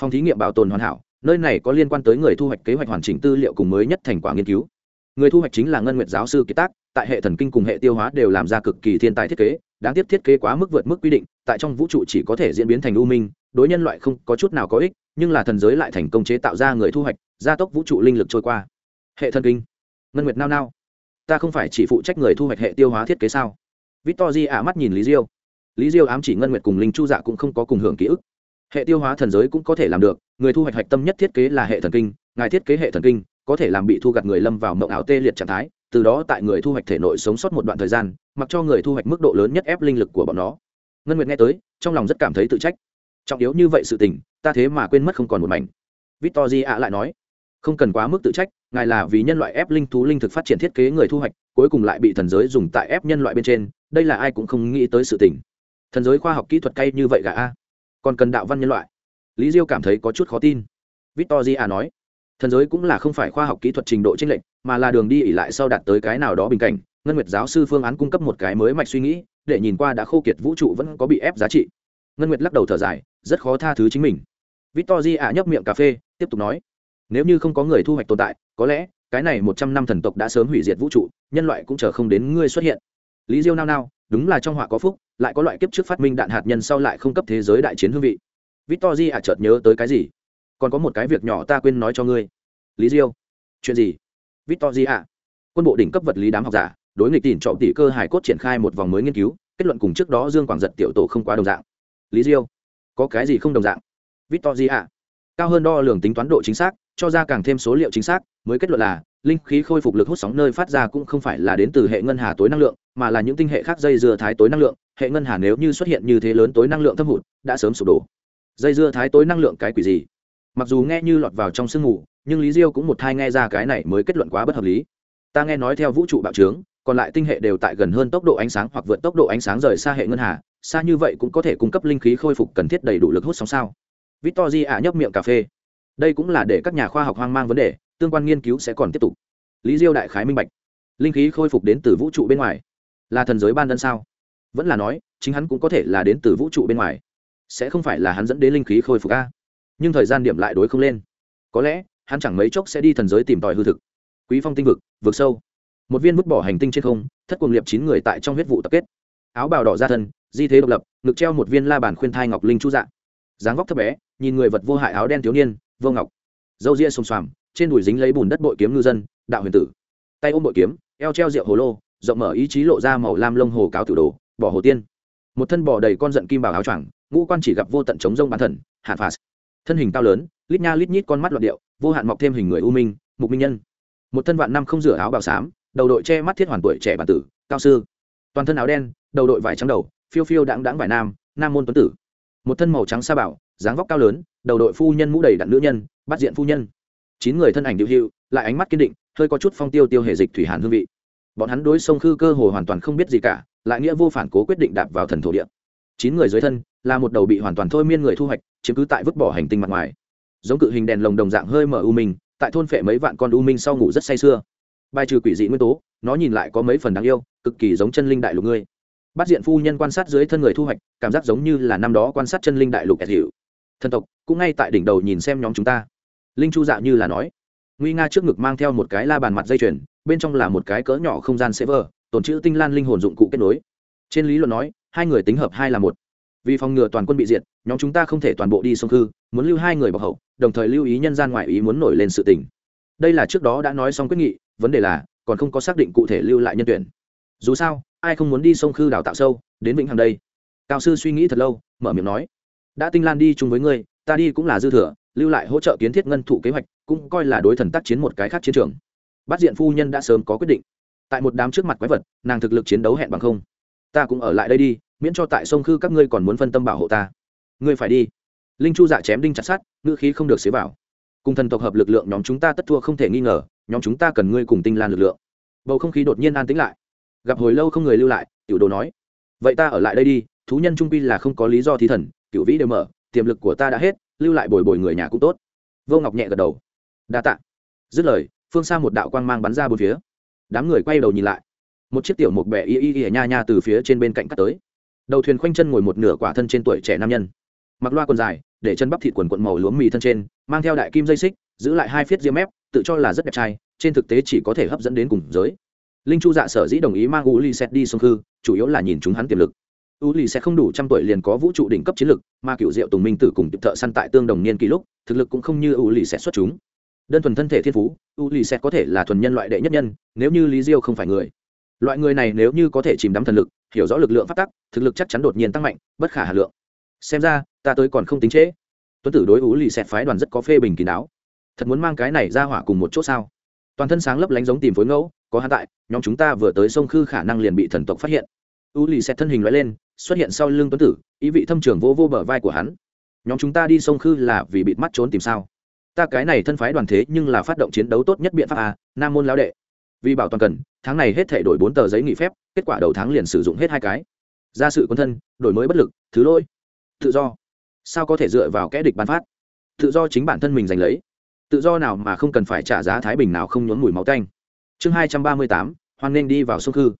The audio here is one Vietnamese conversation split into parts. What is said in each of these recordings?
phòng thí nghiệm bảo tồn hoàn hảo, nơi này có liên quan tới người thu hoạch kế hoạch hoàn chỉnh tư liệu cùng mới nhất thành quả nghiên cứu. Người thu hoạch chính là ngân nguyện giáo sư kiệt tác, tại hệ thần kinh cùng hệ tiêu hóa đều làm ra cực kỳ thiên tài thiết kế, đáng tiếc thiết kế quá mức vượt mức quy định, tại trong vũ trụ chỉ có thể diễn biến thành u minh, đối nhân loại không có chút nào có ích, nhưng là thần giới lại thành công chế tạo ra người thu hoạch, gia tốc vũ trụ linh lực trôi qua. Hệ thần kinh. Ngân nguyệt nao nao. Ta không phải chỉ phụ trách người thu hoạch hệ tiêu hóa thiết kế sao? Victor di ả mắt nhìn lý diêu. Lý diêu ám chỉ ngân nguyệt cùng linh chu dạ cũng không có cùng hưởng ký ức hệ tiêu hóa thần giới cũng có thể làm được, người thu hoạch hạch tâm nhất thiết kế là hệ thần kinh, ngài thiết kế hệ thần kinh, có thể làm bị thu gặt người lâm vào mộng ảo tê liệt trạng thái, từ đó tại người thu hoạch thể nội sống sót một đoạn thời gian, mặc cho người thu hoạch mức độ lớn nhất ép linh lực của bọn nó. Ngân nguyệt nghe tới, trong lòng rất cảm thấy tự trách. Trọng yếu như vậy sự tình, ta thế mà quên mất không còn một mảnh. Victor di ạ lại nói, không cần quá mức tự trách, ngài là vì nhân loại ép linh thú linh thực phát triển thiết kế người thu hoạch, cuối cùng lại bị thần giới dùng tại ép nhân loại bên trên, đây là ai cũng không nghĩ tới sự tình. Thần giới khoa học kỹ thuật cay như vậy gà a còn cần đạo văn nhân loại. Lý diêu cảm thấy có chút khó tin. Victor di a nói, thần giới cũng là không phải khoa học kỹ thuật trình độ t r ê n lệch, mà là đường đi ỉ lại sau đạt tới cái nào đó bình cảnh, ngân nguyệt giáo sư phương án cung cấp một cái mới mạch suy nghĩ, để nhìn qua đã khô kiệt vũ trụ vẫn có bị ép giá trị. Ngân nguyệt lắc đầu thở dài, rất khó tha thứ chính mình. Victor di a nhấp miệng cà phê, tiếp tục nói, nếu như không có người thu hoạch tồn tại, có lẽ cái này một trăm năm thần tộc đã sớm hủy diệt vũ trụ, nhân loại cũng chờ không đến ngươi xuất hiện. Lý diêu nao nao, đúng là trong họa có phúc lại có loại kiếp trước phát minh đạn hạt nhân sau lại không cấp thế giới đại chiến hương vị. Victory ạ chợt nhớ tới cái gì? Còn có một cái việc nhỏ ta quên nói cho ngươi. Lý diêu. Chuyện gì? Victory ạ. Quân bộ đỉnh cấp vật lý đám học giả, đối nghịch tìm trọng tỷ cơ hải cốt triển khai một vòng mới nghiên cứu, kết luận cùng trước đó dương quảng giật tiểu tổ không quá đồng dạng. Lý diêu. Có cái gì không đồng dạng? Victory ạ. Cao hơn đo lường tính toán độ chính xác, cho ra càng thêm số liệu chính xác, mới kết luận là, linh khí khôi phục lực hút sóng nơi phát ra cũng không phải là đến từ hệ ngân hà tối năng lượng, mà là những tinh hệ khác dây dưa thái tối năng lượng hệ ngân hà nếu như xuất hiện như thế lớn tối năng lượng thâm hụt, đã sớm sụp đổ. Dây dưa thái tối năng lượng cái quỷ gì? Mặc dù nghe như lọt vào trong sương mù, nhưng lý diêu cũng một thai nghe ra cái này mới kết luận quá bất hợp lý. Ta nghe nói theo vũ trụ bạo trướng, còn lại tinh hệ đều tại gần hơn tốc độ ánh sáng hoặc vượt tốc độ ánh sáng rời xa hệ ngân hà, xa như vậy cũng có thể cung cấp linh khí khôi phục cần thiết đầy đủ lực hút sóng sao? Victor di ạ, nhấp miệng cà phê. Đây cũng là để các nhà khoa học hoang mang vấn đề, tương quan nghiên cứu sẽ còn tiếp tục. Lý diêu đại khái minh bạch. Linh khí khôi phục đến từ vũ trụ bên ngoài. Là thần giới ban đơn sao? vẫn là nói, chính hắn cũng có thể là đến từ vũ trụ bên ngoài. Sẽ không phải là hắn dẫn đến linh khí khôi phục ca nhưng thời gian điểm lại đối không lên. Có lẽ, hắn chẳng mấy chốc sẽ đi thần giới tìm tòi hư thực. Quý phong tinh vực vượt sâu. Một viên vứt bỏ hành tinh trên không, thất cuồng liệp chín người tại trong huyết vụ tập kết. Áo bào đỏ ra thân, di thế độc lập, ngực treo một viên la bàn khuyên thai ngọc linh chu dạ. Dáng vóc thấp bé, nhìn người vật vô hại áo đen thiếu niên, vô ngọc. Dâu ria xồm xoàm, trên đùi dính lấy bùn đất bội kiếm ngư dân, đạo huyền tử. Tay ôm bội kiếm, eo treo rượu hồ lô, rộng mở ý chí lộ ra màu lam lông hồ cáo tử đồ bỏ hồ tiên. Một thân bỏ đầy con giận kim bảo áo choàng, ngũ quan chỉ gặp vô tận chống rông bán thần hạn phạt thân hình cao lớn, lít nha lít nhít con mắt loạn điệu, vô hạn mọc thêm hình người u minh, mục minh nhân. Một thân vạn năm không rửa áo bào xám, đầu đội che mắt thiết hoàn tuổi trẻ bản tử, cao sư. Toàn thân áo đen, đầu đội vải trắng đầu, phiêu phiêu đáng đáng vải nam nam môn tuấn tử. Một thân màu trắng sa bảo dáng vóc cao lớn, đầu đội phu nhân mũ đầy đặn nữ nhân, bắt diện phu nhân. Chín người thân ảnh điệu hữu lại ánh mắt kiên định, hơi có chút phong tiêu tiêu hề dịch thủy hàn hương vị. Bọn hắn đối sông khư cơ hồ hoàn toàn không biết gì cả lại nghĩa vô phản cố quyết định đạp vào thần thổ địa. Chín người dưới thân là một đầu bị hoàn toàn thôi miên người thu hoạch, chiếm cứ tại vứt bỏ hành tinh mặt ngoài. Giống cự hình đèn lồng đồng dạng hơi mở u minh, tại thôn phệ mấy vạn con u minh sau ngủ rất say sưa. Bài trừ quỷ dị nguyên tố, nó nhìn lại có mấy phần đáng yêu, cực kỳ giống chân linh đại lục người. bắt diện phu nhân quan sát dưới thân người thu hoạch, cảm giác giống như là năm đó quan sát chân linh đại lục kẹt hiệu thần tộc, cũng ngay tại đỉnh đầu nhìn xem nhóm chúng ta. Linh chu dạ như là nói. Nguy nga trước ngực mang theo một cái la bàn mặt dây chuyền, bên trong là một cái cỡ nhỏ không gian sẽ tồn chữ tinh lan linh hồn dụng cụ kết nối. Trên lý luận nói, hai người tính hợp hai là một. Vì phòng ngừa toàn quân bị diệt, nhóm chúng ta không thể toàn bộ đi sông khư, muốn lưu hai người bọc hậu, đồng thời lưu ý nhân gian ngoại ý muốn nổi lên sự tình. Đây là trước đó đã nói xong quyết nghị, vấn đề là, còn không có xác định cụ thể lưu lại nhân tuyển. Dù sao, ai không muốn đi sông khư đào tạo sâu, đến vĩnh hằng đây? Cao sư suy nghĩ thật lâu, mở miệng nói, đã tinh lan đi chung với ngươi, ta đi cũng là dư thừa, lưu lại hỗ trợ kiến thiết ngân thủ kế hoạch, cũng coi là đối thần tác chiến một cái khác chiến trường. Bắt diện phu nhân đã sớm có quyết định tại một đám trước mặt quái vật, nàng thực lực chiến đấu hẹn bằng không. Ta cũng ở lại đây đi, miễn cho tại sông khư các ngươi còn muốn phân tâm bảo hộ ta. Ngươi phải đi. Linh chu dạ chém đinh chặt sát ngữ khí không được xế vào. Cùng thần tộc hợp lực lượng nhóm chúng ta tất thua không thể nghi ngờ, nhóm chúng ta cần ngươi cùng tinh lan lực lượng. Bầu không khí đột nhiên an tĩnh lại. Gặp hồi lâu không người lưu lại, tiểu đồ nói, vậy ta ở lại đây đi, thú nhân trung pi là không có lý do thi thần cựu vĩ đều mở, tiềm lực của ta đã hết, lưu lại bồi bồi người nhà cũng tốt. Vô ngọc nhẹ gật đầu. Đa t ạ dứt lời, phương xa một đạo quang mang bắn ra bốn phía đám người quay đầu nhìn lại. Một chiếc tiểu một bẹ y y y nha nha từ phía trên bên cạnh cắt tới. Đầu thuyền khoanh chân ngồi một nửa quả thân trên tuổi trẻ nam nhân. Mặc loa quần dài để chân bắp thịt quần quận màu lúa mì thân trên mang theo đại kim dây xích giữ lại hai phiết diêm ép, tự cho là rất đẹp trai trên thực tế chỉ có thể hấp dẫn đến cùng giới. Linh chu dạ sở dĩ đồng ý mang u li set đi sông khư chủ yếu là nhìn chúng hắn tiềm lực. U li set không đủ trăm tuổi liền có vũ trụ đỉnh cấp chiến lực mà cựu diệu tùng minh tử cùng thợ săn tại tương đồng niên kỷ lúc thực lực cũng không như u li set xuất chúng đơn thuần thân thể thiên phú u lì xét có thể là thuần nhân loại đệ nhất nhân, nếu như lý diêu không phải người. Loại người này nếu như có thể chìm đắm thần lực, hiểu rõ lực lượng phát tắc, thực lực chắc chắn đột nhiên tăng mạnh, bất khả hà lượng. Xem ra, ta tới còn không tính trễ. Tuấn tử đối u lì xét phái đoàn rất có phê bình kín đáo. Thật muốn mang cái này ra hỏa cùng một chỗ sao? Toàn thân sáng lấp lánh giống tìm phối ngẫu, có hạ tại, nhóm chúng ta vừa tới sông khư khả năng liền bị thần tộc phát hiện. U lì xét thân hình loại lên, xuất hiện sau lưng tuấn tử, ý vị thâm trường vô vô bờ vai của hắn. Nhóm chúng ta đi sông khư là vì bị mắt trốn tìm sao? ta cái này thân phái đoàn thế nhưng là phát động chiến đấu tốt nhất biện pháp a, nam môn lão đệ. Vì bảo toàn cần, tháng này hết thể đổi bốn tờ giấy nghỉ phép, kết quả đầu tháng liền sử dụng hết hai cái. Ra sự quân thân, đổi mới bất lực, thứ lỗi. Tự do. Sao có thể dựa vào kẽ địch bán phát? Tự do chính bản thân mình giành lấy. Tự do nào mà không cần phải trả giá thái bình nào không nhốn mùi máu tanh. Chương hai trăm ba mươi tám, hoan nghênh đi vào sông khư.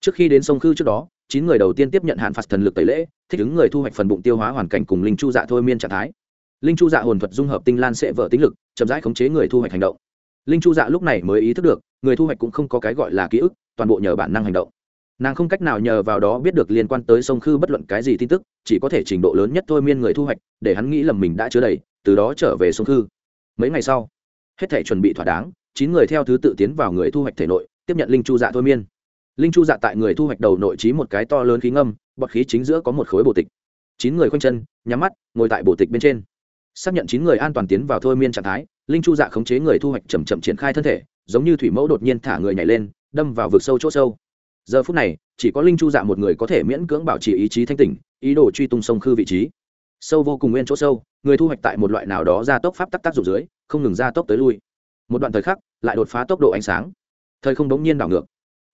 Trước khi đến sông khư trước đó, chín người đầu tiên tiếp nhận hạn phạt thần lực tẩy lễ, thích ứng người thu hoạch phần bụng tiêu hóa hoàn cảnh cùng linh chu dạ thôi miên trạng thái linh chu dạ hồn thuật dung hợp tinh lan sẽ vỡ tính lực, chậm rãi khống chế người thu hoạch hành động. Linh chu dạ lúc này mới ý thức được, người thu hoạch cũng không có cái gọi là ký ức, toàn bộ nhờ bản năng hành động. Nàng không cách nào nhờ vào đó biết được liên quan tới sông khư bất luận cái gì tin tức, chỉ có thể trình độ lớn nhất thôi miên người thu hoạch, để hắn nghĩ lầm mình đã chứa đầy, từ đó trở về sông khư. Mấy ngày sau, hết thể chuẩn bị thỏa đáng, chín người theo thứ tự tiến vào người thu hoạch thể nội, tiếp nhận linh chu dạ thôi miên. Linh chu dạ tại người thu hoạch đầu nội trí một cái to lớn khí ngâm, bọt khí chính giữa có một khối bồ tịch. Chín người khoanh chân, nhắm mắt, ngồi tại bồ tịch bên trên xác nhận chín người an toàn tiến vào thôi miên trạng thái, linh chu dạ khống chế người thu hoạch chầm chậm triển khai thân thể, giống như thủy mẫu đột nhiên thả người nhảy lên, đâm vào vực sâu chỗ sâu. Giờ phút này, chỉ có linh chu dạ một người có thể miễn cưỡng bảo trì ý chí thanh tỉnh, ý đồ truy tung sông khư vị trí. Sâu vô cùng nguyên chỗ sâu, người thu hoạch tại một loại nào đó ra tốc pháp tắc tác dụng dưới, không ngừng ra tốc tới lui. Một đoạn thời khắc, lại đột phá tốc độ ánh sáng. Thời không đống nhiên đảo ngược.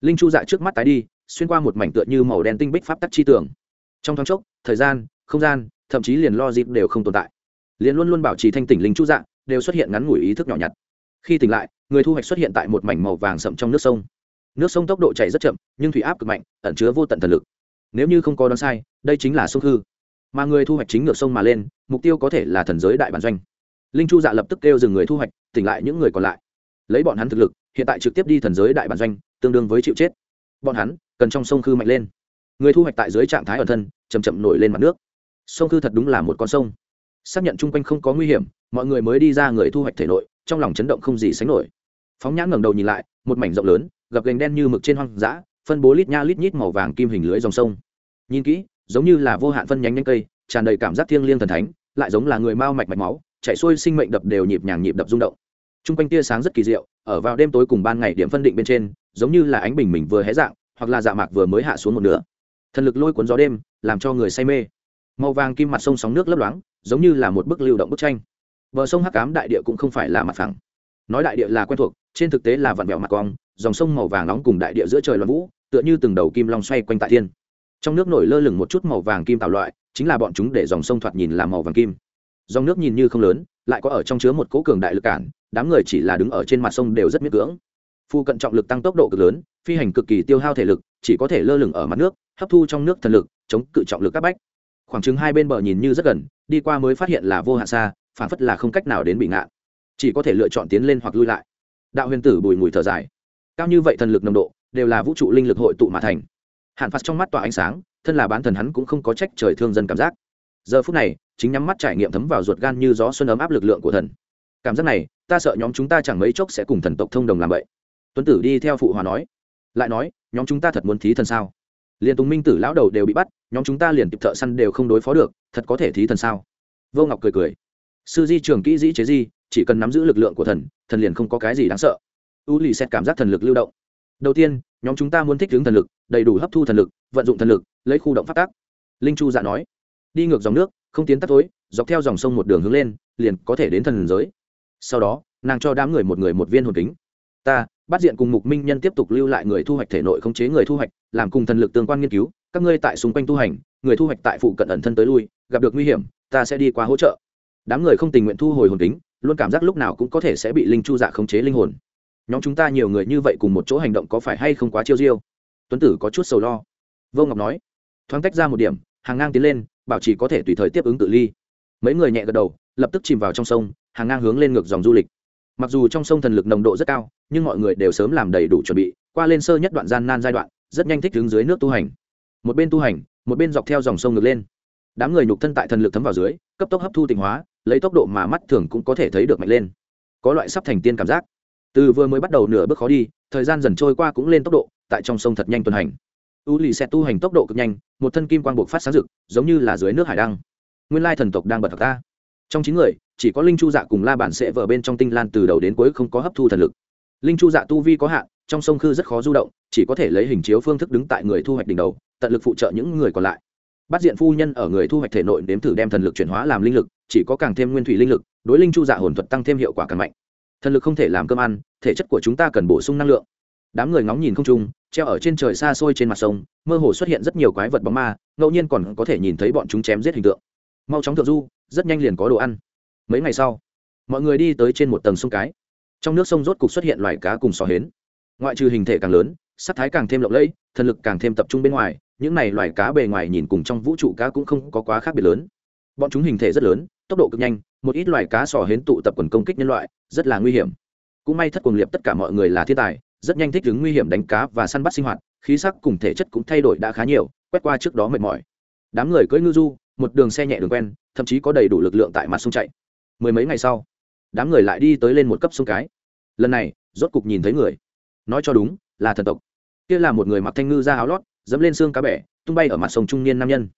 Linh chu dạ trước mắt tái đi, xuyên qua một mảnh tựa như màu đen tinh bích pháp tắc chi tường. Trong thoáng chốc, thời gian, không gian, thậm chí liền lo dịp đều không tồn tại liền luôn luôn bảo trì thanh tỉnh linh chu dạng, đều xuất hiện ngắn ngủi ý thức nhỏ nhặt. Khi tỉnh lại, người thu hoạch xuất hiện tại một mảnh màu vàng sậm trong nước sông. Nước sông tốc độ chảy rất chậm, nhưng thủy áp cực mạnh, ẩn chứa vô tận thần lực. Nếu như không có đoán sai, đây chính là sông hư mà người thu hoạch chính ngược sông mà lên, mục tiêu có thể là thần giới đại bản doanh. Linh chu dạ lập tức kêu dừng người thu hoạch, tỉnh lại những người còn lại. Lấy bọn hắn thực lực, hiện tại trực tiếp đi thần giới đại bản doanh, tương đương với chịu chết. Bọn hắn cần trong sông hư mạnh lên. Người thu hoạch tại dưới trạng thái ẩn thân chầm chậm nổi lên mặt nước. Sông hư thật đúng là một con sông xác nhận chung quanh không có nguy hiểm, mọi người mới đi ra người thu hoạch thể nội, trong lòng chấn động không gì sánh nổi. Phóng nhãn ngẩng đầu nhìn lại, một mảnh rộng lớn, gập gành đen như mực trên hoang dã, phân bố lít nha lít nhít màu vàng kim hình lưới dòng sông. Nhìn kỹ, giống như là vô hạn phân nhánh nhanh cây, tràn đầy cảm giác thiêng liêng thần thánh, lại giống là người mau mạch mạch máu, chạy xuôi sinh mệnh đập đều nhịp nhàng nhịp đập rung động. T quanh tia sáng rất kỳ diệu, ở vào đêm tối cùng ban ngày điểm phân định bên trên, giống như là ánh bình mình vừa hé dạng, hoặc là dạ mạc vừa mới hạ xuống một nửa. Thần lực lôi cuốn gió đêm, làm cho người say mê. Màu vàng kim mặt sông sóng nước lấp loáng giống như là một bức lưu động bức tranh. Bờ sông hắc cám đại địa cũng không phải là mặt phẳng. Nói đại địa là quen thuộc, trên thực tế là vặn vẹo mặt cong, dòng sông màu vàng nóng cùng đại địa giữa trời loạn vũ, tựa như từng đầu kim long xoay quanh tại thiên. Trong nước nổi lơ lửng một chút màu vàng kim tạo loại, chính là bọn chúng để dòng sông thoạt nhìn là màu vàng kim. Dòng nước nhìn như không lớn, lại có ở trong chứa một cố cường đại lực cản, đám người chỉ là đứng ở trên mặt sông đều rất miết cưỡng. Phu cận trọng lực tăng tốc độ cực lớn, phi hành cực kỳ tiêu hao thể lực, chỉ có thể lơ lửng ở mặt nước, hấp thu trong nước thần lực, chống cự trọng lực các bách khoảng chừng hai bên bờ nhìn như rất gần, đi qua mới phát hiện là vô hạn xa phản phất là không cách nào đến bị ngạn chỉ có thể lựa chọn tiến lên hoặc lui lại. Đạo huyền tử bùi mùi thở dài. Cao như vậy thần lực nồng độ, đều là vũ trụ linh lực hội tụ mà thành. Hạn phạt trong mắt tỏa ánh sáng, thân là bán thần hắn cũng không có trách trời thương dân cảm giác. Giờ phút này, chính nhắm mắt trải nghiệm thấm vào ruột gan như gió xuân ấm áp lực lượng của thần. Cảm giác này, ta sợ nhóm chúng ta chẳng mấy chốc sẽ cùng thần tộc thông đồng làm vậy. Tuấn tử đi theo phụ hòa nói. Lại nói, nhóm chúng ta thật muốn thí thần sao? liền tùng minh tử lão đầu đều bị bắt, nhóm chúng ta liền kịp thợ săn đều không đối phó được, thật có thể thí thần sao? Vô ngọc cười cười. Sư di trường kỹ dĩ chế di, chỉ cần nắm giữ lực lượng của thần thần liền không có cái gì đáng sợ. U lì xét cảm giác thần lực lưu động. Đầu tiên, nhóm chúng ta muốn thích ứng thần lực, đầy đủ hấp thu thần lực, vận dụng thần lực, lấy khu động phát tác. Linh chu dạ nói. Đi ngược dòng nước, không tiến tắt tối, dọc theo dòng sông một đường hướng lên, liền có thể đến thần giới. Sau đó, nàng cho đám người một người một viên hồn kính. Ta bắt diện cùng mục minh nhân tiếp tục lưu lại người thu hoạch thể nội khống chế người thu hoạch làm cùng thần lực tương quan nghiên cứu các ngươi tại xung quanh tu hành người thu hoạch tại phụ cận ẩn thân tới lui gặp được nguy hiểm ta sẽ đi qua hỗ trợ. Đám người không tình nguyện thu hồi hồn tính, luôn cảm giác lúc nào cũng có thể sẽ bị linh chu dạ khống chế linh hồn. Nhóm chúng ta nhiều người như vậy cùng một chỗ hành động có phải hay không quá chiêu diêu? Tuấn tử có chút sầu lo. Vô ngọc nói thoáng tách ra một điểm hàng ngang tiến lên bảo trì có thể tùy thời tiếp ứng tự ly. Mấy người nhẹ gật đầu lập tức chìm vào trong sông hàng ngang hướng lên ngược dòng du lịch mặc dù trong sông thần lực nồng độ rất cao, nhưng mọi người đều sớm làm đầy đủ chuẩn bị, qua lên sơ nhất đoạn gian nan giai đoạn, rất nhanh thích đứng dưới nước tu hành. Một bên tu hành, một bên dọc theo dòng sông ngược lên. Đám người nhục thân tại thần lực thấm vào dưới, cấp tốc hấp thu tịnh hóa, lấy tốc độ mà mắt thường cũng có thể thấy được mạnh lên. Có loại sắp thành tiên cảm giác. Từ vừa mới bắt đầu nửa bước khó đi, thời gian dần trôi qua cũng lên tốc độ, tại trong sông thật nhanh tuần hành. U lì xe tu hành tốc độ cực nhanh, một thân kim quang buộc phát sáng rực, giống như là dưới nước hải đăng. Nguyên lai thần tộc đang bật thật ta trong chín người, chỉ có linh chu dạ cùng la bản sẽ vở bên trong tinh lan từ đầu đến cuối không có hấp thu thần lực. Linh chu dạ tu vi có hạn, trong sông khư rất khó du động, chỉ có thể lấy hình chiếu phương thức đứng tại người thu hoạch đỉnh đầu, tận lực phụ trợ những người còn lại. Bắt diện phu nhân ở người thu hoạch thể nội nếm thử đem thần lực chuyển hóa làm linh lực, chỉ có càng thêm nguyên thủy linh lực, đối linh chu dạ hồn thuật tăng thêm hiệu quả càng mạnh. Thần lực không thể làm cơm ăn, thể chất của chúng ta cần bổ sung năng lượng. Đám người ngóng nhìn không trung, treo ở trên trời xa xôi trên mặt sông, mơ hồ xuất hiện rất nhiều quái vật bóng ma, ngẫu nhiên còn có thể nhìn thấy bọn chúng chém giết hình tượng mau chóng thượng du, rất nhanh liền có đồ ăn. Mấy ngày sau, mọi người đi tới trên một tầng sông cái. Trong nước sông rốt cục xuất hiện loài cá cùng sò hến. Ngoại trừ hình thể càng lớn, sắc thái càng thêm lộng lẫy, thần lực càng thêm tập trung bên ngoài, những này loài cá bề ngoài nhìn cùng trong vũ trụ cá cũng không có quá khác biệt lớn. Bọn chúng hình thể rất lớn, tốc độ cực nhanh, một ít loài cá sò hến tụ tập quần công kích nhân loại, rất là nguy hiểm. Cũng may thất quần liệp tất cả mọi người là thiên tài, rất nhanh thích ứng nguy hiểm đánh cá và săn bắt sinh hoạt, khí sắc cùng thể chất cũng thay đổi đã khá nhiều, quét qua trước đó mệt mỏi. Đám người cưỡi ngư du một đường xe nhẹ đường quen, thậm chí có đầy đủ lực lượng tại mặt sông chạy. Mười mấy ngày sau, đám người lại đi tới lên một cấp sông cái. Lần này, rốt cục nhìn thấy người. Nói cho đúng, là thần tộc. Kia là một người mặc thanh ngư ra áo lót, dẫm lên xương cá bẻ, tung bay ở mặt sông trung niên nam nhân.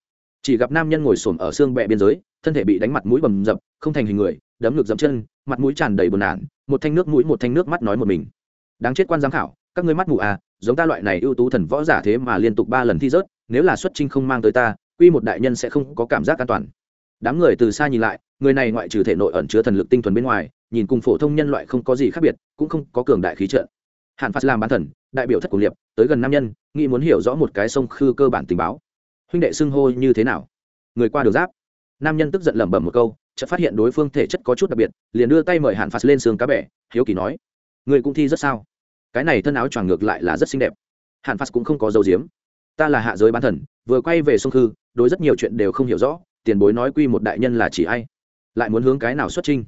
Chỉ gặp nam nhân ngồi s ổ m ở xương bẹ biên giới, thân thể bị đánh mặt mũi bầm dập, không thành hình người, đấm ngược dẫm chân, mặt mũi tràn đầy buồn nản, một thanh nước mũi một thanh nước mắt nói một mình. Đáng chết quan giám khảo, các ngươi mắt mù à giống ta loại này ưu tú thần võ giả thế mà liên tục ba lần thi rớt, nếu là xuất trinh không mang tới ta quy một đại nhân sẽ không có cảm giác an toàn. Đám người từ xa nhìn lại, người này ngoại trừ thể nội ẩn chứa thần lực tinh thuần bên ngoài, nhìn cùng phổ thông nhân loại không có gì khác biệt, cũng không có cường đại khí trợn hạn phạt làm bán thần, đại biểu thất cổ liệp, tới gần nam nhân, nghĩ muốn hiểu rõ một cái sông khư cơ bản tình báo. Huynh đệ xưng hô như thế nào? Người qua đường giáp. Nam nhân tức giận lẩm bẩm một câu, chợt phát hiện đối phương thể chất có chút đặc biệt, liền đưa tay mời hạn phạt lên sườn cá bẻ, hiếu kỳ nói, người cũng thi rất sao? Cái này thân áo choàng ngược lại là rất xinh đẹp. Hạn phạt cũng không có dấu diếm ta là hạ giới bán thần, vừa quay về sông khư, đối rất nhiều chuyện đều không hiểu rõ, tiền bối nói quy một đại nhân là chỉ ai? Lại muốn hướng cái nào xuất trinh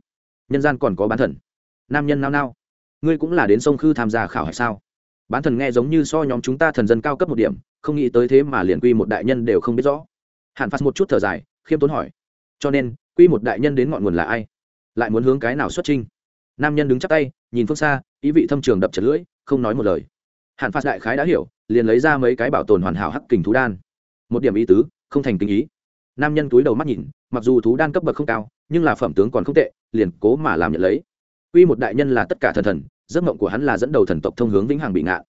nhân gian còn có bán thần. Nam nhân nao nao. Ngươi cũng là đến sông khư tham gia khảo hạch sao? Bán thần nghe giống như so nhóm chúng ta thần dân cao cấp một điểm, không nghĩ tới thế mà liền quy một đại nhân đều không biết rõ. Hạn phạt một chút thở dài, khiêm tốn hỏi. Cho nên, quy một đại nhân đến ngọn nguồn là ai? Lại muốn hướng cái nào xuất trinh nam nhân đứng chắp tay, nhìn phương xa, ý vị thâm trường đập chật lưỡi, không nói một lời. Hạn phạt đại khái đã hiểu liền lấy ra mấy cái bảo tồn hoàn hảo hắc kình thú đan. Một điểm ý tứ, không thành tình ý. Nam nhân túi đầu mắt nhìn, mặc dù thú đan cấp bậc không cao, nhưng là phẩm tướng còn không tệ, liền cố mà làm nhận lấy. Quy một đại nhân là tất cả thần thần, giấc mộng của hắn là dẫn đầu thần tộc thông hướng vĩnh hằng bị ngạn.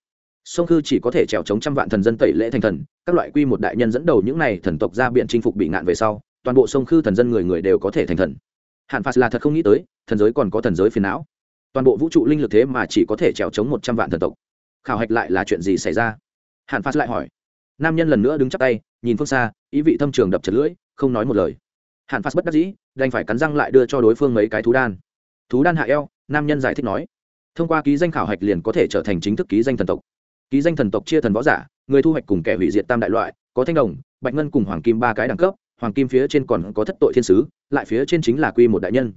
Sông khư chỉ có thể trèo chống trăm vạn thần dân tẩy lễ thành thần, các loại quy một đại nhân dẫn đầu những này thần tộc ra biện chinh phục bị ngạn về sau, toàn bộ sông khư thần dân người người đều có thể thành thần. Hạn phạt là thật không nghĩ tới, thần giới còn có thần giới phiền não. Toàn bộ vũ trụ linh lực thế mà chỉ có thể trèo chống một trăm vạn thần tộc. Khảo hạch lại là chuyện gì xảy ra? hàn phát lại hỏi. Nam nhân lần nữa đứng chắp tay, nhìn phương xa, ý vị thâm trường đập chật lưỡi, không nói một lời. Hàn phát bất đắc dĩ, đành phải cắn răng lại đưa cho đối phương mấy cái thú đan. Thú đan hạ eo, nam nhân giải thích nói. Thông qua ký danh khảo hạch liền có thể trở thành chính thức ký danh thần tộc. Ký danh thần tộc chia thần võ giả, người thu hoạch cùng kẻ hủy diệt tam đại loại, có thanh đồng, bạch ngân cùng hoàng kim ba cái đẳng cấp, hoàng kim phía trên còn có thất tội thiên sứ, lại phía trên chính là quy một đại nhân.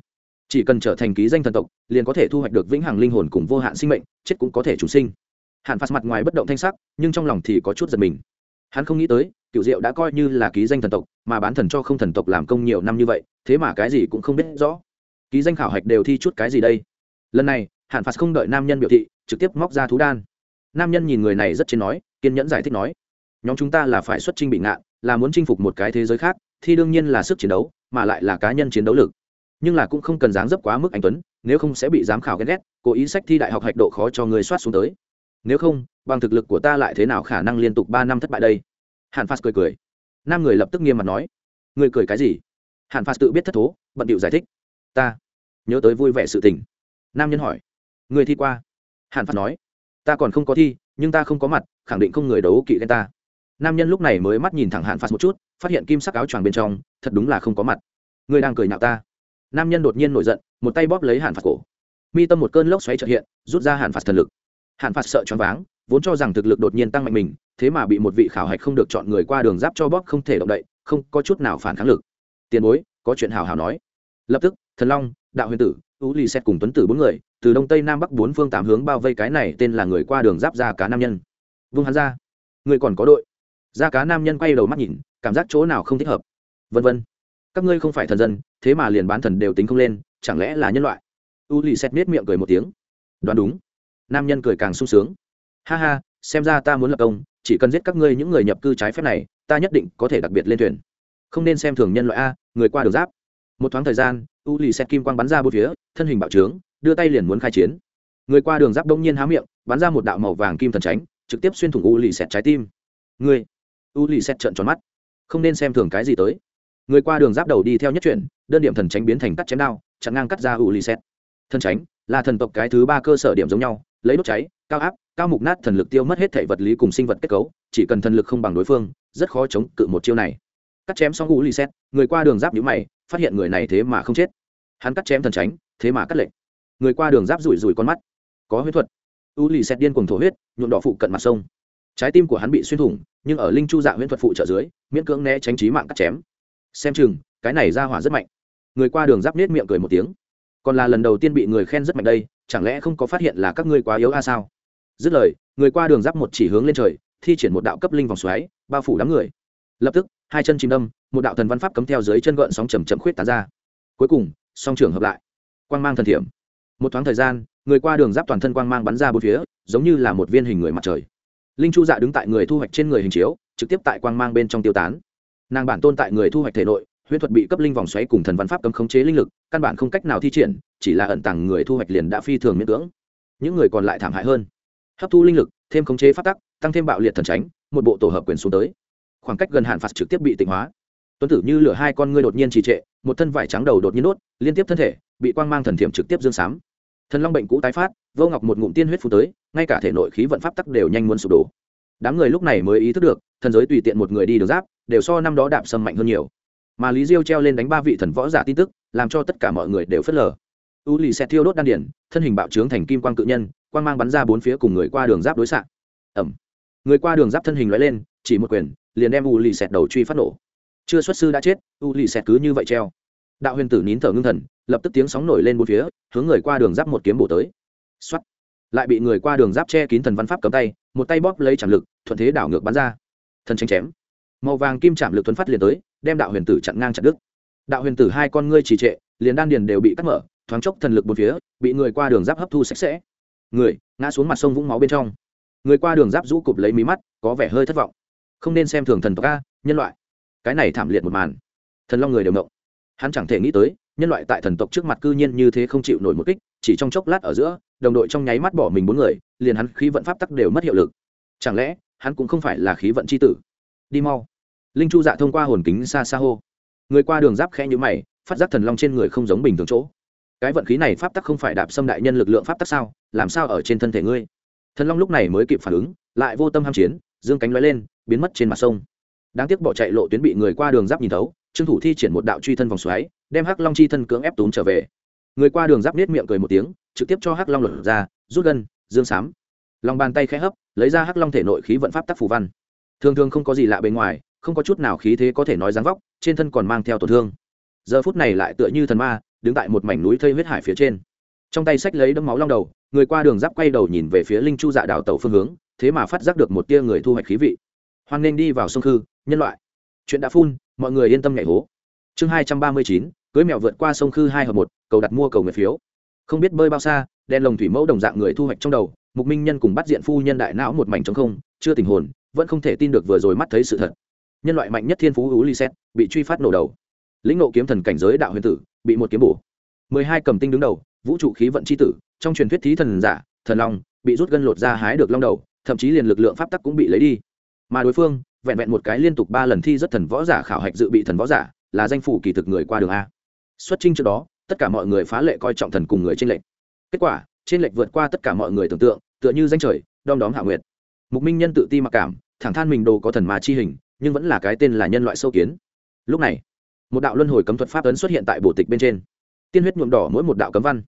Chỉ cần trở thành ký danh thần tộc, liền có thể thu hoạch được vĩnh hằng linh hồn cùng vô hạn sinh mệnh, chết cũng có thể chủ sinh hàn phạt mặt ngoài bất động thanh sắc, nhưng trong lòng thì có chút giật mình. Hắn không nghĩ tới cựu diệu đã coi như là ký danh thần tộc, mà bán thần cho không thần tộc làm công nhiều năm như vậy, thế mà cái gì cũng không biết rõ. Ký danh khảo hạch đều thi chút cái gì đây? Lần này, hàn phạt không đợi nam nhân biểu thị, trực tiếp móc ra thú đan. Nam nhân nhìn người này rất trên nói, kiên nhẫn giải thích nói, nhóm chúng ta là phải xuất trình bị ngạn, là muốn chinh phục một cái thế giới khác thì đương nhiên là sức chiến đấu, mà lại là cá nhân chiến đấu lực. Nhưng là cũng không cần dáng dấp quá mức anh tuấn, nếu không sẽ bị giám khảo ghét ghét, cố ý sách thi đại học hạch độ khó cho người soát xuống tới nếu không, bằng thực lực của ta lại thế nào khả năng liên tục ba năm thất bại đây? Hàn phạt cười cười. Nam người lập tức nghiêm mặt nói. Người cười cái gì? Hàn phạt tự biết thất thố, bận điệu giải thích. Ta nhớ tới vui vẻ sự tình. Nam nhân hỏi. Người thi qua? Hàn phạt nói. Ta còn không có thi, nhưng ta không có mặt, khẳng định không người đấu kỵ ghen ta. Nam nhân lúc này mới mắt nhìn thẳng hàn phạt một chút, phát hiện kim sắc áo choàng bên trong, thật đúng là không có mặt. Người đang cười nhạo ta. Nam nhân đột nhiên nổi giận, một tay bóp lấy hàn phạt cổ. Mi tâm một cơn lốc xoáy trợ hiện, rút ra hàn phạt thần lực hạn phạt sợ choáng váng, vốn cho rằng thực lực đột nhiên tăng mạnh mình, thế mà bị một vị khảo hạch không được chọn người qua đường giáp cho bóp không thể động đậy, không có chút nào phản kháng lực. Tiền bối, có chuyện hào hào nói. Lập tức, thần long, đạo huyền tử, tú lì xét cùng tuấn tử bốn người, từ đông tây nam bắc bốn phương tám hướng bao vây cái này tên là người qua đường giáp ra cá nam nhân. Vung hắn ra. Người còn có đội. Ra cá nam nhân quay đầu mắt nhìn, cảm giác chỗ nào không thích hợp. Vân vân. Các ngươi không phải thần dân, thế mà liền bán thần đều tính không lên, chẳng lẽ là nhân loại? U lì xét miết miệng cười một tiếng. Đoán đúng nam nhân cười càng sung sướng. Ha ha, xem ra ta muốn lập công, chỉ cần giết các ngươi những người nhập cư trái phép này, ta nhất định có thể đặc biệt lên thuyền. Không nên xem thường nhân loại a, người qua đường giáp. Một thoáng thời gian, u lì xét kim quang bắn ra bốn phía, thân hình bạo trướng, đưa tay liền muốn khai chiến. Người qua đường giáp đông nhiên há miệng, bắn ra một đạo màu vàng kim thần tránh, trực tiếp xuyên thủng u lì xét trái tim. Người u lì xét trợn tròn mắt. Không nên xem thường cái gì tới. Người qua đường giáp đầu đi theo nhất chuyển, đơn điểm thần tránh biến thành cắt chém đao, chặn ngang cắt ra u lì xét thần tránh là thần tộc cái thứ ba cơ sở điểm giống nhau lấy đốt cháy, cao áp, cao mục nát thần lực tiêu mất hết thể vật lý cùng sinh vật kết cấu, chỉ cần thần lực không bằng đối phương, rất khó chống cự một chiêu này. Cắt chém xong u lì xét người qua đường giáp nhũ mày, phát hiện người này thế mà không chết. Hắn cắt chém thần tránh thế mà cắt lệnh. Người qua đường giáp rủi rủi con mắt. Có huyết thuật. U lì xét điên cùng thổ huyết, nhuộm đỏ phụ cận mặt sông. Trái tim của hắn bị xuyên thủng, nhưng ở linh chu dạ huyễn thuật phụ trợ dưới, miễn cưỡng né tránh trí mạng cắt chém. Xem chừng, cái này ra hỏa rất mạnh. Người qua đường giáp nết miệng cười một tiếng. Còn là lần đầu tiên bị người khen rất mạnh đây chẳng lẽ không có phát hiện là các ngươi quá yếu a sao? Dứt lời, người qua đường giáp một chỉ hướng lên trời, thi triển một đạo cấp linh vòng xoáy, bao phủ đám người. Lập tức, hai chân chìm đâm, một đạo thần văn pháp cấm theo dưới chân gợn sóng chầm chậm khuyết tán ra. Cuối cùng, song trưởng hợp lại. Quang mang thần thiểm. Một thoáng thời gian, người qua đường giáp toàn thân quang mang bắn ra bốn phía, giống như là một viên hình người mặt trời. Linh chu dạ đứng tại người thu hoạch trên người hình chiếu, trực tiếp tại quang mang bên trong tiêu tán. Nàng bản tôn tại người thu hoạch thể nội huyễn thuật bị cấp linh vòng xoáy cùng thần văn pháp cấm khống chế linh lực căn bản không cách nào thi triển chỉ là ẩn tàng người thu hoạch liền đã phi thường miễn cưỡng. Những người còn lại thảm hại hơn. Hấp thu linh lực thêm khống chế phát tắc tăng thêm bạo liệt thần tránh một bộ tổ hợp quyền xuống tới. Khoảng cách gần hạn phạt trực tiếp bị tịnh hóa. Tuấn tử như lửa hai con ngươi đột nhiên trì trệ một thân vải trắng đầu đột nhiên nốt, liên tiếp thân thể bị quang mang thần thiểm trực tiếp dương sám. Thần long bệnh cũ tái phát vô ngọc một ngụm tiên huyết phù tới ngay cả thể nội khí vận pháp tắc đều nhanh muốn sụp đổ. Đám người lúc này mới ý thức được thần giới tùy tiện một người đi được giáp đều so năm đó đạp sâm mạnh hơn nhiều mà lý diêu treo lên đánh ba vị thần võ giả tin tức, làm cho tất cả mọi người đều phớt lờ. U lì xẹt thiêu đốt đan điển thân hình bạo trướng thành kim quang cự nhân, quang mang bắn ra bốn phía cùng người qua đường giáp đối xạ. Ẩm. Người qua đường giáp thân hình lóe lên, chỉ một quyền, liền đem u lì xẹt đầu truy phát nổ. Chưa xuất sư đã chết, u lì xẹt cứ như vậy treo. Đạo huyền tử nín thở ngưng thần, lập tức tiếng sóng nổi lên bốn phía, hướng người qua đường giáp một kiếm bổ tới. Xuất lại bị người qua đường giáp che kín thần văn pháp cầm tay, một tay bóp lấy chạm lực, thuận thế đảo ngược bắn ra. Thần tranh chém. Màu vàng kim chạm lực thuấn phát liền tới đem đạo huyền tử chặn ngang chặn đứt. Đạo huyền tử hai con ngươi trì trệ, liền đan điền đều bị cắt mở, thoáng chốc thần lực một phía, bị người qua đường giáp hấp thu sạch sẽ. Người, ngã xuống mặt sông vũng máu bên trong. Người qua đường giáp rũ cụp lấy mí mắt, có vẻ hơi thất vọng. Không nên xem thường thần tộc a, nhân loại. Cái này thảm liệt một màn. Thần long người đều ngộng. Hắn chẳng thể nghĩ tới, nhân loại tại thần tộc trước mặt cư nhiên như thế không chịu nổi một kích, chỉ trong chốc lát ở giữa, đồng đội trong nháy mắt bỏ mình bốn người, liền hắn khí vận pháp tắc đều mất hiệu lực. Chẳng lẽ, hắn cũng không phải là khí vận c h i tử? Đi mau linh chu dạ thông qua hồn kính xa xa hô. Người qua đường giáp khẽ nhũ mày, phát giác thần long trên người không giống bình thường chỗ. Cái vận khí này pháp tắc không phải đạp xâm đại nhân lực lượng pháp tắc sao? Làm sao ở trên thân thể ngươi? Thần long lúc này mới kịp phản ứng, lại vô tâm ham chiến, dương cánh l lên, biến mất trên mặt sông. Đáng tiếc bỏ chạy lộ tuyến bị người qua đường giáp nhìn thấu, trương thủ thi triển một đạo truy thân vòng xoáy, đem hắc long chi thân cưỡng ép túm trở về. Người qua đường giáp nết miệng cười một tiếng, trực tiếp cho hắc long lột ra, rút gân, dương sám. Lòng bàn tay khẽ hấp, lấy ra hắc long thể nội khí vận pháp tắc phù văn. Thường thường không có gì lạ bề ngoài không có chút nào khí thế có thể nói dáng vóc, trên thân còn mang theo tổn thương. Giờ phút này lại tựa như thần ma, đứng tại một mảnh núi thây huyết hải phía trên. Trong tay sách lấy đấm máu long đầu, người qua đường giáp quay đầu nhìn về phía linh chu dạ đảo tàu phương hướng, thế mà phát giác được một tia người thu hoạch khí vị. Hoang nên đi vào sông khư, nhân loại. Chuyện đã phun, mọi người yên tâm nhảy hố. Chương hai trăm ba mươi chín, cưới mèo vượt qua sông khư hai hợp một, cầu đặt mua cầu người phiếu. Không biết bơi bao xa, đen lồng thủy mẫu đồng dạng người thu hoạch trong đầu, mục minh nhân cùng bắt diện phu nhân đại não một mảnh trống không, chưa tình hồn, vẫn không thể tin được vừa rồi mắt thấy sự thật nhân loại mạnh nhất thiên phú u li xét bị truy phát nổ đầu. Lĩnh nộ kiếm thần cảnh giới đạo huyền tử, bị một kiếm bổ. Mười hai cầm tinh đứng đầu, vũ trụ khí vận c h i tử, trong truyền thuyết thí thần giả, thần long, bị rút gân lột ra hái được long đầu, thậm chí liền lực lượng pháp tắc cũng bị lấy đi. Mà đối phương, vẹn vẹn một cái liên tục ba lần thi rất thần võ giả khảo hạch dự bị thần võ giả, là danh phủ kỳ thực người qua đường a. Xuất trình trước đó, tất cả mọi người phá lệ coi trọng thần cùng người trên lệnh kết quả trên lệnh vượt qua tất cả mọi người tưởng tượng, tựa như danh trời, đom đóm hạ nguyệt. Mục minh nhân tự ti mặc cảm, thẳng than mình đồ có thần mà chi hình nhưng vẫn là cái tên là nhân loại sâu kiến. Lúc này, một đạo luân hồi cấm thuật pháp ấn xuất hiện tại bộ tịch bên trên. Tiên huyết nhuộm đỏ mỗi một đạo cấm văn.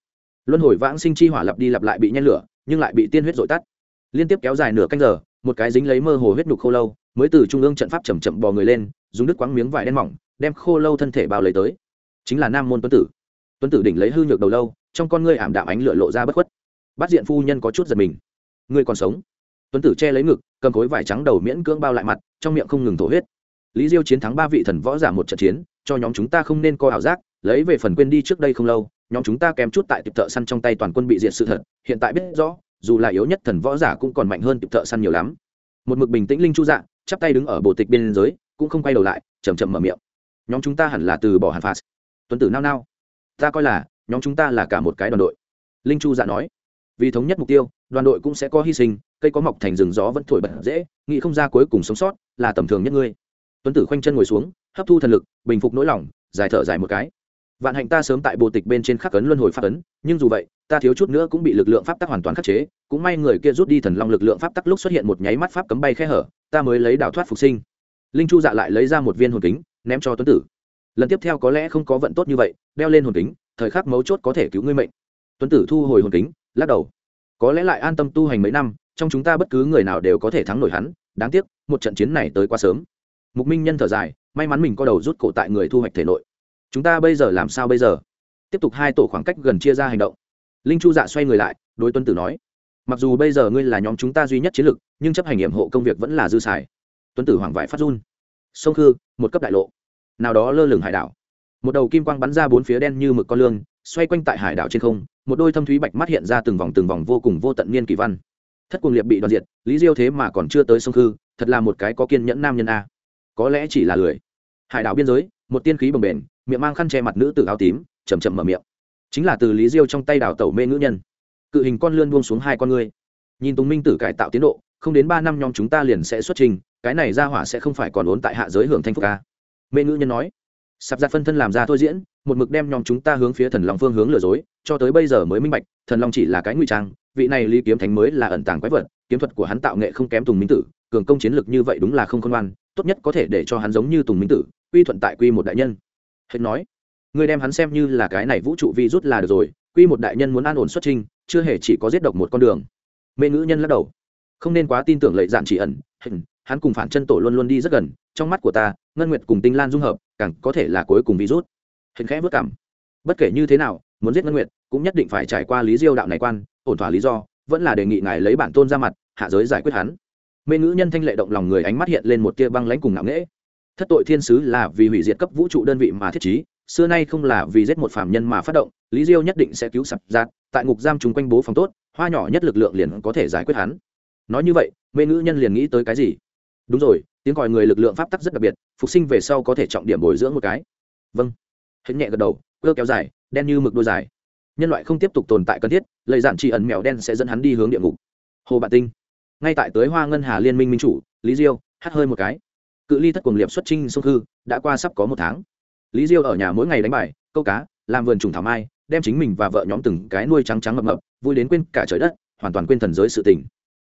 Luân hồi vãng sinh chi hỏa lặp đi lặp lại bị nhen lửa, nhưng lại bị tiên huyết dội tắt. Liên tiếp kéo dài nửa canh giờ, một cái dính lấy mơ hồ huyết nhục khô lâu, mới từ trung ương trận pháp chậm chậm bò người lên, dùng đứt quáng miếng vải đen mỏng, đem khô lâu thân thể bao lấy tới. Chính là nam môn tuấn tử. Tuấn tử đỉnh lấy hư nhược đầu lâu, trong con ngươi ảm đạm ánh lửa lộ ra bất khuất. Bắt diện phu nhân có chút giật mình. Ngươi còn sống? tuấn tử che lấy ngực, cầm khối vải trắng đầu miễn cưỡng bao lại mặt, trong miệng không ngừng thổ huyết. Lý diêu chiến thắng ba vị thần võ giả một trận chiến, cho nhóm chúng ta không nên coi ảo giác, lấy về phần quên đi trước đây không lâu, nhóm chúng ta kém chút tại tiệp thợ săn trong tay toàn quân bị diệt sự thật, hiện tại biết rõ, dù là yếu nhất thần võ giả cũng còn mạnh hơn tiệp thợ săn nhiều lắm. Một mực bình tĩnh linh chu dạ chắp tay đứng ở bộ tịch biên giới cũng không quay đầu lại chầm chậm mở miệng. Nhóm chúng ta hẳn là từ bỏ hàn phạt. Tuấn tử nao nao. Ta coi là, nhóm chúng ta là cả một cái đoàn đội. Linh chu dạ nói vì thống nhất mục tiêu, đoàn đội cũng sẽ có hy sinh, cây có mọc thành rừng gió vẫn thổi bật dễ, nghĩ không ra cuối cùng sống sót là tầm thường nhất ngươi. Tuấn tử khoanh chân ngồi xuống, hấp thu thần lực, bình phục nỗi lòng, dài thở dài một cái. Vạn hạnh ta sớm tại bộ tịch bên trên khắc ấn luân hồi pháp ấn, nhưng dù vậy, ta thiếu chút nữa cũng bị lực lượng pháp tắc hoàn toàn khắc chế, cũng may người kia rút đi thần long lực lượng pháp tắc lúc xuất hiện một nháy mắt pháp cấm bay khe hở, ta mới lấy đào thoát phục sinh. Linh chu dạ lại lấy ra một viên hồn kính, ném cho tuấn tử. Lần tiếp theo có lẽ không có vận tốt như vậy, đeo lên hồn kính, thời khắc mấu chốt có thể cứu ngươi mệnh tuấn tử thu hồi hồn kính, lắc đầu. Có lẽ lại an tâm tu hành mấy năm, trong chúng ta bất cứ người nào đều có thể thắng nổi hắn, đáng tiếc, một trận chiến này tới quá sớm. Mục minh nhân thở dài, may mắn mình có đầu rút cổ tại người thu hoạch thể nội. Chúng ta bây giờ làm sao bây giờ? Tiếp tục hai tổ khoảng cách gần chia ra hành động. Linh chu dạ xoay người lại, đối tuấn tử nói, mặc dù bây giờ ngươi là nhóm chúng ta duy nhất chiến lược nhưng chấp hành nhiệm hộ công việc vẫn là dư xài. Tuấn tử hoảng vải phát run. Sông khư, một cấp đại lộ. Nào đó lơ lửng hải đảo. Một đầu kim quang bắn ra bốn phía đen như mực con lương xoay quanh tại hải đảo trên không một đôi thâm thúy bạch mắt hiện ra từng vòng từng vòng vô cùng vô tận niên kỳ văn. Thất cuồng liệt bị đoạt diệt, lý diêu thế mà còn chưa tới sông khư, thật là một cái có kiên nhẫn nam nhân a. Có lẽ chỉ là lười. Hải đảo biên giới, một tiên khí bồng bềnh, miệng mang khăn che mặt nữ tử áo tím chầm chậm mở miệng. Chính là từ lý diêu trong tay đảo tẩu mê nữ nhân. Cự hình con lươn buông xuống hai con ngươi. Nhìn tùng minh tử cải tạo tiến độ, không đến ba năm nhóm chúng ta liền sẽ xuất trình, cái này ra hỏa sẽ không phải còn ốn tại hạ giới hưởng thanh phúc ca mê nữ nhân nói sạp ra phân thân làm ra thôi diễn, một mực đem nhóm chúng ta hướng phía thần long phương hướng lừa dối, cho tới bây giờ mới minh bạch, thần long chỉ là cái ngụy trang, vị này lý kiếm thánh mới là ẩn tàng quái vật, kiếm thuật của hắn tạo nghệ không kém tùng minh tử, cường công chiến lực như vậy đúng là không khôn ngoan, tốt nhất có thể để cho hắn giống như tùng minh tử, quy thuận tại quy một đại nhân. Hết nói người đem hắn xem như là cái này vũ trụ vi rút là được rồi, quy một đại nhân muốn an ổn xuất trinh chưa hề chỉ có giết độc một con đường. Mê ngữ nhân lắc đầu. Không nên quá tin tưởng lợi dạn chỉ ẩn hắn cùng phản chân tổ luôn luôn đi rất gần, trong mắt của ta ngân nguyệt cùng tinh lan dung hợp, càng có thể là cuối cùng virus hình khẽ vất cảm. Bất kể như thế nào, muốn giết ngân nguyệt, cũng nhất định phải trải qua lý diêu đạo này quan, ổn thỏa lý do, vẫn là đề nghị ngài lấy bản tôn ra mặt, hạ giới giải quyết hắn. Mê ngữ nhân thanh lệ động lòng người ánh mắt hiện lên một tia băng lãnh cùng ngạo nghễ. Thất tội thiên sứ là vì hủy diệt cấp vũ trụ đơn vị mà thiết trí, xưa nay không là vì giết một phạm nhân mà phát động, lý diêu nhất định sẽ cứu sập giạt tại ngục giam chúng quanh bố phòng tốt, hoa nhỏ nhất lực lượng liền có thể giải quyết hắn. Nói như vậy, mê ngữ nhân liền nghĩ tới cái gì? Đúng rồi tiếng gọi người lực lượng pháp tắc rất đặc biệt, phục sinh về sau có thể trọng điểm bồi dưỡng một cái. Vâng. Hết nhẹ gật đầu cơ kéo dài, đen như mực đôi dài. Nhân loại không tiếp tục tồn tại cần thiết, lời giản chỉ ẩn mèo đen sẽ dẫn hắn đi hướng địa ngục. Hồ bạn tinh. Ngay tại tới hoa ngân hà liên minh minh chủ, lý diêu, hát hơi một cái. Cự ly thất cuồng liệp xuất trinh sông hư, đã qua sắp có một tháng. Lý diêu ở nhà mỗi ngày đánh bài, câu cá, làm vườn trùng thảo mai, đem chính mình và vợ nhóm từng cái nuôi trắng trắng mập mập, vui đến quên cả trời đất, hoàn toàn quên thần giới sự tình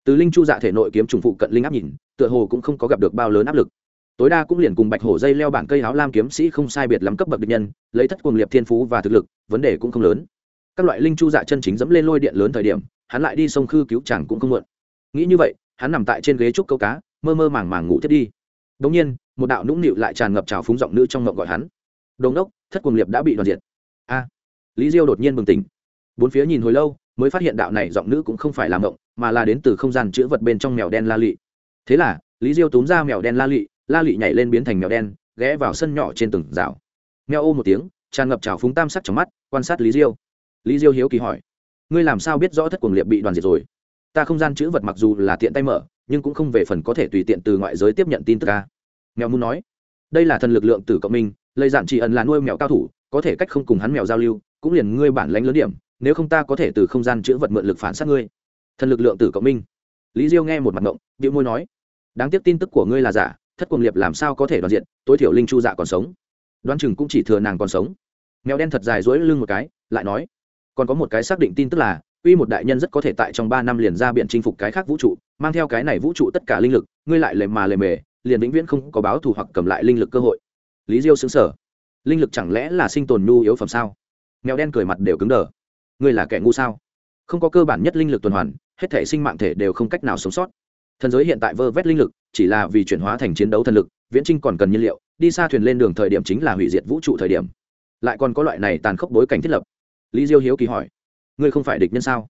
từ linh chu dạ thể nội kiếm trùng phụ cận linh áp nhìn, tựa hồ cũng không có gặp được bao lớn áp lực. Tối đa cũng liền cùng bạch hổ dây leo bảng cây áo lam kiếm sĩ không sai biệt lắm cấp bậc địch nhân, lấy thất cuồng liệp thiên phú và thực lực, vấn đề cũng không lớn. Các loại linh chu dạ chân chính dẫm lên lôi điện lớn thời điểm, hắn lại đi sông khư cứu chàng cũng không mượn nghĩ như vậy, hắn nằm tại trên ghế trúc câu cá, mơ mơ màng màng ngủ thiết đi. Đ nhiên, một đạo nũng nịu lại tràn ngập trào phúng giọng nữ trong ngộng gọi hắn. Đồn đốc, thất cuồng liệp đã bị đoàn diệt. A. Lý diêu đột nhiên bừng tỉnh. Bốn phía nhìn hồi lâu mới phát hiện đạo này giọng nữ cũng không phải là mộng, mà là đến từ không gian chữ vật bên trong mèo đen la lị. Thế là, lý diêu túm ra mèo đen la lị la lị nhảy lên biến thành mèo đen, ghé vào sân nhỏ trên từng rào. Mèo ô một tiếng, tràn ngập trào phúng tam sắc trong mắt, quan sát lý diêu. Lý diêu hiếu kỳ hỏi, ngươi làm sao biết rõ thất quần liệp bị đoàn diệt rồi? Ta không gian chữ vật mặc dù là tiện tay mở, nhưng cũng không về phần có thể tùy tiện từ ngoại giới tiếp nhận tin tức ca mèo muốn nói, đây là thần lực lượng tử cộng minh, lây dạn chỉ ẩn là nuôi mèo cao thủ, có thể cách không cùng hắn mèo giao lưu, cũng liền ngươi bản lánh lớn điểm nếu không ta có thể từ không gian chữ vật mượn lực phản sát ngươi. Thần lực lượng tử cộng minh. Lý diêu nghe một mặt ngộng điệu môi nói, đáng tiếc tin tức của ngươi là giả, thất quần liệp làm sao có thể đoàn diện, tối thiểu linh chu dạ còn sống. Đoán chừng cũng chỉ thừa nàng còn sống. Mèo đen thật dài dối lưng một cái, lại nói, còn có một cái xác định tin tức là uy một đại nhân rất có thể tại trong ba năm liền ra biện chinh phục cái khác vũ trụ, mang theo cái này vũ trụ tất cả linh lực, ngươi lại lề mà lề mề, liền vĩnh viễn không có báo thù hoặc cầm lại linh lực cơ hội. Lý diêu xứng sở linh lực chẳng lẽ là sinh tồn nhu yếu phẩm sao? Mèo đen cười mặt đều cứng đờ ngươi là kẻ ngu sao? Không có cơ bản nhất linh lực tuần hoàn, hết thể sinh mạng thể đều không cách nào sống sót. Thần giới hiện tại vơ vét linh lực, chỉ là vì chuyển hóa thành chiến đấu thần lực, viễn trinh còn cần nhiên liệu, đi xa thuyền lên đường thời điểm chính là hủy diệt vũ trụ thời điểm. Lại còn có loại này tàn khốc bối cảnh thiết lập. Lý diêu hiếu kỳ hỏi, ngươi không phải địch nhân sao?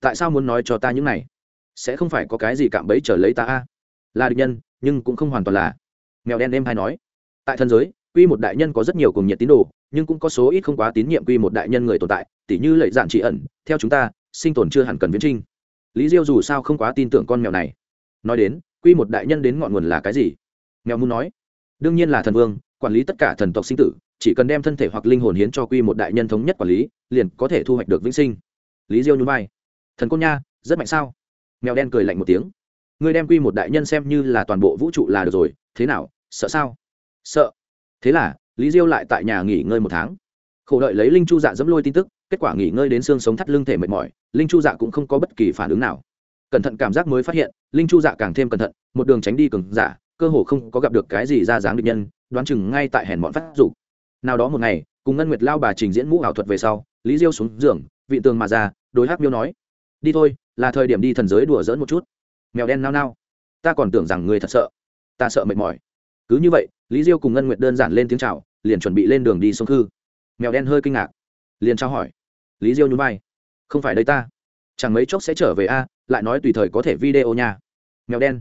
Tại sao muốn nói cho ta những này? Sẽ không phải có cái gì cạm bẫy trở lấy ta a? Là địch nhân, nhưng cũng không hoàn toàn là. Mèo đen đêm hay nói, tại thần giới, quy một đại nhân có rất nhiều cùng nhiệt tín đồ nhưng cũng có số ít không quá tín nhiệm quy một đại nhân người tồn tại, tỉ như lệ dạn trị ẩn, theo chúng ta, sinh tồn chưa hẳn cần viễn trinh. Lý diêu dù sao không quá tin tưởng con mèo này. Nói đến, quy một đại nhân đến ngọn nguồn là cái gì? Mèo muốn nói. Đương nhiên là thần vương, quản lý tất cả thần tộc sinh tử, chỉ cần đem thân thể hoặc linh hồn hiến cho quy một đại nhân thống nhất quản lý, liền có thể thu hoạch được vĩnh sinh. Lý diêu nhún vai. Thần côn nha, rất mạnh sao? Mèo đen cười lạnh một tiếng. Ngươi đem quy một đại nhân xem như là toàn bộ vũ trụ là được rồi, thế nào? Sợ sao? Sợ. Thế là lý diêu lại tại nhà nghỉ ngơi một tháng. Khổ đợi lấy linh chu dạ dẫm lôi tin tức, kết quả nghỉ ngơi đến xương sống thắt lưng thể mệt mỏi, linh chu dạ cũng không có bất kỳ phản ứng nào. Cẩn thận cảm giác mới phát hiện, linh chu dạ càng thêm cẩn thận, một đường tránh đi cường giả, cơ hồ không có gặp được cái gì ra dáng địch nhân, đoán chừng ngay tại hèn bọn phát dục. Nào đó một ngày, cùng ngân nguyệt lao bà trình diễn mũ ảo thuật về sau, lý diêu xuống giường, vị tường mà ra, đối hát miêu nói, đi thôi, là thời điểm đi thần giới đùa dỡn một chút. Mèo đen nao nao, ta còn tưởng rằng người thật sợ, ta sợ mệt mỏi cứ như vậy, lý diêu cùng ngân nguyệt đơn giản lên tiếng chào, liền chuẩn bị lên đường đi sông khư. Mèo đen hơi kinh ngạc. Liền trao hỏi. Lý diêu nhún vai. Không phải đây ta. Chẳng mấy chốc sẽ trở về a, lại nói tùy thời có thể video nha. Mèo đen.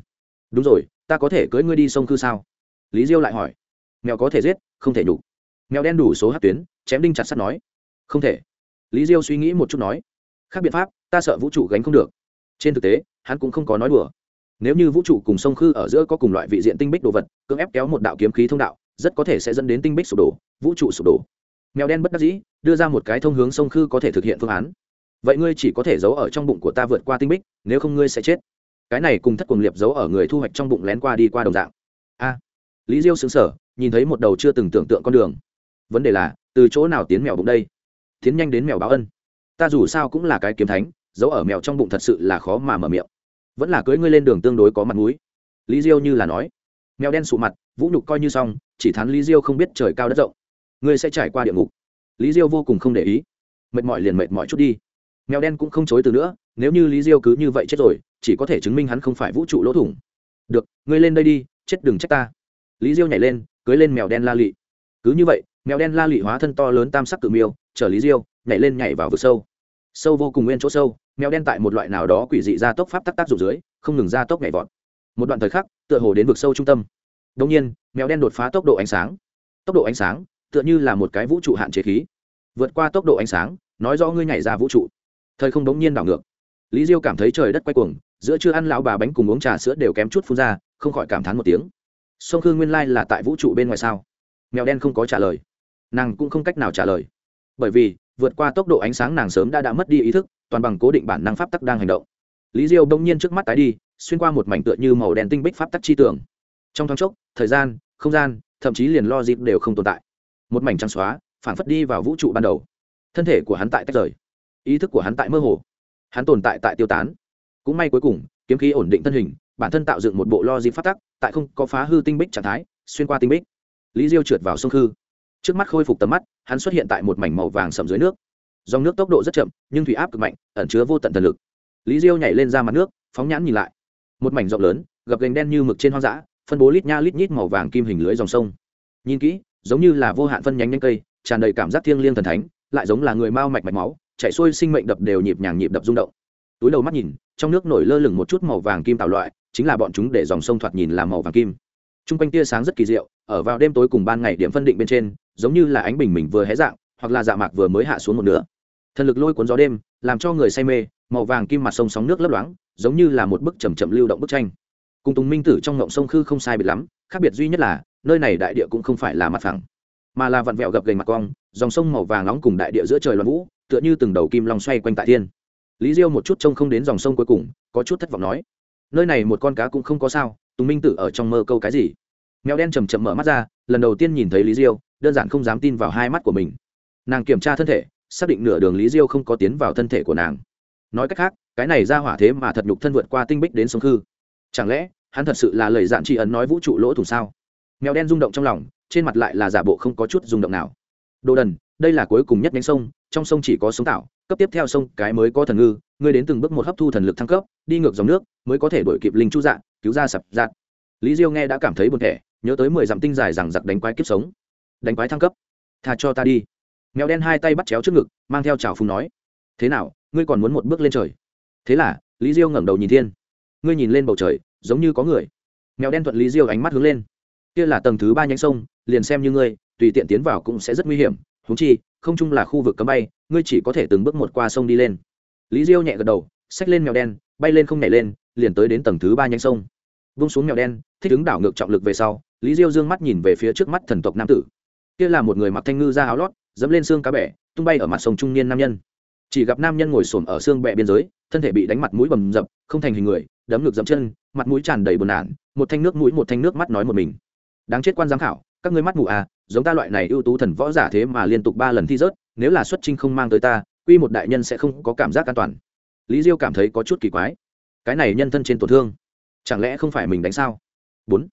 Đúng rồi, ta có thể cưới ngươi đi sông khư sao? Lý diêu lại hỏi. Mèo có thể giết, không thể đủ. mèo đen đủ số hát tuyến, chém đinh chặt sắt nói. Không thể. Lý diêu suy nghĩ một chút nói. Khác biện pháp, ta sợ vũ trụ gánh không được. Trên thực tế, hắn cũng không có nói đùa nếu như vũ trụ cùng sông khư ở giữa có cùng loại vị diện tinh bích đồ vật, cưỡng ép kéo một đạo kiếm khí thông đạo, rất có thể sẽ dẫn đến tinh bích sụp đổ, vũ trụ sụp đổ. Mèo đen bất đắc dĩ, đưa ra một cái thông hướng sông khư có thể thực hiện phương án. Vậy ngươi chỉ có thể giấu ở trong bụng của ta vượt qua tinh bích, nếu không ngươi sẽ chết. Cái này cùng thất cuồng liệp giấu ở người thu hoạch trong bụng lén qua đi qua đồng dạng. A. Lý diêu xứng sở nhìn thấy một đầu chưa từng tưởng tượng con đường. Vấn đề là, từ chỗ nào tiến mèo bụng đây? Tiến nhanh đến mèo báo ân. Ta dù sao cũng là cái kiếm thánh, giấu ở mèo trong bụng thật sự là khó mà mở miệng vẫn là cưới ngươi lên đường tương đối có mặt mũi. Lý diêu như là nói. Mèo đen sụ mặt, vũ nhục coi như xong, chỉ thắn lý diêu không biết trời cao đất rộng. Ngươi sẽ trải qua địa ngục. Lý diêu vô cùng không để ý. Mệt mỏi liền mệt mỏi chút đi. Mèo đen cũng không chối từ nữa, nếu như lý diêu cứ như vậy chết rồi, chỉ có thể chứng minh hắn không phải vũ trụ lỗ thủng. Được, ngươi lên đây đi, chết đừng trách ta. Lý diêu nhảy lên, cưới lên mèo đen la lị. Cứ như vậy, mèo đen la lị hóa thân to lớn tam sắc cự miêu chở lý diêu nhảy lên nhảy vào vực sâu sâu vô cùng nguyên chỗ sâu, mèo đen tại một loại nào đó quỷ dị ra tốc pháp tắc tác dụng dưới, không ngừng ra tốc nhảy vọt. Một đoạn thời khắc, tựa hồ đến vực sâu trung tâm. Đông nhiên, mèo đen đột phá tốc độ ánh sáng. Tốc độ ánh sáng, tựa như là một cái vũ trụ hạn chế khí. Vượt qua tốc độ ánh sáng, nói rõ ngươi nhảy ra vũ trụ. Thời không đống nhiên đảo ngược. Lý diêu cảm thấy trời đất quay cuồng, giữa chưa ăn lão bà bánh cùng uống trà sữa đều kém chút phun ra, không khỏi cảm thán một tiếng. Sông khương nguyên lai là tại vũ trụ bên ngoài sao? Mèo đen không có trả lời. Nàng cũng không cách nào trả lời. Bởi vì vượt qua tốc độ ánh sáng nàng sớm đã đã mất đi ý thức, toàn bằng cố định bản năng pháp tắc đang hành động. Lý diêu đông nhiên trước mắt tái đi, xuyên qua một mảnh tựa như màu đen tinh bích pháp tắc chi tưởng trong thoáng chốc, thời gian, không gian, thậm chí liền lo dịp đều không tồn tại. Một mảnh trắng xóa phản phất đi vào vũ trụ ban đầu. Thân thể của hắn tại tách rời. Ý thức của hắn tại mơ hồ. Hắn tồn tại tại tiêu tán. Cũng may cuối cùng, kiếm khí ổn định thân hình, bản thân tạo dựng một bộ lo dịp phát tắc, tại không có phá hư tinh bích trạng thái, xuyên qua tinh bích. Lý diêu trượt vào sông khư trước mắt khôi phục tầm mắt, hắn xuất hiện tại một mảnh màu vàng sầm dưới nước. Dòng nước tốc độ rất chậm, nhưng thủy áp cực mạnh, ẩn chứa vô tận thần lực. Lý diêu nhảy lên ra mặt nước, phóng nhãn nhìn lại. Một mảnh rộng lớn, gập gành đen như mực trên hoang dã, phân bố lít nha lít nhít màu vàng kim hình lưới dòng sông. Nhìn kỹ, giống như là vô hạn phân nhánh nhanh cây, tràn đầy cảm giác thiêng liêng thần thánh, lại giống là người mau mạch mạch máu chạy xuôi sinh mệnh đập đều nhịp nhàng nhịp đập rung động. Túi đầu mắt nhìn, trong nước nổi lơ lửng một chút màu vàng kim tạo loại, chính là bọn chúng để dòng sông thoạt nhìn là màu vàng kim t r u n g quanh tia sáng rất kỳ diệu, ở vào đêm tối cùng ban ngày điểm phân định bên trên, giống như là ánh bình mình vừa hé dạng, hoặc là dạ mạc vừa mới hạ xuống một nửa. Thần lực lôi cuốn gió đêm, làm cho người say mê, màu vàng kim mặt sông sóng nước lấp loáng, giống như là một bức chầm chậm lưu động bức tranh. Cùng tùng minh tử trong ngộng sông khư không sai biệt lắm, khác biệt duy nhất là, nơi này đại địa cũng không phải là mặt phẳng, mà là vặn vẹo gập gành mặt cong dòng sông màu vàng nóng cùng đại địa giữa trời loạn vũ, tựa như từng đầu kim long xoay quanh tại thiên. Lý diêu một chút trông không đến dòng sông cuối cùng, có chút thất vọng nói, nơi này một con cá cũng không có sao tùng minh tử ở trong mơ câu cái gì? Mèo đen chầm chậm mở mắt ra, lần đầu tiên nhìn thấy lý diêu, đơn giản không dám tin vào hai mắt của mình. Nàng kiểm tra thân thể, xác định nửa đường lý diêu không có tiến vào thân thể của nàng. Nói cách khác, cái này ra hỏa thế mà thật nhục thân vượt qua tinh bích đến sông khư. Chẳng lẽ, hắn thật sự là lời dạn tri ấn nói vũ trụ lỗ thủng sao? Mèo đen rung động trong lòng, trên mặt lại là giả bộ không có chút rung động nào. Đồ đần, đây là cuối cùng nhất nhánh sông, trong sông chỉ có sống tạo cấp tiếp theo sông cái mới có thần ngư, ngươi đến từng bước một hấp thu thần lực thăng cấp, đi ngược dòng nước, mới có thể đổi kịp linh chu dạng cứu ra sập giạt. Lý diêu nghe đã cảm thấy buồn thẻ, nhớ tới mười dặm tinh dài rằng giặc đánh quái kiếp sống. Đánh quái thăng cấp. Thà cho ta đi. Mèo đen hai tay bắt chéo trước ngực, mang theo chảo phùng nói. Thế nào, ngươi còn muốn một bước lên trời? Thế là, lý diêu ngẩng đầu nhìn thiên. Ngươi nhìn lên bầu trời, giống như có người. Mèo đen thuận lý diêu ánh mắt hướng lên. Kia là tầng thứ ba nhánh sông, liền xem như ngươi, tùy tiện tiến vào cũng sẽ rất nguy hiểm. Huống chi, không chung là khu vực cấm bay, ngươi chỉ có thể từng bước một qua sông đi lên. Lý diêu nhẹ gật đầu, xách lên mèo đen, bay lên không nhảy lên liền tới đến tầng thứ ba nhanh sông. Vung xuống mèo đen, thích đứng đảo ngược trọng lực về sau, lý diêu dương mắt nhìn về phía trước mắt thần tộc nam tử. Kia là một người mặc thanh ngư ra áo lót, dẫm lên xương cá bẻ, tung bay ở mặt sông trung niên nam nhân. Chỉ gặp nam nhân ngồi xổm ở xương bẹ biên giới, thân thể bị đánh mặt mũi bầm dập, không thành hình người, đấm ngược dẫm chân, mặt mũi tràn đầy buồn nản, một thanh nước mũi một thanh nước mắt nói một mình. Đáng chết quan giám khảo, các ngươi mắt mù à giống ta loại này ưu tú thần võ giả thế mà liên tục ba lần thi rớt, nếu là xuất trinh không mang tới ta, quy một đại nhân sẽ không có cảm giác an toàn. Lý diêu cảm thấy có chút kỳ quái cái này nhân thân trên tổn thương. Chẳng lẽ không phải mình đánh sao? Bốn.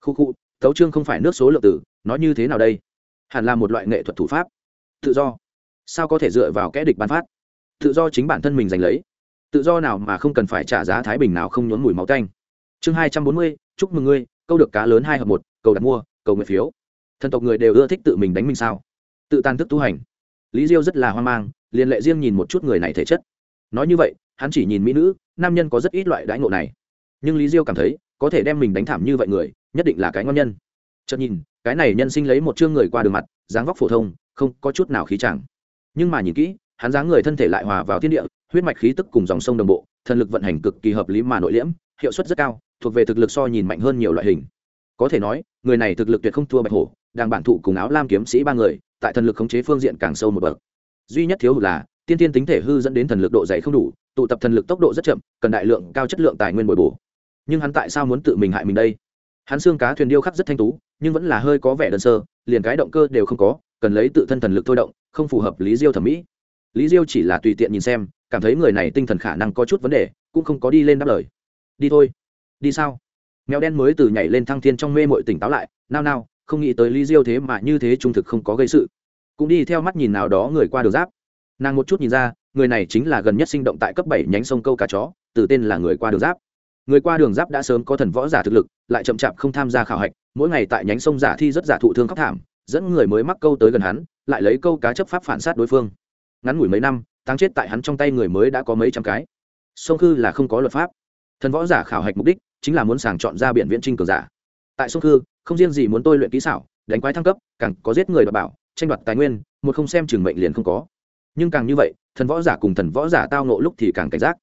Khu khu tấu trương không phải nước số lượng tử, nói như thế nào đây? Hẳn là một loại nghệ thuật thủ pháp. Tự do. Sao có thể dựa vào kẽ địch bán phát? Tự do chính bản thân mình giành lấy. Tự do nào mà không cần phải trả giá thái bình nào không nhốn mùi máu tanh. Chương hai trăm bốn mươi, chúc mừng ngươi, câu được cá lớn hai hợp một, cầu đặt mua, cầu nguyện phiếu. Thần tộc người đều ưa thích tự mình đánh mình sao? Tự tan thức tu hành. Lý diêu rất là hoang mang, liền lệ riêng nhìn một chút người này thể chất. Nói như vậy, hắn chỉ nhìn mỹ nữ nam nhân có rất ít loại đãi ngộ này. Nhưng lý diêu cảm thấy, có thể đem mình đánh thảm như vậy người, nhất định là cái ngon nhân. Chợt nhìn, cái này nhân sinh lấy một chương người qua đường mặt, dáng vóc phổ thông, không có chút nào khí chẳng nhưng mà nhìn kỹ, hắn dáng người thân thể lại hòa vào thiên địa, huyết mạch khí tức cùng dòng sông đồng bộ, thần lực vận hành cực kỳ hợp lý mà nội liễm, hiệu suất rất cao, thuộc về thực lực so nhìn mạnh hơn nhiều loại hình. Có thể nói, người này thực lực tuyệt không thua bạch hổ, đang bản thụ cùng áo lam kiếm sĩ ba người, tại thần lực khống chế phương diện càng sâu một bậc. Duy nhất thiếu hụt là tiên tiên tính thể hư dẫn đến thần lực độ dày không đủ, tụ tập thần lực tốc độ rất chậm, cần đại lượng cao chất lượng tài nguyên bồi bổ. Nhưng hắn tại sao muốn tự mình hại mình đây? Hắn xương cá thuyền điêu khắc rất thanh tú, nhưng vẫn là hơi có vẻ đơn sơ, liền cái động cơ đều không có, cần lấy tự thân thần lực thôi động, không phù hợp lý diêu thẩm mỹ. Lý diêu chỉ là tùy tiện nhìn xem, cảm thấy người này tinh thần khả năng có chút vấn đề, cũng không có đi lên đáp lời. Đi thôi. Đi sao? Mèo đen mới từ nhảy lên thăng thiên trong mê mội tỉnh táo lại, nao nao, không nghĩ tới lý diêu thế mà như thế trung thực không có gây sự. Cũng đi theo mắt nhìn nào đó người qua đường giáp nàng một chút nhìn ra, người này chính là gần nhất sinh động tại cấp bảy nhánh sông câu cá chó, từ tên là người qua đường giáp. Người qua đường giáp đã sớm có thần võ giả thực lực, lại chậm chạp không tham gia khảo hạch, mỗi ngày tại nhánh sông giả thi rất giả thụ thương khóc thảm, dẫn người mới mắc câu tới gần hắn, lại lấy câu cá chấp pháp phản sát đối phương. Ngắn ngủi mấy năm, táng chết tại hắn trong tay người mới đã có mấy trăm cái. Sông khư là không có luật pháp. Thần võ giả khảo hạch mục đích chính là muốn sàng chọn ra biển viễn trinh cường giả. Tại sông khư, không riêng gì muốn tôi luyện kỹ xảo, đánh quái thăng cấp, càng có giết người đ bảo, tranh đoạt tài nguyên, một không xem trường mệnh liền không có nhưng càng như vậy, thần võ giả cùng thần võ giả tao nộ lúc thì càng cảnh giác.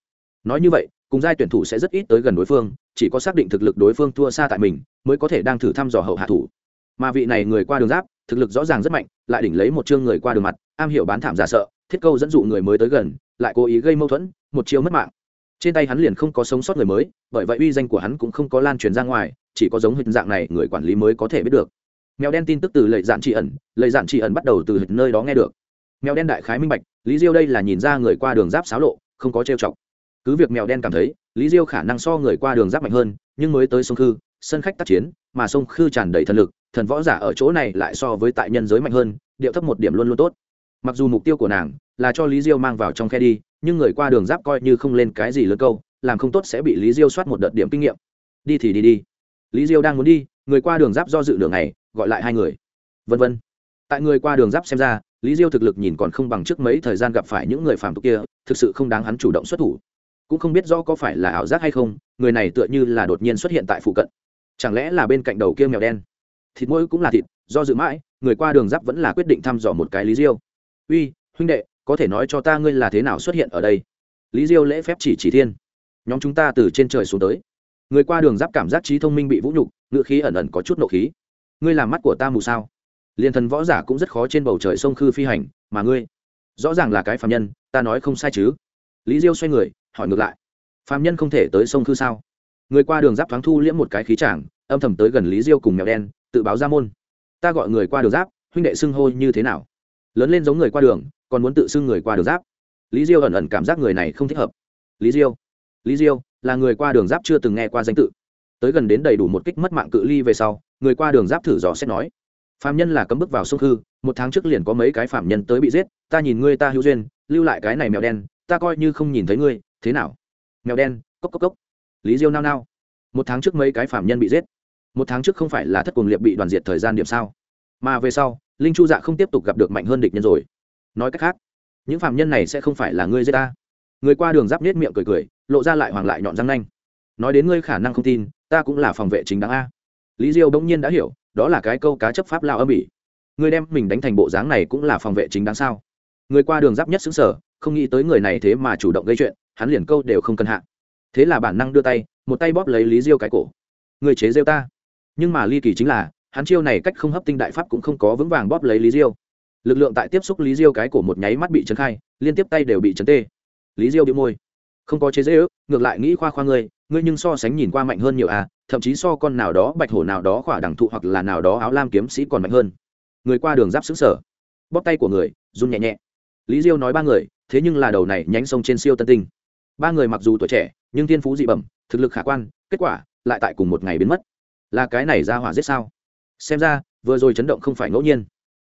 Nói như vậy, cùng giai tuyển thủ sẽ rất ít tới gần đối phương, chỉ có xác định thực lực đối phương thua xa tại mình, mới có thể đang thử thăm dò hậu hạ thủ. Mà vị này người qua đường giáp, thực lực rõ ràng rất mạnh, lại đỉnh lấy một chương người qua đường mặt, am hiểu bán thảm giả sợ, thiết câu dẫn dụ người mới tới gần, lại cố ý gây mâu thuẫn, một chiêu mất mạng. Trên tay hắn liền không có sống sót người mới, bởi vậy uy danh của hắn cũng không có lan truyền ra ngoài, chỉ có giống hình dạng này người quản lý mới có thể biết được. Mèo đen tin tức từ lệ dạn trị ẩn, lệ dạn trị ẩn bắt đầu từ nơi đó nghe được mèo đen đại khái minh bạch, lý diêu đây là nhìn ra người qua đường giáp xáo lộ, không có trêu chọc. Cứ việc mèo đen cảm thấy, lý diêu khả năng so người qua đường giáp mạnh hơn, nhưng mới tới sông khư, sân khách tác chiến, mà sông khư tràn đầy thần lực, thần võ giả ở chỗ này lại so với tại nhân giới mạnh hơn, điệu thấp một điểm luôn luôn tốt. Mặc dù mục tiêu của nàng là cho lý diêu mang vào trong khe đi, nhưng người qua đường giáp coi như không lên cái gì lớn câu, làm không tốt sẽ bị lý diêu soát một đợt điểm kinh nghiệm. Đi thì đi đi. Lý diêu đang muốn đi, người qua đường giáp do dự đường này gọi lại hai người. Vân vân. Tại người qua đường giáp xem ra lý diêu thực lực nhìn còn không bằng trước mấy thời gian gặp phải những người phạm tục kia, thực sự không đáng hắn chủ động xuất thủ. Cũng không biết rõ có phải là ảo giác hay không, người này tựa như là đột nhiên xuất hiện tại phụ cận. Chẳng lẽ là bên cạnh đầu kia mèo đen? Thịt mỗi cũng là thịt, do dự mãi, người qua đường giáp vẫn là quyết định thăm dò một cái lý diêu. Uy, huynh đệ, có thể nói cho ta ngươi là thế nào xuất hiện ở đây? Lý diêu lễ phép chỉ chỉ thiên. Nhóm chúng ta từ trên trời xuống tới. Người qua đường giáp cảm giác trí thông minh bị vũ nhục ngựa khí ẩn ẩn có chút nộ khí. Ngươi làm mắt của ta mù sao? liền thần võ giả cũng rất khó trên bầu trời sông khư phi hành, mà ngươi, rõ ràng là cái phạm nhân, ta nói không sai chứ? Lý diêu xoay người, hỏi ngược lại. Phạm nhân không thể tới sông khư sao? Người qua đường giáp thoáng thu liễm một cái khí trảng âm thầm tới gần lý diêu cùng mèo đen, tự báo ra môn. Ta gọi người qua đường giáp, huynh đệ xưng hô như thế nào? Lớn lên giống người qua đường, còn muốn tự xưng người qua đường giáp. Lý diêu ẩn ẩn cảm giác người này không thích hợp. Lý diêu lý diêu, là người qua đường giáp chưa từng nghe qua danh tự. Tới gần đến đầy đủ một kích mất mạng cự ly về sau, người qua đường giáp thử dò xét nói phạm nhân là cấm bước vào sông hư một tháng trước liền có mấy cái phạm nhân tới bị giết, ta nhìn ngươi ta hữu duyên, lưu lại cái này mèo đen, ta coi như không nhìn thấy ngươi, thế nào? Mèo đen, cốc cốc cốc. Lý diêu nao nao. Một tháng trước mấy cái phạm nhân bị giết. Một tháng trước không phải là thất cuồng liệt bị đoàn diệt thời gian điểm sao? Mà về sau, linh chu dạ không tiếp tục gặp được mạnh hơn địch nhân rồi. Nói cách khác, những phạm nhân này sẽ không phải là ngươi giết ta. Người qua đường giáp nết miệng cười cười, lộ ra lại hoàng lại nhọn răng nanh. Nói đến ngươi khả năng không tin, ta cũng là phòng vệ chính đáng a. Lý diêu bỗng nhiên đã hiểu đó là cái câu cá chấp pháp lao âm bỉ người đem mình đánh thành bộ dáng này cũng là phòng vệ chính đáng sao? Người qua đường giáp nhất xứng sở, không nghĩ tới người này thế mà chủ động gây chuyện, hắn liền câu đều không cân hạ. Thế là bản năng đưa tay, một tay bóp lấy lý diêu cái cổ. Người chế rêu ta. Nhưng mà ly kỳ chính là, hắn chiêu này cách không hấp tinh đại pháp cũng không có vững vàng bóp lấy lý diêu. Lực lượng tại tiếp xúc lý diêu cái cổ một nháy mắt bị chấn khai, liên tiếp tay đều bị chấn tê. Lý diêu bị môi. Không có chế dễ ước ngược lại nghĩ khoa khoa ngươi ngươi nhưng so sánh nhìn qua mạnh hơn nhiều à thậm chí so con nào đó bạch hổ nào đó khỏa đẳng thụ hoặc là nào đó áo lam kiếm sĩ còn mạnh hơn. Người qua đường giáp xứng sở. Bóp tay của người, run nhẹ nhẹ. Lý diêu nói ba người, thế nhưng là đầu này nhánh sông trên siêu tân tinh. Ba người mặc dù tuổi trẻ, nhưng thiên phú dị bẩm, thực lực khả quan, kết quả lại tại cùng một ngày biến mất. Là cái này ra hỏa giết sao? Xem ra, vừa rồi chấn động không phải ngẫu nhiên.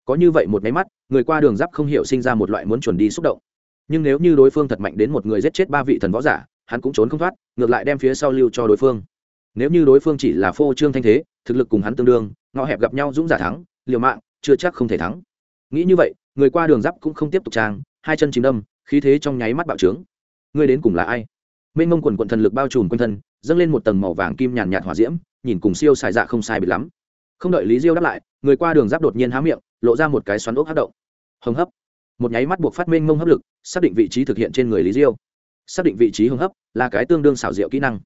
Có như vậy một máy mắt, người qua đường giáp không hiểu sinh ra một loại muốn chuẩn đi xúc động. Nhưng nếu như đối phương thật mạnh đến một người giết chết ba vị thần võ giả hắn cũng trốn không thoát, ngược lại đem phía sau lưu cho đối phương. Nếu như đối phương chỉ là phô trương thanh thế, thực lực cùng hắn tương đương, ngõ hẹp gặp nhau dũng giả thắng, liều mạng, chưa chắc không thể thắng. Nghĩ như vậy, người qua đường giáp cũng không tiếp tục trang, hai chân chìm đâm, khí thế trong nháy mắt bạo trướng. Người đến cùng là ai? Mênh mông quần quận thần lực bao trùm quanh thân, dâng lên một tầng màu vàng kim nhàn nhạt hỏa diễm, nhìn cùng siêu xài dạ không sai bịt lắm. Không đợi lý diêu đáp lại, người qua đường giáp đột nhiên há miệng, lộ ra một cái xoắn ốc hấp động. Hồng hấp. Một nháy mắt buộc phát mênh mông hấp lực, xác định vị trí thực hiện trên người lý diêu xác định vị trí hưng hấp là cái tương đương xảo diệu kỹ năng.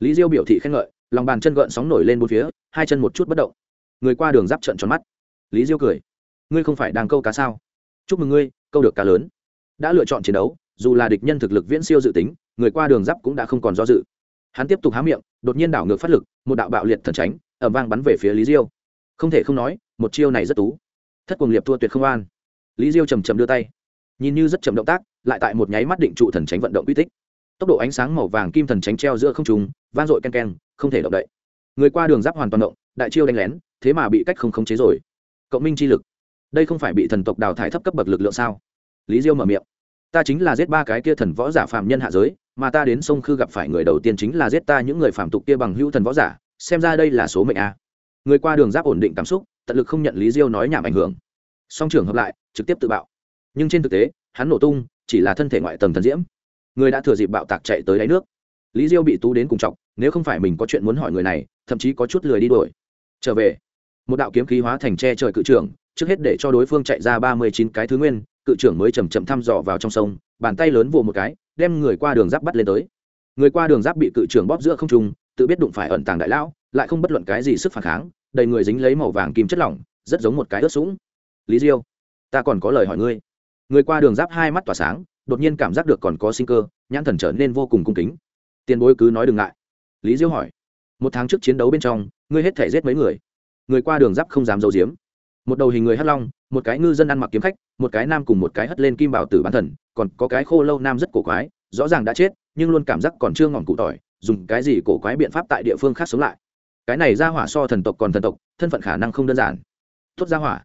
Lý diêu biểu thị khen ngợi, lòng bàn chân gợn sóng nổi lên bốn phía, hai chân một chút bất động. Người qua đường giáp trận tròn mắt. Lý diêu cười. Ngươi không phải đang câu cá sao? Chúc mừng ngươi, câu được cá lớn. Đã lựa chọn chiến đấu, dù là địch nhân thực lực viễn siêu dự tính, người qua đường giáp cũng đã không còn do dự. Hắn tiếp tục há miệng, đột nhiên đảo ngược phát lực, một đạo bạo liệt thần tránh ẩm vang bắn về phía lý diêu. Không thể không nói, một chiêu này rất tú. Thất cuồng liệp thua tuyệt không an. Lý diêu chầm chầm đưa tay. Nhìn như rất chậm động tác lại tại một nháy mắt định trụ thần tránh vận động quy tích. Tốc độ ánh sáng màu vàng kim thần tránh treo giữa không trùng vang dội ken ken không thể động đậy. Người qua đường giáp hoàn toàn động, đại chiêu đánh lén, thế mà bị cách không khống chế rồi. Cộng minh chi lực. Đây không phải bị thần tộc đào thải thấp cấp bậc lực lượng sao? Lý diêu mở miệng. Ta chính là giết ba cái kia thần võ giả phạm nhân hạ giới, mà ta đến sông khư gặp phải người đầu tiên chính là giết ta những người phạm tục kia bằng hữu thần võ giả, xem ra đây là số mệnh a. Người qua đường giáp ổn định cảm xúc, tận lực không nhận lý diêu nói nhảm ảnh hưởng. Song trường hợp lại, trực tiếp tự bạo. Nhưng trên thực tế, hắn nổ tung chỉ là thân thể ngoại tầng thần diễm. Người đã thừa dịp bạo tạc chạy tới đáy nước. Lý diêu bị tú đến cùng chọc, nếu không phải mình có chuyện muốn hỏi người này, thậm chí có chút lười đi đuổi. Trở về. Một đạo kiếm khí hóa thành tre trời cự trưởng, trước hết để cho đối phương chạy ra ba mươi chín cái thứ nguyên, cự trưởng mới chầm chậm thăm dò vào trong sông, bàn tay lớn vồ một cái, đem người qua đường giáp bắt lên tới. Người qua đường giáp bị cự trưởng bóp giữa không trung, tự biết đụng phải ẩn tàng đại lão, lại không bất luận cái gì sức phản kháng, đầy người dính lấy màu vàng kim chất lỏng, rất giống một cái ướt sũng. Lý diêu, ta còn có lời hỏi ngươi người qua đường giáp hai mắt tỏa sáng, đột nhiên cảm giác được còn có sinh cơ, nhãn thần trở nên vô cùng cung kính. Tiền bối cứ nói đừng ngại. Lý diêu hỏi, một tháng trước chiến đấu bên trong, ngươi hết thể giết mấy người? Người qua đường giáp không dám giấu giếm. Một đầu hình người hắt long, một cái ngư dân ăn mặc kiếm khách, một cái nam cùng một cái hất lên kim bảo tử bán thần, còn có cái khô lâu nam rất cổ quái, rõ ràng đã chết, nhưng luôn cảm giác còn chưa ngỏm cụ tỏi, dùng cái gì cổ quái biện pháp tại địa phương khác sống lại. Cái này ra hỏa so thần tộc còn thần tộc, thân phận khả năng không đơn giản. Tốt ra hỏa.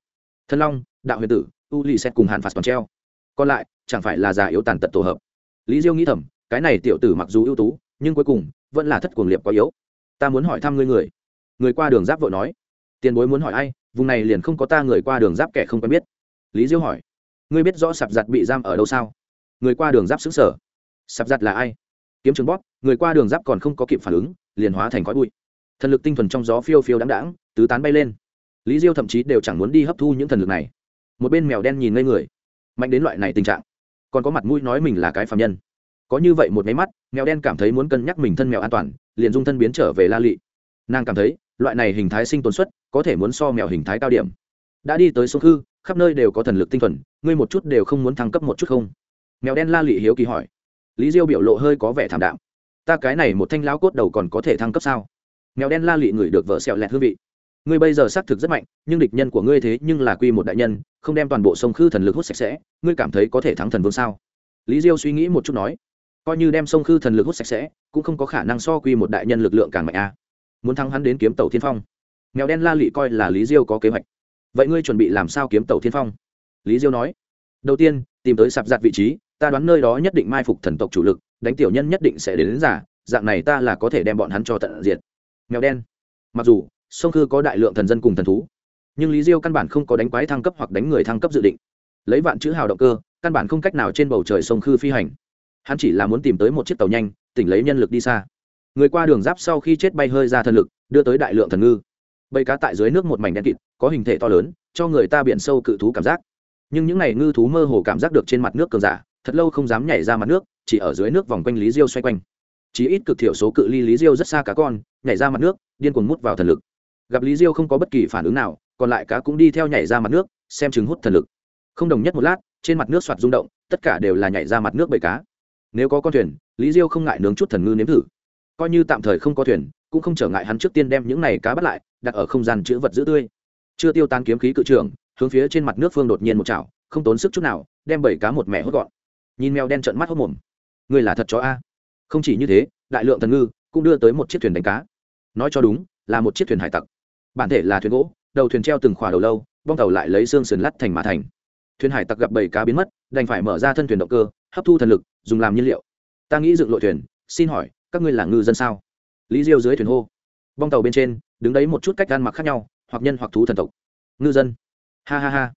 Thần long, đạo huyền tử u lì xét cùng hàn phạt còn treo. Còn lại, chẳng phải là già yếu tàn tật tổ hợp. Lý diêu nghĩ thầm, cái này tiểu tử mặc dù ưu tú, nhưng cuối cùng, vẫn là thất cuồng liệp quá yếu. Ta muốn hỏi thăm ngươi người. Người qua đường giáp vội nói. Tiền bối muốn hỏi ai, vùng này liền không có ta người qua đường giáp kẻ không quen biết. Lý diêu hỏi. Ngươi biết rõ sạp giặt bị giam ở đâu sao? Người qua đường giáp xứng sở. Sạp giặt là ai? Kiếm trường bóp, người qua đường giáp còn không có kịp phản ứng, liền hóa thành khói bụi. Thần lực tinh thuần trong gió phiêu phiêu đáng đáng tứ tán bay lên. Lý diêu thậm chí đều chẳng muốn đi hấp thu những thần lực này một bên mèo đen nhìn ngây người. Mạnh đến loại này tình trạng, còn có mặt mũi nói mình là cái phạm nhân. Có như vậy một máy mắt, mèo đen cảm thấy muốn cân nhắc mình thân mèo an toàn, liền dung thân biến trở về la lị. Nàng cảm thấy, loại này hình thái sinh tồn xuất, có thể muốn so mèo hình thái cao điểm. Đã đi tới số khư, khắp nơi đều có thần lực tinh thuần, ngươi một chút đều không muốn thăng cấp một chút không? Mèo đen la lị hiếu kỳ hỏi. Lý diêu biểu lộ hơi có vẻ thảm đạm. Ta cái này một thanh lão cốt đầu còn có thể thăng cấp sao? Mèo đen la lị ngửi được vợ sẹo lẹt hương vị ngươi bây giờ xác thực rất mạnh nhưng địch nhân của ngươi thế nhưng là quy một đại nhân không đem toàn bộ sông khư thần lực hút sạch sẽ ngươi cảm thấy có thể thắng thần vương sao? Lý diêu suy nghĩ một chút nói coi như đem sông khư thần lực hút sạch sẽ cũng không có khả năng so quy một đại nhân lực lượng càng mạnh a. À. muốn thắng hắn đến kiếm tàu thiên phong. Nghèo đen la lị coi là lý diêu có kế hoạch. Vậy ngươi chuẩn bị làm sao kiếm tàu thiên phong? Lý diêu nói đầu tiên tìm tới sạp giặt vị trí ta đoán nơi đó nhất định mai phục thần tộc chủ lực đánh tiểu nhân nhất định sẽ đến, đến giả dạng này ta là có thể đem bọn hắn cho tận diệt. Nghèo đen mặc dù sông khư có đại lượng thần dân cùng thần thú. Nhưng lý diêu căn bản không có đánh quái thăng cấp hoặc đánh người thăng cấp dự định. Lấy vạn chữ hào động cơ, căn bản không cách nào trên bầu trời sông khư phi hành. Hắn chỉ là muốn tìm tới một chiếc tàu nhanh, tỉnh lấy nhân lực đi xa. Người qua đường giáp sau khi chết bay hơi ra thần lực, đưa tới đại lượng thần ngư. Bầy cá tại dưới nước một mảnh đen kịt, có hình thể to lớn, cho người ta biển sâu cự thú cảm giác. Nhưng những ngày ngư thú mơ hồ cảm giác được trên mặt nước cường giả, thật lâu không dám nhảy ra mặt nước, chỉ ở dưới nước vòng quanh lý diêu xoay quanh. Chỉ ít cực thiểu số cự ly lý diêu rất xa cá con, nhảy ra mặt nước, điên cuồng mút vào thần lực gặp lý diêu không có bất kỳ phản ứng nào, còn lại cá cũng đi theo nhảy ra mặt nước, xem chứng hút thần lực. Không đồng nhất một lát, trên mặt nước soạt rung động, tất cả đều là nhảy ra mặt nước bởi cá. Nếu có con thuyền, lý diêu không ngại nướng chút thần ngư nếm thử. Coi như tạm thời không có thuyền, cũng không trở ngại hắn trước tiên đem những này cá bắt lại, đặt ở không gian chữ vật giữ tươi. Chưa tiêu tan kiếm khí cự trường, hướng phía trên mặt nước phương đột nhiên một chảo, không tốn sức chút nào, đem bảy cá một mẹ hốt gọn. Nhìn mèo đen trợn mắt hốt mồm. Người là thật chó a. Không chỉ như thế, đại lượng thần ngư cũng đưa tới một chiếc thuyền đánh cá. Nói cho đúng, là một chiếc thuyền hải tặc bản thể là thuyền gỗ, đầu thuyền treo từng khỏa đầu lâu, bong tàu lại lấy xương sườn lắt thành mã thành. Thuyền hải tặc gặp bảy cá biến mất, đành phải mở ra thân thuyền động cơ, hấp thu thần lực, dùng làm nhiên liệu. Ta nghĩ dựng lội thuyền, xin hỏi, các ngươi là ngư dân sao? Lý diêu dưới thuyền hô. Bong tàu bên trên, đứng đấy một chút cách gan mặc khác nhau, hoặc nhân hoặc thú thần tộc. Ngư dân. Ha ha ha.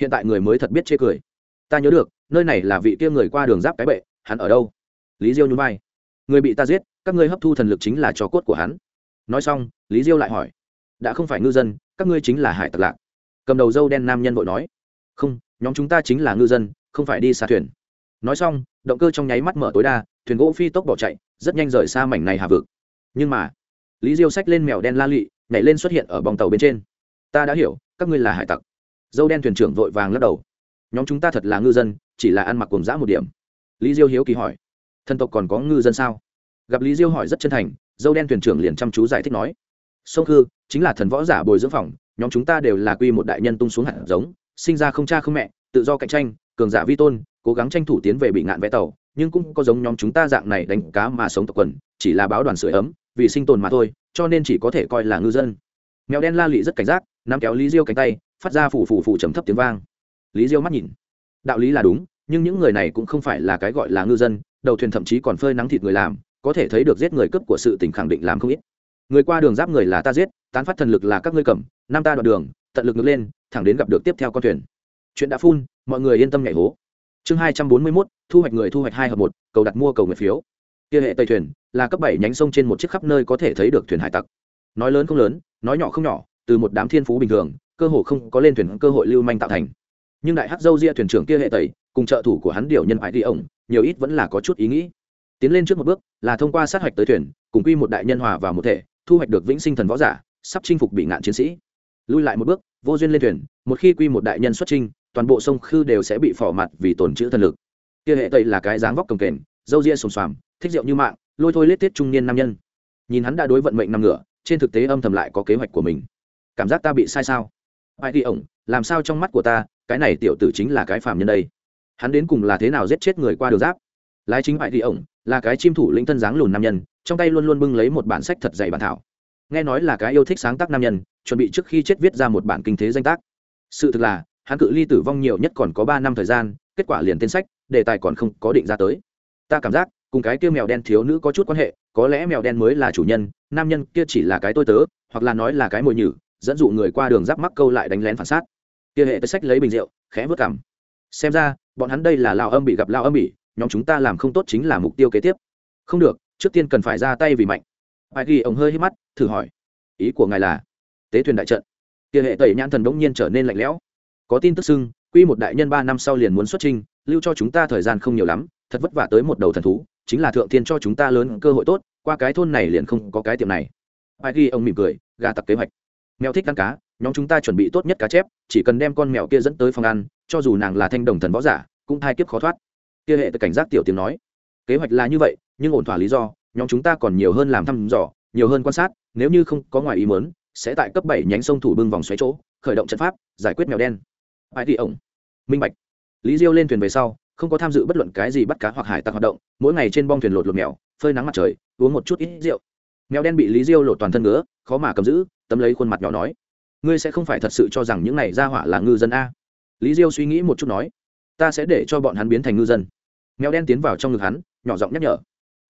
Hiện tại người mới thật biết chê cười. Ta nhớ được, nơi này là vị kia người qua đường giáp cái bệ, hắn ở đâu? Lý diêu nhún vai. Người bị ta giết, các ngươi hấp thu thần lực chính là trò cốt của hắn. Nói xong, lý diêu lại hỏi đã không phải ngư dân, các ngươi chính là hải tặc lạc. Cầm đầu dâu đen nam nhân vội nói. Không, nhóm chúng ta chính là ngư dân, không phải đi xa thuyền. Nói xong, động cơ trong nháy mắt mở tối đa, thuyền gỗ phi tốc bỏ chạy, rất nhanh rời xa mảnh này hà vực. Nhưng mà, lý diêu xách lên mèo đen la lụy nhảy lên xuất hiện ở bòng tàu bên trên. Ta đã hiểu, các ngươi là hải tặc. Dâu đen thuyền trưởng vội vàng lắc đầu. Nhóm chúng ta thật là ngư dân, chỉ là ăn mặc cùng dã một điểm. Lý diêu hiếu kỳ hỏi. Thân tộc còn có ngư dân sao? Gặp lý diêu hỏi rất chân thành, dâu đen thuyền trưởng liền chăm chú giải thích nói sông khư chính là thần võ giả bồi dưỡng phòng, nhóm chúng ta đều là quy một đại nhân tung xuống hạt giống, sinh ra không cha không mẹ, tự do cạnh tranh, cường giả vi tôn, cố gắng tranh thủ tiến về bị ngạn vẽ tàu, nhưng cũng có giống nhóm chúng ta dạng này đánh cá mà sống tập quần, chỉ là báo đoàn sửa ấm, vì sinh tồn mà thôi, cho nên chỉ có thể coi là ngư dân. Mèo đen la lị rất cảnh giác, nắm kéo lý diêu cánh tay, phát ra phủ phủ phủ trầm thấp tiếng vang. Lý diêu mắt nhìn. Đạo lý là đúng, nhưng những người này cũng không phải là cái gọi là ngư dân, đầu thuyền thậm chí còn phơi nắng thịt người làm, có thể thấy được giết người cướp của sự tỉnh khẳng định làm không ít người qua đường giáp người là ta giết, tán phát thần lực là các ngươi cầm nam ta đoạn đường, tận lực ngược lên, thẳng đến gặp được tiếp theo con thuyền. Chuyện đã phun, mọi người yên tâm nhảy hố. Chương hai trăm bốn mươi mốt, thu hoạch người thu hoạch hai hợp một, cầu đặt mua cầu người phiếu. Kia hệ tây thuyền, là cấp bảy nhánh sông trên một chiếc khắp nơi có thể thấy được thuyền hải tặc. Nói lớn không lớn, nói nhỏ không nhỏ, từ một đám thiên phú bình thường, cơ hồ không có lên thuyền cơ hội lưu manh tạo thành. Nhưng đại hắc dâu ria thuyền trưởng kia hệ tẩy, cùng trợ thủ của hắn điều nhân hải đi ổng, nhiều ít vẫn là có chút ý nghĩ. Tiến lên trước một bước, là thông qua sát hạch tới thuyền, cùng quy một đại nhân hòa vào một thể thu hoạch được vĩnh sinh thần võ giả sắp chinh phục bị ngạn chiến sĩ. Lui lại một bước vô duyên lên thuyền một khi quy một đại nhân xuất trinh toàn bộ sông khư đều sẽ bị phỏ mặt vì tổn chữ thần lực. Kia hệ tây là cái dáng vóc cầm kềnh râu ria xồm xoàm thích rượu như mạng lôi thôi lết tiết trung niên nam nhân. Nhìn hắn đã đối vận mệnh năm ngựa, trên thực tế âm thầm lại có kế hoạch của mình. Cảm giác ta bị sai sao? Ai đi ổng làm sao trong mắt của ta cái này tiểu tử chính là cái phàm nhân đây? Hắn đến cùng là thế nào giết chết người qua đường giáp? lái chính bại đi ổng, là cái chim thủ lĩnh thân dáng lùn nam nhân, trong tay luôn luôn bưng lấy một bản sách thật dày bản thảo. Nghe nói là cái yêu thích sáng tác nam nhân, chuẩn bị trước khi chết viết ra một bản kinh thế danh tác. Sự thực là, hắn cự ly tử vong nhiều nhất còn có ba năm thời gian, kết quả liền tên sách, đề tài còn không có định ra tới. Ta cảm giác, cùng cái kia mèo đen thiếu nữ có chút quan hệ, có lẽ mèo đen mới là chủ nhân, nam nhân kia chỉ là cái tôi tớ, hoặc là nói là cái mồi nhử, dẫn dụ người qua đường giáp mắc câu lại đánh lén phản sát kia hệ tới sách lấy bình rượu, khẽ vớt cảm xem ra, bọn hắn đây là lao âm bị gặp lao âm bị nhóm chúng ta làm không tốt chính là mục tiêu kế tiếp. Không được, trước tiên cần phải ra tay vì mạnh. Bài ghi ông hơi hít mắt, thử hỏi. Ý của ngài là, tế thuyền đại trận. Kia hệ tẩy nhãn thần bỗng nhiên trở nên lạnh lẽo. Có tin tức xưng, quy một đại nhân ba năm sau liền muốn xuất trình lưu cho chúng ta thời gian không nhiều lắm, thật vất vả tới một đầu thần thú, chính là thượng thiên cho chúng ta lớn cơ hội tốt, qua cái thôn này liền không có cái tiệm này. Bài ghi ông mỉm cười, gà tặc kế hoạch. Mèo thích ăn cá, nhóm chúng ta chuẩn bị tốt nhất cá chép, chỉ cần đem con mèo kia dẫn tới phòng ăn, cho dù nàng là thanh đồng thần võ giả, cũng hai kiếp khó thoát kia hệ tự cảnh giác tiểu tiếng nói. Kế hoạch là như vậy, nhưng ổn thỏa lý do, nhóm chúng ta còn nhiều hơn làm thăm dò, nhiều hơn quan sát, nếu như không có ngoài ý mớn sẽ tại cấp bảy nhánh sông thủ bưng vòng xoáy chỗ, khởi động trận pháp, giải quyết mèo đen. Ai thì ổng? Minh bạch. Lý diêu lên thuyền về sau, không có tham dự bất luận cái gì bắt cá hoặc hải tặc hoạt động, mỗi ngày trên bong thuyền lột lột mèo, phơi nắng mặt trời, uống một chút ít rượu. Mèo đen bị lý diêu lột toàn thân ngứa, khó mà cầm giữ, tấm lấy khuôn mặt nhỏ nói. Ngươi sẽ không phải thật sự cho rằng những này ra hỏa là ngư dân a. Lý diêu suy nghĩ một chút nói ta sẽ để cho bọn hắn biến thành ngư dân. Mèo đen tiến vào trong ngực hắn, nhỏ giọng nhắc nhở.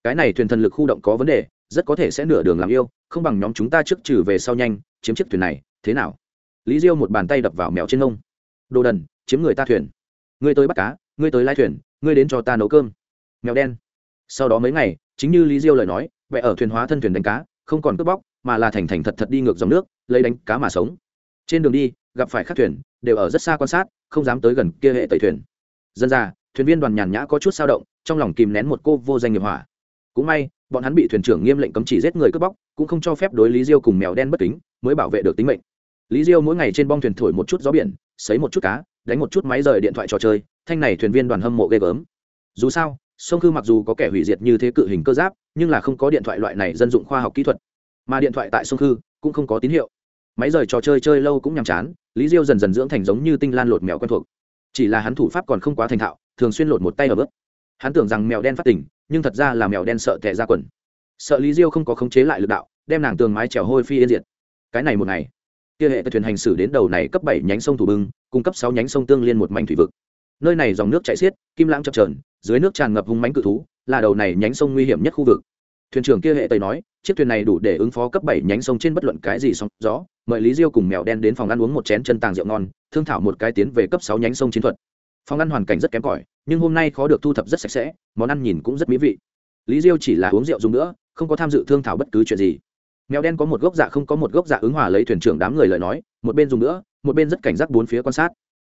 Cái này thuyền thần lực khu động có vấn đề, rất có thể sẽ nửa đường làm yêu, không bằng nhóm chúng ta trước trừ về sau nhanh, chiếm chiếc thuyền này, thế nào? Lý diêu một bàn tay đập vào mèo trên nông đồ đần, chiếm người ta thuyền. Ngươi tới bắt cá, ngươi tới lai thuyền, ngươi đến cho ta nấu cơm. Mèo đen. Sau đó mấy ngày, chính như lý diêu lời nói, vẽ ở thuyền hóa thân thuyền đánh cá, không còn cướp bóc, mà là thành thành thật thật đi ngược dòng nước, lấy đánh cá mà sống. Trên đường đi, gặp phải các thuyền, đều ở rất xa quan sát, không dám tới gần kia hệ tẩy thuyền dân ra, thuyền viên đoàn nhàn nhã có chút sao động, trong lòng kìm nén một cô vô danh nghiệp hỏa cũng may, bọn hắn bị thuyền trưởng nghiêm lệnh cấm chỉ giết người cướp bóc, cũng không cho phép đối lý diêu cùng mèo đen bất kính, mới bảo vệ được tính mệnh. Lý diêu mỗi ngày trên bong thuyền thổi một chút gió biển, sấy một chút cá, đánh một chút máy rời điện thoại trò chơi, thanh này thuyền viên đoàn hâm mộ ghê gớm. Dù sao sông khư mặc dù có kẻ hủy diệt như thế cự hình cơ giáp, nhưng là không có điện thoại loại này dân dụng khoa học kỹ thuật. Mà điện thoại tại sông khư cũng không có tín hiệu. Máy rời trò chơi chơi lâu cũng nhàm chán, lý diêu dần dần dưỡng thành giống như tinh lan lột mèo quen thuộc chỉ là hắn thủ pháp còn không quá thành thạo, thường xuyên lột một tay ở bước hắn tưởng rằng mèo đen phát tỉnh nhưng thật ra là mèo đen sợ tệ ra quần. Sợ lý diêu không có khống chế lại lực đạo, đem nàng tường mái trèo hôi phi yên diệt. Cái này một ngày, kia hệ thuyền hành xử đến đầu này cấp bảy nhánh sông thủ bưng cung cấp sáu nhánh sông tương liên một mảnh thủy vực. Nơi này dòng nước chảy xiết, kim lãng chập trờn dưới nước tràn ngập hung mánh cự thú, là đầu này nhánh sông nguy hiểm nhất khu vực thuyền trưởng kia hệ tây nói, chiếc thuyền này đủ để ứng phó cấp bảy nhánh sông trên bất luận cái gì sóng gió. Mời lý diêu cùng mèo đen đến phòng ăn uống một chén chân tàng rượu ngon, thương thảo một cái tiến về cấp sáu nhánh sông chiến thuật. Phòng ăn hoàn cảnh rất kém cỏi, nhưng hôm nay khó được thu thập rất sạch sẽ, món ăn nhìn cũng rất mỹ vị. Lý diêu chỉ là uống rượu dùng nữa, không có tham dự thương thảo bất cứ chuyện gì. Mèo đen có một gốc dạ không có một gốc dạ ứng hòa lấy thuyền trưởng đám người lời nói, một bên dùng nữa, một bên rất cảnh giác bốn phía quan sát.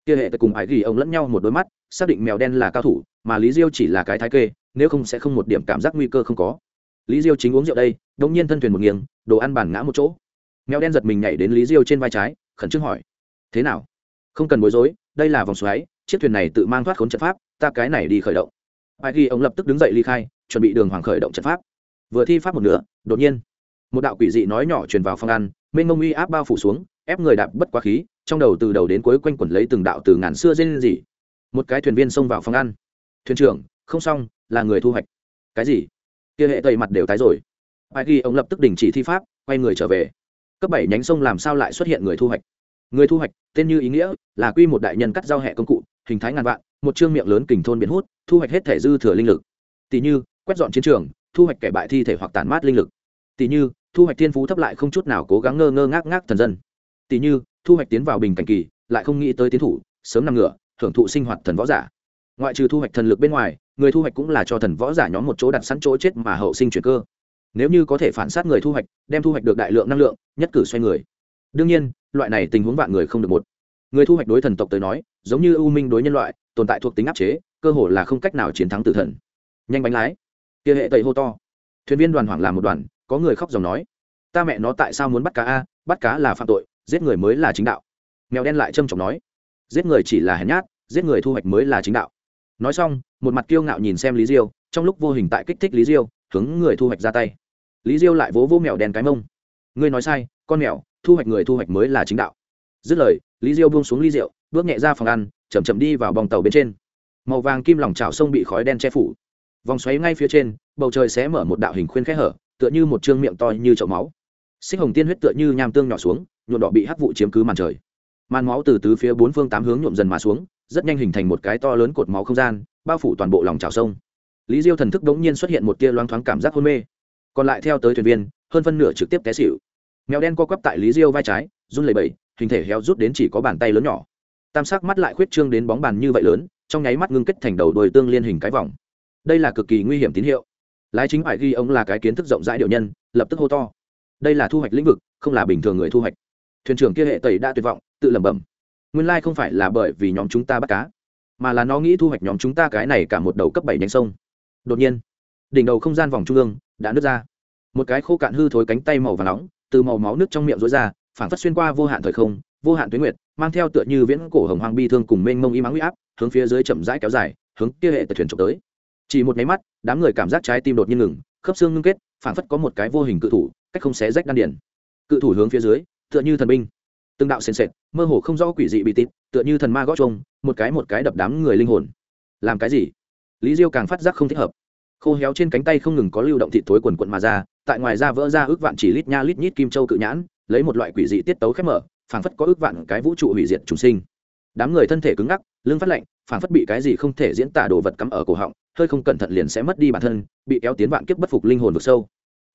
Kia hệ tại cùng ải ghi ông lẫn nhau một đôi mắt, xác định mèo đen là cao thủ, mà lý diêu chỉ là cái thái kê, nếu không sẽ không một điểm cảm giác nguy cơ không có lý diêu chính uống rượu đây đông nhiên thân thuyền một nghiêng, đồ ăn bàn ngã một chỗ. Mèo đen giật mình nhảy đến lý diêu trên vai trái, khẩn trương hỏi, thế nào? Không cần bối rối, đây là vòng xoáy, chiếc thuyền này tự mang thoát khốn trận pháp, ta cái này đi khởi động. Ai ghi, ông lập tức đứng dậy ly khai, chuẩn bị đường hoàng khởi động trận pháp. Vừa thi pháp một nửa, đột nhiên, một đạo quỷ dị nói nhỏ truyền vào phong ăn, mênh mông uy áp bao phủ xuống, ép người đạp bất quá khí, trong đầu từ đầu đến cuối quanh quẩn lấy từng đạo từ ngàn xưa dên gì. Một cái thuyền viên xông vào phong ăn. Thuyền trưởng, không xong, là người thu hoạch. Cái gì? kia hệ tây mặt đều tái rồi. Bài ghi ông lập tức đình chỉ thi pháp, quay người trở về. Cấp bảy nhánh sông làm sao lại xuất hiện người thu hoạch? Người thu hoạch, tên như ý nghĩa, là quy một đại nhân cắt giao hẹ công cụ, hình thái ngàn vạn, một chương miệng lớn kình thôn biến hút, thu hoạch hết thể dư thừa linh lực. Tỷ như, quét dọn chiến trường, thu hoạch kẻ bại thi thể hoặc tản mát linh lực. Tỷ như, thu hoạch thiên phú thấp lại không chút nào cố gắng ngơ ngơ ngác ngác thần dân. Tỷ như, thu hoạch tiến vào bình cảnh kỳ, lại không nghĩ tới tiến thủ, sớm nằm ngựa thưởng thụ sinh hoạt thần võ giả. Ngoại trừ thu hoạch thần lực bên ngoài người thu hoạch cũng là cho thần võ giả nhóm một chỗ đặt sẵn chỗ chết mà hậu sinh chuyển cơ. Nếu như có thể phản sát người thu hoạch, đem thu hoạch được đại lượng năng lượng, nhất cử xoay người. Đương nhiên, loại này tình huống vạn người không được một. Người thu hoạch đối thần tộc tới nói, giống như ưu minh đối nhân loại, tồn tại thuộc tính áp chế, cơ hồ là không cách nào chiến thắng tử thần. Nhanh bánh lái. Kia hệ tẩy hô to. Thuyền viên đoàn hoảng làm một đoàn, có người khóc dòng nói. Ta mẹ nó tại sao muốn bắt cá a, bắt cá là phạm tội, giết người mới là chính đạo. Mèo đen lại trâm trọng nói. Giết người chỉ là hèn nhát, giết người thu hoạch mới là chính đạo. Nói xong một mặt kiêu ngạo nhìn xem lý diêu, trong lúc vô hình tại kích thích lý diêu, hướng người thu hoạch ra tay. Lý diêu lại vỗ vỗ mèo đen cái mông. Ngươi nói sai, con mèo, thu hoạch người thu hoạch mới là chính đạo. Dứt lời, lý diêu buông xuống ly rượu bước nhẹ ra phòng ăn chầm chậm đi vào bòng tàu bên trên. Màu vàng kim lòng trào sông bị khói đen che phủ. Vòng xoáy ngay phía trên, bầu trời sẽ mở một đạo hình khuyên khẽ hở, tựa như một chương miệng to như chậu máu. Xích hồng tiên huyết tựa như nham tương nhỏ xuống, nhuộm đỏ bị hắc vụ chiếm cứ màn trời. Màn máu từ tứ phía bốn phương tám hướng nhuộm dần mà xuống, rất nhanh hình thành một cái to lớn cột máu không gian bao phủ toàn bộ lòng trào sông. Lý diêu thần thức đ ố n g nhiên xuất hiện một tia loáng thoáng cảm giác hôn mê. Còn lại theo tới thuyền viên, hơn phân nửa trực tiếp té xịu mèo đen co quắp tại lý diêu vai trái, run lẩy bẩy, hình thể héo rút đến chỉ có bàn tay lớn nhỏ. Tam sắc mắt lại khuyết trương đến bóng bàn như vậy lớn, trong nháy mắt ngưng kết thành đầu đồi tương liên hình cái vòng. Đây là cực kỳ nguy hiểm tín hiệu. Lái chính phải ghi ông là cái kiến thức rộng rãi điệu nhân, lập tức hô to. Đây là thu hoạch lĩnh vực, không là bình thường người thu hoạch. Thuyền trưởng kia hệ tẩy đã tuyệt vọng, tự lẩm bẩm. Nguyên lai không phải là bởi vì nhóm chúng ta bắt cá mà là nó nghĩ thu hoạch nhóm chúng ta cái này cả một đầu cấp bảy nhánh sông. Đột nhiên, đỉnh đầu không gian vòng trung ương đã nứt ra. Một cái khô cạn hư thối cánh tay màu và nóng, từ màu máu nước trong miệng rối ra, phảng phất xuyên qua vô hạn thời không, vô hạn tuyến nguyệt, mang theo tựa như viễn cổ hồng hoàng bi thương cùng mênh mông y mắng huy áp, hướng phía dưới chậm rãi kéo dài, hướng kia hệ tật thuyền trộm tới. Chỉ một máy mắt, đám người cảm giác trái tim đột nhiên ngừng, khớp xương ngưng kết, phảng phất có một cái vô hình cự thủ, cách không xé rách đan điển cự thủ hướng phía dưới, tựa như thần binh từng đạo sền sệt, mơ hồ không rõ quỷ dị bị tịt, tựa như thần ma gót trông một cái một cái đập đám người linh hồn. Làm cái gì? Lý diêu càng phát giác không thích hợp. Khô héo trên cánh tay không ngừng có lưu động thịt thối quần quận mà ra, tại ngoài ra vỡ ra ước vạn chỉ lít nha lít nhít kim châu cự nhãn, lấy một loại quỷ dị tiết tấu khép mở, phảng phất có ước vạn cái vũ trụ hủy diệt chúng sinh. Đám người thân thể cứng ngắc, lưng phát lạnh, phảng phất bị cái gì không thể diễn tả đồ vật cắm ở cổ họng, hơi không cẩn thận liền sẽ mất đi bản thân, bị kéo tiến vạn kiếp bất phục linh hồn vực sâu.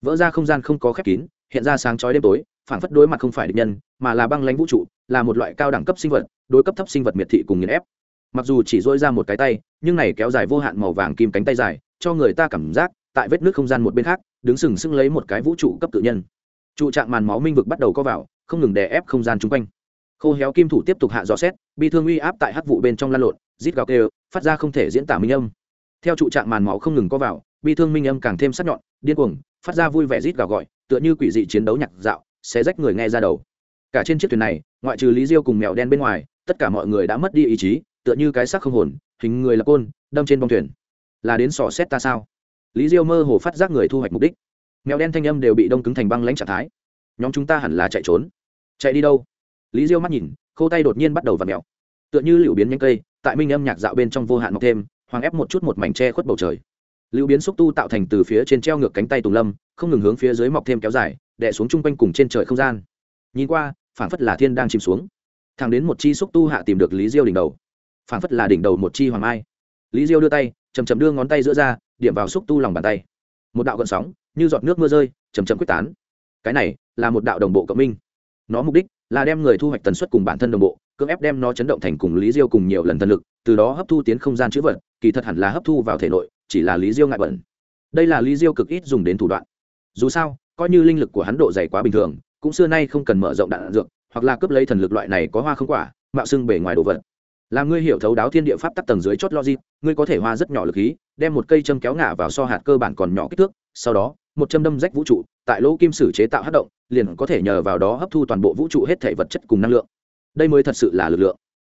Vỡ ra không gian không có khép kín, hiện ra sáng chói đêm tối phản phất đối mặt không phải địch nhân, mà là băng lãnh vũ trụ, là một loại cao đẳng cấp sinh vật, đối cấp thấp sinh vật miệt thị cùng nghiền ép. Mặc dù chỉ dỗi ra một cái tay, nhưng này kéo dài vô hạn màu vàng kim cánh tay dài, cho người ta cảm giác, tại vết nước không gian một bên khác, đứng sừng sững lấy một cái vũ trụ cấp tự nhân. Trụ trạng màn máu minh vực bắt đầu co vào, không ngừng đè ép không gian chung quanh. Khô héo kim thủ tiếp tục hạ dò xét, bi thương uy áp tại hắc vụ bên trong lan lộn, rít gào kêu, phát ra không thể diễn tả minh âm. Theo trụ trạng màn máu không ngừng co vào, bi thương minh âm càng thêm sắc nhọn, điên cuồng, phát ra vui vẻ rít gào gọi, tựa như quỷ dị chiến đấu nhạc dạo sẽ rách người nghe ra đầu. Cả trên chiếc thuyền này, ngoại trừ lý diêu cùng mèo đen bên ngoài, tất cả mọi người đã mất đi ý chí, tựa như cái xác không hồn, hình người là côn, đâm trên bông thuyền. Là đến sò xét ta sao? Lý diêu mơ hồ phát giác người thu hoạch mục đích. Mèo đen thanh âm đều bị đông cứng thành băng lãnh trạng thái. Nhóm chúng ta hẳn là chạy trốn. Chạy đi đâu? Lý diêu mắt nhìn khâu tay đột nhiên bắt đầu v mèo. Tựa như liệu biến nhanh cây, tại minh âm nhạc dạo bên trong vô hạn mọc thêm, hoàng ép một chút một mảnh tre khuất bầu trời. Lưu biến xúc tu tạo thành từ phía trên treo ngược cánh tay tùng lâm, không ngừng hướng phía dưới mọc thêm kéo dài đè xuống chung quanh cùng trên trời không gian. Nhìn qua phản phất là thiên đang chìm xuống. Thẳng đến một chi xúc tu hạ tìm được lý diêu đỉnh đầu. Phản phất là đỉnh đầu một chi hoàng mai. Lý diêu đưa tay chầm chầm đưa ngón tay giữa ra, điểm vào xúc tu lòng bàn tay. Một đạo gợn sóng, như giọt nước mưa rơi chầm chầm quyết tán. Cái này là một đạo đồng bộ cộng minh. Nó mục đích là đem người thu hoạch tần suất cùng bản thân đồng bộ, cưỡng ép đem nó chấn động thành cùng lý diêu cùng nhiều lần thần lực, từ đó hấp thu tiến không gian chữ vật, kỳ thật hẳn là hấp thu vào thể nội, chỉ là lý diêu ngại bẩn. Đây là lý diêu cực ít dùng đến thủ đoạn. Dù sao coi như linh lực của hắn độ dày quá bình thường, cũng xưa nay không cần mở rộng đạn dược, hoặc là cướp lấy thần lực loại này có hoa không quả, mạo xưng bề ngoài đồ vật. Làm ngươi hiểu thấu đáo thiên địa pháp tắc tầng dưới chót logic, ngươi có thể hoa rất nhỏ lực khí, đem một cây châm kéo ngả vào so hạt cơ bản còn nhỏ kích thước, sau đó, một châm đâm rách vũ trụ, tại lỗ kim sử chế tạo hát động, liền có thể nhờ vào đó hấp thu toàn bộ vũ trụ hết thể vật chất cùng năng lượng. Đây mới thật sự là lực lượng.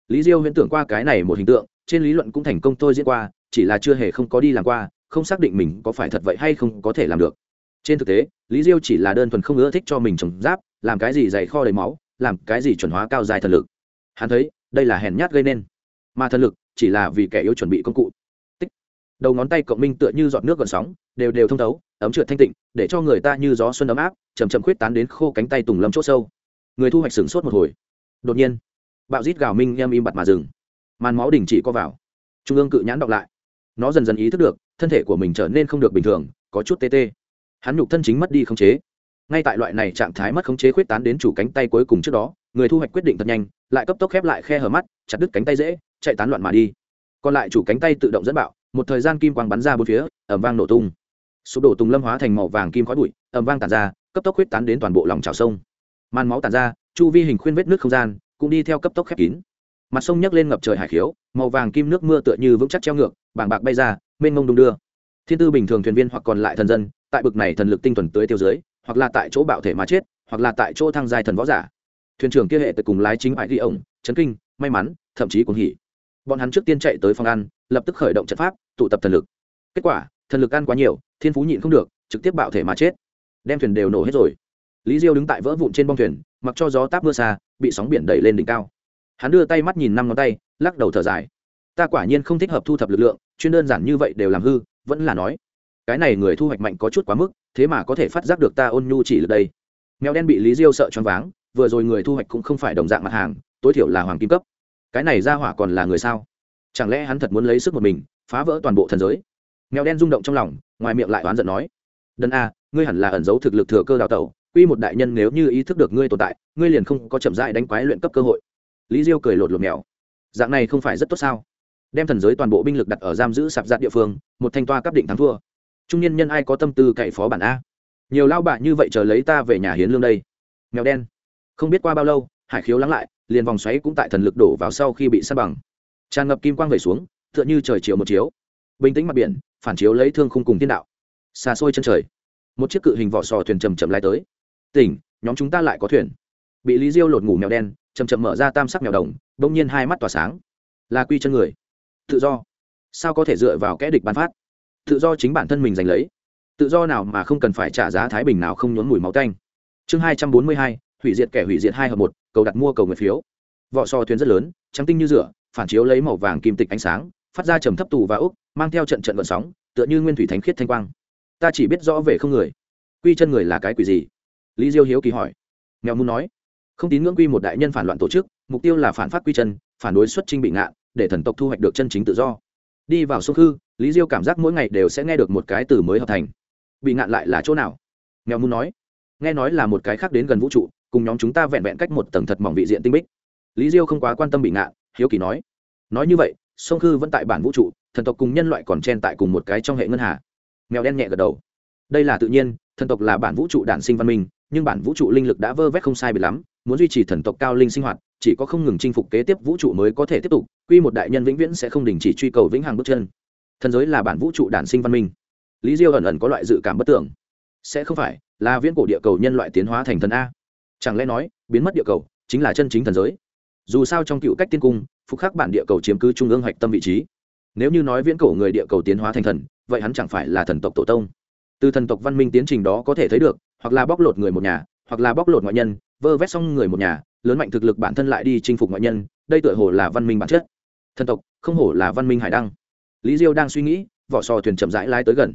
Lý diêu huyễn tưởng qua cái này một hình tượng, trên lý luận cũng thành công tôi diễn qua, chỉ là chưa hề không có đi làm qua, không xác định mình có phải thật vậy hay không có thể làm được trên thực tế, lý diêu chỉ là đơn thuần không ưa thích cho mình trồng giáp, làm cái gì dày kho đầy máu, làm cái gì chuẩn hóa cao dài thần lực. Hắn thấy, đây là hèn nhát gây nên. Mà thần lực, chỉ là vì kẻ yếu chuẩn bị công cụ. Tích. Đầu ngón tay cộng minh tựa như giọt nước gợn sóng, đều đều thông thấu, ấm trượt thanh tịnh, để cho người ta như gió xuân ấm áp chầm chậm khuyết tán đến khô cánh tay tùng lâm c h ỗ sâu. Người thu hoạch sửng sốt một hồi. Đột nhiên, bạo rít gào minh em im bặt mà dừng. Màn máu đình chỉ co vào. Trung ương cự nhãn đọc lại. Nó dần dần ý thức được, thân thể của mình trở nên không được bình thường, có chút tê tê hắn nhục thân chính mất đi khống chế. Ngay tại loại này trạng thái mất khống chế khuyết tán đến chủ cánh tay cuối cùng trước đó, người thu hoạch quyết định thật nhanh, lại cấp tốc khép lại khe hở mắt, chặt đứt cánh tay dễ, chạy tán loạn mà đi. Còn lại chủ cánh tay tự động dẫn bạo, một thời gian kim quang bắn ra bốn phía ẩm vang nổ tung. Sụp đổ tùng lâm hóa thành màu vàng kim khói bụi ẩm vang tàn ra, cấp tốc khuyết tán đến toàn bộ lòng trào sông. Màn máu tàn ra, chu vi hình khuyên vết nước không gian, cũng đi theo cấp tốc khép kín. Mặt sông nhấc lên ngập trời hải khiếu, màu vàng kim nước mưa tựa như vững chắc treo ngược bảng bạc bay ra, mênh mông đung đưa. Thiên tư bình thường thuyền viên hoặc còn lại thần dân tại bực này thần lực tinh thuần tưới tiêu dưới, hoặc là tại chỗ bạo thể mà chết, hoặc là tại chỗ thăng giai thần võ giả. Thuyền trưởng kia hệ tới cùng lái chính bại ghi ổng, chấn kinh, may mắn, thậm chí cũng hỉ. Bọn hắn trước tiên chạy tới phòng ăn, lập tức khởi động trận pháp, tụ tập thần lực. Kết quả, thần lực ăn quá nhiều, thiên phú nhịn không được, trực tiếp bạo thể mà chết. Đem thuyền đều nổ hết rồi. Lý diêu đứng tại vỡ vụn trên bong thuyền, mặc cho gió táp mưa xa, bị sóng biển đẩy lên đỉnh cao. Hắn đưa tay mắt nhìn năm ngón tay, lắc đầu thở dài. Ta quả nhiên không thích hợp thu thập lực lượng, chuyên đơn giản như vậy đều làm hư, vẫn là nói cái này người thu hoạch mạnh có chút quá mức, thế mà có thể phát giác được ta ôn nhu chỉ lượt đây. Mèo đen bị lý diêu sợ choáng váng, vừa rồi người thu hoạch cũng không phải đồng dạng mặt hàng, tối thiểu là hoàng kim cấp. Cái này ra hỏa còn là người sao? Chẳng lẽ hắn thật muốn lấy sức một mình, phá vỡ toàn bộ thần giới? Mèo đen rung động trong lòng, ngoài miệng lại oán giận nói. Đần a, ngươi hẳn là ẩn giấu thực lực thừa cơ đào tẩu, quy một đại nhân nếu như ý thức được ngươi tồn tại, ngươi liền không có chậm rãi đánh quái luyện cấp cơ hội. Lý diêu cười lột lột mèo. Dạng này không phải rất tốt sao? Đem thần giới toàn bộ binh lực đặt ở giam giữ sạp giạt địa phương, một thanh toa cấp định thắng thua trung niên nhân ai có tâm tư cậy phó bản a? Nhiều lao bạ như vậy chờ lấy ta về nhà hiến lương đây. Mèo đen. Không biết qua bao lâu, hải khiếu lắng lại, liền vòng xoáy cũng tại thần lực đổ vào sau khi bị săn bằng. Tràn ngập kim quang về xuống, tựa như trời chiều một chiếu. Bình tĩnh mặt biển, phản chiếu lấy thương khung cùng thiên đạo. Xa xôi chân trời. Một chiếc cự hình vỏ sò thuyền chầm chậm lai tới. Tỉnh, nhóm chúng ta lại có thuyền. Bị lý diêu lột ngủ mèo đen chầm chậm mở ra tam sắc mèo đồng đ nhiên hai mắt tỏa sáng. Là quy chân người. Tự do. Sao có thể dựa vào kẽ địch bán phát? tự do chính bản thân mình giành lấy. Tự do nào mà không cần phải trả giá thái bình nào không nhốn mùi máu tanh. Chương hai trăm bốn mươi hai, hủy diệt kẻ hủy diệt hai hợp một, cầu đặt mua cầu nguyện phiếu. Vỏ so thuyền rất lớn, trắng tinh như rửa, phản chiếu lấy màu vàng kim tịch ánh sáng, phát ra trầm thấp tù và úc, mang theo trận trận vận sóng, tựa như nguyên thủy thánh khiết thanh quang. Ta chỉ biết rõ về không người. Quy chân người là cái quỷ gì? Lý diêu hiếu kỳ hỏi. Nghèo muốn nói. Không tín ngưỡng quy một đại nhân phản loạn tổ chức, mục tiêu là phản phát quy chân, phản đối xuất trinh bị ngạn để thần tộc thu hoạch được chân chính tự do đi vào sông khư, lý diêu cảm giác mỗi ngày đều sẽ nghe được một cái từ mới hợp thành. Bị ngạn lại là chỗ nào? Nghèo mu nói. Nghe nói là một cái khác đến gần vũ trụ, cùng nhóm chúng ta vẹn vẹn cách một tầng thật mỏng vị diện tinh bích. Lý diêu không quá quan tâm bị ngạn, hiếu kỳ nói. Nói như vậy, sông khư vẫn tại bản vũ trụ, thần tộc cùng nhân loại còn chen tại cùng một cái trong hệ ngân hà. Nghèo đen nhẹ gật đầu. Đây là tự nhiên, thần tộc là bản vũ trụ đản sinh văn minh, nhưng bản vũ trụ linh lực đã vơ vét không sai bị lắm muốn duy trì thần tộc cao linh sinh hoạt, chỉ có không ngừng chinh phục kế tiếp vũ trụ mới có thể tiếp tục, quy một đại nhân vĩnh viễn sẽ không đình chỉ truy cầu vĩnh hằng bước chân. Thần giới là bản vũ trụ đản sinh văn minh. Lý diêu ẩn ẩn có loại dự cảm bất tưởng. Sẽ không phải là viễn cổ địa cầu nhân loại tiến hóa thành thần a. Chẳng lẽ nói, biến mất địa cầu chính là chân chính thần giới? Dù sao trong cựu cách tiên cung, phục khắc bản địa cầu chiếm cứ trung ương hạch tâm vị trí. Nếu như nói viễn cổ người địa cầu tiến hóa thành thần, vậy hắn chẳng phải là thần tộc tổ tông. Từ thần tộc văn minh tiến trình đó có thể thấy được, hoặc là bóc lột người một nhà hoặc là bóc lột ngoại nhân, vơ vét xong người một nhà, lớn mạnh thực lực bản thân lại đi chinh phục ngoại nhân, đây tựa hồ là văn minh bản chất. Thần tộc, không hổ là văn minh hải đăng. Lý diêu đang suy nghĩ, vỏ sò thuyền chậm rãi lái tới gần.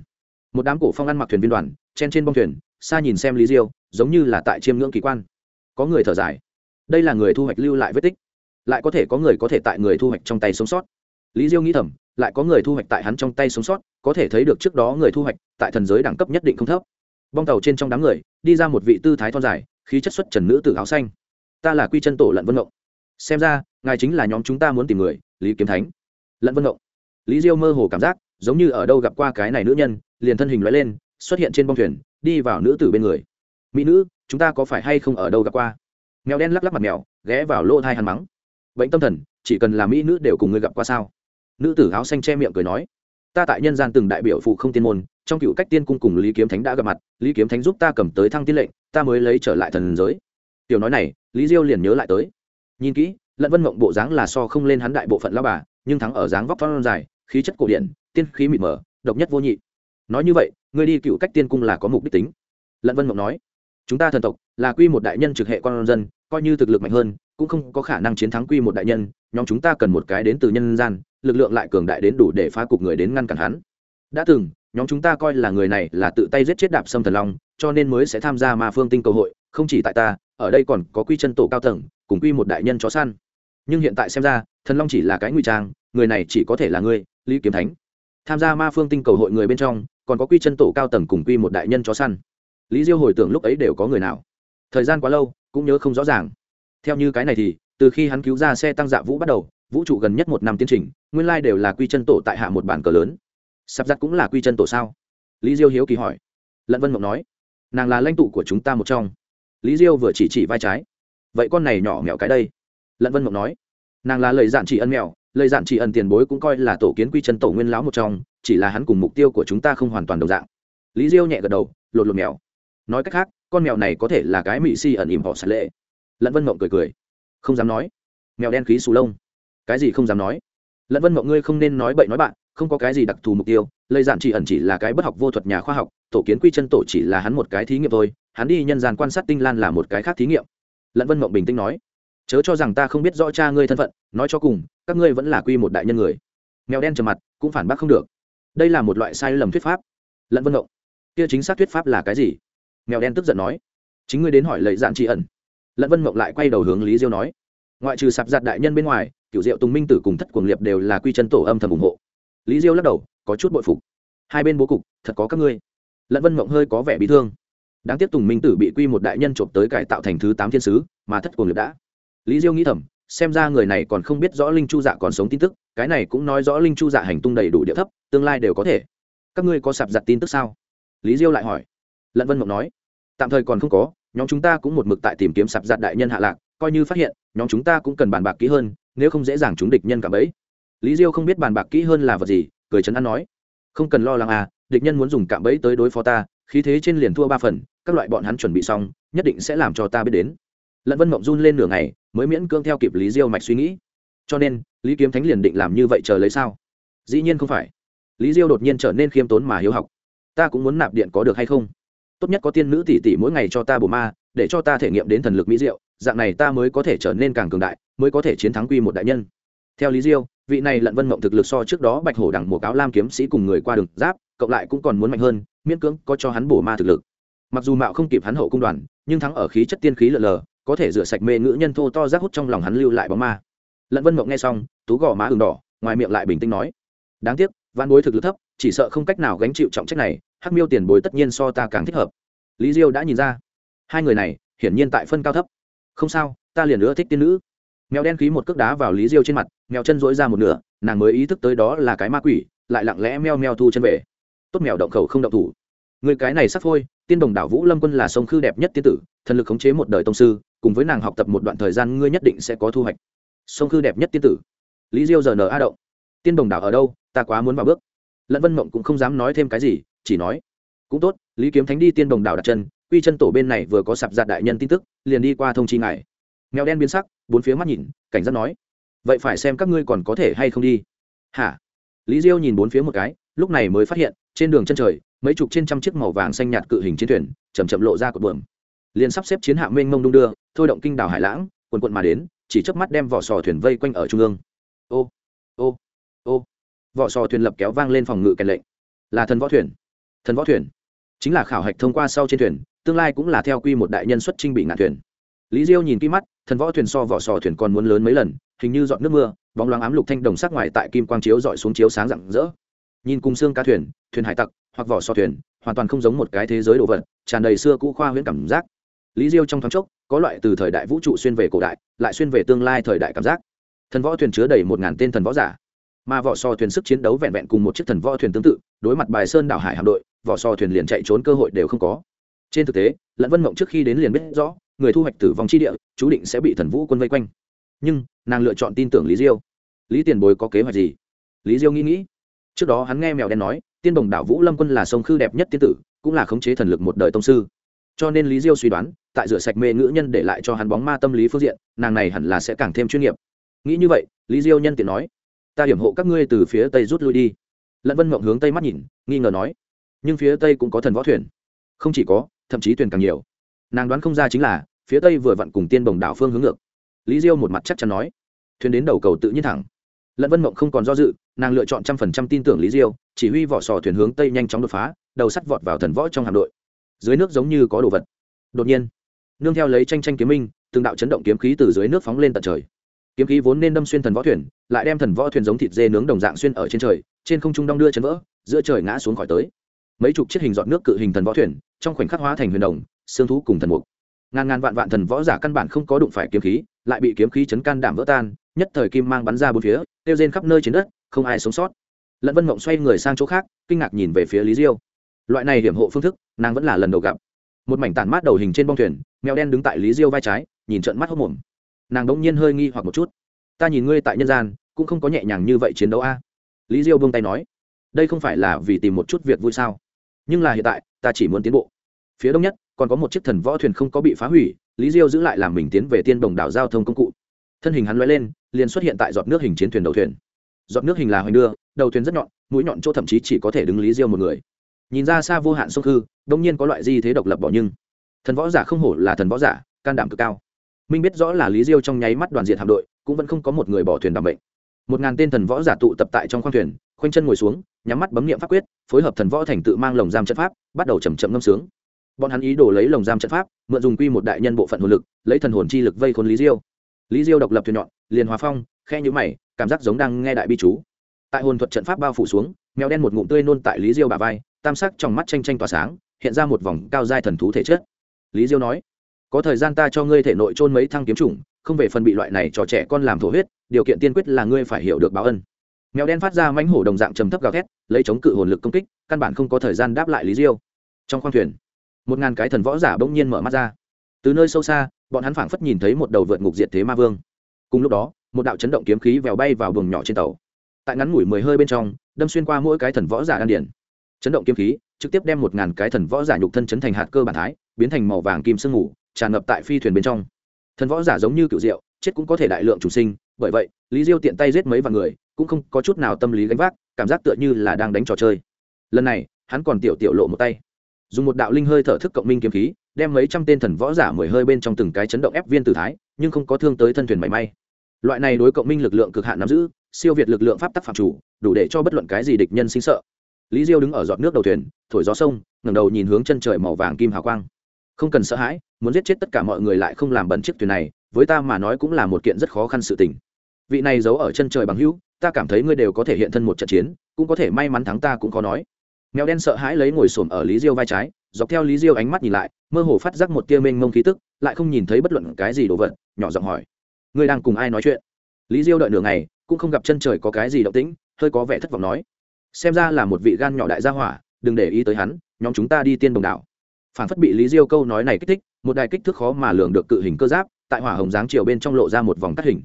Một đám cổ phong ăn mặc thuyền viên đoàn, chen trên bông thuyền, xa nhìn xem lý diêu, giống như là tại chiêm ngưỡng kỳ quan. Có người thở dài. Đây là người thu hoạch lưu lại vết tích. Lại có thể có người có thể tại người thu hoạch trong tay sống sót. Lý diêu nghĩ thầm, lại có người thu hoạch tại hắn trong tay sống sót, có thể thấy được trước đó người thu hoạch tại thần giới đẳng cấp nhất định không thấp bong tàu trên trong đám người, đi ra một vị tư thái thon dài, khí chất xuất trần nữ tử áo xanh. Ta là quy chân tổ lận vân ngộng. Xem ra, ngài chính là nhóm chúng ta muốn tìm người, lý kiếm thánh. Lận vân ngộng. Lý diêu mơ hồ cảm giác, giống như ở đâu gặp qua cái này nữ nhân, liền thân hình loại lên, xuất hiện trên bong thuyền, đi vào nữ tử bên người. Mỹ nữ, chúng ta có phải hay không ở đâu gặp qua? Mèo đen lắc lắc mặt mèo, ghé vào lỗ thai hàn mắng. Bệnh tâm thần, chỉ cần là mỹ nữ đều cùng ngươi gặp qua sao? Nữ tử áo xanh che miệng cười nói. Ta tại nhân gian từng đại biểu phụ không tiên môn trong cựu cách tiên cung cùng lý kiếm thánh đã gặp mặt, lý kiếm thánh giúp ta cầm tới thăng tiên lệnh, ta mới lấy trở lại thần giới. Tiểu nói này, lý diêu liền nhớ lại tới. Nhìn kỹ, lận vân mộng bộ dáng là so không lên hắn đại bộ phận lao bà, nhưng thắng ở dáng vóc phong dài, khí chất cổ điển, tiên khí mịt mờ, độc nhất vô nhị. Nói như vậy, người đi cựu cách tiên cung là có mục đích tính. Lận vân mộng nói, chúng ta thần tộc là quy một đại nhân trực hệ con dân, coi như thực lực mạnh hơn, cũng không có khả năng chiến thắng quy một đại nhân, nhóm chúng ta cần một cái đến từ nhân gian, lực lượng lại cường đại đến đủ để phá cục người đến ngăn cản hắn. Đã từng nhóm chúng ta coi là người này là tự tay giết chết đạp sâm thần long, cho nên mới sẽ tham gia ma phương tinh cầu hội, không chỉ tại ta, ở đây còn có quy chân tổ cao tầng, cùng quy một đại nhân chó săn. Nhưng hiện tại xem ra, thần long chỉ là cái nguy trang, người này chỉ có thể là ngươi, lý kiếm thánh. Tham gia ma phương tinh cầu hội người bên trong, còn có quy chân tổ cao tầng cùng quy một đại nhân chó săn. Lý diêu hồi tưởng lúc ấy đều có người nào. Thời gian quá lâu, cũng nhớ không rõ ràng. Theo như cái này thì, từ khi hắn cứu ra xe tăng dạ vũ bắt đầu, vũ trụ gần nhất một năm tiến trình, nguyên lai đều là quy chân tổ tại hạ một bản cờ lớn sắp giặt cũng là quy chân tổ sao? Lý diêu hiếu kỳ hỏi. Lận vân mộng nói nàng là lãnh tụ của chúng ta một trong. Lý diêu vừa chỉ chỉ vai trái. Vậy con này nhỏ mẹo cái đây? Lận vân mộng nói nàng là lời dạn chỉ ân mẹo, lời dạn chỉ ân tiền bối cũng coi là tổ kiến quy chân tổ nguyên lão một trong chỉ là hắn cùng mục tiêu của chúng ta không hoàn toàn đồng dạng. Lý diêu nhẹ gật đầu lột lột mèo nói cách khác con mèo này có thể là cái mị si ẩn ỉm họ sạt lệ. Lận vân mộng cười cười. Không dám nói. Mèo đen khí xù lông. Cái gì không dám nói? Lận vân mộng ngươi không nên nói bậy nói bạn không có cái gì đặc thù mục tiêu lây giản chỉ ẩn chỉ là cái bất học vô thuật nhà khoa học, tổ kiến quy chân tổ chỉ là hắn một cái thí nghiệm thôi, hắn đi nhân gian quan sát tinh lan là một cái khác thí nghiệm. Lẫn vân mộng bình tĩnh nói, chớ cho rằng ta không biết rõ cha ngươi thân phận, nói cho cùng, các ngươi vẫn là quy một đại nhân người. Nghèo đen trầm mặt, cũng phản bác không được. Đây là một loại sai lầm thuyết pháp. Lẫn vân mộng, kia chính xác thuyết pháp là cái gì? Nghèo đen tức giận nói, chính ngươi đến hỏi lầy dạn tri ẩn. Lẫn vân mộng lại quay đầu hướng lý diêu nói, ngoại trừ sạp giặt đại nhân bên ngoài cựu diệu tùng minh tử cùng thất cuồng liệp đều là quy chân tổ âm thầm ủng hộ lý diêu lắc đầu, có chút bội phục. Hai bên bố cục, thật có các ngươi. Lận vân mộng hơi có vẻ bị thương. Đáng tiếc tùng minh tử bị quy một đại nhân trộm tới cải tạo thành thứ tám thiên sứ, mà thất cuồng liệt đã. Lý diêu nghĩ thầm, xem ra người này còn không biết rõ linh chu dạ còn sống tin tức, cái này cũng nói rõ linh chu dạ hành tung đầy đủ địa thấp, tương lai đều có thể. Các ngươi có sạp giặt tin tức sao? Lý diêu lại hỏi. Lận vân mộng nói, tạm thời còn không có, nhóm chúng ta cũng một mực tại tìm kiếm sạp giặt đại nhân hạ lạc, coi như phát hiện, nhóm chúng ta cũng cần bàn bạc kỹ hơn, nếu không dễ dàng chúng địch nhân cả bấy lý diêu không biết bàn bạc kỹ hơn là vật gì, cười chấn an nói. Không cần lo lắng à địch nhân muốn dùng cạm bẫy tới đối phó ta, khí thế trên liền thua ba phần, các loại bọn hắn chuẩn bị xong, nhất định sẽ làm cho ta biết đến. Lận vân mộng run lên nửa ngày, mới miễn cương theo kịp lý diêu mạch suy nghĩ. Cho nên, lý kiếm thánh liền định làm như vậy chờ lấy sao? Dĩ nhiên không phải. Lý diêu đột nhiên trở nên khiêm tốn mà hiếu học. Ta cũng muốn nạp điện có được hay không? Tốt nhất có tiên nữ tỷ tỷ mỗi ngày cho ta bù ma, để cho ta thể nghiệm đến thần lực mỹ diệu, dạng này ta mới có thể trở nên càng cường đại, mới có thể chiến thắng quy một đại nhân theo lý diêu, vị này lận vân mộng thực lực so trước đó bạch hổ đằng mùa cáo lam kiếm sĩ cùng người qua đường giáp, cộng lại cũng còn muốn mạnh hơn, miễn cưỡng có cho hắn bổ ma thực lực. Mặc dù mạo không kịp hắn hậu cung đoàn, nhưng thắng ở khí chất tiên khí lờ lờ, có thể rửa sạch mê ngữ nhân thô to rác hút trong lòng hắn lưu lại bóng ma. Lận vân mộng nghe xong, tú gò má ừng đỏ, ngoài miệng lại bình tĩnh nói, đáng tiếc văn bối thực lực thấp, chỉ sợ không cách nào gánh chịu trọng trách này, hắc miêu tiền bối tất nhiên so ta càng thích hợp. Lý diêu đã nhìn ra, hai người này hiển nhiên tại phân cao thấp. Không sao, ta liền nữa thích tiên nữ mèo đen khí một cước đá vào lý diêu trên mặt, mèo chân dỗi ra một nửa, nàng mới ý thức tới đó là cái ma quỷ, lại lặng lẽ meo meo thu chân về. Tốt mèo động khẩu không động thủ. Người cái này sắp thôi. tiên đồng đảo vũ lâm quân là sông khư đẹp nhất tiên tử, thần lực khống chế một đời tông sư, cùng với nàng học tập một đoạn thời gian ngươi nhất định sẽ có thu hoạch. Sông khư đẹp nhất tiên tử. Lý diêu giờ nở a động. Tiên đồng đảo ở đâu, ta quá muốn vào bước. Lẫn vân mộng cũng không dám nói thêm cái gì, chỉ nói, cũng tốt, lý kiếm thánh đi tiên đồng đảo đặt chân, quy chân tổ bên này vừa có sạp giạt đại nhân tin tức, liền đi qua thông chi ngài mèo đen biến sắc, bốn phía mắt nhìn, cảnh giác nói, vậy phải xem các ngươi còn có thể hay không đi. Hả? Lý diêu nhìn bốn phía một cái, lúc này mới phát hiện, trên đường chân trời, mấy chục trên trăm chiếc màu vàng xanh nhạt cự hình chiến thuyền chầm chậm lộ ra cột buồm. Liền sắp xếp chiến hạm mênh mông đung đưa, thôi động kinh đảo hải lãng, quần quận mà đến, chỉ chớp mắt đem vỏ sò thuyền vây quanh ở trung ương. Ô ô ô. Vỏ sò thuyền lập kéo vang lên phòng ngự kèn lệnh. Là thần võ thuyền. Thần võ thuyền? Chính là khảo hạch thông qua sau trên thuyền, tương lai cũng là theo quy một đại nhân xuất trinh bị ngạn thuyền lý diêu nhìn kỹ mắt, thần võ thuyền so vỏ sò thuyền còn muốn lớn mấy lần, hình như dọn nước mưa, bóng loáng ám lục thanh đồng sắc ngoài tại kim quang chiếu dọi xuống chiếu sáng rạng rỡ. Nhìn cùng xương cá thuyền thuyền hải tặc, hoặc vỏ sò thuyền, hoàn toàn không giống một cái thế giới đồ vật, tràn đầy xưa cũ khoa huyễn cảm giác. Lý diêu trong thoáng chốc, có loại từ thời đại vũ trụ xuyên về cổ đại, lại xuyên về tương lai thời đại cảm giác. Thần võ thuyền chứa đầy một ngàn tên thần võ giả. Mà vỏ sò thuyền sức chiến đấu vẹn vẹn cùng một chiếc thần võ thuyền tương tự, đối mặt bài sơn đảo hải hạm đội, vỏ sò thuyền liền chạy trốn cơ hội đều không có. Trên thực tế lẫn vân mộng trước khi đến liền biết rõ người thu hoạch tử vong chi địa, chú định sẽ bị thần vũ quân vây quanh. Nhưng, nàng lựa chọn tin tưởng lý diêu. Lý tiền Bồi có kế hoạch gì? Lý diêu nghĩ nghĩ. Trước đó hắn nghe mèo đen nói, tiên đồng đảo vũ lâm quân là sông khư đẹp nhất tiên tử, cũng là khống chế thần lực một đời tông sư. Cho nên lý diêu suy đoán, tại rửa sạch mê ngữ nhân để lại cho hắn bóng ma tâm lý phương diện, nàng này hẳn là sẽ càng thêm chuyên nghiệp. Nghĩ như vậy, lý diêu nhân tiện nói, ta hiểm hộ các ngươi từ phía tây rút lui đi. Lận vân mộng hướng tây mắt nhìn, nghi ngờ nói, nhưng phía tây cũng có thần võ thuyền. Không chỉ có, thậm chí thuyền càng nhiều. Nàng đoán không ra chính là phía tây vừa vặn cùng tiên bồng đảo phương hướng ngược. Lý diêu một mặt chắc chắn nói. Thuyền đến đầu cầu tự nhiên thẳng. Lận vân mộng không còn do dự, nàng lựa chọn trăm phần trăm tin tưởng lý diêu, chỉ huy vỏ sò thuyền hướng tây nhanh chóng đột phá, đầu sắt vọt vào thần võ trong hạm đội. Dưới nước giống như có đồ vật. Đột nhiên, nương theo lấy tranh tranh kiếm minh, từng đạo chấn động kiếm khí từ dưới nước phóng lên tận trời. Kiếm khí vốn nên đâm xuyên thần võ thuyền, lại đem thần võ thuyền giống thịt dê nướng đồng dạng xuyên ở trên trời, trên không trung đong đưa chấn vỡ, giữa trời ngã xuống khỏi tới. Mấy chục chiếc hình dọn nước cự hình thần võ thuyền, trong khoảnh khắc hóa thành huyền đồng, xương thú cùng thần mục ngàn ngàn vạn vạn thần võ giả căn bản không có đụng phải kiếm khí, lại bị kiếm khí chấn can đảm vỡ tan, nhất thời kim mang bắn ra bốn phía, tiêu rên khắp nơi trên đất, không ai sống sót. Lận vân mộng xoay người sang chỗ khác, kinh ngạc nhìn về phía lý diêu. Loại này hiểm hộ phương thức, nàng vẫn là lần đầu gặp. Một mảnh tản mát đầu hình trên bong thuyền, mèo đen đứng tại lý diêu vai trái, nhìn trận mắt hốc mồm. Nàng đống nhiên hơi nghi hoặc một chút. Ta nhìn ngươi tại nhân gian, cũng không có nhẹ nhàng như vậy chiến đấu a. Lý diêu buông tay nói. Đây không phải là vì tìm một chút việc vui sao? Nhưng là hiện tại, ta chỉ muốn tiến bộ. Phía đông nhất còn có một chiếc thần võ thuyền không có bị phá hủy, lý diêu giữ lại làm mình tiến về tiên đồng đảo giao thông công cụ. Thân hình hắn l lên, liền xuất hiện tại giọt nước hình chiến thuyền đầu thuyền. Giọt nước hình là hoành đưa, đầu thuyền rất nhọn, mũi nhọn chỗ thậm chí chỉ có thể đứng lý diêu một người. Nhìn ra xa vô hạn sông khư, đông nhiên có loại di thế độc lập bỏ nhưng. Thần võ giả không hổ là thần võ giả, can đảm cực cao. Minh biết rõ là lý diêu trong nháy mắt đoàn diện hạm đội, cũng vẫn không có một người bỏ thuyền đảm bệnh một ngàn tên thần võ giả tụ tập tại trong khoang thuyền, khoanh chân ngồi xuống, nhắm mắt bấm niệm pháp quyết, phối hợp thần võ thành tự mang lồng giam trận pháp, bắt đầu chầm chậm ngâm sướng bọn hắn ý đổ lấy lồng giam trận pháp, mượn dùng quy một đại nhân bộ phận hồn lực, lấy thần hồn chi lực vây khốn lý diêu. Lý diêu độc lập thuyền nhọn, liền hòa phong, khe nhũ mày, cảm giác giống đang nghe đại bi chú. Tại hồn thuật trận pháp bao phủ xuống, mèo đen một ngụm tươi nôn tại lý diêu bà vai, tam sắc trong mắt tranh tranh tỏa sáng, hiện ra một vòng cao giai thần thú thể chất. Lý diêu nói, có thời gian ta cho ngươi thể nội trôn mấy thăng kiếm chủng, không về phần bị loại này cho trẻ con làm thổ huyết, điều kiện tiên quyết là ngươi phải hiểu được báo ân. Mèo đen phát ra mãnh hổ đồng dạng trầm thấp gào thét, lấy chống cự hồn lực công kích, căn bản không có thời gian đáp lại lý diêu. Trong khoang thuyền một ngàn cái thần võ giả bỗng nhiên mở mắt ra. Từ nơi sâu xa, bọn hắn phảng phất nhìn thấy một đầu vượt ngục diệt thế ma vương. Cùng lúc đó, một đạo chấn động kiếm khí vèo bay vào buồng nhỏ trên tàu. Tại ngắn ngủi mười hơi bên trong, đâm xuyên qua mỗi cái thần võ giả đan điển chấn động kiếm khí trực tiếp đem một ngàn cái thần võ giả nhục thân chấn thành hạt cơ bản thái, biến thành màu vàng kim sương mù, tràn ngập tại phi thuyền bên trong. Thần võ giả giống như cựu rượu chết cũng có thể đại lượng chủ sinh, bởi vậy, lý diêu tiện tay giết mấy vạn người, cũng không có chút nào tâm lý gánh vác, cảm giác tựa như là đang đánh trò chơi. Lần này, hắn còn tiểu tiểu lộ một tay dùng một đạo linh hơi thở thức cộng minh kiếm khí, đem mấy trăm tên thần võ giả mười hơi bên trong từng cái chấn động ép viên tử thái, nhưng không có thương tới thân thuyền mảy may. Loại này đối cộng minh lực lượng cực hạn nắm giữ, siêu việt lực lượng pháp tắc phạm chủ, đủ để cho bất luận cái gì địch nhân sinh sợ. Lý diêu đứng ở giọt nước đầu thuyền, thổi gió sông, ngẩng đầu nhìn hướng chân trời màu vàng kim hào quang. Không cần sợ hãi, muốn giết chết tất cả mọi người lại không làm bẩn chiếc thuyền này, với ta mà nói cũng là một kiện rất khó khăn sự tình. Vị này giấu ở chân trời bằng hữu, ta cảm thấy ngươi đều có thể hiện thân một trận chiến, cũng có thể may mắn thắng ta cũng khó nói mèo đen sợ hãi lấy ngồi s ổ m ở lý diêu vai trái, dọc theo lý diêu ánh mắt nhìn lại, mơ hồ phát giác một tia mênh mông khí tức, lại không nhìn thấy bất luận cái gì đồ vật, nhỏ giọng hỏi, ngươi đang cùng ai nói chuyện? Lý diêu đợi nửa ngày, cũng không gặp chân trời có cái gì động tĩnh, hơi có vẻ thất vọng nói, xem ra là một vị gan nhỏ đại gia hỏa, đừng để ý tới hắn, nhóm chúng ta đi tiên đồng đạo. phản phất bị lý diêu câu nói này kích thích, một đài kích thước khó mà lường được cự hình cơ giáp, tại hỏa hồng dáng chiều bên trong lộ ra một vòng tắt hình.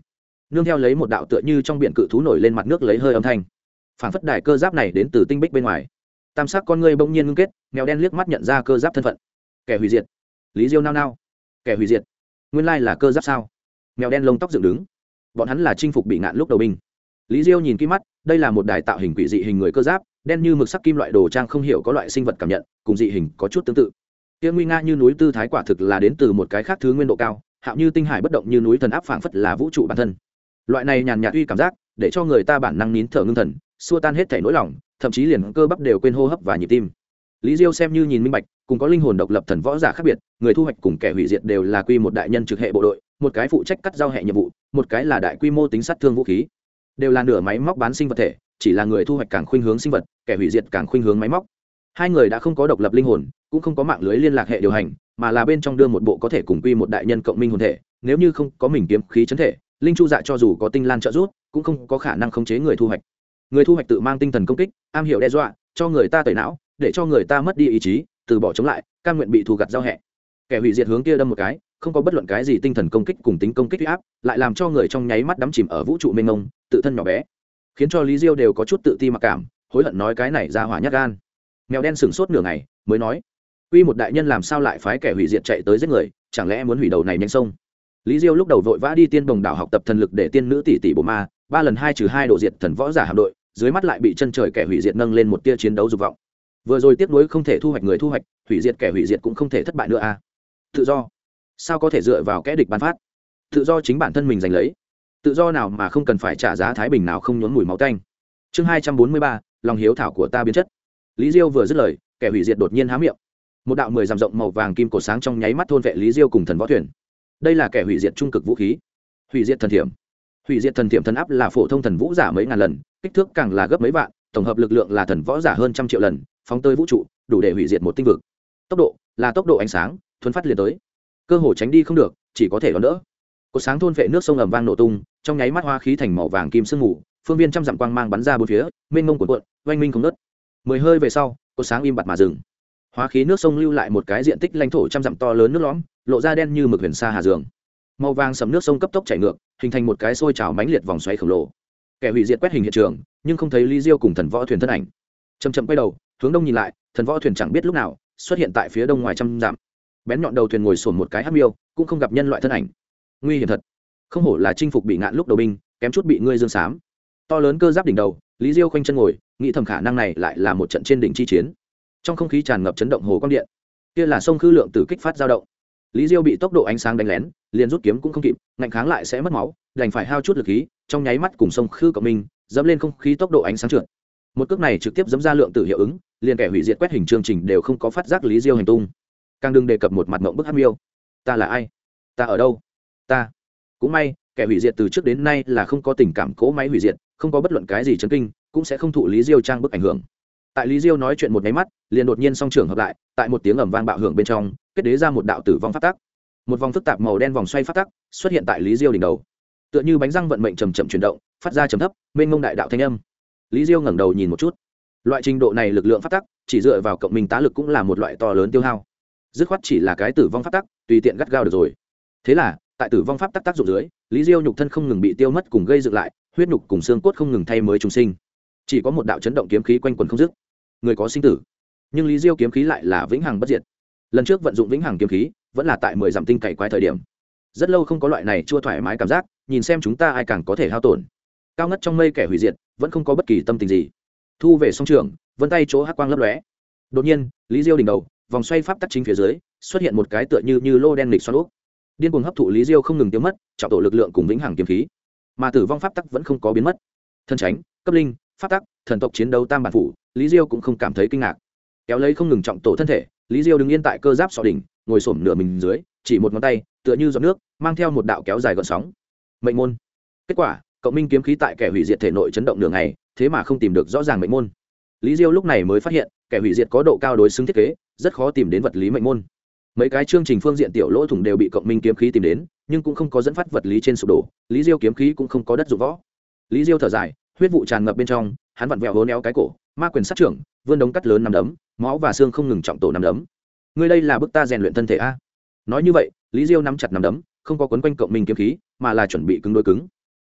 Nương theo lấy một đạo tựa như trong biển cự thú nổi lên mặt nước lấy hơi âm thanh. Phản phất đài cơ giáp này đến từ tinh bích bên ngoài tam sắc con ngươi bỗng nhiên ngưng kết, mèo đen liếc mắt nhận ra cơ giáp thân phận. Kẻ hủy diệt. Lý diêu nao nao. Kẻ hủy diệt. Nguyên lai là cơ giáp sao? Mèo đen lông tóc dựng đứng. Bọn hắn là chinh phục bị ngạn lúc đầu binh. Lý diêu nhìn kỹ mắt, đây là một đài tạo hình quỷ dị hình người cơ giáp, đen như mực sắc kim loại đồ trang không hiểu có loại sinh vật cảm nhận, cùng dị hình có chút tương tự. Kia nguy nga như núi tư thái quả thực là đến từ một cái khác thứ nguyên độ cao, hạo như tinh hải bất động như núi thần áp phảng phất là vũ trụ bản thân. Loại này nhàn nhạt uy cảm giác, để cho người ta bản năng nín thở ngưng thần, xua tan hết thể nỗi lòng thậm chí liền cơ bắp đều quên hô hấp và nhịp tim. Lý diêu xem như nhìn minh bạch, cùng có linh hồn độc lập thần võ giả khác biệt, người thu hoạch cùng kẻ hủy diệt đều là quy một đại nhân trực hệ bộ đội, một cái phụ trách cắt giao hệ nhiệm vụ, một cái là đại quy mô tính sát thương vũ khí. Đều là nửa máy móc bán sinh vật thể, chỉ là người thu hoạch càng khuynh hướng sinh vật, kẻ hủy diệt càng khuynh hướng máy móc. Hai người đã không có độc lập linh hồn, cũng không có mạng lưới liên lạc hệ điều hành, mà là bên trong đưa một bộ có thể cùng quy một đại nhân cộng minh hồn thể, nếu như không có mình kiếm khí chấn thể, linh chu dạ cho dù có tinh lan trợ giúp, cũng không có khả năng khống chế người thu hoạch người thu hoạch tự mang tinh thần công kích, am hiểu đe dọa, cho người ta tẩy não, để cho người ta mất đi ý chí, từ bỏ chống lại c a n nguyện bị thù gặt giao hẹ. Kẻ hủy diệt hướng kia đâm một cái, không có bất luận cái gì tinh thần công kích cùng tính công kích huy áp, lại làm cho người trong nháy mắt đắm chìm ở vũ trụ mênh mông, tự thân nhỏ bé. Khiến cho lý diêu đều có chút tự ti mặc cảm, hối hận nói cái này ra hỏa nhát gan. Mèo đen sửng sốt nửa ngày, mới nói uy một đại nhân làm sao lại phái kẻ hủy diệt chạy tới giết người, chẳng lẽ muốn hủy đầu này nhanh sông? Lý diêu lúc đầu vội vã đi tiên đồng đảo học tập thần lực để tiên nữ tỷ tỷ bộ ma, ba lần hai trừ hai độ diệt thần võ giả hạm đội dưới mắt lại bị chân trời kẻ hủy diệt nâng lên một tia chiến đấu dục vọng. Vừa rồi tiếc nuối không thể thu hoạch người thu hoạch, hủy diệt kẻ hủy diệt cũng không thể thất bại nữa a tự do. Sao có thể dựa vào kẻ địch ban phát? Tự do chính bản thân mình giành lấy. Tự do nào mà không cần phải trả giá thái bình nào không nhuốm mùi máu tanh. Chương hai trăm bốn mươi ba, lòng hiếu thảo của ta biến chất. Lý diêu vừa dứt lời, kẻ hủy diệt đột nhiên há miệng. Một đạo mười dặm rộng màu vàng kim cổ sáng trong nháy mắt thôn vệ lý diêu cùng thần võ thuyền. Đây là kẻ hủy diệt trung cực vũ khí. Hủy diệt thần thiểm. Hủy diệt thần thiểm thần áp là phổ thông thần vũ giả mấy ngàn lần kích thước càng là gấp mấy vạn, tổng hợp lực lượng là thần võ giả hơn trăm triệu lần, phóng tới vũ trụ, đủ để hủy diệt một tinh vực. Tốc độ, là tốc độ ánh sáng, thuấn phát liền tới. Cơ hồ tránh đi không được, chỉ có thể đón đỡ. Cột sáng thôn vệ nước sông ầm vang nổ tung, trong nháy mắt hoa khí thành màu vàng kim sương mù, phương viên trăm dặm quang mang bắn ra bốn phía, mênh mông cuộn cuộn, oanh minh không nớt mười hơi về sau, cột sáng im bặt mà dừng. Hóa khí nước sông lưu lại một cái diện tích lãnh thổ trăm dặm to lớn nước lõm, lộ ra đen như mực huyền xa hà dường màu vàng sầm nước sông cấp tốc chảy ngược, hình thành một cái sôi trào mãnh liệt vòng xoáy khổng lồ kẻ hủy diệt quét hình hiện trường, nhưng không thấy lý diêu cùng thần võ thuyền thân ảnh. Chầm chậm quay đầu, hướng đông nhìn lại, thần võ thuyền chẳng biết lúc nào xuất hiện tại phía đông ngoài trăm dặm. Bén nhọn đầu thuyền ngồi sồn một cái hát miêu, cũng không gặp nhân loại thân ảnh. Nguy hiểm thật. Không hổ là chinh phục bị ngạn lúc đầu binh, kém chút bị ngươi dương sám. To lớn cơ giáp đỉnh đầu, lý diêu khoanh chân ngồi, nghĩ thầm khả năng này lại là một trận trên đỉnh chi chiến. Trong không khí tràn ngập chấn động hồ quang điện. Kia là sông khư lượng từ kích phát dao động. Lý diêu bị tốc độ ánh sáng đánh lén liền rút kiếm cũng không kịp, ngạnh kháng lại sẽ mất máu, đành phải hao chút lực khí, trong nháy mắt cùng sông khư cộng minh, dẫm lên không khí tốc độ ánh sáng trượt. Một cước này trực tiếp dẫm ra lượng tử hiệu ứng, liền kẻ hủy diệt quét hình chương trình đều không có phát giác lý diêu hành tung. Càng đừng đề cập một mặt mộng bức hát miêu. Ta là ai? Ta ở đâu? Ta. Cũng may, kẻ hủy diệt từ trước đến nay là không có tình cảm cố máy hủy diệt, không có bất luận cái gì chấn kinh, cũng sẽ không thụ lý diêu trang bức ảnh hưởng. Tại lý diêu nói chuyện một nháy mắt, liền đột nhiên song trưởng hợp lại, tại một tiếng ầm vang bạo hưởng bên trong, kết đế ra một đạo tử vong phát tác một vòng phức tạp màu đen vòng xoay phát tắc xuất hiện tại lý diêu đỉnh đầu. Tựa như bánh răng vận mệnh chầm chậm chuyển động, phát ra chầm thấp, mênh mông đại đạo thanh âm. Lý diêu ngẩng đầu nhìn một chút. Loại trình độ này lực lượng phát tắc, chỉ dựa vào cộng minh tá lực cũng là một loại to lớn tiêu hao. Dứt khoát chỉ là cái tử vong phát tắc, tùy tiện gắt gao được rồi. Thế là, tại tử vong pháp tắc tác dụng dưới, lý diêu nhục thân không ngừng bị tiêu mất cùng gây dựng lại, huyết nhục cùng xương cốt không ngừng thay mới trùng sinh. Chỉ có một đạo chấn động kiếm khí quanh quần không dứt. Người có sinh tử. Nhưng lý diêu kiếm khí lại là vĩnh hằng bất diệt. Lần trước vận dụng vĩnh hằng kiếm khí vẫn là tại mười dặm tinh cày quái thời điểm. Rất lâu không có loại này chưa thoải mái cảm giác, nhìn xem chúng ta ai càng có thể hao tổn. Cao ngất trong mây kẻ hủy diệt, vẫn không có bất kỳ tâm tình gì. Thu về song trường, vân tay chỗ hắc quang lấp lóe. Đột nhiên, lý diêu đỉnh đầu, vòng xoay pháp tắc chính phía dưới, xuất hiện một cái tựa như như lô đen lịch xoắn úp. Điên cuồng hấp thụ lý diêu không ngừng tiêu mất, trọng tổ lực lượng cùng vĩnh hằng kiếm khí. Mà tử vong pháp tắc vẫn không có biến mất. Thân tránh, cấp linh, pháp tắc, thần tộc chiến đấu tam bản phủ, lý diêu cũng không cảm thấy kinh ngạc. Kéo lấy không ngừng trọng tổ thân thể, lý diêu đứng yên tại cơ giáp sọ đỉnh ngồi xổm nửa mình dưới, chỉ một ngón tay, tựa như giọt nước, mang theo một đạo kéo dài gợn sóng. Mệnh môn. Kết quả cộng minh kiếm khí tại kẻ hủy diệt thể nội chấn động nửa ngày, thế mà không tìm được rõ ràng mệnh môn. Lý diêu lúc này mới phát hiện, kẻ hủy diệt có độ cao đối xứng thiết kế, rất khó tìm đến vật lý mệnh môn. Mấy cái chương trình phương diện tiểu lỗ thủng đều bị cộng minh kiếm khí tìm đến, nhưng cũng không có dẫn phát vật lý trên sụp đổ, lý diêu kiếm khí cũng không có đất dụng võ. Lý diêu thở dài, huyết vụ tràn ngập bên trong, hắn vặn vẹo hố néo cái cổ, ma quyền sát trưởng, vươn đống cắt lớn nằm đấm, máu và xương không ngừng trọng tổ nằm đấm ngươi đây là bức ta rèn luyện thân thể a. Nói như vậy, lý diêu nắm chặt nắm đấm, không có quấn quanh cộng minh kiếm khí, mà là chuẩn bị cứng đối cứng.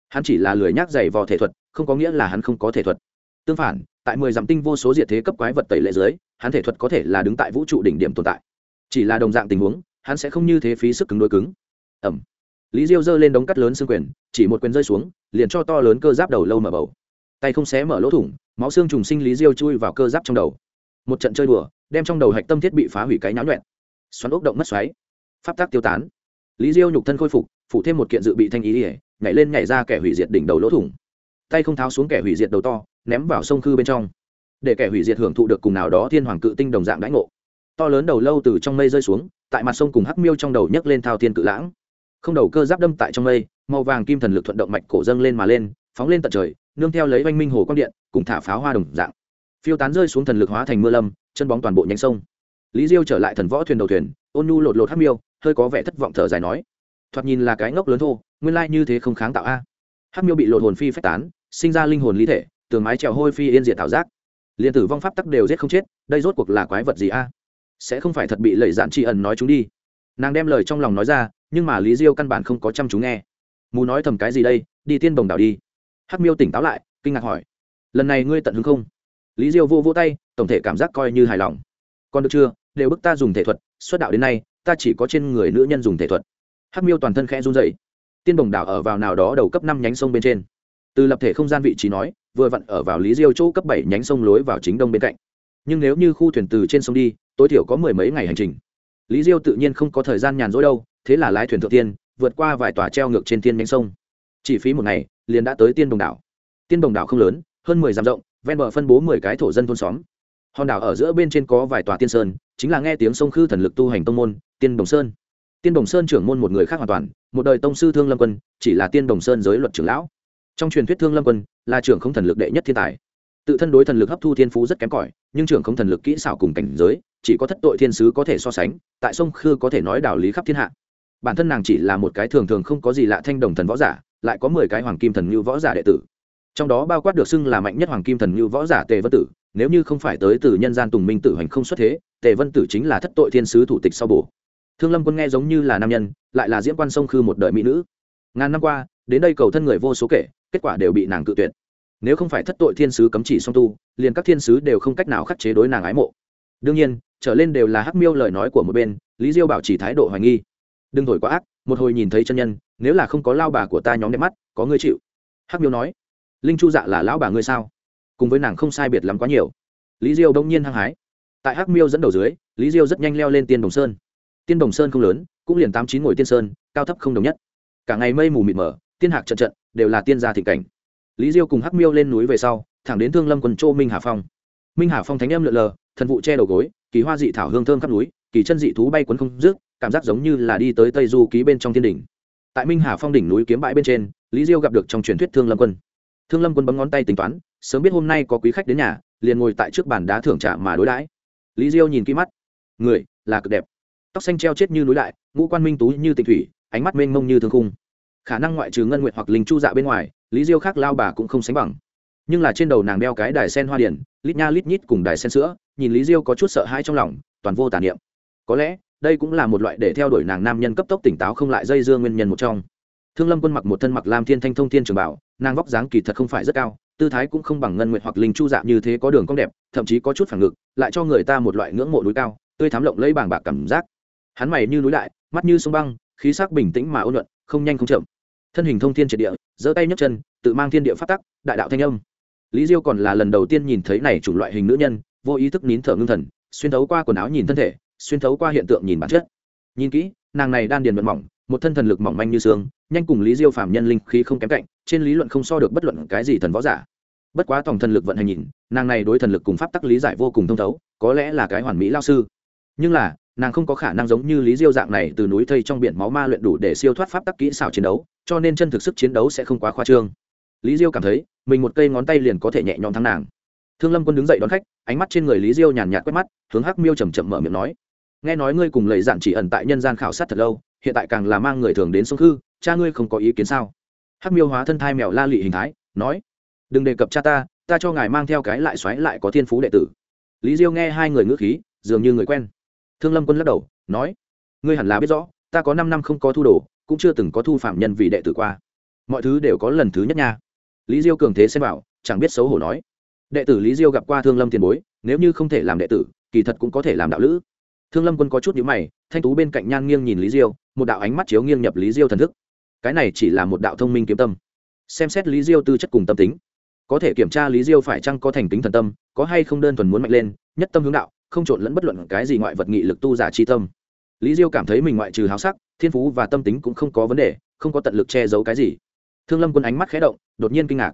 Hắn chỉ là lười nhác dày vò thể thuật, không có nghĩa là hắn không có thể thuật. Tương phản, tại mười dặm tinh vô số diệt thế cấp quái vật tẩy lệ dưới, hắn thể thuật có thể là đứng tại vũ trụ đỉnh điểm tồn tại. Chỉ là đồng dạng tình huống, hắn sẽ không như thế phí sức cứng đối cứng. Ẩm. Lý diêu giơ lên đống cắt lớn xương quyền, chỉ một quyền rơi xuống, liền cho to lớn cơ giáp đầu lâu mở bầu. Tay không xé mở lỗ thủng, máu xương trùng sinh lý diêu chui vào cơ giáp trong đầu một trận chơi đùa, đem trong đầu hạch tâm thiết bị phá hủy cái náo nhuẹn. Xoắn ốc động mất xoáy. Pháp tác tiêu tán. Lý diêu nhục thân khôi phục, phủ thêm một kiện dự bị thanh ý ỉa nhảy lên nhảy ra kẻ hủy diệt đỉnh đầu lỗ thủng. Tay không tháo xuống kẻ hủy diệt đầu to, ném vào sông khư bên trong. Để kẻ hủy diệt hưởng thụ được cùng nào đó thiên hoàng cự tinh đồng dạng đãi ngộ. To lớn đầu lâu từ trong mây rơi xuống, tại mặt sông cùng hắc miêu trong đầu nhấc lên thao thiên cự lãng. Không đầu cơ giáp đâm tại trong mây, màu vàng kim thần lực thuận động mạch cổ dâng lên mà lên, phóng lên tận trời, nương theo lấy oanh minh hồ quang điện, cùng thả pháo hoa đồng dạng phiêu tán rơi xuống thần lực hóa thành mưa lâm, chân bóng toàn bộ nhánh sông. Lý diêu trở lại thần võ thuyền đầu thuyền, ôn nhu lột lột hát miêu, hơi có vẻ thất vọng thở dài nói, thoạt nhìn là cái ngốc lớn thô, nguyên lai như thế không kháng tạo a. À. hát miêu bị lột hồn phi phách tán, sinh ra linh hồn lý thể, tường mái trèo hôi phi yên diệt tạo giác. Liền tử vong pháp tắc đều giết không chết, đây rốt cuộc là quái vật gì a? Sẽ không phải thật bị lẩy dạn tri ẩn nói chúng đi. Nàng đem lời trong lòng nói ra, nhưng mà lý diêu căn bản không có chăm chú nghe. Mù nói thầm cái gì đây, đi tiên bồng đảo đi. Hắc miêu tỉnh táo lại, kinh ngạc hỏi, lần này ngươi tận hứng không? lý diêu vô vô tay, tổng thể cảm giác coi như hài lòng. Còn được chưa? Đều bức ta dùng thể thuật, xuất đạo đến nay, ta chỉ có trên người nữ nhân dùng thể thuật. Hắc miêu toàn thân khẽ run dậy tiên bồng đảo ở vào nào đó đầu cấp năm nhánh sông bên trên. Từ lập thể không gian vị trí nói, vừa vặn ở vào lý diêu chỗ cấp bảy nhánh sông lối vào chính đông bên cạnh. Nhưng nếu như khu thuyền từ trên sông đi, tối thiểu có mười mấy ngày hành trình. Lý diêu tự nhiên không có thời gian nhàn rỗi đâu, thế là lái thuyền thượng tiên, vượt qua vài tòa treo ngược trên tiên nhánh sông. Chỉ phí một ngày, liền đã tới tiên đồng đảo. Tiên đồng đảo không lớn hơn mười dặm rộng, ven bờ phân bố mười cái thổ dân thôn xóm. Hòn đảo ở giữa bên trên có vài tòa tiên sơn, chính là nghe tiếng sông khư thần lực tu hành tông môn, tiên đồng sơn. Tiên đồng sơn trưởng môn một người khác hoàn toàn, một đời tông sư thương lâm quân, chỉ là tiên đồng sơn giới luật trưởng lão. Trong truyền thuyết thương lâm quân là trưởng không thần lực đệ nhất thiên tài. Tự thân đối thần lực hấp thu thiên phú rất kém cỏi, nhưng trưởng không thần lực kỹ xảo cùng cảnh giới, chỉ có thất tội thiên sứ có thể so sánh, tại sông khư có thể nói đạo lý khắp thiên hạ. Bản thân nàng chỉ là một cái thường thường không có gì lạ thanh đồng thần võ giả, lại có mười cái hoàng kim thần lưu võ giả đệ tử trong đó bao quát được xưng là mạnh nhất hoàng kim thần như võ giả tề vân tử, nếu như không phải tới từ nhân gian tùng minh tử hành không xuất thế, tề vân tử chính là thất tội thiên sứ thủ tịch sau bổ. Thương lâm quân nghe giống như là nam nhân, lại là diễn quan sông khư một đời mỹ nữ. Ngàn năm qua, đến đây cầu thân người vô số kể, kết quả đều bị nàng cự tuyệt. Nếu không phải thất tội thiên sứ cấm chỉ song tu, liền các thiên sứ đều không cách nào khắc chế đối nàng ái mộ. Đương nhiên, trở lên đều là hắc miêu lời nói của một bên, lý diêu bảo chỉ thái độ hoài nghi. Đừng thổi quá ác, một hồi nhìn thấy chân nhân, nếu là không có lao bà của ta nhóm đẹp mắt, có người chịu. Hắc miêu nói linh chu dạ là lão bà ngươi sao? Cùng với nàng không sai biệt lắm quá nhiều. Lý diêu đông nhiên hăng hái. Tại hắc miêu dẫn đầu dưới, lý diêu rất nhanh leo lên tiên đồng sơn. Tiên đồng sơn không lớn, cũng liền tám chín ngồi tiên sơn, cao thấp không đồng nhất. Cả ngày mây mù mịt mờ, tiên hạc trận trận, đều là tiên gia thị cảnh. Lý diêu cùng hắc miêu lên núi về sau, thẳng đến thương lâm quần châu minh hà phong. Minh hà phong thánh em lượn lờ, thần vụ che đầu gối, kỳ hoa dị thảo hương thơm khắp núi, kỳ chân dị thú bay quấn không rước cảm giác giống như là đi tới tây du ký bên trong thiên đỉnh. Tại minh hà phong đỉnh núi kiếm bãi bên trên, lý diêu gặp được trong truyền thuyết thương lâm quân thương lâm quân bấm ngón tay tính toán sớm biết hôm nay có quý khách đến nhà liền ngồi tại trước bàn đá thưởng trả mà đối đãi. Lý diêu nhìn kỹ mắt. Người là cực đẹp. Tóc xanh treo chết như núi lại, ngũ quan minh tú như tịnh thủy ánh mắt mênh mông như thương khung. Khả năng ngoại trừ ngân nguyện hoặc linh chu dạ bên ngoài lý diêu khác lao bà cũng không sánh bằng. Nhưng là trên đầu nàng đeo cái đài sen hoa điển lít nha lít nhít cùng đài sen sữa nhìn lý diêu có chút sợ hãi trong lòng toàn vô tàn niệm. Có lẽ đây cũng là một loại để theo đuổi nàng nam nhân cấp tốc tỉnh táo không lại dây dưa nguyên nhân một trong thương lâm quân mặc một thân mặc lam thiên thanh thông thiên trường bảo nàng vóc dáng kỳ thật không phải rất cao tư thái cũng không bằng ngân nguyện hoặc linh chu dạng như thế có đường cong đẹp thậm chí có chút phản ngực lại cho người ta một loại ngưỡng mộ núi cao tươi thám lộng lấy bảng bạc cảm giác. Hắn mày như núi đại, mắt như sông băng khí sắc bình tĩnh mà ôn luận không nhanh không chậm. Thân hình thông thiên triệt địa giơ tay nhấc chân tự mang thiên địa phát tắc đại đạo thanh âm. Lý diêu còn là lần đầu tiên nhìn thấy này chủng loại hình nữ nhân vô ý thức nín thở ngưng thần xuyên thấu qua quần áo nhìn thân thể xuyên thấu qua hiện tượng nhìn bản chất. Nhìn kỹ nàng này đan điền mật mỏng một thân thần lực mỏng manh như xương, nhanh cùng lý diêu phàm nhân linh khí không kém cạnh, trên lý luận không so được bất luận cái gì thần võ giả. Bất quá tổng thần lực vận hành nhìn, nàng này đối thần lực cùng pháp tắc lý giải vô cùng thông thấu, có lẽ là cái hoàn mỹ lao sư. Nhưng là, nàng không có khả năng giống như lý diêu dạng này từ núi thây trong biển máu ma luyện đủ để siêu thoát pháp tắc kỹ xảo chiến đấu, cho nên chân thực sức chiến đấu sẽ không quá khoa trương. Lý diêu cảm thấy, mình một cây ngón tay liền có thể nhẹ nhõm thắng nàng. Thương lâm quân đứng dậy đón khách, ánh mắt trên người lý diêu nhàn nhạt quét mắt, hướng hắc miêu chậm chậm mở miệng nói, nghe nói ngươi cùng lầy dạn chỉ ẩn tại nhân gian khảo sát thật lâu hiện tại càng là mang người thường đến sông khư, cha ngươi không có ý kiến sao? Hắc miêu hóa thân thai mèo la lị hình thái, nói, đừng đề cập cha ta ta cho ngài mang theo cái lại xoáy lại có thiên phú đệ tử. Lý diêu nghe hai người ngữ khí, dường như người quen. Thương lâm quân lắc đầu, nói, ngươi hẳn là biết rõ, ta có năm năm không có thu đồ, cũng chưa từng có thu phạm nhân vì đệ tử qua. Mọi thứ đều có lần thứ nhất nha. Lý diêu cường thế xem bảo, chẳng biết xấu hổ nói, đệ tử lý diêu gặp qua thương lâm tiền bối, nếu như không thể làm đệ tử, kỳ thật cũng có thể làm đạo lữ thương lâm quân có chút nhữ mày, thanh tú bên cạnh nhan nghiêng nhìn lý diêu, một đạo ánh mắt chiếu nghiêng nhập lý diêu thần thức. Cái này chỉ là một đạo thông minh kiếm tâm. Xem xét lý diêu tư chất cùng tâm tính, có thể kiểm tra lý diêu phải chăng có thành kính thần tâm, có hay không đơn thuần muốn mạnh lên, nhất tâm hướng đạo, không trộn lẫn bất luận cái gì ngoại vật nghị lực tu giả chi tâm. Lý diêu cảm thấy mình ngoại trừ háo sắc, thiên phú và tâm tính cũng không có vấn đề, không có tận lực che giấu cái gì. Thương lâm quân ánh mắt khé động, đột nhiên kinh ngạc.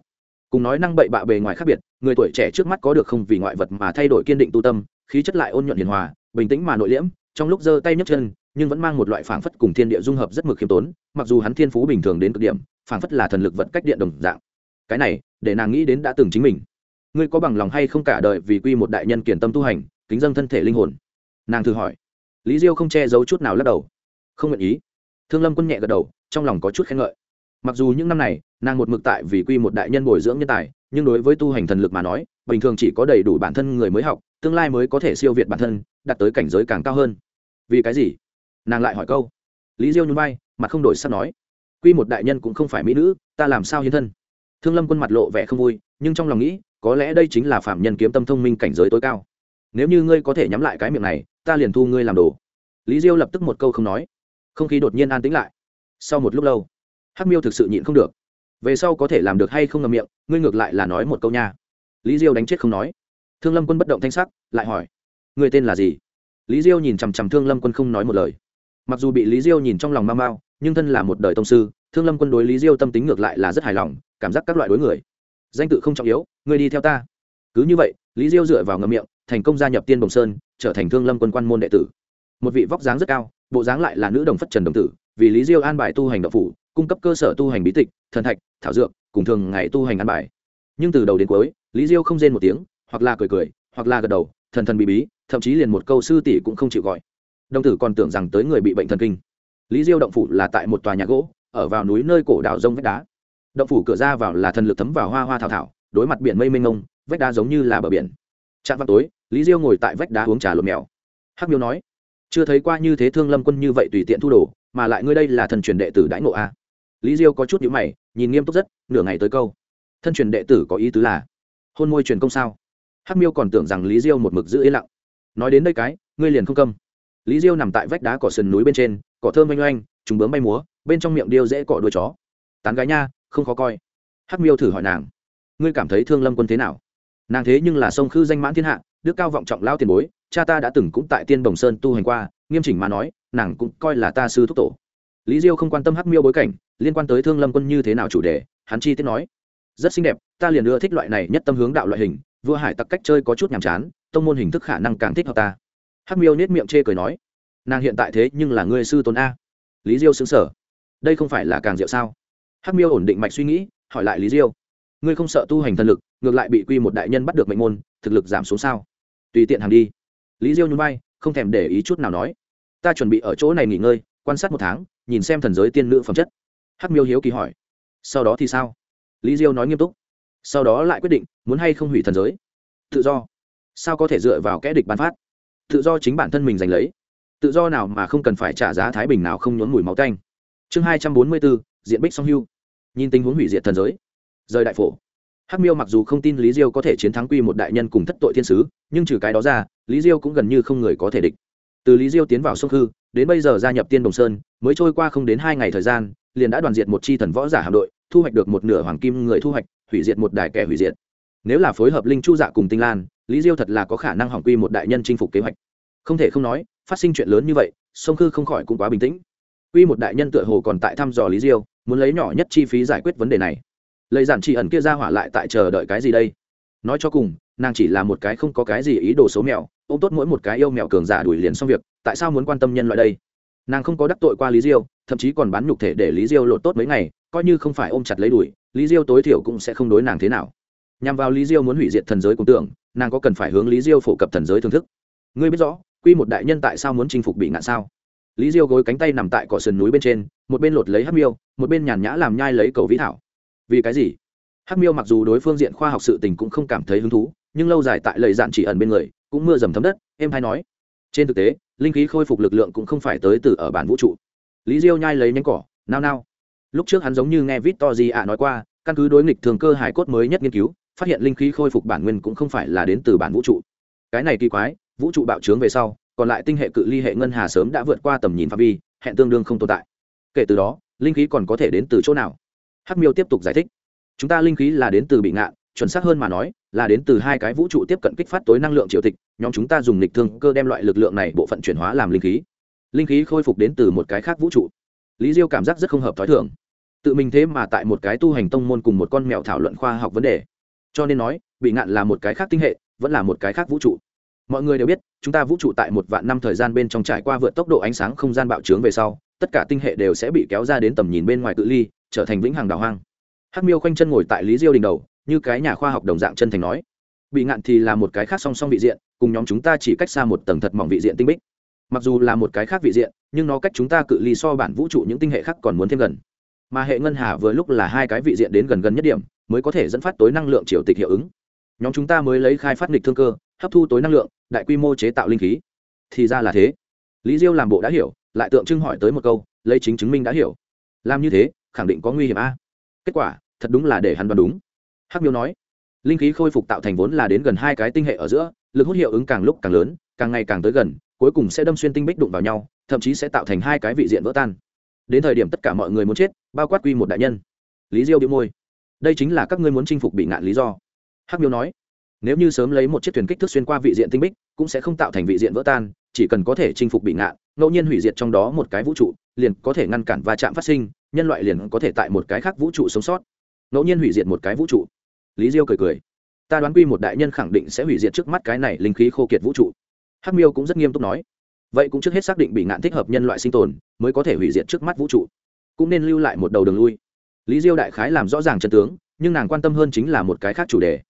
Cùng nói năng bậy bạ bề ngoài khác biệt, người tuổi trẻ trước mắt có được không vì ngoại vật mà thay đổi kiên định tu tâm, khí chất lại ôn nhuận hiền hòa bình tĩnh mà nội liễm, trong lúc giơ tay nhấc chân, nhưng vẫn mang một loại phảng phất cùng thiên địa dung hợp rất mực khiêm tốn, mặc dù hắn thiên phú bình thường đến cực điểm, phảng phất là thần lực vật cách điện đồng dạng. Cái này, để nàng nghĩ đến đã từng chính mình. Ngươi có bằng lòng hay không cả đời vì quy một đại nhân kiển tâm tu hành, kính dân thân thể linh hồn? Nàng thử hỏi. Lý diêu không che giấu chút nào lắc đầu. Không nguyện ý. Thương lâm quân nhẹ gật đầu, trong lòng có chút khen ngợi. Mặc dù những năm này, nàng một mực tại vì quy một đại nhân bồi dưỡng nhân tài nhưng đối với tu hành thần lực mà nói, bình thường chỉ có đầy đủ bản thân người mới học, tương lai mới có thể siêu việt bản thân, đạt tới cảnh giới càng cao hơn. Vì cái gì? Nàng lại hỏi câu. Lý diêu nhún vai, mặt không đổi sắc nói. Quy một đại nhân cũng không phải mỹ nữ, ta làm sao hiến thân? Thương lâm quân mặt lộ vẻ không vui, nhưng trong lòng nghĩ, có lẽ đây chính là phạm nhân kiếm tâm thông minh cảnh giới tối cao. Nếu như ngươi có thể nhắm lại cái miệng này, ta liền thu ngươi làm đồ. Lý diêu lập tức một câu không nói. Không khí đột nhiên an tĩnh lại. Sau một lúc lâu, hắc miêu thực sự nhịn không được về sau có thể làm được hay không ngậm miệng, ngươi ngược lại là nói một câu nha. Lý diêu đánh chết không nói. Thương lâm quân bất động thanh sắc, lại hỏi người tên là gì? Lý diêu nhìn chằm chằm thương lâm quân không nói một lời. Mặc dù bị lý diêu nhìn trong lòng mau mau, nhưng thân là một đời tông sư, thương lâm quân đối lý diêu tâm tính ngược lại là rất hài lòng, cảm giác các loại đối người. Danh tự không trọng yếu người đi theo ta. Cứ như vậy, lý diêu dựa vào ngậm miệng, thành công gia nhập tiên bồng sơn, trở thành thương lâm quân quan môn đệ tử. Một vị vóc dáng rất cao, bộ dáng lại là nữ đồng phất trần đồng tử, vì lý diêu an bài tu hành độc phủ cung cấp cơ sở tu hành bí tịch, thần thạch, thảo dược, cùng thường ngày tu hành ăn bài. Nhưng từ đầu đến cuối, lý diêu không rên một tiếng, hoặc là cười cười, hoặc là gật đầu, thần thần bí bí, thậm chí liền một câu sư tỷ cũng không chịu gọi. Đồng tử còn tưởng rằng tới người bị bệnh thần kinh. Lý diêu động phủ là tại một tòa nhà gỗ, ở vào núi nơi cổ đảo rông vách đá. Động phủ cửa ra vào là thần lực thấm vào hoa hoa thảo thảo, đối mặt biển mây mênh mông, vách đá giống như là bờ biển. Trạm vào tối, lý diêu ngồi tại vách đá uống trà lột mèo. Hắc miêu nói, chưa thấy qua như thế thương lâm quân như vậy tùy tiện thu đồ, mà lại ngươi đây là thần truyền đệ tử đãi ngộ a lý diêu có chút nhữ mày, nhìn nghiêm túc rất, nửa ngày tới câu. Thân truyền đệ tử có ý tứ là, hôn môi truyền công sao? Hắc miêu còn tưởng rằng lý diêu một mực giữ yên lặng. Nói đến đây cái, ngươi liền không câm. Lý diêu nằm tại vách đá cỏ sườn núi bên trên, cỏ thơm oanh oanh chúng bướm bay múa, bên trong miệng điêu dễ cỏ đuôi chó. Tán gái nha, không khó coi. Hắc miêu thử hỏi nàng, ngươi cảm thấy thương lâm quân thế nào? Nàng thế nhưng là sông khư danh mãn thiên hạ, đức cao vọng trọng lao tiền bối, cha ta đã từng cũng tại tiên Đồng sơn tu hành qua, nghiêm chỉnh mà nói, nàng cũng coi là ta sư thúc tổ. Lý diêu không quan tâm hắc miêu bối cảnh liên quan tới thương lâm quân như thế nào chủ đề, hắn chi tiết nói. Rất xinh đẹp, ta liền ưa thích loại này nhất tâm hướng đạo loại hình, vua hải tặc cách chơi có chút nhàm chán, tông môn hình thức khả năng càng thích hợp ta. Hắc miêu nết miệng chê cười nói. Nàng hiện tại thế nhưng là ngươi sư tôn a. Lý diêu xứng sở đây không phải là càng diệu sao? Hắc miêu ổn định mạch suy nghĩ, hỏi lại lý diêu. Ngươi không sợ tu hành thần lực, ngược lại bị quy một đại nhân bắt được mệnh môn, thực lực giảm xuống sao? Tùy tiện hàng đi. Lý diêu nhún vai, không thèm để ý chút nào nói. Ta chuẩn bị ở chỗ này nghỉ ngơi, quan sát một tháng, nhìn xem thần giới tiên nữ phẩm chất hắc miêu hiếu kỳ hỏi. Sau đó thì sao? Lý diêu nói nghiêm túc. Sau đó lại quyết định, muốn hay không hủy thần giới. Tự do. Sao có thể dựa vào kẽ địch bán phát? Tự do chính bản thân mình giành lấy. Tự do nào mà không cần phải trả giá thái bình nào không nhốn mùi máu canh chương hai trăm bốn mươi bốn, diện bích song hưu. Nhìn tình huống hủy diệt thần giới. Rời đại phổ. Hắc miêu mặc dù không tin lý diêu có thể chiến thắng quy một đại nhân cùng thất tội thiên sứ, nhưng trừ cái đó ra, lý diêu cũng gần như không người có thể địch. Từ lý diêu tiến vào sông khư đến bây giờ gia nhập tiên đồng sơn, mới trôi qua không đến hai ngày thời gian liền đã đoàn diệt một chi thần võ giả hạm đội, thu hoạch được một nửa hoàng kim người thu hoạch, hủy diệt một đài kẻ hủy diệt. Nếu là phối hợp linh chu dạ cùng tinh lan, lý diêu thật là có khả năng hỏng quy một đại nhân chinh phục kế hoạch. Không thể không nói, phát sinh chuyện lớn như vậy sông khư không khỏi cũng quá bình tĩnh. Quy một đại nhân tựa hồ còn tại thăm dò lý diêu, muốn lấy nhỏ nhất chi phí giải quyết vấn đề này. Lấy giản chỉ ẩn kia ra hỏa lại tại chờ đợi cái gì đây? Nói cho cùng, nàng chỉ là một cái không có cái gì ý đồ số mèo ô m tốt mỗi một cái yêu mèo cường giả đuổi liền xong việc, tại sao muốn quan tâm nhân loại đây? Nàng không có đắc tội qua lý diêu thậm chí còn bán nhục thể để lý diêu lột tốt mấy ngày, coi như không phải ôm chặt lấy đuổi, lý diêu tối thiểu cũng sẽ không đối nàng thế nào. Nhằm vào lý diêu muốn hủy diệt thần giới cùng tưởng, nàng có cần phải hướng lý diêu phổ cập thần giới thưởng thức? Ngươi biết rõ, quy một đại nhân tại sao muốn chinh phục bị ngạn sao? Lý diêu gối cánh tay nằm tại cỏ sườn núi bên trên, một bên lột lấy hắc miêu, một bên nhàn nhã làm nhai lấy cầu vĩ thảo. Vì cái gì? Hắc miêu mặc dù đối phương diện khoa học sự tình cũng không cảm thấy hứng thú, nhưng lâu dài tại lời dạn chỉ ẩn bên người, cũng mưa dầm thấm đất em hay nói. Trên thực tế, linh khí khôi phục lực lượng cũng không phải tới từ ở bản vũ trụ lý diêu nhai lấy nhánh cỏ, nao nao. Lúc trước hắn giống như nghe vít to gì ạ nói qua, căn cứ đối nghịch thường cơ hải cốt mới nhất nghiên cứu, phát hiện linh khí khôi phục bản nguyên cũng không phải là đến từ bản vũ trụ. Cái này kỳ quái, vũ trụ bạo trướng về sau, còn lại tinh hệ cự ly hệ ngân hà sớm đã vượt qua tầm nhìn phạm vi, hẹn tương đương không tồn tại. Kể từ đó, linh khí còn có thể đến từ chỗ nào? Hắc miêu tiếp tục giải thích. Chúng ta linh khí là đến từ bị ngạn, chuẩn xác hơn mà nói, là đến từ hai cái vũ trụ tiếp cận kích phát tối năng lượng triệu tịch, nhóm chúng ta dùng lịch thường cơ đem loại lực lượng này bộ phận chuyển hóa làm linh khí linh khí khôi phục đến từ một cái khác vũ trụ. Lý diêu cảm giác rất không hợp t h ó i thường. Tự mình thế mà tại một cái tu hành tông môn cùng một con mèo thảo luận khoa học vấn đề. Cho nên nói, bị ngạn là một cái khác tinh hệ, vẫn là một cái khác vũ trụ. Mọi người đều biết, chúng ta vũ trụ tại một vạn năm thời gian bên trong trải qua vượt tốc độ ánh sáng không gian bạo trướng về sau, tất cả tinh hệ đều sẽ bị kéo ra đến tầm nhìn bên ngoài cự ly, trở thành vĩnh hằng đào hoang. Hắc miêu khoanh chân ngồi tại lý diêu đỉnh đầu, như cái nhà khoa học đồng dạng chân thành nói. Bị ngạn thì là một cái khác song song vị diện, cùng nhóm chúng ta chỉ cách xa một tầng thật mỏng vị diện tinh bích mặc dù là một cái khác vị diện, nhưng nó cách chúng ta cự ly so bản vũ trụ những tinh hệ khác còn muốn thêm gần. Mà hệ ngân hà vừa lúc là hai cái vị diện đến gần gần nhất điểm, mới có thể dẫn phát tối năng lượng triều tịch hiệu ứng. Nhóm chúng ta mới lấy khai phát nghịch thương cơ, hấp thu tối năng lượng, đại quy mô chế tạo linh khí. Thì ra là thế. Lý diêu làm bộ đã hiểu, lại tượng trưng hỏi tới một câu, lấy chính chứng minh đã hiểu. Làm như thế, khẳng định có nguy hiểm a. Kết quả, thật đúng là để hắn đoán đúng. Hắc miêu nói, linh khí khôi phục tạo thành vốn là đến gần hai cái tinh hệ ở giữa, lực hút hiệu ứng càng lúc càng lớn, càng ngày càng tới gần cuối cùng sẽ đâm xuyên tinh bích đụng vào nhau, thậm chí sẽ tạo thành hai cái vị diện vỡ tan. Đến thời điểm tất cả mọi người muốn chết, bao quát quy một đại nhân. Lý diêu bị môi. Đây chính là các ngươi muốn chinh phục bị ngạn lý do. Hắc miêu nói, nếu như sớm lấy một chiếc thuyền kích thước xuyên qua vị diện tinh bích, cũng sẽ không tạo thành vị diện vỡ tan, chỉ cần có thể chinh phục bị ngạn, ngẫu nhiên hủy diệt trong đó một cái vũ trụ, liền có thể ngăn cản va chạm phát sinh, nhân loại liền có thể tại một cái khác vũ trụ sống sót. Ngẫu nhiên hủy diệt một cái vũ trụ. Lý diêu cười cười. Ta đoán quy một đại nhân khẳng định sẽ hủy diệt trước mắt cái này linh khí khô kiệt vũ trụ hắc miêu cũng rất nghiêm túc nói, vậy cũng trước hết xác định bị ngạn thích hợp nhân loại sinh tồn, mới có thể hủy diệt trước mắt vũ trụ. Cũng nên lưu lại một đầu đường lui. Lý diêu đại khái làm rõ ràng chân tướng, nhưng nàng quan tâm hơn chính là một cái khác chủ đề.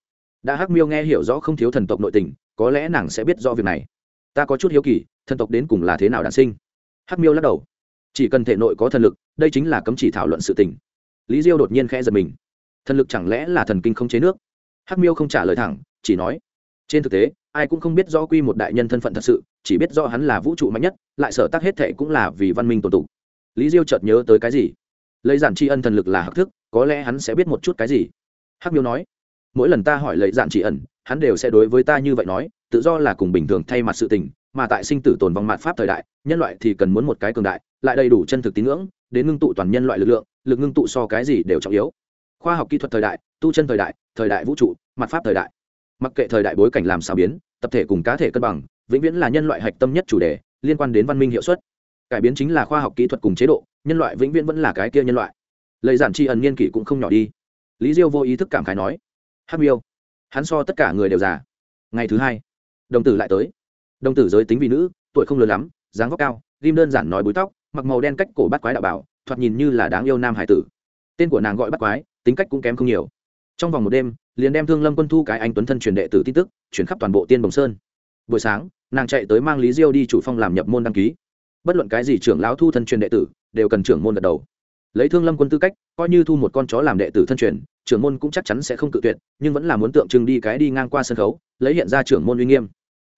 Đã hắc miêu nghe hiểu rõ không thiếu thần tộc nội tình, có lẽ nàng sẽ biết rõ việc này. Ta có chút hiếu kỳ, thần tộc đến cùng là thế nào đản sinh? Hắc miêu lắc đầu. Chỉ cần thể nội có thần lực, đây chính là cấm chỉ thảo luận sự tình. Lý diêu đột nhiên khẽ giật mình. Thần lực chẳng lẽ là thần kinh không chế nước? Hắc miêu không trả lời thẳng, chỉ nói, trên thực tế ai cũng không biết rõ quy một đại nhân thân phận thật sự chỉ biết rõ hắn là vũ trụ mạnh nhất lại sở tác hết thệ cũng là vì văn minh tổ tụ. Lý diêu chợt nhớ tới cái gì? Lấy giản tri ân thần lực là hắc thức có lẽ hắn sẽ biết một chút cái gì? Hắc miêu nói mỗi lần ta hỏi lấy giản tri Ân, hắn đều sẽ đối với ta như vậy nói tự do là cùng bình thường thay mặt sự tình mà tại sinh tử tồn vong mạt pháp thời đại nhân loại thì cần muốn một cái cường đại lại đầy đủ chân thực tín ngưỡng đến ngưng tụ toàn nhân loại lực lượng lực ngưng tụ so cái gì đều trọng yếu. Khoa học kỹ thuật thời đại tu chân thời đại thời đại vũ trụ mặt pháp thời đại mặc kệ thời đại bối cảnh làm sao biến, tập thể cùng cá thể cân bằng, vĩnh viễn là nhân loại hạch tâm nhất chủ đề, liên quan đến văn minh hiệu suất. Cải biến chính là khoa học kỹ thuật cùng chế độ, nhân loại vĩnh viễn vẫn là cái kia nhân loại. Lời giản tri ẩn niên kỷ cũng không nhỏ đi. Lý diêu vô ý thức cảm khái nói, hát miêu. Hắn so tất cả người đều già. Ngày thứ hai, đồng tử lại tới. Đồng tử giới tính vì nữ, tuổi không lớn lắm, dáng vóc cao ghim đơn giản nói búi tóc, mặc màu đen cách cổ bắt quái đạo bảo, thoạt nhìn như là đáng yêu nam hải tử. Tên của nàng gọi bắt quái, tính cách cũng kém không nhiều trong vòng một đêm, liền đem thương lâm quân thu cái anh tuấn thân truyền đệ tử tin tức, chuyển khắp toàn bộ tiên bồng sơn. Buổi sáng, nàng chạy tới mang lý diêu đi chủ phong làm nhập môn đăng ký. Bất luận cái gì trưởng lão thu thân truyền đệ tử, đều cần trưởng môn gật đầu. Lấy thương lâm quân tư cách, coi như thu một con chó làm đệ tử thân truyền, trưởng môn cũng chắc chắn sẽ không cự tuyệt, nhưng vẫn là muốn tượng trưng đi cái đi ngang qua sân khấu, lấy hiện ra trưởng môn uy nghiêm.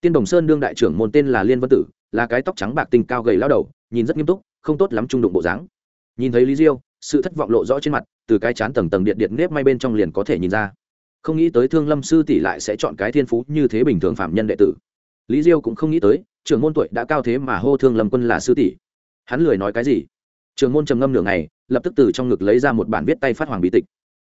Tiên đồng sơn đương đại trưởng môn tên là liên văn tử, là cái tóc trắng bạc tình cao gầy lao đầu, nhìn rất nghiêm túc, không tốt lắm trung đụng bộ dáng. Nhìn thấy lý diêu sự thất vọng lộ rõ trên mặt, từ cái chán tầng tầng điện điện nếp may bên trong liền có thể nhìn ra. Không nghĩ tới thương lâm sư tỷ lại sẽ chọn cái thiên phú như thế bình thường phạm nhân đệ tử. Lý diêu cũng không nghĩ tới, trưởng môn tuổi đã cao thế mà hô thương lâm quân là sư tỷ. Hắn lười nói cái gì? Trưởng môn trầm ngâm nửa ngày, lập tức từ trong ngực lấy ra một bản viết tay phát hoàng bí tịch.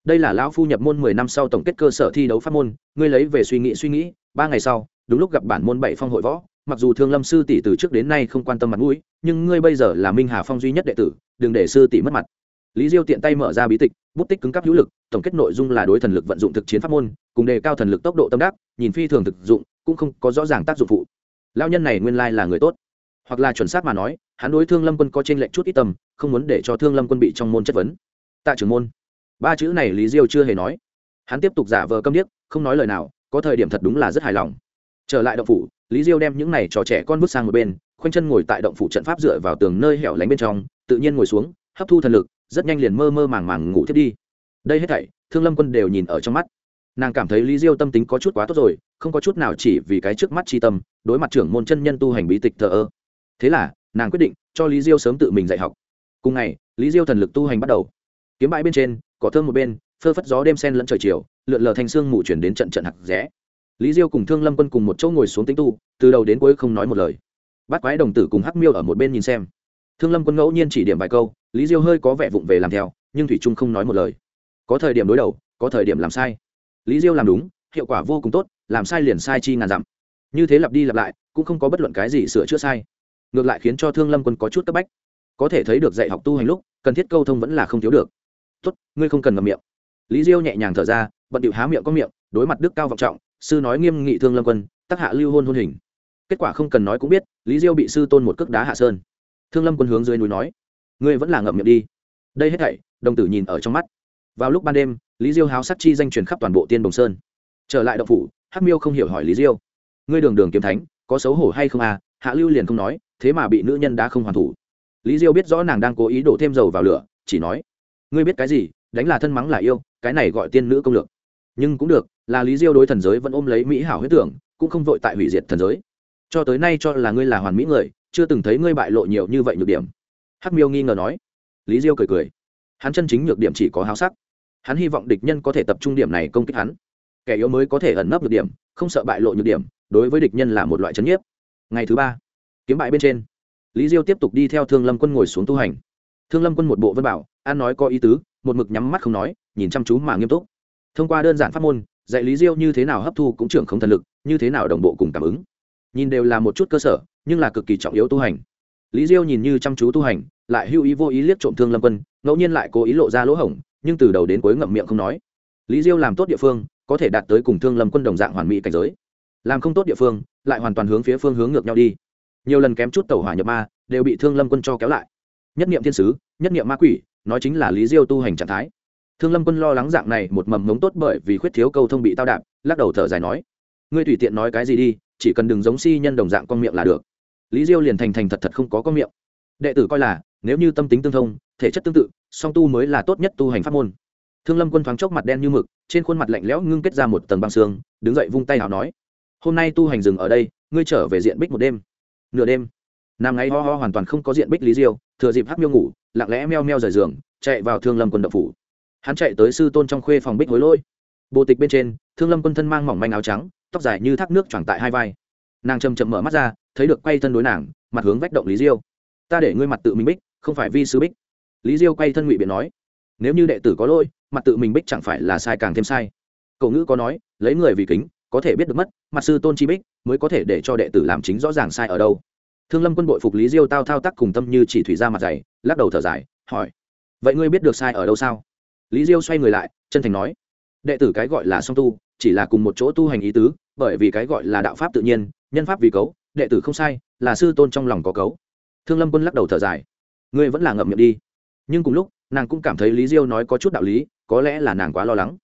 Đây là lão phu nhập môn mười năm sau tổng kết cơ sở thi đấu pháp môn, ngươi lấy về suy nghĩ suy nghĩ, ba ngày sau, đúng lúc gặp bản môn bảy phong hội võ, mặc dù thương lâm sư tỷ từ trước đến nay không quan tâm mặt mũi, nhưng ngươi bây giờ là minh hà phong duy nhất đệ tử, đừng để sư tỷ mất mặt lý diêu tiện tay mở ra bí tịch bút tích cứng cắp hữu lực tổng kết nội dung là đối thần lực vận dụng thực chiến pháp môn cùng đề cao thần lực tốc độ tâm đắc nhìn phi thường thực dụng cũng không có rõ ràng tác dụng phụ. Lao nhân này nguyên lai là người tốt. Hoặc là chuẩn xác mà nói hắn đối thương lâm quân có trên lệnh chút ít tâm, không muốn để cho thương lâm quân bị trong môn chất vấn. Tạ trưởng môn. Ba chữ này lý diêu chưa hề nói. Hắn tiếp tục giả vờ câm điếc không nói lời nào có thời điểm thật đúng là rất hài lòng. Trở lại động phủ lý diêu đem những này trò trẻ con vứt sang một bên khoanh chân ngồi tại động phủ trận pháp dựa vào tường nơi hẻo lánh bên trong tự nhiên ngồi xuống hấp thu thần lực rất nhanh liền mơ mơ màng màng ngủ thiếp đi. Đây hết thảy, thương lâm quân đều nhìn ở trong mắt. Nàng cảm thấy lý diêu tâm tính có chút quá tốt rồi, không có chút nào chỉ vì cái trước mắt tri tâm, đối mặt trưởng môn chân nhân tu hành bí tịch thờ ơ. Thế là, nàng quyết định cho lý diêu sớm tự mình dạy học. Cùng ngày, lý diêu thần lực tu hành bắt đầu. Kiếm bãi bên trên, cỏ thơm một bên, phơ phất gió đêm sen lẫn trời chiều, lượn lờ thanh xương mù chuyển đến trận trận hạc rẽ. Lý diêu cùng thương lâm quân cùng một chỗ ngồi xuống tính tu, từ đầu đến cuối không nói một lời. Bắt quái đồng tử cùng hắc miêu ở một bên nhìn xem thương lâm quân ngẫu nhiên chỉ điểm vài câu, lý diêu hơi có vẻ vụng về làm theo, nhưng thủy trung không nói một lời. Có thời điểm đối đầu, có thời điểm làm sai. Lý diêu làm đúng, hiệu quả vô cùng tốt, làm sai liền sai chi ngàn dặm. Như thế lặp đi lặp lại, cũng không có bất luận cái gì sửa chữa sai. Ngược lại khiến cho thương lâm quân có chút cấp bách. Có thể thấy được dạy học tu hành lúc, cần thiết câu thông vẫn là không thiếu được. Tốt, ngươi không cần ngậm miệng. Lý diêu nhẹ nhàng thở ra, bận điệu há miệng có miệng, đối mặt đức cao vọng trọng, sư nói nghiêm nghị thương lâm quân, tắc hạ lưu hôn hôn hình. Kết quả không cần nói cũng biết, lý diêu bị sư tôn một cước đá hạ sơn thương lâm quân hướng dưới núi nói, ngươi vẫn là ngậm miệng đi. Đây hết thảy, đồng tử nhìn ở trong mắt. Vào lúc ban đêm, lý diêu háo sắc chi danh truyền khắp toàn bộ tiên đồng sơn. Trở lại động phủ, hắc miêu không hiểu hỏi lý diêu, ngươi đường đường kiếm thánh, có xấu hổ hay không à? Hạ lưu liền không nói, thế mà bị nữ nhân đã không hoàn thủ. Lý diêu biết rõ nàng đang cố ý đổ thêm dầu vào lửa, chỉ nói, ngươi biết cái gì? Đánh là thân mắng là yêu, cái này gọi tiên nữ công lược. Nhưng cũng được, là lý diêu đối thần giới vẫn ôm lấy mỹ hảo huyết tưởng, cũng không vội tại hủy diệt thần giới. Cho tới nay cho là ngươi là hoàn mỹ người chưa từng thấy ngươi bại lộ nhiều như vậy nhược điểm. Hắc miêu nghi ngờ nói. Lý diêu cười cười. Hắn chân chính nhược điểm chỉ có háo sắc. Hắn hy vọng địch nhân có thể tập trung điểm này công kích hắn. Kẻ yếu mới có thể ẩn nấp nhược điểm, không sợ bại lộ nhược điểm, đối với địch nhân là một loại chấn nhiếp. Ngày thứ ba, kiếm bại bên trên. Lý diêu tiếp tục đi theo thương lâm quân ngồi xuống tu hành. Thương lâm quân một bộ vân bảo, an nói có ý tứ, một mực nhắm mắt không nói, nhìn chăm chú mà nghiêm túc. Thông qua đơn giản pháp môn, dạy lý diêu như thế nào hấp thu cũng trưởng không thần lực, như thế nào đồng bộ cùng cảm ứng nhìn đều là một chút cơ sở, nhưng là cực kỳ trọng yếu tu hành. Lý diêu nhìn như chăm chú tu hành, lại hưu ý vô ý liếc trộm thương lâm quân, ngẫu nhiên lại cố ý lộ ra lỗ hổng, nhưng từ đầu đến cuối ngậm miệng không nói. Lý diêu làm tốt địa phương, có thể đạt tới cùng thương lâm quân đồng dạng hoàn mỹ cảnh giới. Làm không tốt địa phương, lại hoàn toàn hướng phía phương hướng ngược nhau đi. Nhiều lần kém chút tàu hỏa nhập ma, đều bị thương lâm quân cho kéo lại. Nhất niệm thiên sứ, nhất niệm ma quỷ, nói chính là lý diêu tu hành trạng thái. Thương lâm quân lo lắng dạng này một mầm ngống tốt bởi vì khuyết thiếu câu thông bị tao đạp, lắc đầu thở dài nói, ngươi tùy tiện nói cái gì đi chỉ cần đừng giống si nhân đồng dạng con miệng là được. Lý diêu liền thành thành thật thật không có con miệng. Đệ tử coi là, nếu như tâm tính tương thông, thể chất tương tự, song tu mới là tốt nhất tu hành pháp môn. Thương lâm quân thoáng chốc mặt đen như mực, trên khuôn mặt lạnh lẽo ngưng kết ra một tầng băng xương, đứng dậy vung tay nào nói, hôm nay tu hành rừng ở đây, ngươi trở về diện bích một đêm. Nửa đêm nằm ngáy ho ho hoàn toàn không có diện bích lý diêu, thừa dịp hắc miêu ngủ, lặng lẽ meo meo rời giường, chạy vào thương lâm quân đậu phủ. Hắn chạy tới sư tôn trong khuê phòng bích hối lôi. Bồ tịch bên trên, thương lâm quân thân mang mỏng manh áo trắng tóc dài như thác nước choàng tại hai vai. Nàng chầm chậm mở mắt ra, thấy được quay thân đối nàng, mặt hướng vách động lý diêu. Ta để ngươi mặt tự mình bích, không phải vi sư bích. Lý diêu quay thân ngụy biện nói, nếu như đệ tử có lỗi, mặt tự mình bích chẳng phải là sai càng thêm sai. Cậu ngữ có nói, lấy người vì kính, có thể biết được mất, mặt sư tôn chi bích mới có thể để cho đệ tử làm chính rõ ràng sai ở đâu. Thương lâm quân đội phục lý diêu tao thao tác cùng tâm như chỉ thủy ra mặt dày, lắc đầu thở dài, hỏi, vậy ngươi biết được sai ở đâu sao? Lý diêu xoay người lại, chân thành nói, đệ tử cái gọi là song tu, chỉ là cùng một chỗ tu hành ý tứ bởi vì cái gọi là đạo pháp tự nhiên, nhân pháp vì cấu, đệ tử không sai, là sư tôn trong lòng có cấu. Thương lâm quân lắc đầu thở dài. Ngươi vẫn là ngậm miệng đi. Nhưng cùng lúc, nàng cũng cảm thấy lý diêu nói có chút đạo lý, có lẽ là nàng quá lo lắng.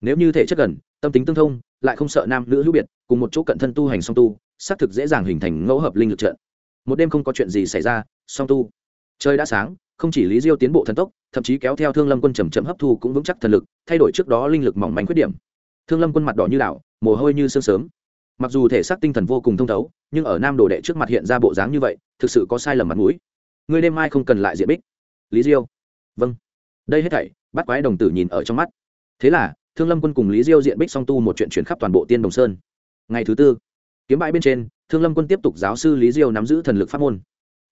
Nếu như thể chất gần, tâm tính tương thông, lại không sợ nam nữ hữu biệt, cùng một chỗ cận thân tu hành song tu, xác thực dễ dàng hình thành ngẫu hợp linh lực trận. Một đêm không có chuyện gì xảy ra, song tu. Trời đã sáng, không chỉ lý diêu tiến bộ thần tốc, thậm chí kéo theo thương lâm quân chầm chậm hấp thu cũng vững chắc thần lực, thay đổi trước đó linh lực mỏng manh khuyết điểm thương lâm quân mặt đỏ như đảo, mồ hôi như sương sớm. Mặc dù thể xác tinh thần vô cùng thông thấu, nhưng ở nam đồ đệ trước mặt hiện ra bộ dáng như vậy, thực sự có sai lầm mặt mũi. Ngươi đêm mai không cần lại diện bích. Lý diêu. Vâng. Đây hết thảy, bắt quái đồng tử nhìn ở trong mắt. Thế là, thương lâm quân cùng lý diêu diện bích song tu một chuyện chuyển khắp toàn bộ tiên đồng sơn. Ngày thứ tư, kiếm bãi bên trên, thương lâm quân tiếp tục giáo sư lý diêu nắm giữ thần lực pháp môn.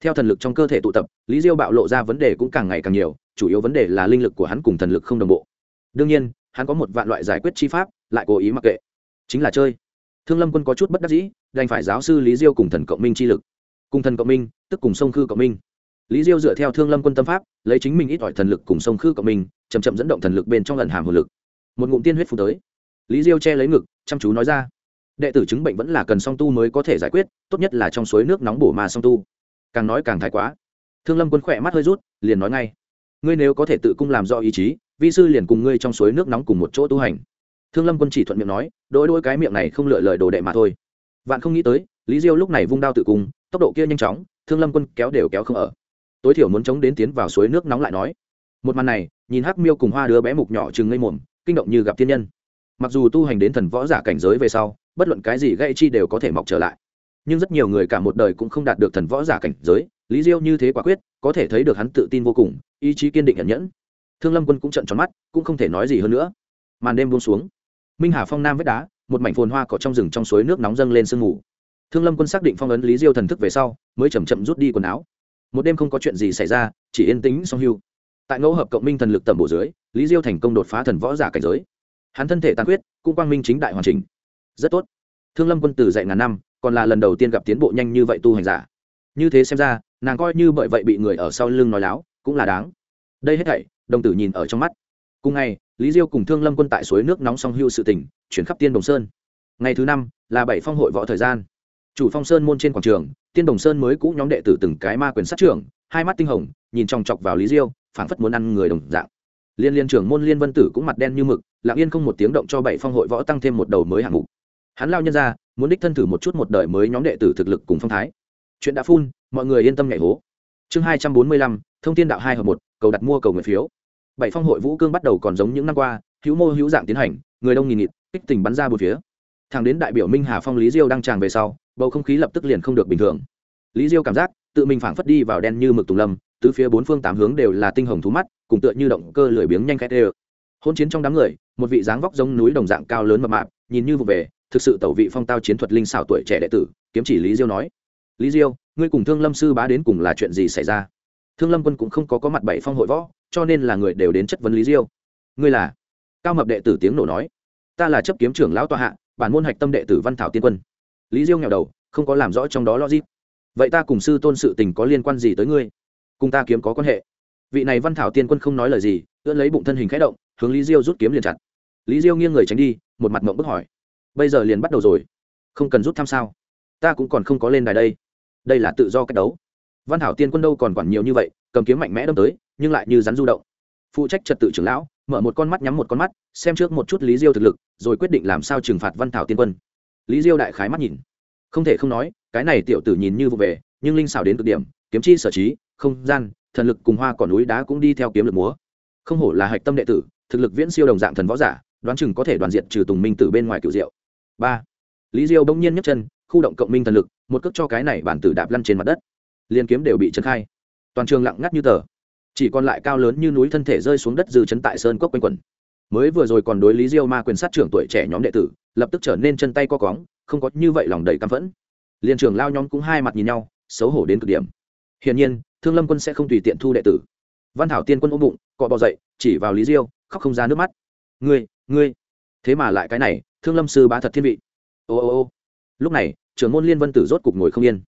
Theo thần lực trong cơ thể tụ tập, lý diêu bạo lộ ra vấn đề cũng càng ngày càng nhiều, chủ yếu vấn đề là linh lực của hắn cùng thần lực không đồng bộ. Đương nhiên, hắn có một vạn loại giải quyết chi pháp lại cố ý mặc kệ. Chính là chơi. Thương lâm quân có chút bất đắc dĩ, đành phải giáo sư lý diêu cùng thần cộng minh chi lực. Cùng thần cộng minh, tức cùng sông khư cộng minh. Lý diêu dựa theo thương lâm quân tâm pháp, lấy chính mình ít ỏi thần lực cùng sông khư cộng minh chầm chậm dẫn động thần lực bên trong lần hàm hồ lực. Một ngụm tiên huyết phụ tới. Lý diêu che lấy ngực, chăm chú nói ra. Đệ tử chứng bệnh vẫn là cần song tu mới có thể giải quyết, tốt nhất là trong suối nước nóng bổ mà song tu. Càng nói càng thái quá. Thương lâm quân khỏe mắt hơi rút, liền nói ngay. Ngươi nếu có thể tự cung làm do ý chí, vi sư liền cùng ngươi trong suối nước nóng cùng một chỗ tu hành thương lâm quân chỉ thuận miệng nói đôi đôi cái miệng này không lựa lời đồ đệ mà thôi. Vạn không nghĩ tới, lý diêu lúc này vung đao tự cung tốc độ kia nhanh chóng, thương lâm quân kéo đều kéo không ở. Tối thiểu muốn chống đến tiến vào suối nước nóng lại nói. Một màn này, nhìn hắc miêu cùng hoa đứa bé mục nhỏ chừng ngây mồm, kinh động như gặp thiên nhân. Mặc dù tu hành đến thần võ giả cảnh giới về sau, bất luận cái gì gây chi đều có thể mọc trở lại. Nhưng rất nhiều người cả một đời cũng không đạt được thần võ giả cảnh giới, lý diêu như thế quả quyết, có thể thấy được hắn tự tin vô cùng, ý chí kiên định nhẫn nhẫn. Thương lâm quân cũng trận tròn mắt, cũng không thể nói gì hơn nữa. Màn đêm buông xuống minh hà phong nam vết đá, một mảnh phồn hoa cỏ trong rừng trong suối nước nóng dâng lên sương mù. Thương lâm quân xác định phong ấn lý diêu thần thức về sau, mới chầm chậm rút đi quần áo. Một đêm không có chuyện gì xảy ra, chỉ yên tĩnh song hưu. Tại ngẫu hợp cộng minh thần lực tẩm bổ dưới, lý diêu thành công đột phá thần võ giả cảnh giới. Hắn thân thể tàn huyết cũng quang minh chính đại hoàn chỉnh. Rất tốt. Thương lâm quân từ dạy ngàn năm, còn là lần đầu tiên gặp tiến bộ nhanh như vậy tu hành giả. Như thế xem ra, nàng coi như bởi vậy bị người ở sau lưng nói láo, cũng là đáng. Đây hết thảy, đồng tử nhìn ở trong mắt cùng ngày, lý diêu cùng thương lâm quân tại suối nước nóng song hưu sự tỉnh chuyển khắp tiên đồng sơn. Ngày thứ năm, là bảy phong hội võ thời gian. Chủ phong sơn môn trên quảng trường, tiên đồng sơn mới cũ nhóm đệ tử từng cái ma quyền sát trưởng, hai mắt tinh hồng, nhìn chòng chọc vào lý diêu, phảng phất muốn ăn người đồng dạng. Liên liên trưởng môn liên vân tử cũng mặt đen như mực, lặng yên không một tiếng động cho bảy phong hội võ tăng thêm một đầu mới hạng mục. Hắn lao nhân ra, muốn đích thân thử một chút một đời mới nhóm đệ tử thực lực cùng phong thái. Chuyện đã phun, mọi người yên tâm nhảy hố. Chương hai trăm bốn mươi lăm, thông tin đạo hai hợp một, cầu đặt mua cầu nguyện phiếu bảy phong hội vũ cương bắt đầu còn giống những năm qua, hữu mô hữu dạng tiến hành, người đông nghìn nghịt, kích tình bắn ra bốn phía. Thẳng đến đại biểu minh hà phong lý diêu đang tràng về sau, bầu không khí lập tức liền không được bình thường. Lý diêu cảm giác, tự mình phảng phất đi vào đen như mực tùng lâm, tứ phía bốn phương tám hướng đều là tinh hồng thú mắt, cùng tựa như động cơ lười biếng nhanh khét ê hôn chiến trong đám người, một vị dáng vóc giống núi đồng dạng cao lớn mập mạp, nhìn như vụ về, thực sự tẩu vị phong tao chiến thuật linh xảo tuổi trẻ đệ tử, kiếm chỉ lý diêu nói. Lý diêu, ngươi cùng thương lâm sư bá đến cùng là chuyện gì xảy ra? thương lâm quân cũng không có có mặt bảy phong hội võ, cho nên là người đều đến chất vấn lý diêu. Ngươi là? Cao mập đệ tử tiếng nổ nói. Ta là chấp kiếm trưởng lão tòa hạ, bản môn hạch tâm đệ tử văn thảo tiên quân. Lý diêu nghèo đầu, không có làm rõ trong đó logic. Vậy ta cùng sư tôn sự tình có liên quan gì tới ngươi? Cùng ta kiếm có quan hệ. Vị này văn thảo tiên quân không nói lời gì, ưỡn lấy bụng thân hình khẽ động, hướng lý diêu rút kiếm liền chặt. Lý diêu nghiêng người tránh đi, một mặt mộng bức hỏi. Bây giờ liền bắt đầu rồi. Không cần rút thăm sao? Ta cũng còn không có lên đài đây. Đây là tự do cách đấu văn hảo tiên quân đâu còn quản nhiều như vậy, cầm kiếm mạnh mẽ đâm tới, nhưng lại như rắn du động. Phụ trách trật tự trưởng lão, mở một con mắt nhắm một con mắt, xem trước một chút lý diêu thực lực, rồi quyết định làm sao trừng phạt văn thảo tiên quân. Lý diêu đại khái mắt nhìn. Không thể không nói, cái này tiểu tử nhìn như vụ về, nhưng linh xảo đến cực điểm, kiếm chi sở trí, không gian, thần lực cùng hoa cỏ núi đá cũng đi theo kiếm lực múa. Không hổ là hạch tâm đệ tử, thực lực viễn siêu đồng dạng thần võ giả, đoán chừng có thể đoàn diện trừ tùng minh tử bên ngoài cựu diệu. Ba. Lý diêu bỗng nhiên nhấc chân, khu động cộng minh thần lực, một cước cho cái này bản tử đạp lăn trên mặt đất liên kiếm đều bị trấn khai. Toàn trường lặng ngắt như tờ. Chỉ còn lại cao lớn như núi thân thể rơi xuống đất dư chấn tại sơn cốc quanh quẩn. Mới vừa rồi còn đối lý diêu ma quyền sát trưởng tuổi trẻ nhóm đệ tử, lập tức trở nên chân tay co cóng, không có như vậy lòng đầy căm phẫn. Liên trưởng lao nhóm cũng hai mặt nhìn nhau, xấu hổ đến cực điểm. Hiển nhiên, thương lâm quân sẽ không tùy tiện thu đệ tử. Văn thảo tiên quân ôm bụng, cọ bò dậy, chỉ vào lý diêu, khóc không ra nước mắt. Ngươi ngươi. Thế mà lại cái này, thương lâm sư bá thật thiên vị. Ô ô ô. Lúc này, trưởng môn liên vân tử rốt cục ngồi không yên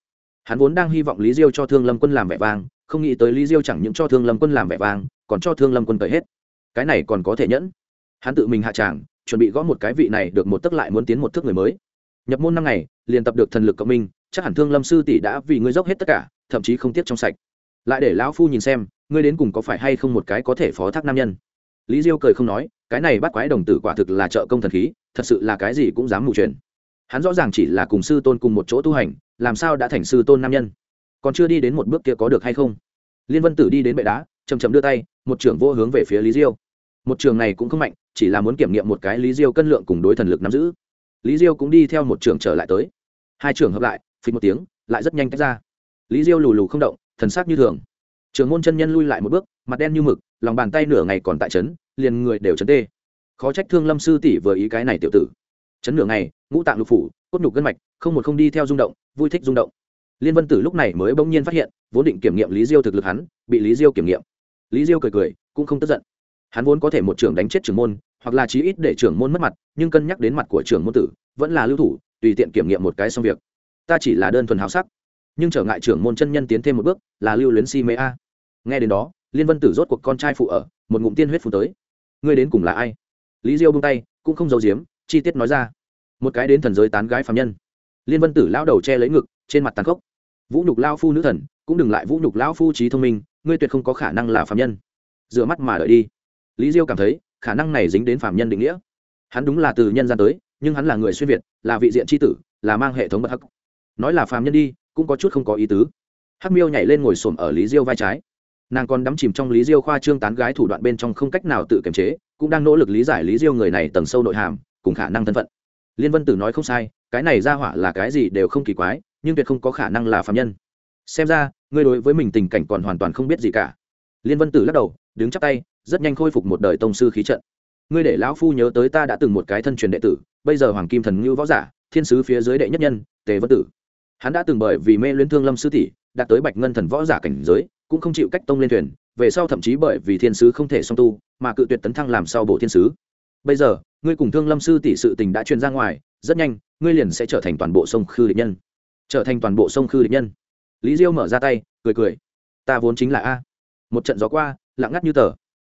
hắn vốn đang hy vọng lý diêu cho thương lâm quân làm vẻ vang, không nghĩ tới lý diêu chẳng những cho thương lâm quân làm vẻ vang, còn cho thương lâm quân tới hết. Cái này còn có thể nhẫn. Hắn tự mình hạ tràng, chuẩn bị gõ một cái vị này được một tức lại muốn tiến một thước người mới. Nhập môn năm ngày, liền tập được thần lực cộng minh, chắc hẳn thương lâm sư tỷ đã vì ngươi dốc hết tất cả, thậm chí không tiếc trong sạch. Lại để lão phu nhìn xem, ngươi đến cùng có phải hay không một cái có thể phó thác nam nhân. Lý diêu cười không nói, cái này bắt quái đồng tử quả thực là trợ công thần khí, thật sự là cái gì cũng dám mù truyền hắn rõ ràng chỉ là cùng sư tôn cùng một chỗ tu hành, làm sao đã thành sư tôn nam nhân? Còn chưa đi đến một bước kia có được hay không? Liên vân tử đi đến bệ đá chầm chầm đưa tay, một trưởng vô hướng về phía lý diêu. Một trường này cũng không mạnh, chỉ là muốn kiểm nghiệm một cái lý diêu cân lượng cùng đối thần lực nắm giữ. Lý diêu cũng đi theo một trường trở lại tới. Hai trường hợp lại, phịch một tiếng, lại rất nhanh tách ra. Lý diêu lù lù không động, thần sắc như thường. Trường môn chân nhân lui lại một bước, mặt đen như mực, lòng bàn tay nửa ngày còn tại trấn liền người đều trấn tê. Khó trách thương lâm sư tỷ vừa ý cái này tiểu tử. Trấn nửa ngày ngũ tạng lục phủ, cốt nhục gân mạch, không một không đi theo rung động, vui thích rung động. Liên vân tử lúc này mới bỗng nhiên phát hiện, vốn định kiểm nghiệm lý diêu thực lực hắn, bị lý diêu kiểm nghiệm. Lý diêu cười cười, cũng không tức giận. Hắn vốn có thể một trưởng đánh chết trưởng môn, hoặc là chí ít để trưởng môn mất mặt, nhưng cân nhắc đến mặt của trưởng môn tử, vẫn là lưu thủ, tùy tiện kiểm nghiệm một cái xong việc. Ta chỉ là đơn thuần háo sắc, nhưng trở ngại trưởng môn chân nhân tiến thêm một bước, là lưu luyến si mê a. Nghe đến đó, liên vân tử rốt cuộc con trai phụ ở, một ngụm tiên huyết phụ tới. Ngươi đến cùng là ai? Lý diêu bung tay, cũng không giấu giếm, chi tiết nói ra một cái đến thần giới tán gái phàm nhân. Liên vân tử lao đầu che lấy ngực, trên mặt tàn khốc. Vũ nhục lao phu nữ thần, cũng đừng lại vũ nhục lao phu trí thông minh, ngươi tuyệt không có khả năng là phàm nhân. Dựa mắt mà đợi đi. Lý diêu cảm thấy, khả năng này dính đến phàm nhân định nghĩa. Hắn đúng là từ nhân gian tới, nhưng hắn là người xuyên việt, là vị diện tri tử, là mang hệ thống bậc hắc. Nói là phàm nhân đi, cũng có chút không có ý tứ. Hắc miêu nhảy lên ngồi xổm ở lý diêu vai trái. Nàng còn đắm chìm trong lý diêu khoa trương tán gái thủ đoạn bên trong không cách nào tự kiềm chế, cũng đang nỗ lực lý giải lý diêu người này tầng sâu nội hàm, cùng khả năng thân phận liên vân tử nói không sai, cái này ra hỏa là cái gì đều không kỳ quái, nhưng tuyệt không có khả năng là phạm nhân. Xem ra, ngươi đối với mình tình cảnh còn hoàn toàn không biết gì cả. Liên vân tử lắc đầu, đứng chắp tay, rất nhanh khôi phục một đời tông sư khí trận. Ngươi để lão phu nhớ tới ta đã từng một cái thân truyền đệ tử, bây giờ hoàng kim thần ngưu võ giả, thiên sứ phía dưới đệ nhất nhân, tề vân tử. Hắn đã từng bởi vì mê luyến thương lâm sư tỷ, đạt tới bạch ngân thần võ giả cảnh giới, cũng không chịu cách tông lên thuyền, về sau thậm chí bởi vì thiên sứ không thể song tu, mà cự tuyệt tấn thăng làm sau bộ thiên sứ. Bây giờ ngươi cùng thương lâm sư tỷ sự tình đã truyền ra ngoài, rất nhanh, ngươi liền sẽ trở thành toàn bộ sông khư địch nhân. Trở thành toàn bộ sông khư địch nhân. Lý diêu mở ra tay, cười cười. Ta vốn chính là a. Một trận gió qua, lặng ngắt như tờ.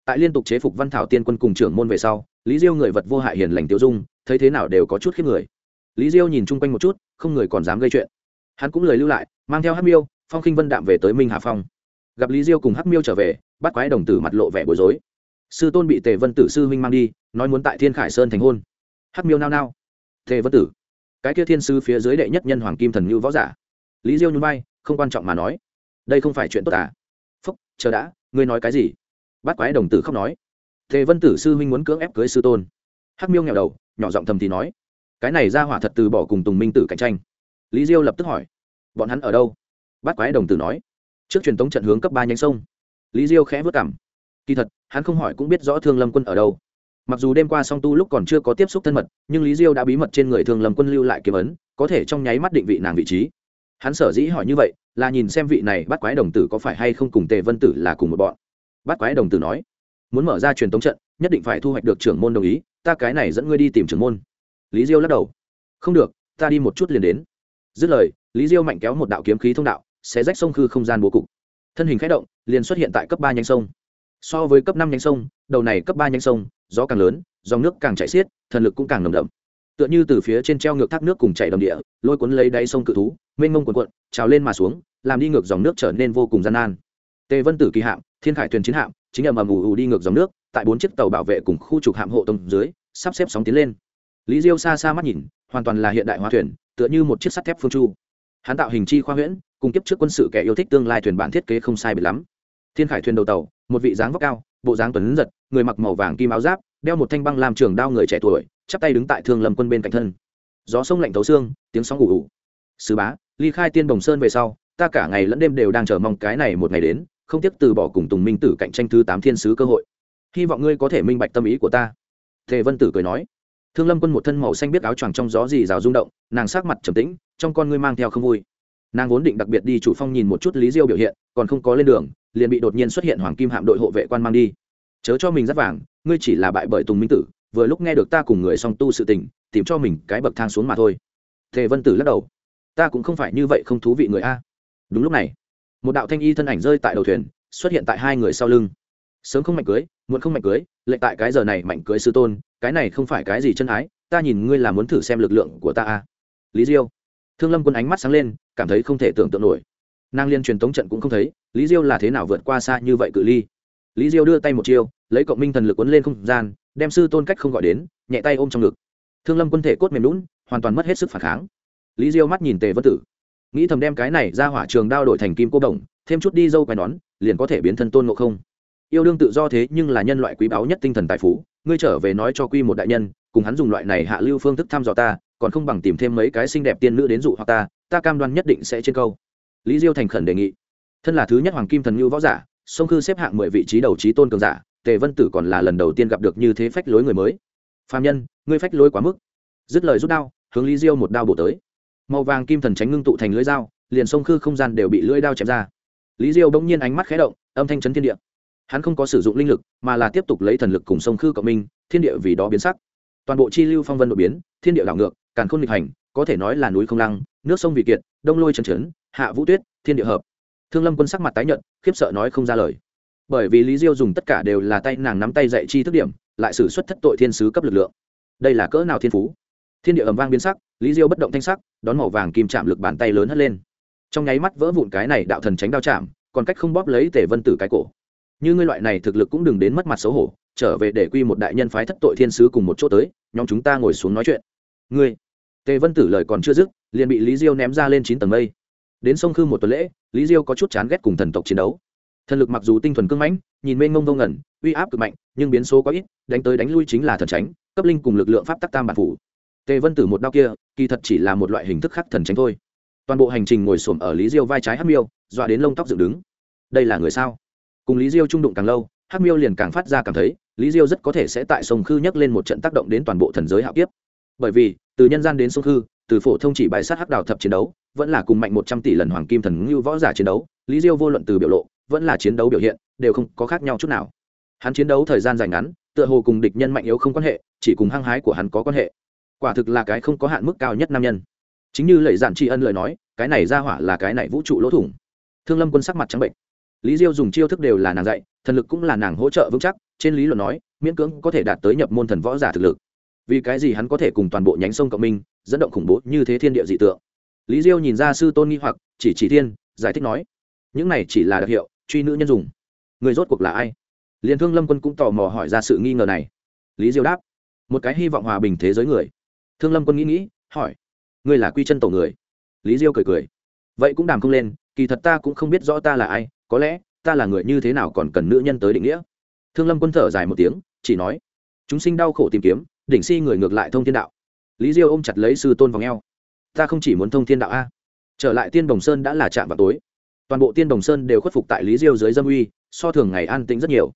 Tại liên tục chế phục văn thảo tiên quân cùng trưởng môn về sau, lý diêu người vật vô hại hiền lành tiêu dung, thấy thế nào đều có chút khiếp người. Lý diêu nhìn chung quanh một chút, không người còn dám gây chuyện. Hắn cũng lời lưu lại, mang theo hắc miêu, phong khinh vân đạm về tới minh hà phong. Gặp lý diêu cùng hắc miêu trở về, bắt quái đồng tử mặt lộ vẻ bối rối sư tôn bị tề vân tử sư huynh mang đi, nói muốn tại thiên khải sơn thành hôn. Hắc miêu nao nao. Tề vân tử. Cái kia thiên sư phía dưới đệ nhất nhân hoàng kim thần như võ giả. Lý diêu nhún bay không quan trọng mà nói. Đây không phải chuyện tốt à? Phúc, chờ đã, ngươi nói cái gì? Bắt quái đồng tử khóc nói. Tề vân tử sư huynh muốn cưỡng ép cưới sư tôn. Hắc miêu nghèo đầu, nhỏ giọng thầm thì nói. Cái này ra hỏa thật từ bỏ cùng tùng minh tử cạnh tranh. Lý diêu lập tức hỏi. Bọn hắn ở đâu? Bắt quái đồng tử nói. Trước truyền thống trận hướng cấp ba nhánh sông. Lý diêu khẽ vớt cảm kỳ thật, hắn không hỏi cũng biết rõ thương lâm quân ở đâu. Mặc dù đêm qua song tu lúc còn chưa có tiếp xúc thân mật, nhưng lý diêu đã bí mật trên người thương lâm quân lưu lại kiếm ấn, có thể trong nháy mắt định vị nàng vị trí. Hắn sở dĩ hỏi như vậy, là nhìn xem vị này bắt quái đồng tử có phải hay không cùng tề vân tử là cùng một bọn. Bắt quái đồng tử nói, muốn mở ra truyền tống trận, nhất định phải thu hoạch được trưởng môn đồng ý, ta cái này dẫn ngươi đi tìm trưởng môn. Lý diêu lắc đầu, không được, ta đi một chút liền đến. Dứt lời, lý diêu mạnh kéo một đạo kiếm khí thông đạo sẽ rách sông khư không gian bố cục. Thân hình k h ẽ động, liền xuất hiện tại cấp ba nhanh sông so với cấp năm nhánh sông, đầu này cấp ba nhánh sông, gió càng lớn, dòng nước càng chảy xiết, thần lực cũng càng nồng đậm. Tựa như từ phía trên treo ngược thác nước cùng chảy đầm địa, lôi cuốn lấy đáy sông cự thú, mênh mông quần quận trào lên mà xuống, làm đi ngược dòng nước trở nên vô cùng gian nan. Tề vân tử kỳ hạm, thiên khải thuyền chiến hạm, chính ầm ầm ù ù đi ngược dòng nước, tại bốn chiếc tàu bảo vệ cùng khu trục hạm hộ tông dưới, sắp xếp sóng tiến lên. Lý diêu xa xa mắt nhìn, hoàn toàn là hiện đại hóa thuyền, tựa như một chiếc sắt thép phương chu. Hắn tạo hình chi khoa huyễn, cùng kiếp trước quân sự kẻ yêu thích tương lai thuyền bản thiết kế không sai biệt lắm. Thiên khải thuyền đầu tàu một vị dáng vóc cao, bộ dáng tuấn giật, người mặc màu vàng kim áo giáp, đeo một thanh băng làm trường đao người trẻ tuổi, chắp tay đứng tại thương lâm quân bên cạnh thân. Gió sông lạnh thấu xương, tiếng sóng ủ ủ sứ bá, ly khai tiên đồng sơn về sau, ta cả ngày lẫn đêm đều đang chờ mong cái này một ngày đến, không tiếc từ bỏ cùng tùng minh tử cạnh tranh thứ tám thiên sứ cơ hội. Hy vọng ngươi có thể minh bạch tâm ý của ta. Thề vân tử cười nói. Thương lâm quân một thân màu xanh biết áo choàng trong gió dì rào rung động, nàng sát mặt trầm tĩnh, trong con ngươi mang theo không vui. Nàng vốn định đặc biệt đi chủ phong nhìn một chút lý diêu biểu hiện, còn không có lên đường liền bị đột nhiên xuất hiện hoàng kim hạm đội hộ vệ quan mang đi. Chớ cho mình rất vàng, ngươi chỉ là bại bởi tùng minh tử, vừa lúc nghe được ta cùng người song tu sự tình, tìm cho mình cái bậc thang xuống mà thôi. Thề vân tử lắc đầu. Ta cũng không phải như vậy không thú vị người a. Đúng lúc này, một đạo thanh y thân ảnh rơi tại đầu thuyền, xuất hiện tại hai người sau lưng. Sớm không mạnh cưới, muộn không mạnh cưới lệ tại cái giờ này mạnh cưới sư tôn, cái này không phải cái gì chân ái, ta nhìn ngươi là muốn thử xem lực lượng của ta a. Lý diêu. Thương lâm quân ánh mắt sáng lên, cảm thấy không thể tưởng tượng nổi nàng liên truyền tống trận cũng không thấy, lý diêu là thế nào vượt qua xa như vậy cự ly? Lý diêu đưa tay một chiêu, lấy cộng minh thần lực quấn lên không gian, đem sư tôn cách không gọi đến, nhẹ tay ôm trong ngực. Thương lâm quân thể cốt mềm lún hoàn toàn mất hết sức phản kháng. Lý diêu mắt nhìn tề vân tử. Nghĩ thầm đem cái này ra hỏa trường đao đổi thành kim cô đồng, thêm chút đi dâu quai nón, liền có thể biến thân tôn ngộ không. Yêu đương tự do thế nhưng là nhân loại quý báu nhất tinh thần tài phú, ngươi trở về nói cho quy một đại nhân, cùng hắn dùng loại này hạ lưu phương thức thăm dò ta, còn không bằng tìm thêm mấy cái xinh đẹp tiên nữ đến dụ hoặc ta ta cam đoan nhất định sẽ trên câu lý diêu thành khẩn đề nghị. Thân là thứ nhất hoàng kim thần ngưu võ giả sông khư xếp hạng mười vị trí đầu trí tôn cường giả, tề vân tử còn là lần đầu tiên gặp được như thế phách lối người mới. Phạm nhân, ngươi phách lối quá mức. Dứt lời rút đao, hướng lý diêu một đao bổ tới. Màu vàng kim thần tránh ngưng tụ thành lưỡi dao, liền sông khư không gian đều bị lưỡi đao chém ra. Lý diêu bỗng nhiên ánh mắt khé động, âm thanh chấn thiên địa. Hắn không có sử dụng linh lực, mà là tiếp tục lấy thần lực cùng sông khư cộng minh, thiên địa vì đó biến sắc. Toàn bộ chi lưu phong vân đột biến, thiên địa đảo ngược, càn khôn nghịch hành, có thể nói là núi không lăng, nước sông vị kiệt, đông lôi trần trấn hạ vũ tuyết, thiên địa hợp. Thương lâm quân sắc mặt tái nhợt, khiếp sợ nói không ra lời. Bởi vì lý diêu dùng tất cả đều là tay nàng nắm tay dạy chi thức điểm, lại xử xuất thất tội thiên sứ cấp lực lượng. Đây là cỡ nào thiên phú? Thiên địa ầm vang biến sắc, lý diêu bất động thanh sắc, đón màu vàng kim chạm lực bàn tay lớn hất lên. Trong nháy mắt vỡ vụn cái này đạo thần tránh đao chạm, còn cách không bóp lấy tề vân tử cái cổ. Như ngươi loại này thực lực cũng đừng đến mất mặt xấu hổ, trở về để quy một đại nhân phái thất tội thiên sứ cùng một chỗ tới, nhóm chúng ta ngồi xuống nói chuyện. Ngươi. Tề vân tử lời còn chưa dứt, liền bị lý diêu ném ra lên chín tầng mây đến sông khư một tuần lễ, lý diêu có chút chán ghét cùng thần tộc chiến đấu. Thần lực mặc dù tinh thuần cương mãnh, nhìn mênh mông vô ngẩn uy áp cực mạnh, nhưng biến số quá ít, đánh tới đánh lui chính là thần tránh cấp linh cùng lực lượng pháp tắc tam bản phủ. Tề vân tử một đao kia, kỳ thật chỉ là một loại hình thức khác thần tránh thôi. Toàn bộ hành trình ngồi xổm ở lý diêu vai trái hắc miêu, dọa đến lông tóc dựng đứng. Đây là người sao? Cùng lý diêu trung đụng càng lâu, hắc miêu liền càng phát ra cảm thấy, lý diêu rất có thể sẽ tại sông khư nhắc lên một trận tác động đến toàn bộ thần giới hạo kiếp. Bởi vì, từ nhân gian đến sông khư, từ phổ thông chỉ bài sát hắc đào thập chiến đấu vẫn là cùng mạnh một trăm tỷ lần hoàng kim thần ngưu võ giả chiến đấu, lý diêu vô luận từ biểu lộ, vẫn là chiến đấu biểu hiện, đều không có khác nhau chút nào. Hắn chiến đấu thời gian dài ngắn, tựa hồ cùng địch nhân mạnh yếu không quan hệ, chỉ cùng hăng hái của hắn có quan hệ. Quả thực là cái không có hạn mức cao nhất nam nhân. Chính như lời giản tri ân lời nói, cái này ra hỏa là cái này vũ trụ lỗ thủng. Thương lâm quân sắc mặt trắng bệnh. Lý diêu dùng chiêu thức đều là nàng dạy, thần lực cũng là nàng hỗ trợ vững chắc, trên lý luận nói, miễn cưỡng có thể đạt tới nhập môn thần võ giả thực lực. Vì cái gì hắn có thể cùng toàn bộ nhánh sông cộng minh, dẫn động khủng bố như thế thiên địa dị tượng? lý diêu nhìn ra sư tôn nghi hoặc, chỉ chỉ thiên, giải thích nói, những này chỉ là đặc hiệu, truy nữ nhân dùng. Người rốt cuộc là ai? Liền thương lâm quân cũng tò mò hỏi ra sự nghi ngờ này. Lý diêu đáp, một cái hy vọng hòa bình thế giới người. Thương lâm quân nghĩ nghĩ, hỏi, ngươi là quy chân tổ người? Lý diêu cười cười, vậy cũng đàm không lên, kỳ thật ta cũng không biết rõ ta là ai, có lẽ, ta là người như thế nào còn cần nữ nhân tới định nghĩa? Thương lâm quân thở dài một tiếng, chỉ nói, chúng sinh đau khổ tìm kiếm, đỉnh si người ngược lại thông thiên đạo. Lý diêu ôm chặt lấy sư tôn vòng eo ta không chỉ muốn thông thiên đạo a. Trở lại tiên đồng sơn đã là chạm vào tối. Toàn bộ tiên đồng sơn đều khuất phục tại lý diêu dưới dâm uy, so thường ngày an tĩnh rất nhiều.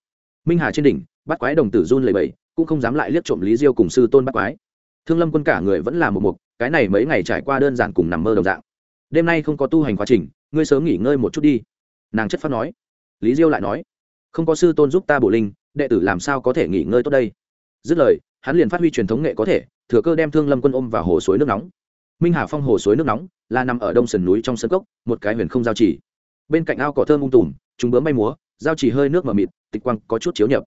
Minh hà trên đỉnh, bắt quái đồng tử run lầy bầy cũng không dám lại liếc trộm lý diêu cùng sư tôn bắt quái. Thương lâm quân cả người vẫn là một mục, cái này mấy ngày trải qua đơn giản cùng nằm mơ đồng dạng. Đêm nay không có tu hành quá trình, ngươi sớm nghỉ ngơi một chút đi. Nàng chất phát nói. Lý diêu lại nói. Không có sư tôn giúp ta bổ linh, đệ tử làm sao có thể nghỉ ngơi tốt đây? Dứt lời, hắn liền phát huy truyền thống nghệ có thể, thừa cơ đem thương lâm quân ôm vào hồ suối nước nóng minh hà phong hồ suối nước nóng, là nằm ở đông sườn núi trong sân cốc, một cái huyền không giao chỉ bên cạnh ao cỏ thơm ung tùm chúng bướm bay múa, giao chỉ hơi nước mờ mịt, tịch quang có chút chiếu nhập.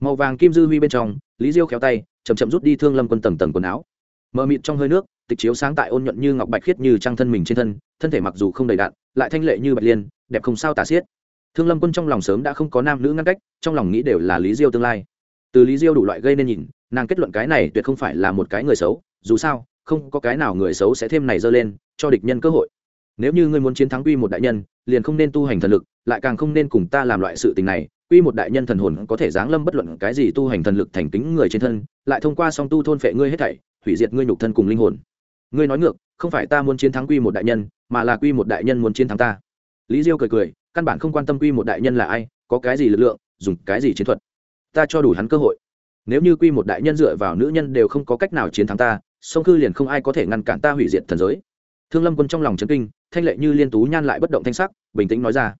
Màu vàng kim dư huy bên trong, lý diêu khéo tay chầm chậm rút đi thương lâm quân tầng tầng quần áo. Mờ mịt trong hơi nước, tịch chiếu sáng tại ôn nhuận như ngọc bạch khiết như trăng thân mình trên thân thân thể mặc dù không đầy đạn lại thanh lệ như bạch liên, đẹp không sao tả xiết. Thương lâm quân trong lòng sớm đã không có nam nữ ngăn cách, trong lòng nghĩ đều là lý diêu tương lai. Từ lý diêu đủ loại gây nên nhìn, nàng kết luận cái này tuyệt không phải là một cái người xấu, dù sao không có cái nào người xấu sẽ thêm này dơ lên, cho địch nhân cơ hội. Nếu như ngươi muốn chiến thắng quy một đại nhân, liền không nên tu hành thần lực, lại càng không nên cùng ta làm loại sự tình này. Quy một đại nhân thần hồn có thể giáng lâm bất luận cái gì tu hành thần lực thành kính người trên thân, lại thông qua song tu thôn phệ ngươi hết thảy, hủy diệt ngươi nhục thân cùng linh hồn. Ngươi nói ngược, không phải ta muốn chiến thắng quy một đại nhân, mà là quy một đại nhân muốn chiến thắng ta. Lý diêu cười cười, căn bản không quan tâm quy một đại nhân là ai, có cái gì lực lượng, dùng cái gì chiến thuật. Ta cho đủ hắn cơ hội. Nếu như quy một đại nhân dựa vào nữ nhân đều không có cách nào chiến thắng ta sông cư liền không ai có thể ngăn cản ta hủy diệt thần giới. Thương lâm quân trong lòng chấn kinh, thanh lệ như liên tú nhan lại bất động thanh sắc, bình tĩnh nói ra.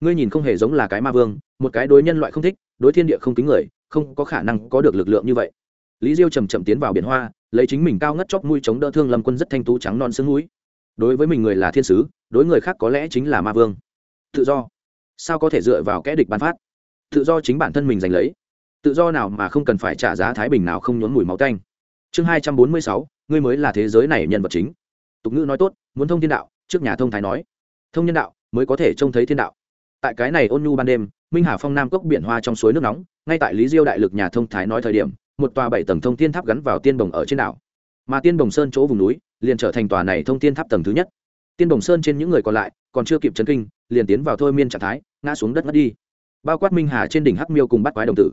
Ngươi nhìn không hề giống là cái ma vương, một cái đối nhân loại không thích, đối thiên địa không kính người, không có khả năng có được lực lượng như vậy. Lý diêu chầm chậm tiến vào biển hoa, lấy chính mình cao ngất chóc mũi chống đỡ thương lâm quân rất thanh tú trắng non sương mũi đối với mình người là thiên sứ, đối người khác có lẽ chính là ma vương. Tự do. Sao có thể dựa vào kẽ địch bắn phát? Tự do chính bản thân mình giành lấy. Tự do nào mà không cần phải trả giá thái bình nào không nhốn mùi máu tanh chương hai trăm bốn mươi sáu, ngươi mới là thế giới này nhân vật chính. Tục ngữ nói tốt, muốn thông thiên đạo, trước nhà thông thái nói. Thông nhân đạo, mới có thể trông thấy thiên đạo. Tại cái này ôn nhu ban đêm, minh hà phong nam cốc biển hoa trong suối nước nóng, ngay tại lý diêu đại lực nhà thông thái nói thời điểm, một tòa bảy tầng thông thiên tháp gắn vào tiên đồng ở trên đảo. Mà tiên đồng sơn chỗ vùng núi, liền trở thành tòa này thông thiên tháp tầng thứ nhất. Tiên đồng sơn trên những người còn lại, còn chưa kịp chấn kinh, liền tiến vào thôi miên trạng thái, ngã xuống đất ngất đi. Bao quát minh hà trên đỉnh hắc miêu cùng bắt quái đồng tử.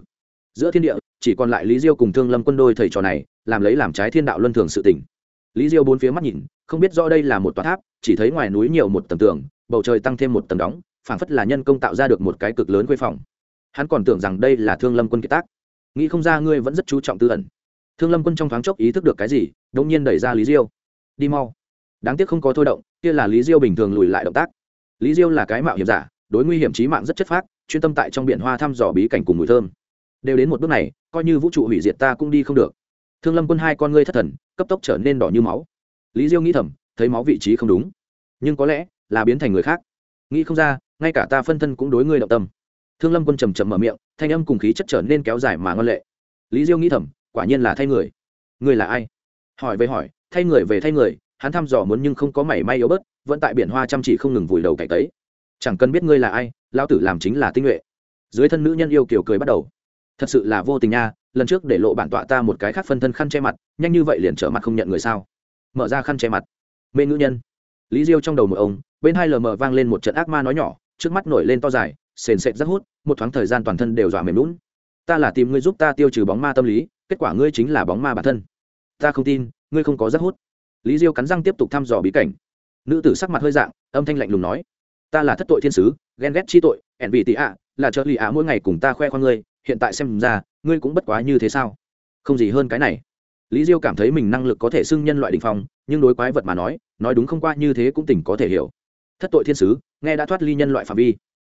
Giữa thiên địa, chỉ còn lại lý diêu cùng thương lâm quân đôi thầy trò này làm lấy làm trái thiên đạo luân thường sự tình. Lý diêu bốn phía mắt nhìn, không biết rõ đây là một tòa tháp, chỉ thấy ngoài núi nhiều một tầng tường, bầu trời tăng thêm một tầng đóng, phảng phất là nhân công tạo ra được một cái cực lớn quê phòng. Hắn còn tưởng rằng đây là thương lâm quân kỳ tác. Nghĩ không ra ngươi vẫn rất chú trọng tư ẩn. Thương lâm quân trong thoáng chốc ý thức được cái gì đột nhiên đẩy ra lý diêu. Đi mau. Đáng tiếc không có thôi động, kia là lý diêu bình thường lùi lại động tác. Lý diêu là cái mạo hiểm giả, đối nguy hiểm chí mạng rất chất phác, chuyên tâm tại trong biển hoa thăm dò bí cảnh cùng mùi thơm. Đều đến một bước này, coi như vũ trụ hủy diệt ta cũng đi không được thương lâm quân hai con ngươi thất thần, cấp tốc trở nên đỏ như máu. Lý diêu nghĩ thầm, thấy máu vị trí không đúng. Nhưng có lẽ là biến thành người khác. Nghĩ không ra, ngay cả ta phân thân cũng đối ngươi động tâm. Thương lâm quân trầm trầm mở miệng, thanh âm cùng khí chất trở nên kéo dài mà ngân lệ. Lý diêu nghĩ thầm, quả nhiên là thay người. Ngươi là ai? Hỏi về hỏi, thay người về thay người, hắn thăm dò muốn nhưng không có mảy may yếu bớt, vẫn tại biển hoa chăm chỉ không ngừng vùi đầu cải tấy. Chẳng cần biết ngươi là ai lao tử làm chính là tinh nhuệ. Dưới thân nữ nhân yêu kiều cười bắt đầu thật sự là vô tình nha, lần trước để lộ bản tọa ta một cái khác phân thân khăn che mặt, nhanh như vậy liền trở mặt không nhận người sao? Mở ra khăn che mặt. Mê ngữ nhân. Lý diêu trong đầu một ông, bên hai lờ mờ vang lên một trận ác ma nói nhỏ, trước mắt nổi lên to dài, sền sệt rất hút, một thoáng thời gian toàn thân đều dọa mềm lún ta là tìm ngươi giúp ta tiêu trừ bóng ma tâm lý, kết quả ngươi chính là bóng ma bản thân. Ta không tin, ngươi không có rất hút. Lý diêu cắn răng tiếp tục thăm dò bí cảnh. Nữ tử sắc mặt hơi dạng, âm thanh lạnh lùng nói, ta là thất tội thiên sứ, ghen ghét chi tội, ẻn vị tị ạ, là trợ lì ạ mỗi ngày cùng ta khoe khoang ngươi hiện tại xem ra, ngươi cũng bất quá như thế sao? Không gì hơn cái này. Lý diêu cảm thấy mình năng lực có thể xưng nhân loại đình phong, nhưng đối quái vật mà nói nói đúng không qua như thế cũng tỉnh có thể hiểu. Thất tội thiên sứ, nghe đã thoát ly nhân loại phạm vi.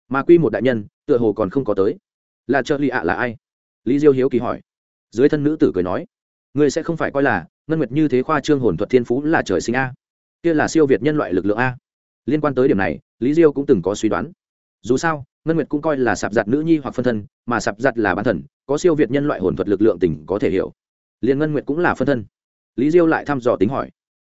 Mà quy một đại nhân, tựa hồ còn không có tới. Là trợ lì ạ là ai? Lý diêu hiếu kỳ hỏi. Dưới thân nữ tử cười nói. Ngươi sẽ không phải coi là, ngân nguyệt như thế khoa trương hồn thuật thiên phú là trời sinh a. Kia là siêu việt nhân loại lực lượng a. Liên quan tới điểm này, lý diêu cũng từng có suy đoán dù sao, ngân nguyệt cũng coi là sạp giặt nữ nhi hoặc phân thân, mà sạp giặt là bản thần, có siêu việt nhân loại hồn thuật lực lượng tình có thể hiểu. Liền ngân nguyệt cũng là phân thân. Lý diêu lại thăm dò tính hỏi.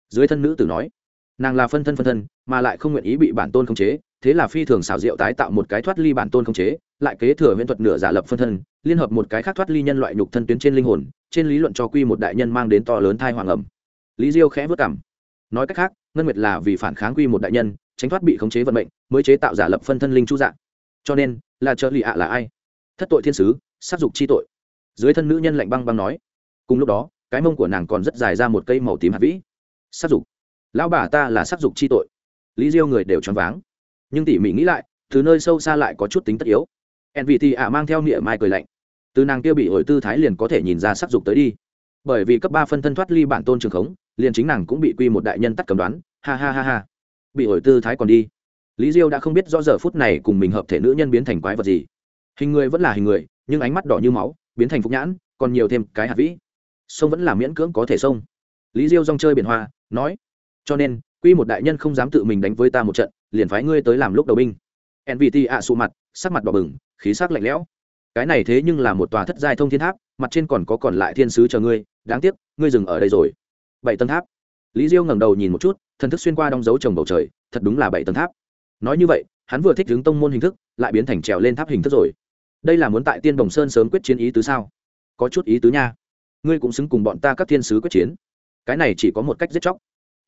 Dưới thân nữ tử nói, nàng là phân thân phân thân, mà lại không nguyện ý bị bản tôn khống chế, thế là phi thường xảo diệu tái tạo một cái thoát ly bản tôn khống chế, lại kế thừa viễn thuật nửa giả lập phân thân, liên hợp một cái khác thoát ly nhân loại nhục thân tuyến trên linh hồn, trên lý luận cho quy một đại nhân mang đến to lớn thai hoàng ẩm. Lý diêu khẽ vất cảm. Nói cách khác, ngân nguyệt là vì phản kháng quy một đại nhân tránh thoát bị khống chế vận mệnh, mới chế tạo giả lập phân thân linh chu dạng. Cho nên, là trợ lì ạ là ai? Thất tội thiên sứ, sát dục chi tội. Dưới thân nữ nhân lạnh băng băng nói. Cùng lúc đó, cái mông của nàng còn rất dài ra một cây màu tím hạt vĩ. Sát dục. Lão bà ta là sát dục chi tội. Lý diêu người đều choáng váng. Nhưng tỉ mỉ nghĩ lại, từ nơi sâu xa lại có chút tính tất yếu. Nvt ạ mang theo nghĩa mai cười lạnh. Từ nàng kia bị hồi tư thái liền có thể nhìn ra sắc dục tới đi. Bởi vì cấp ba phân thân thoát ly bản tôn trường khống, liền chính nàng cũng bị quy một đại nhân tắt cầm đoán. Ha ha ha ha bị ổi tư thái còn đi. Lý diêu đã không biết rõ giờ phút này cùng mình hợp thể nữ nhân biến thành quái vật gì. Hình người vẫn là hình người, nhưng ánh mắt đỏ như máu, biến thành phục nhãn, còn nhiều thêm cái hạt vĩ. Sông vẫn là miễn cưỡng có thể sông. Lý diêu rong chơi biển hoa, nói, cho nên, quy một đại nhân không dám tự mình đánh với ta một trận, liền phái ngươi tới làm lúc đầu binh. Nvt ạ à sụ mặt, sắc mặt đỏ bừng, khí sắc lạnh lẽo. Cái này thế nhưng là một tòa thất giai thông thiên tháp, mặt trên còn có còn lại thiên sứ chờ ngươi, đáng tiếc, ngươi dừng ở đây rồi. Bảy tầng tháp lý diêu ngẩng đầu nhìn một chút, thần thức xuyên qua đong dấu trồng bầu trời, thật đúng là bảy tầng tháp. Nói như vậy, hắn vừa thích đứng tông môn hình thức, lại biến thành trèo lên tháp hình thức rồi. Đây là muốn tại tiên Đồng sơn sớm quyết chiến ý tứ sao? Có chút ý tứ nha. Ngươi cũng xứng cùng bọn ta các thiên sứ quyết chiến. Cái này chỉ có một cách giết chóc.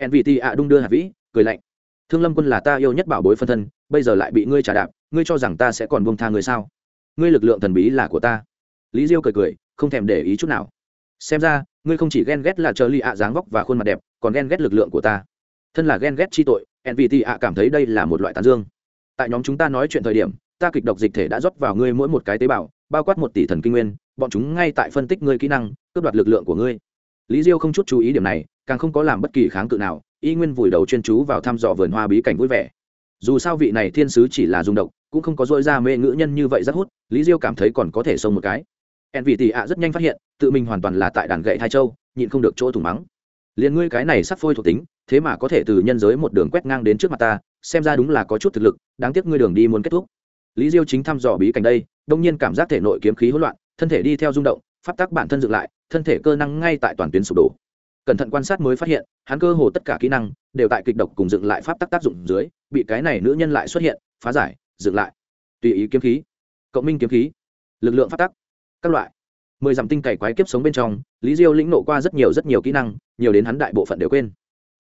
Nvt ạ đung đưa hạt vĩ, cười lạnh. Thương lâm quân là ta yêu nhất bảo bối phân thân, bây giờ lại bị ngươi trả đạp, ngươi cho rằng ta sẽ còn buông tha ngươi sao? Ngươi lực lượng thần bí là của ta. Lý diêu cười cười, không thèm để ý chút nào. Xem ra, ngươi không chỉ ghen ghét là chờ ly ạ dáng vóc và khuôn mặt đẹp còn ghen ghét lực lượng của ta. Thân là ghen ghét chi tội nvt ạ cảm thấy đây là một loại tàn dương. Tại nhóm chúng ta nói chuyện thời điểm, ta kịch độc dịch thể đã rót vào ngươi mỗi một cái tế bào, bao quát một tỷ thần kinh nguyên, bọn chúng ngay tại phân tích ngươi kỹ năng, cướp đoạt lực lượng của ngươi. Lý diêu không chút chú ý điểm này, càng không có làm bất kỳ kháng cự nào, y nguyên vùi đầu chuyên chú vào thăm dò vườn hoa bí cảnh vui vẻ. Dù sao vị này thiên sứ chỉ là dùng độc, cũng không có dỗi ra mê ngữ nhân như vậy rất hút, lý diêu cảm thấy còn có thể xông một cái. Ẹn vị tỷ ạ rất nhanh phát hiện, tự mình hoàn toàn là tại đàn gậy hai châu, nhịn không được chỗ thủng mắng liền ngươi cái này sắc phôi thuộc tính, thế mà có thể từ nhân giới một đường quét ngang đến trước mặt ta, xem ra đúng là có chút thực lực, đáng tiếc ngươi đường đi muốn kết thúc. Lý diêu chính thăm dò bí cảnh đây, đông nhiên cảm giác thể nội kiếm khí hỗn loạn, thân thể đi theo rung động, pháp tắc bản thân dựng lại, thân thể cơ năng ngay tại toàn tuyến sụp đổ. Cẩn thận quan sát mới phát hiện, hắn cơ hồ tất cả kỹ năng đều tại kịch độc cùng dựng lại pháp tắc tác dụng dưới, bị cái này nữ nhân lại xuất hiện, phá giải, dựng lại. Tùy ý kiếm khí, cộng minh kiếm khí, lực lượng pháp tắc, các loại mười dặm tinh cày quái kiếp sống bên trong, lý diêu lĩnh nộ qua rất nhiều rất nhiều kỹ năng, nhiều đến hắn đại bộ phận đều quên.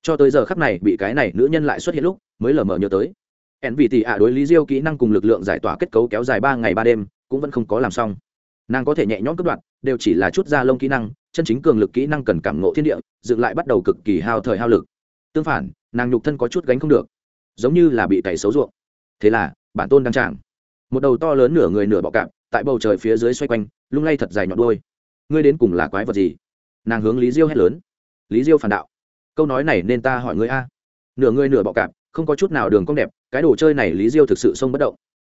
Cho tới giờ khắc này, bị cái này nữ nhân lại xuất hiện lúc, mới lờ mờ nhớ tới. Ẻn vì tỷ ạ đối lý diêu kỹ năng cùng lực lượng giải tỏa kết cấu kéo dài ba ngày ba đêm, cũng vẫn không có làm xong. Nàng có thể nhẹ nhõm cướp đoạn đều chỉ là chút da lông kỹ năng, chân chính cường lực kỹ năng cần cảm ngộ thiên địa, dựng lại bắt đầu cực kỳ hao thời hao lực. Tương phản, nàng nhục thân có chút gánh không được, giống như là bị cày xấu ruộng. Thế là, bản tôn đang tràng. Một đầu to lớn nửa người nửa bọ cạp tại bầu trời phía dưới xoay quanh, lung lay thật dài nhọn đôi ngươi đến cùng là quái vật gì? Nàng hướng lý diêu hét lớn. Lý diêu phản đạo. Câu nói này nên ta hỏi ngươi a. Nửa ngươi nửa bọ cạp, không có chút nào đường cong đẹp, cái đồ chơi này lý diêu thực sự xông bất động.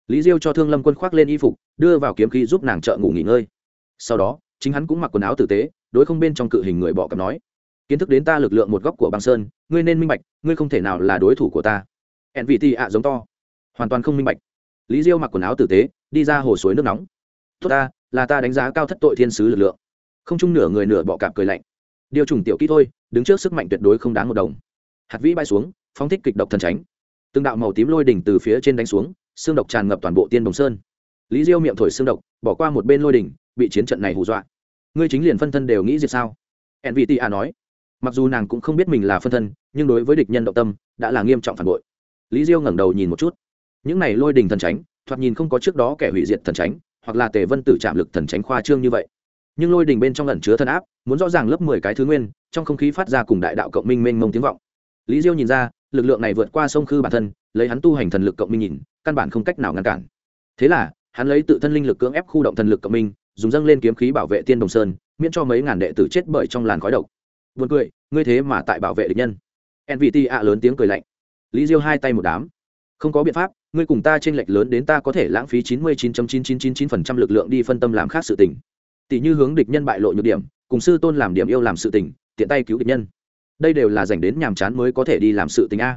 Lý diêu cho thương lâm quân khoác lên y phục, đưa vào kiếm khí giúp nàng trợ ngủ nghỉ ngơi. Sau đó, chính hắn cũng mặc quần áo tử tế, đối không bên trong cự hình người bọ cạp nói, kiến thức đến ta lực lượng một góc của băng sơn, ngươi nên minh bạch, ngươi không thể nào là đối thủ của ta. Ẹn vị tị ạ giống to. Hoàn toàn không minh bạch. Lý diêu mặc quần áo tử tế đi ra hồ suối nước nóng. Tốt ta, là ta đánh giá cao thất tội thiên sứ lực lượng. Không chung nửa người nửa bọ cạp cười lạnh. Điều trùng tiểu kỹ thôi, đứng trước sức mạnh tuyệt đối không đáng một đồng. Hạt vĩ bay xuống, phóng thích kịch độc thần tránh. Từng đạo màu tím lôi đỉnh từ phía trên đánh xuống, xương độc tràn ngập toàn bộ tiên đồng sơn. Lý diêu miệng thổi xương độc, bỏ qua một bên lôi đỉnh, bị chiến trận này hù dọa. Ngươi chính liền phân thân đều nghĩ gì sao? Nvt a nói. Mặc dù nàng cũng không biết mình là phân thân, nhưng đối với địch nhân động tâm, đã là nghiêm trọng phản bội. Lý diêu ngẩng đầu nhìn một chút. Những này lôi đình thần tránh thoạt nhìn không có trước đó kẻ hủy diệt thần tránh hoặc là tề vân tử chạm lực thần tránh khoa trương như vậy. Nhưng lôi đình bên trong lần chứa thân áp, muốn rõ ràng lớp mười cái thứ nguyên, trong không khí phát ra cùng đại đạo cộng minh mênh mông tiếng vọng. Lý diêu nhìn ra, lực lượng này vượt qua sông khư bản thân, lấy hắn tu hành thần lực cộng minh nhìn, căn bản không cách nào ngăn cản. Thế là, hắn lấy tự thân linh lực cưỡng ép khu động thần lực cộng minh, dùng dâng lên kiếm khí bảo vệ tiên đồng sơn, miễn cho mấy ngàn đệ tử chết bởi trong làn khói độc. Buồn cười, ngươi thế mà tại bảo vệ địch nhân. Nvt ạ lớn tiếng cười lạnh. Lý diêu hai tay một đám không có biện pháp ngươi cùng ta t r ê n lệch lớn đến ta có thể lãng phí chín mươi chín chín chín chín chín phần trăm lực lượng đi phân tâm làm khác sự tình. Tỷ như hướng địch nhân bại lộ nhược điểm cùng sư tôn làm điểm yêu làm sự tình tiện tay cứu địch nhân. Đây đều là dành đến nhàm chán mới có thể đi làm sự tình a.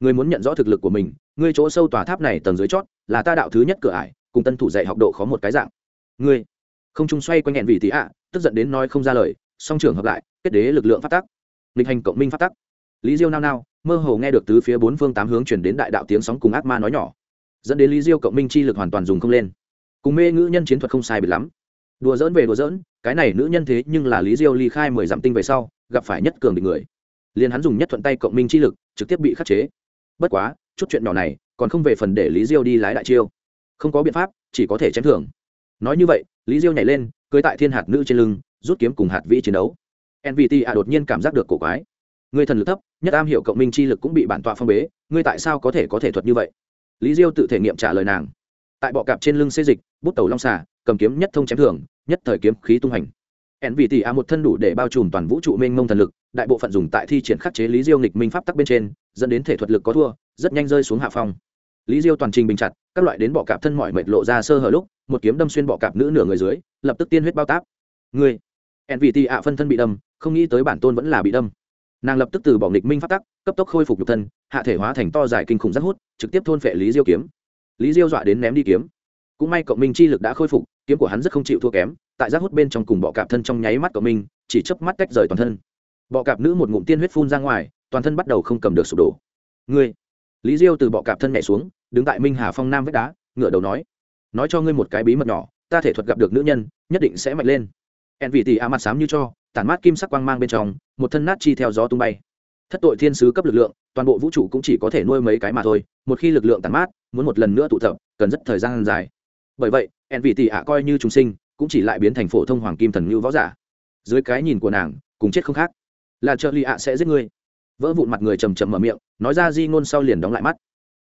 Ngươi muốn nhận rõ thực lực của mình ngươi chỗ sâu tòa tháp này tầng dưới chót là ta đạo thứ nhất cửa ải cùng tân thủ dạy học độ khó một cái dạng. Ngươi không trung xoay quanh nghẹn vì tí ạ à, tức giận đến nói không ra lời song trường hợp lại kết đế lực lượng phát tắc. Lịch hành cộng minh phát tắc lý diêu nao nao, mơ hồ nghe được từ phía bốn phương tám hướng chuyển đến đại đạo tiếng sóng cùng ác ma nói nhỏ. Dẫn đến lý diêu cộng minh chi lực hoàn toàn dùng không lên. Cùng mê ngữ nhân chiến thuật không sai bị lắm. Đùa dỡn về đùa dỡn cái này nữ nhân thế nhưng là lý diêu ly khai mười dặm tinh về sau, gặp phải nhất cường địch người. Liền hắn dùng nhất thuận tay cộng minh chi lực, trực tiếp bị khắc chế. Bất quá, chút chuyện nhỏ này, còn không về phần để lý diêu đi lái đại chiêu. Không có biện pháp, chỉ có thể chém thưởng. Nói như vậy, lý diêu nhảy lên cưới tại thiên hạt nữ trên lưng, rút kiếm cùng hạt vĩ chiến đấu. Nvt a đột nhiên cảm giác được cổ quái. Người thần lực thấp nhất am hiểu cộng minh chi lực cũng bị bản tọa phong bế, ngươi tại sao có thể có thể thuật như vậy? Lý diêu tự thể nghiệm trả lời nàng. Tại bọ cạp trên lưng xê dịch, bút tàu long xà, cầm kiếm nhất thông chém thường, nhất thời kiếm khí tung hành. Hẹn vì tỷ a một thân đủ để bao trùm toàn vũ trụ mênh mông thần lực, đại bộ phận dùng tại thi triển khắc chế lý diêu nghịch minh pháp tắc bên trên, dẫn đến thể thuật lực có thua, rất nhanh rơi xuống hạ phong. Lý diêu toàn trình bình chặt, các loại đến bọ cạp thân mọi mệt lộ ra sơ hở lúc, một kiếm đâm xuyên bọ cạp nữ nửa người dưới, lập tức tiên huyết bao táp. Người hẹn vì tỷ a phân thân bị đâm, không nghĩ tới bản tôn vẫn là bị đâm nàng lập tức từ bỏ nghịch minh phát tắc, cấp tốc khôi phục nhục thân, hạ thể hóa thành to dài kinh khủng rất hút, trực tiếp thôn phệ lý diêu kiếm. Lý diêu dọa đến ném đi kiếm. Cũng may cộng minh chi lực đã khôi phục, kiếm của hắn rất không chịu thua kém, tại giác hút bên trong cùng bọ cạp thân trong nháy mắt cộng minh, chỉ chớp mắt cách rời toàn thân. Bọ cạp nữ một ngụm tiên huyết phun ra ngoài, toàn thân bắt đầu không cầm được sụp đổ. Ngươi! Lý diêu từ bọ cạp thân nhảy xuống, đứng tại minh hà phong nam vết đá, ngửa đầu nói nói cho ngươi một cái bí mật nhỏ, ta thể thuật gặp được nữ nhân, nhất định sẽ mạnh lên ẹn vị tỷ á mặt xám như cho, tản mát kim sắc quang mang bên trong, một thân nát chi theo gió tung bay. Thất tội thiên sứ cấp lực lượng, toàn bộ vũ trụ cũng chỉ có thể nuôi mấy cái mà thôi, một khi lực lượng tản mát, muốn một lần nữa tụ tập, cần rất thời gian dài. Bởi vậy ẹn vị tỷ ạ coi như chúng sinh, cũng chỉ lại biến thành phổ thông hoàng kim thần như võ giả. Dưới cái nhìn của nàng, cùng chết không khác. Là trợ lì ạ sẽ giết ngươi. Vỡ vụn mặt người trầm trầm mở miệng, nói ra di ngôn sau liền đóng lại mắt.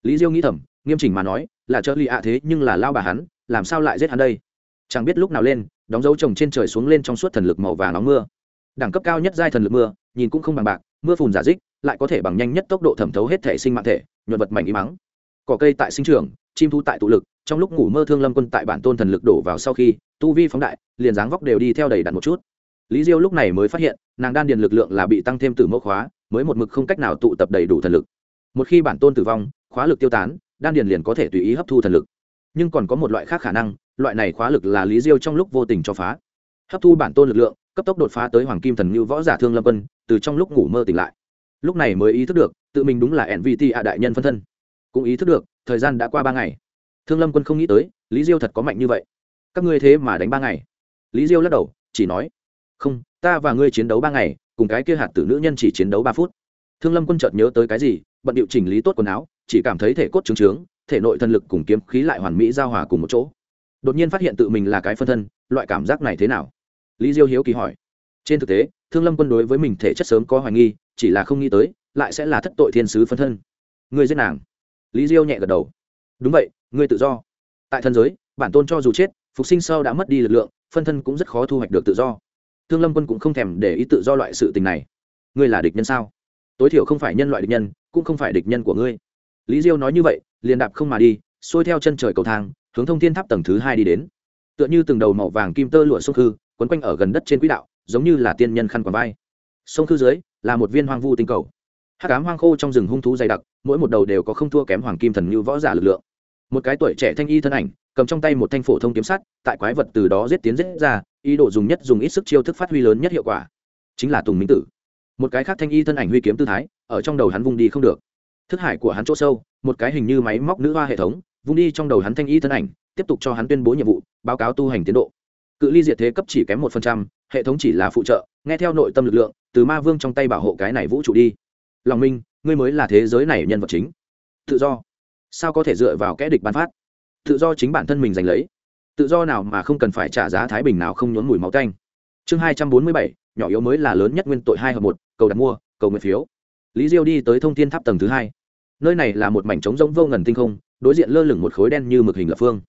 Lý diêu nghĩ thầm, nghiêm chỉnh mà nói, là trợ lì ạ thế nhưng là lao bà hắn, làm sao lại giết hắn đây? Chẳng biết lúc nào lên đóng dấu trồng trên trời xuống lên trong suốt thần lực màu vàng nóng mưa. Đẳng cấp cao nhất giai thần lực mưa, nhìn cũng không bằng bạc, mưa phùn giả dích, lại có thể bằng nhanh nhất tốc độ thẩm thấu hết thể sinh mạng thể, nhuận vật mảnh y mắng. Cỏ cây tại sinh trưởng, chim thu tại tụ lực, trong lúc ngủ mơ thương lâm quân tại bản tôn thần lực đổ vào sau khi, tu vi phóng đại, liền dáng vóc đều đi theo đầy đặn một chút. Lý diêu lúc này mới phát hiện, nàng đan điền lực lượng là bị tăng thêm từ mẫu khóa, mới một mực không cách nào tụ tập đầy đủ thần lực. Một khi bản tôn tử vong, khóa lực tiêu tán, đan điền liền có thể tùy ý hấp thu thần lực. Nhưng còn có một loại khác khả năng loại này khóa lực là lý diêu trong lúc vô tình cho phá. Hấp thu bản tôn lực lượng, cấp tốc đột phá tới hoàng kim thần như võ giả thương lâm quân, từ trong lúc ngủ mơ tỉnh lại. Lúc này mới ý thức được, tự mình đúng là nvt ạ đại nhân phân thân. Cũng ý thức được, thời gian đã qua ba ngày. Thương lâm quân không nghĩ tới, lý diêu thật có mạnh như vậy. Các ngươi thế mà đánh ba ngày. Lý diêu lắc đầu, chỉ nói, không, ta và ngươi chiến đấu ba ngày, cùng cái kia hạt tử nữ nhân chỉ chiến đấu ba phút. Thương lâm quân chợt nhớ tới cái gì, bận điệu chỉnh lý tốt quần áo, chỉ cảm thấy thể cốt trướng trướng, thể nội thân lực cùng kiếm khí lại hoàn mỹ giao hòa cùng một chỗ đột nhiên phát hiện tự mình là cái phân thân, loại cảm giác này thế nào? Lý diêu hiếu kỳ hỏi. Trên thực tế, thương lâm quân đối với mình thể chất sớm có hoài nghi, chỉ là không nghĩ tới, lại sẽ là thất tội thiên sứ phân thân. Người giết nàng. Lý diêu nhẹ gật đầu. Đúng vậy người tự do. Tại thần giới, bản tôn cho dù chết, phục sinh sau đã mất đi lực lượng, phân thân cũng rất khó thu hoạch được tự do. Thương lâm quân cũng không thèm để ý tự do loại sự tình này. Ngươi là địch nhân sao? Tối thiểu không phải nhân loại địch nhân, cũng không phải địch nhân của ngươi. Lý diêu nói như vậy, liền đạp không mà đi, xuôi theo chân trời cầu thang hướng thông thiên tháp tầng thứ hai đi đến. Tựa như từng đầu màu vàng kim tơ lụa sông khư, quấn quanh ở gần đất trên quỹ đạo, giống như là tiên nhân khăn quàng vai. Sông khư dưới, là một viên hoang vu tinh cầu. Hát cám hoang khô trong rừng hung thú dày đặc, mỗi một đầu đều có không thua kém hoàng kim thần như võ giả lực lượng. Một cái tuổi trẻ thanh y thân ảnh, cầm trong tay một thanh phổ thông kiếm sắt, tại quái vật từ đó giết tiến giết ra, ý đồ dùng nhất dùng ít sức chiêu thức phát huy lớn nhất hiệu quả. Chính là tùng minh tử. Một cái khác thanh y thân ảnh huy kiếm tư thái, ở trong đầu hắn vung đi không được. Thức hải của hắn chỗ sâu, một cái hình như máy móc nữ hoa hệ thống vung đi trong đầu hắn thanh y thân ảnh, tiếp tục cho hắn tuyên bố nhiệm vụ, báo cáo tu hành tiến độ. Cự ly diệt thế cấp chỉ kém một phần trăm, hệ thống chỉ là phụ trợ, nghe theo nội tâm lực lượng, từ ma vương trong tay bảo hộ cái này vũ trụ đi. Lòng minh, ngươi mới là thế giới này nhân vật chính. Tự do. Sao có thể dựa vào kẽ địch bán phát? Tự do chính bản thân mình giành lấy. Tự do nào mà không cần phải trả giá thái bình nào không nhốn mùi máu canh chương hai trăm bốn mươi bảy, nhỏ yếu mới là lớn nhất nguyên tội hai hợp một, cầu đặt mua, cầu nguyện phiếu. Lý diêu đi tới thông thiên tháp tầng thứ hai. Nơi này là một mảnh trống rỗng vô ngần tinh không đối diện lơ lửng một khối đen như mực hình lập phương.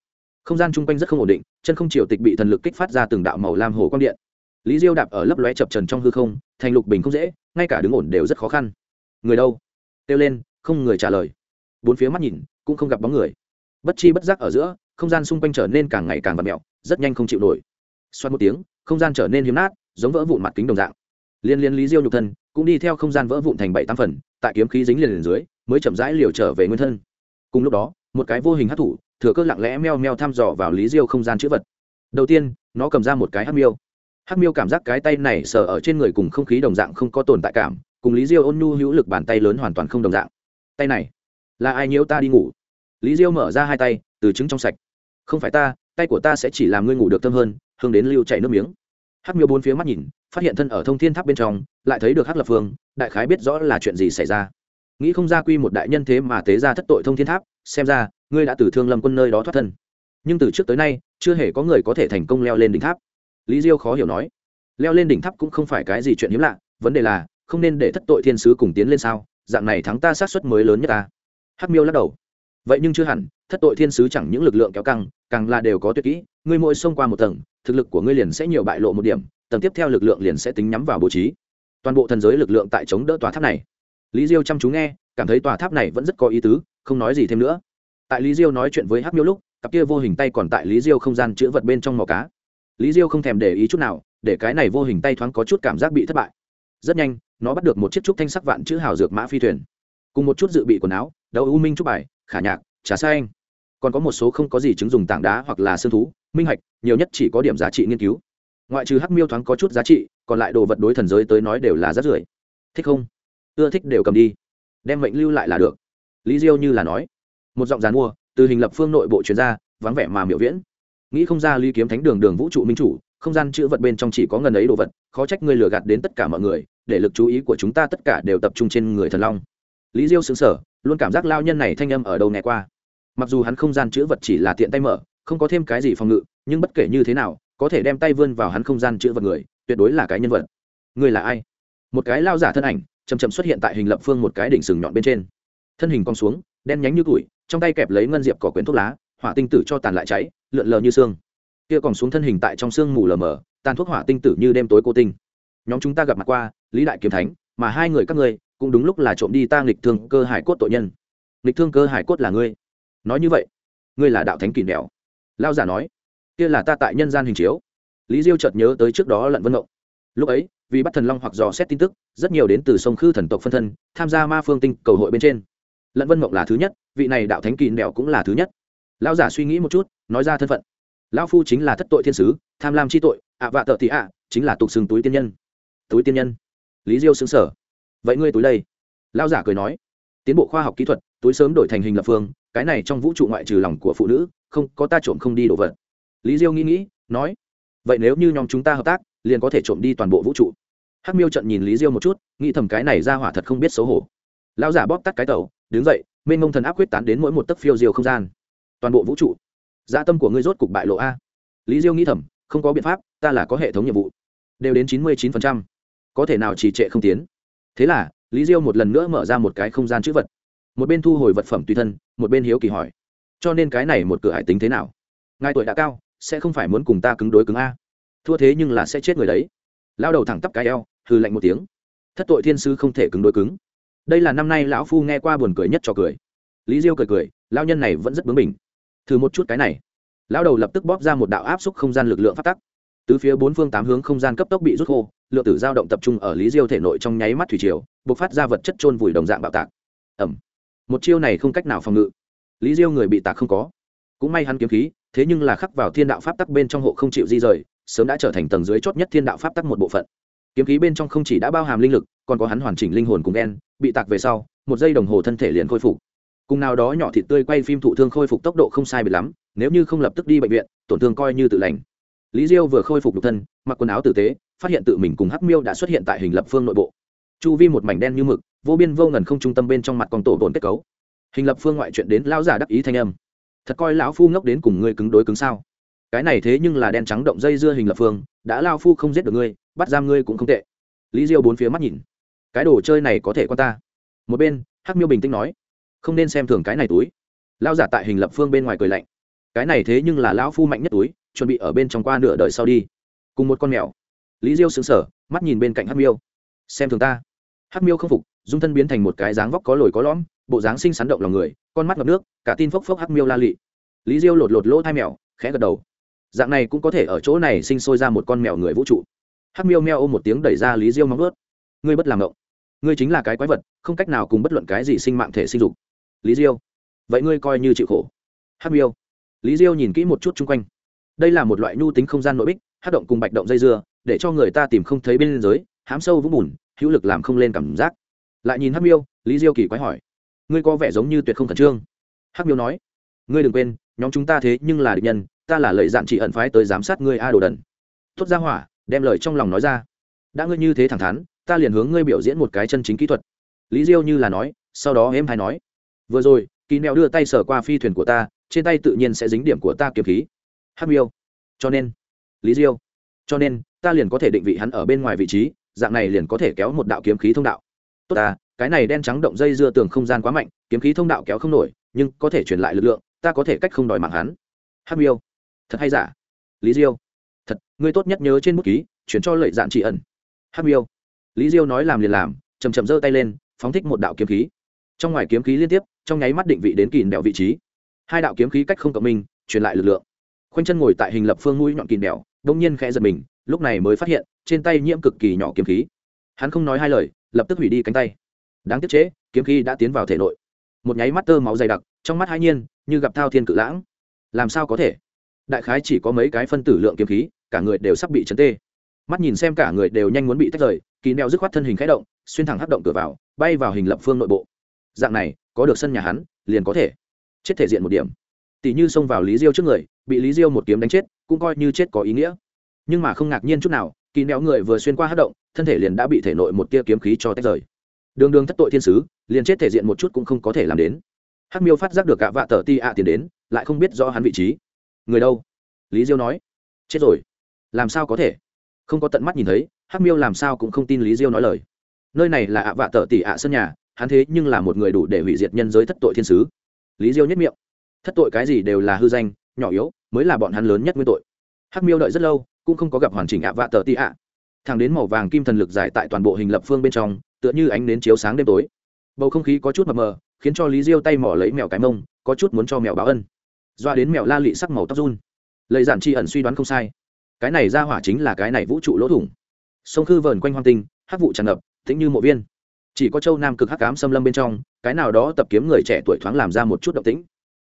Không gian chung quanh rất không ổn định, chân không triều tịch bị thần lực kích phát ra từng đạo màu lam hồ quang điện. Lý diêu đạp ở lấp lóe chập trần trong hư không, thành lục bình không dễ, ngay cả đứng ổn đều rất khó khăn. Người đâu? Kêu lên, không người trả lời. Bốn phía mắt nhìn, cũng không gặp bóng người. Bất chi bất giác ở giữa, không gian xung quanh trở nên càng ngày càng vặt mẹo, rất nhanh không chịu nổi. Xoát một tiếng, không gian trở nên hiếm nát, giống vỡ vụn mặt kính đồng dạng. Liên liên lý diêu nhục thân, cũng đi theo không gian vỡ vụn thành bảy tam phần, tại kiếm khí dính liền dưới, mới chậm rãi liều trở về nguyên thân. Cùng lúc đó một cái vô hình hát thủ, thừa cơ lặng lẽ meo meo thăm dò vào lý diêu không gian chữ vật. Đầu tiên, nó cầm ra một cái hát miêu. Hát miêu cảm giác cái tay này sờ ở trên người cùng không khí đồng dạng không có tồn tại cảm, cùng lý diêu ôn nhu hữu lực bàn tay lớn hoàn toàn không đồng dạng. Tay này, là ai nhiễu ta đi ngủ? Lý diêu mở ra hai tay, từ trứng trong sạch. Không phải ta, tay của ta sẽ chỉ làm ngươi ngủ được tâm hơn, hương đến lưu chảy nước miếng. Hắc miêu bốn phía mắt nhìn, phát hiện thân ở thông thiên tháp bên trong, lại thấy được hắc lập phương, đại khái biết rõ là chuyện gì xảy ra nghĩ không ra quy một đại nhân thế mà tế ra thất tội thông thiên tháp, xem ra, ngươi đã từ thương lâm quân nơi đó thoát thân. Nhưng từ trước tới nay, chưa hề có người có thể thành công leo lên đỉnh tháp. Lý diêu khó hiểu nói. Leo lên đỉnh tháp cũng không phải cái gì chuyện hiếm lạ, vấn đề là, không nên để thất tội thiên sứ cùng tiến lên sao? Dạng này thắng ta sát suất mới lớn nhất ta. Hắc miêu lắc đầu. Vậy nhưng chưa hẳn, thất tội thiên sứ chẳng những lực lượng kéo căng, càng là đều có tuyệt kỹ, ngươi mỗi xông qua một tầng, thực lực của ngươi liền sẽ nhiều bại lộ một điểm, tầng tiếp theo lực lượng liền sẽ tính nhắm vào bố trí. Toàn bộ thần giới lực lượng tại chống đỡ tòa tháp này lý diêu chăm chú nghe, cảm thấy tòa tháp này vẫn rất có ý tứ, không nói gì thêm nữa. Tại lý diêu nói chuyện với hắc miêu lúc, cặp kia vô hình tay còn tại lý diêu không gian chữ vật bên trong màu cá. Lý diêu không thèm để ý chút nào, để cái này vô hình tay thoáng có chút cảm giác bị thất bại. Rất nhanh, nó bắt được một chiếc trúc thanh sắc vạn chữ hào dược mã phi thuyền. Cùng một chút dự bị quần áo đầu u minh trúc bài, khả nhạc, trà xa anh còn có một số không có gì chứng dùng tảng đá hoặc là sơn thú, minh hạch, nhiều nhất chỉ có điểm giá trị nghiên cứu. Ngoại trừ hắc miêu thoáng có chút giá trị, còn lại đồ vật đối thần giới tới nói đều là rất rưởi. Thích không? ưa thích đều cầm đi. Đem mệnh lưu lại là được. Lý diêu như là nói. Một giọng giàn mua, từ hình lập phương nội bộ chuyên gia vắng vẻ mà miểu viễn. Nghĩ không ra ly kiếm thánh đường đường vũ trụ minh chủ, không gian chữ vật bên trong chỉ có ngần ấy đồ vật, khó trách ngươi lừa gạt đến tất cả mọi người, để lực chú ý của chúng ta tất cả đều tập trung trên người thần long. Lý diêu xứng sở luôn cảm giác lao nhân này thanh âm ở đâu nghe qua. Mặc dù hắn không gian chữ vật chỉ là tiện tay mở, không có thêm cái gì phòng ngự, nhưng bất kể như thế nào, có thể đem tay vươn vào hắn không gian chữ vật người, tuyệt đối là cái nhân vật. Người là ai? Một cái lao giả thân ảnh chầm chậm xuất hiện tại hình lập phương một cái đỉnh sừng nhọn bên trên. Thân hình cong xuống, đen nhánh như củi, trong tay kẹp lấy ngân diệp cỏ quyển thuốc lá, hỏa tinh tử cho tàn lại cháy, lượn lờ như xương. Kia còn xuống thân hình tại trong xương mù lờ mờ, tàn thuốc hỏa tinh tử như đêm tối cô tinh. Nhóm chúng ta gặp mặt qua, lý đại kiếm thánh, mà hai người các ngươi, cũng đúng lúc là trộm đi ta nghịch thương cơ hải cốt tội nhân. Nghịch thương cơ hải cốt là ngươi. Nói như vậy, ngươi là đạo thánh kỳ đèo Lão giả nói, kia là ta tại nhân gian hình chiếu. Lý diêu chợt nhớ tới trước đó lận vân ngộng. Lúc ấy vì bắt thần long hoặc dò xét tin tức, rất nhiều đến từ sông khư thần tộc phân thân, tham gia ma phương tinh cầu hội bên trên. Lận vân mộng là thứ nhất, vị này đạo thánh kỳ đèo cũng là thứ nhất. Lão giả suy nghĩ một chút, nói ra thân phận. Lão phu chính là thất tội thiên sứ, tham lam c h i tội, ạ vạ tợ thì ạ, chính là tục xưng túi tiên nhân. Túi tiên nhân. Lý diêu xứng sở vậy ngươi túi đây? Lão giả cười nói. Tiến bộ khoa học kỹ thuật, túi sớm đổi thành hình lập phương, cái này trong vũ trụ ngoại trừ lòng của phụ nữ, không, có ta trộm không đi đổ vật. Lý diêu nghĩ nghĩ, nói. Vậy nếu như nhóm chúng ta hợp tác liền có thể trộm đi toàn bộ vũ trụ. Hắc miêu trận nhìn lý diêu một chút, nghĩ thầm cái này ra hỏa thật không biết xấu hổ. Lão giả bóp tắt cái tàu đứng dậy, mênh mông thần áp quyết tán đến mỗi một tấc phiêu diêu không gian. Toàn bộ vũ trụ. Dạ tâm của ngươi rốt cục bại lộ a. Lý diêu nghĩ thầm, không có biện pháp, ta là có hệ thống nhiệm vụ. Đều đến chín mươi chín phần trăm. Có thể nào trì trệ không tiến? Thế là, lý diêu một lần nữa mở ra một cái không gian chữ vật. Một bên thu hồi vật phẩm tùy thân, một bên hiếu kỳ hỏi. Cho nên cái này một cửa hải tính thế nào? Ngài tuổi đã cao, sẽ không phải muốn cùng ta cứng đối cứng a thua thế nhưng là sẽ chết người đấy. Lao đầu thẳng tắp cái eo, hừ lạnh một tiếng. Thất tội thiên sư không thể cứng đối cứng. Đây là năm nay lão phu nghe qua buồn cười nhất cho cười. Lý diêu cười cười lao nhân này vẫn rất bướng mình thử một chút cái này. Lao đầu lập tức bóp ra một đạo áp xúc không gian lực lượng phát tắc. Từ phía bốn phương tám hướng không gian cấp tốc bị rút khô, lượng tử dao động tập trung ở lý diêu thể nội trong nháy mắt thủy triều b phát ra vật chất trôn vùi đồng dạng bạo tạc. Ẩm một chiêu này không cách nào phòng ngự. Lý diêu người bị tạc không có. Cũng may hắn kiếm khí, thế nhưng là khắc vào thiên đạo pháp tắc bên trong hộ không chịu di rời sớm đã trở thành tầng dưới chót nhất thiên đạo pháp tắc một bộ phận. Kiếm khí bên trong không chỉ đã bao hàm linh lực, còn có hắn hoàn chỉnh linh hồn cùng đen bị tạc về sau, một giây đồng hồ thân thể liền khôi phục. Cùng nào đó nhỏ thịt tươi quay phim thụ thương khôi phục tốc độ không sai biệt lắm, nếu như không lập tức đi bệnh viện, tổn thương coi như tự lành. Lý diêu vừa khôi phục độc thân, mặc quần áo tử tế, phát hiện tự mình cùng hắc miêu đã xuất hiện tại hình lập phương nội bộ. Chu vi một mảnh đen như mực, vô biên vô ngần không trung tâm bên trong mặt còn tổ bồn kết cấu. Hình lập phương ngoại chuyện đến lão giả đắc ý thanh âm. Thật coi lão phu ngốc đến cùng ngươi cứng đối cứng sao? cái này thế nhưng là đen trắng động dây dưa hình lập phương, đã lao phu không giết được ngươi, bắt giam ngươi cũng không tệ. Lý diêu bốn phía mắt nhìn. Cái đồ chơi này có thể quan ta? Một bên, hắc miêu bình tĩnh nói. Không nên xem thường cái này túi. Lao giả tại hình lập phương bên ngoài cười lạnh. Cái này thế nhưng là lão phu mạnh nhất túi, chuẩn bị ở bên trong qua nửa đời sau đi. Cùng một con mèo. Lý diêu sững sờ, mắt nhìn bên cạnh hắc miêu. Xem thường ta. Hắc miêu không phục, dung thân biến thành một cái dáng vóc có lồi có lõm, bộ dáng sinh sắn động lòng người, con mắt ngập nước, cả tin phốc phốc hắc miêu la lị. Lý diêu lột lột lỗ thai mèo, khẽ gật đầu dạng này cũng có thể ở chỗ này sinh sôi ra một con mèo người vũ trụ. Hắc miêu meo ôm một tiếng đẩy ra lý diêu móng ướt ngươi bất làm ngộng. Ngươi chính là cái quái vật, không cách nào cùng bất luận cái gì sinh mạng thể sinh dục. Lý diêu, vậy ngươi coi như chịu khổ. Hắc miêu. Lý diêu nhìn kỹ một chút chung quanh. Đây là một loại nhu tính không gian nội bích, hát động cùng bạch động dây dưa, để cho người ta tìm không thấy bên giới, hám sâu vũng bùn, hữu lực làm không lên cảm giác. Lại nhìn hắc miêu, lý diêu kỳ quái hỏi, ngươi có vẻ giống như tuyệt không khẩn trương. Hắc miêu nói, ngươi đừng quên, nhóm chúng ta thế nhưng là địch nhân ta là lợi dạn chỉ ẩn phái tới giám sát ngươi a đồ đần. Tốt ra hỏa đem lời trong lòng nói ra. Đã ngươi như thế thẳng thắn ta liền hướng ngươi biểu diễn một cái chân chính kỹ thuật. Lý diêu như là nói sau đó em hay nói. Vừa rồi kỳ nẹo đưa tay sờ qua phi thuyền của ta trên tay tự nhiên sẽ dính điểm của ta kiếm khí. Hát miêu. Cho nên lý diêu. Cho nên ta liền có thể định vị hắn ở bên ngoài vị trí dạng này liền có thể kéo một đạo kiếm khí thông đạo. Tốt ta à, cái này đen trắng động dây dưa tường không gian quá mạnh kiếm khí thông đạo kéo không nổi nhưng có thể truyền lại lực lượng ta có thể cách không đòi mạng hắn. Hát miêu thật hay giả? Lý diêu. Thật ngươi tốt nhất nhớ trên bút ký chuyển cho lợi dạng trị ẩn. Hắc miêu. Lý diêu nói làm liền làm chầm chậm giơ tay lên phóng thích một đạo kiếm khí. Trong ngoài kiếm khí liên tiếp trong nháy mắt định vị đến kìm đèo vị trí. Hai đạo kiếm khí cách không cộng minh truyền lại lực lượng. Khoanh chân ngồi tại hình lập phương mũi nhọn kìm đèo đông nhiên khẽ giật mình lúc này mới phát hiện trên tay nhiễm cực kỳ nhỏ kiếm khí. Hắn không nói hai lời lập tức hủy đi cánh tay. Đáng tiếc chế, kiếm khí đã tiến vào thể nội. Một nháy mắt tơ máu dày đặc trong mắt hai nhiên như gặp thao thiên cự lãng. Làm sao có thể? đại khái chỉ có mấy cái phân tử lượng kiếm khí, cả người đều sắp bị chấn tê. Mắt nhìn xem cả người đều nhanh muốn bị tách rời, kỳ neo dứt khoát thân hình khẽ động, xuyên thẳng hắc động cửa vào, bay vào hình lập phương nội bộ. Dạng này, có được sân nhà hắn, liền có thể chết thể diện một điểm. Tỉ như xông vào lý diêu trước người, bị lý diêu một kiếm đánh chết, cũng coi như chết có ý nghĩa. Nhưng mà không ngạc nhiên chút nào, kỳ neo người vừa xuyên qua hắc động, thân thể liền đã bị thể nội một tia kiếm khí cho tách rời. Đường đương thất tội thiên sứ, liền chết thể diện một chút cũng không có thể làm đến. Hắc miêu phát giác được cả vạ tờ ti ạ tiền đến, lại không biết rõ hắn vị trí người đâu? Lý diêu nói. Chết rồi. Làm sao có thể? Không có tận mắt nhìn thấy, hắc miêu làm sao cũng không tin lý diêu nói lời. Nơi này là ạ vạ tợ tỷ ạ sân nhà, hắn thế nhưng là một người đủ để hủy diệt nhân giới thất tội thiên sứ. Lý diêu nhất miệng. Thất tội cái gì đều là hư danh, nhỏ yếu, mới là bọn hắn lớn nhất nguyên tội. Hắc miêu đợi rất lâu, cũng không có gặp hoàn chỉnh ạ vạ tờ tị ạ. Thẳng đến màu vàng kim thần lực giải tại toàn bộ hình lập phương bên trong, tựa như ánh đến chiếu sáng đêm tối. Bầu không khí có chút mập mờ, khiến cho lý diêu tay mỏ lấy mèo cái mông, có chút muốn cho mèo báo ân doa đến mèo la lị sắc màu tóc run. Lời giản tri ẩn suy đoán không sai. Cái này ra hỏa chính là cái này vũ trụ lỗ thủng. Sông khư vờn quanh hoang tinh, hắc vụ tràn ngập, tĩnh như mộ viên. Chỉ có châu nam cực hắc cám xâm lâm bên trong, cái nào đó tập kiếm người trẻ tuổi thoáng làm ra một chút động tĩnh.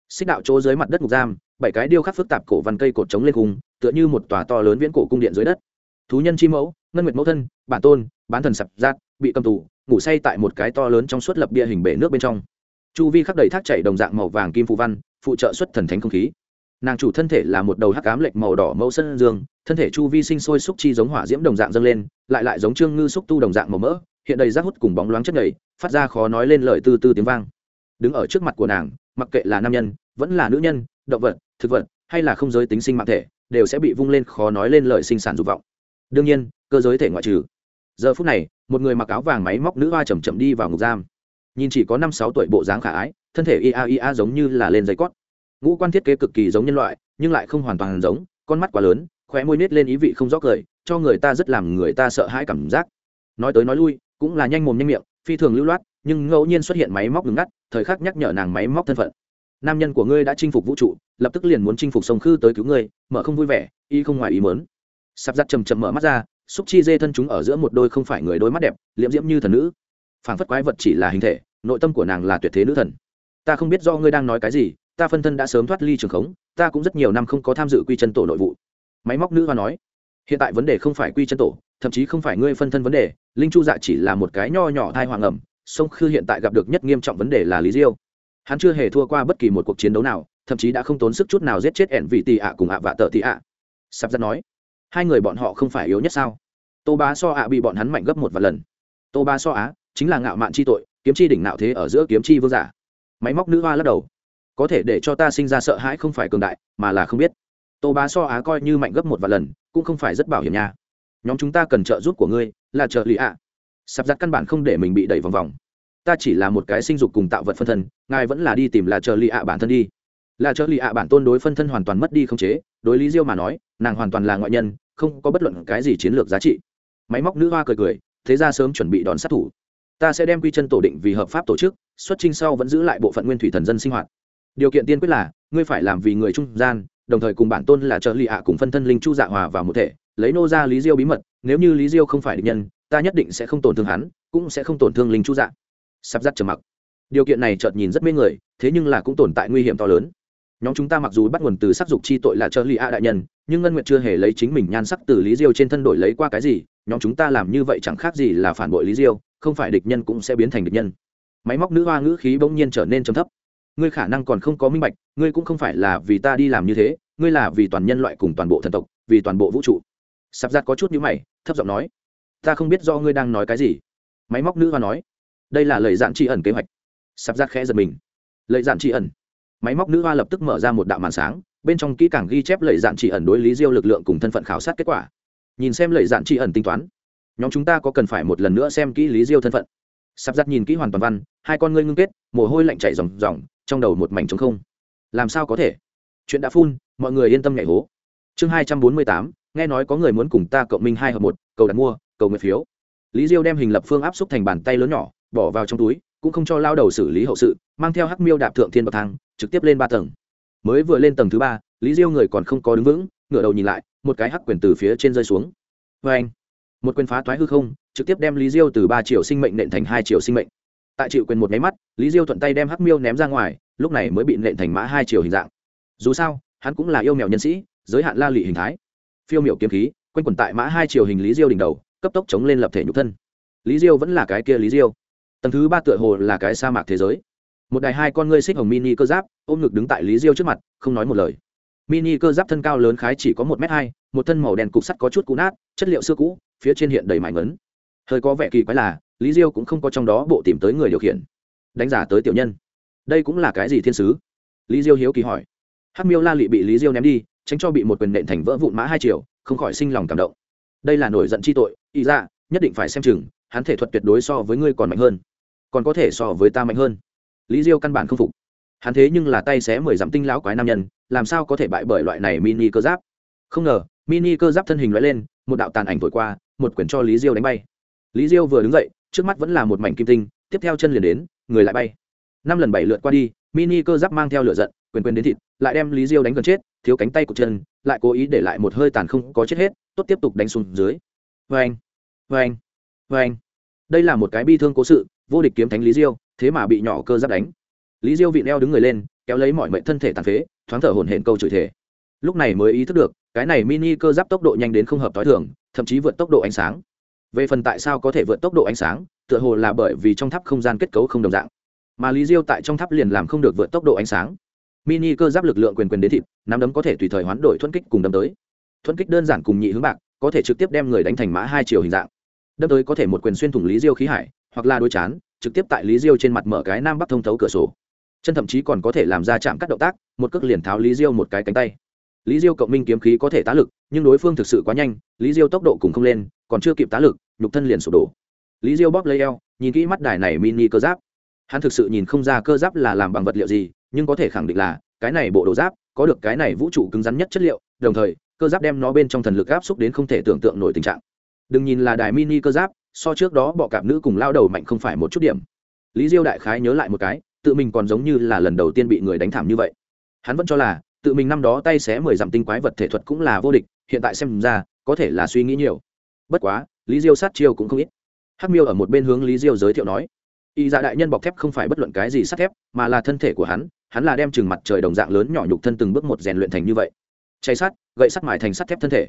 Xích đạo chỗ dưới mặt đất ngục giam, bảy cái điêu khắc phức tạp cổ văn cây cột trống lên cùng tựa như một tòa to lớn viễn cổ cung điện dưới đất. Thú nhân chi mẫu, ngân nguyệt mẫu thân, bản tôn, bán thần sập giác bị cầm tù, ngủ say tại một cái to lớn trong suốt lập bia hình bể nước bên trong. Chu vi khắp đầy thác chảy đồng dạng màu vàng kim phù văn phụ trợ xuất thần thánh không khí. Nàng chủ thân thể là một đầu hắc ám lệch màu đỏ mẫu sân dương, thân thể chu vi sinh sôi xúc chi giống hỏa diễm đồng dạng dâng lên, lại lại giống trương ngư xúc tu đồng dạng màu mỡ, hiện đầy rác hút cùng bóng loáng chất nhầy, phát ra khó nói lên lời tư tư tiếng vang. Đứng ở trước mặt của nàng, mặc kệ là nam nhân, vẫn là nữ nhân, động vật, thực vật, hay là không giới tính sinh mạng thể, đều sẽ bị vung lên khó nói lên lời sinh sản dục vọng. Đương nhiên, cơ giới thể ngoại trừ. Giờ phút này, một người mặc áo vàng máy móc nữ hoa chầm chậm đi vào ngục giam. Nhìn chỉ có năm sáu tuổi bộ dáng khả ái thân thể ia ia giống như là lên dây cót. Ngũ quan thiết kế cực kỳ giống nhân loại, nhưng lại không hoàn toàn giống, con mắt quá lớn, khóe môi nết lên ý vị không rõ cười, cho người ta rất làm người ta sợ hãi cảm giác. Nói tới nói lui, cũng là nhanh mồm nhanh miệng, phi thường lưu loát, nhưng ngẫu nhiên xuất hiện máy móc ngừng ngắt, thời khắc nhắc nhở nàng máy móc thân phận. Nam nhân của ngươi đã chinh phục vũ trụ, lập tức liền muốn chinh phục sông khư tới cứu ngươi, mở không vui vẻ, y không ngoài ý mớn sắp giặt chầm chầm mở mắt ra, xúc chi dê thân chúng ở giữa một đôi không phải người đôi mắt đẹp, liễm diễm như thần nữ. Phảng phất quái vật chỉ là hình thể, nội tâm của nàng là tuyệt thế nữ thần ta không biết do ngươi đang nói cái gì, ta phân thân đã sớm thoát ly trường khống, ta cũng rất nhiều năm không có tham dự quy chân tổ nội vụ. Máy móc nữ hoa nói, hiện tại vấn đề không phải quy chân tổ, thậm chí không phải ngươi phân thân vấn đề, linh chu dạ chỉ là một cái nho nhỏ thai hoàng ẩm, song khư hiện tại gặp được nhất nghiêm trọng vấn đề là lý diêu. Hắn chưa hề thua qua bất kỳ một cuộc chiến đấu nào, thậm chí đã không tốn sức chút nào giết chết ẻn vị tì ạ cùng ạ vạ và tợ tì ạ. À. sắp ra dạ nói, hai người bọn họ không phải yếu nhất sao? Tô bá so ạ bị bọn hắn mạnh gấp một vài lần. Tô bá so á chính là ngạo mạn chi tội, kiếm chi đỉnh nạo thế ở giữa kiếm chi vương giả máy móc nữ hoa lắc đầu. Có thể để cho ta sinh ra sợ hãi không phải cường đại, mà là không biết. Tô bá so á coi như mạnh gấp một vài lần, cũng không phải rất bảo hiểm nha. Nhóm chúng ta cần trợ giúp của ngươi, là trợ lý ạ. À. sắp giặt căn bản không để mình bị đẩy vòng vòng. Ta chỉ là một cái sinh dục cùng tạo vật phân thân, ngài vẫn là đi tìm là trợ lý ạ bản thân đi. Là trợ lý ạ bản tôn đối phân thân hoàn toàn mất đi không chế, đối lý diêu mà nói, nàng hoàn toàn là ngoại nhân, không có bất luận cái gì chiến lược giá trị. Máy móc nữ hoa cười cười, thế ra sớm chuẩn bị đón sát thủ ta sẽ đem quy chân tổ định vì hợp pháp tổ chức, xuất trình sau vẫn giữ lại bộ phận nguyên thủy thần dân sinh hoạt. Điều kiện tiên quyết là, ngươi phải làm vì người trung gian, đồng thời cùng bản tôn là trợ lì ạ cùng phân thân linh chu dạ hòa vào một thể, lấy nô ra lý diêu bí mật, nếu như lý diêu không phải định nhân, ta nhất định sẽ không tổn thương hắn, cũng sẽ không tổn thương linh chu dạ. Sắp dắt trầm mặc. Điều kiện này chợt nhìn rất mê người, thế nhưng là cũng tồn tại nguy hiểm to lớn. Nhóm chúng ta mặc dù bắt nguồn từ sắc dục chi tội là trợ lì ạ đại nhân, nhưng ngân nguyện chưa hề lấy chính mình nhan sắc từ lý diêu trên thân đổi lấy qua cái gì, nhóm chúng ta làm như vậy chẳng khác gì là phản bội lý diêu không phải địch nhân cũng sẽ biến thành địch nhân. Máy móc nữ hoa ngữ khí bỗng nhiên trở nên trầm thấp. Ngươi khả năng còn không có minh bạch, ngươi cũng không phải là vì ta đi làm như thế, ngươi là vì toàn nhân loại cùng toàn bộ thần tộc, vì toàn bộ vũ trụ. Sạp giặt có chút nhữ mày, thấp giọng nói, ta không biết do ngươi đang nói cái gì. Máy móc nữ hoa nói, đây là lời dạn tri ẩn kế hoạch. Sạp giặt khẽ giật mình. Lời dạn tri ẩn? Máy móc nữ hoa lập tức mở ra một đạo màn sáng, bên trong kỹ càng ghi chép lời dạn tri ẩn đối lý diêu lực lượng cùng thân phận khảo sát kết quả. Nhìn xem lời dạn tri ẩn tính toán nhóm chúng ta có cần phải một lần nữa xem kỹ lý diêu thân phận? Sắp giặt nhìn kỹ hoàn toàn văn, hai con ngươi ngưng kết, mồ hôi lạnh chảy ròng ròng, trong đầu một mảnh trống không. Làm sao có thể? Chuyện đã phun, mọi người yên tâm nhảy hố. Chương hai trăm bốn mươi tám, nghe nói có người muốn cùng ta cộng minh hai hợp một, cầu đặt mua, cầu nguyện phiếu. Lý diêu đem hình lập phương áp xúc thành bàn tay lớn nhỏ, bỏ vào trong túi, cũng không cho lao đầu xử lý hậu sự, mang theo hắc miêu đạp thượng thiên bậc thang, trực tiếp lên ba tầng. Mới vừa lên tầng thứ ba, lý diêu người còn không có đứng vững, ngửa đầu nhìn lại, một cái hắc quyển từ phía trên rơi xuống. Vê anh một quyền phá thoái hư không, trực tiếp đem lý diêu từ ba triệu sinh mệnh nện thành hai triệu sinh mệnh. Tại triệu quyền một máy mắt, lý diêu thuận tay đem hắc miêu ném ra ngoài, lúc này mới bị nện thành mã hai triệu hình dạng. Dù sao, hắn cũng là yêu mèo nhân sĩ, giới hạn la lị hình thái. Phiêu miểu kiếm khí, quanh quần tại mã hai triệu hình lý diêu đỉnh đầu, cấp tốc chống lên lập thể nhục thân. Lý diêu vẫn là cái kia lý diêu. Tầng thứ ba tựa hồ là cái sa mạc thế giới. Một đài hai con ngươi xích hồng mini cơ giáp, ôm ngực đứng tại lý diêu trước mặt, không nói một lời. Mini cơ giáp thân cao lớn khái chỉ có một m hai một thân màu đen cục sắt có chút cũ nát, chất liệu xưa cũ, phía trên hiện đầy mài ngấn. Hơi có vẻ kỳ quái là, lý diêu cũng không có trong đó bộ tìm tới người điều khiển. Đánh giả tới tiểu nhân. Đây cũng là cái gì thiên sứ? Lý diêu hiếu kỳ hỏi. Hắc miêu la lị bị lý diêu ném đi, tránh cho bị một quyền nện thành vỡ vụn mã hai triệu không khỏi sinh lòng cảm động. Đây là nổi giận chi tội, y ra nhất định phải xem chừng, hắn thể thuật tuyệt đối so với ngươi còn mạnh hơn. Còn có thể so với ta mạnh hơn. Lý diêu căn bản không phục. Hắn thế nhưng là tay xé mười dặm tinh lão quái nam nhân, làm sao có thể bại bởi loại này mini cơ giáp? Không ngờ mini cơ giáp thân hình lóe lên, một đạo tàn ảnh vội qua, một quyển cho lý diêu đánh bay. Lý diêu vừa đứng dậy, trước mắt vẫn là một mảnh kim tinh, tiếp theo chân liền đến, người lại bay. Năm lần bảy lượt qua đi, mini cơ giáp mang theo lửa giận, quyền quyền đến thịt, lại đem lý diêu đánh gần chết, thiếu cánh tay của chân, lại cố ý để lại một hơi tàn không có chết hết, tốt tiếp tục đánh xuống dưới. Vê anh vê anh vê anh đây là một cái bi thương cố sự, vô địch kiếm thánh lý diêu, thế mà bị nhỏ cơ giáp đánh. Lý diêu vị eo đứng người lên, kéo lấy mọi mệnh thân thể tàn phế, thoáng thở hồn hển câu chửi thể lúc này mới ý thức được cái này mini cơ giáp tốc độ nhanh đến không hợp t h o i thường, thậm chí vượt tốc độ ánh sáng. Về phần tại sao có thể vượt tốc độ ánh sáng, tựa hồ là bởi vì trong tháp không gian kết cấu không đồng dạng. Mà lý diêu tại trong tháp liền làm không được vượt tốc độ ánh sáng. Mini cơ giáp lực lượng quyền quyền đến thịt, nắm đấm có thể tùy thời hoán đổi thuẫn kích cùng đấm tới. Thuẫn kích đơn giản cùng nhị hướng bạc, có thể trực tiếp đem người đánh thành mã hai chiều hình dạng. Đâm tới có thể một quyền xuyên thủng lý diêu khí hải, hoặc là đôi chán, trực tiếp tại lý diêu trên mặt mở cái nam bắc thông thấu cửa sổ. Chân thậm chí còn có thể làm ra chạm các động tác, một cước liền tháo lý diêu một cái cánh tay lý diêu cộng minh kiếm khí có thể tá lực, nhưng đối phương thực sự quá nhanh, lý diêu tốc độ cùng không lên, còn chưa kịp tá lực, nhục thân liền sụp đổ. Lý diêu bóp lấy eo, nhìn kỹ mắt đài này mini cơ giáp. Hắn thực sự nhìn không ra cơ giáp là làm bằng vật liệu gì, nhưng có thể khẳng định là, cái này bộ đồ giáp, có được cái này vũ trụ cứng rắn nhất chất liệu, đồng thời, cơ giáp đem nó bên trong thần lực áp xúc đến không thể tưởng tượng nổi tình trạng. Đừng nhìn là đài mini cơ giáp, so trước đó bọ cạp nữ cùng lao đầu mạnh không phải một chút điểm. Lý diêu đại khái nhớ lại một cái, tự mình còn giống như là lần đầu tiên bị người đánh thảm như vậy. Hắn vẫn cho là tự mình năm đó tay xé mười dặm tinh quái vật thể thuật cũng là vô địch, hiện tại xem ra, có thể là suy nghĩ nhiều. Bất quá, lý diêu sát chiêu cũng không ít. Hắc miêu ở một bên hướng lý diêu giới thiệu nói, y dạ đại nhân bọc thép không phải bất luận cái gì sắt thép, mà là thân thể của hắn hắn là đem chừng mặt trời đồng dạng lớn nhỏ nhục thân từng bước một rèn luyện thành như vậy. Chay sắt, gậy sắt mài thành sắt thép thân thể.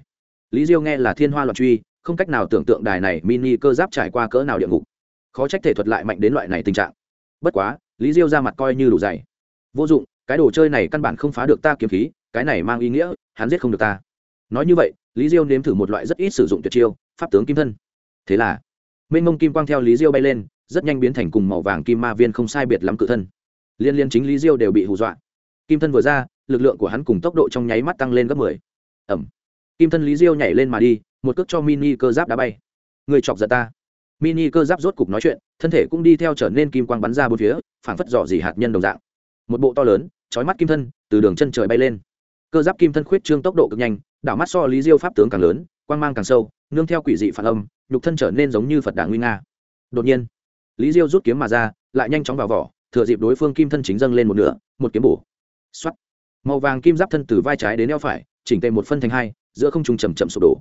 Lý diêu nghe là thiên hoa loạn truy, không cách nào tưởng tượng đài này mini cơ giáp trải qua cỡ nào địa ngục. Khó trách thể thuật lại mạnh đến loại này tình trạng. Bất quá, lý diêu ra mặt coi như đủ dày. Vô dụng cái đồ chơi này căn bản không phá được ta kiếm khí, cái này mang ý nghĩa, hắn giết không được ta. Nói như vậy, lý diêu nếm thử một loại rất ít sử dụng tuyệt chiêu, pháp tướng kim thân. Thế là, mênh mông kim quang theo lý diêu bay lên, rất nhanh biến thành cùng màu vàng kim ma viên không sai biệt lắm cự thân. Liên liên chính lý diêu đều bị hù dọa. Kim thân vừa ra, lực lượng của hắn cùng tốc độ trong nháy mắt tăng lên gấp mười. Ẩm. Kim thân lý diêu nhảy lên mà đi, một cước cho mini cơ giáp đã bay. Người chọc giận ta. Mini cơ giáp rốt cục nói chuyện, thân thể cũng đi theo trở nên kim quang bắn ra bốn phía, phảng phất dò dỉ hạt nhân đồng dạng. Một bộ to lớn chói mắt kim thân, từ đường chân trời bay lên. Cơ giáp kim thân khuyết trương tốc độ cực nhanh, đảo mắt so lý diêu pháp tướng càng lớn, quang mang càng sâu, nương theo quỷ dị phản âm, nhục thân trở nên giống như phật đảng nguy nga. Đột nhiên, lý diêu rút kiếm mà ra, lại nhanh chóng vào vỏ, thừa dịp đối phương kim thân chính dâng lên một nửa, một kiếm bổ. Xoắt màu vàng kim giáp thân từ vai trái đến eo phải, chỉnh tề một phân thành hai, giữa không trung chầm chậm sụp đổ.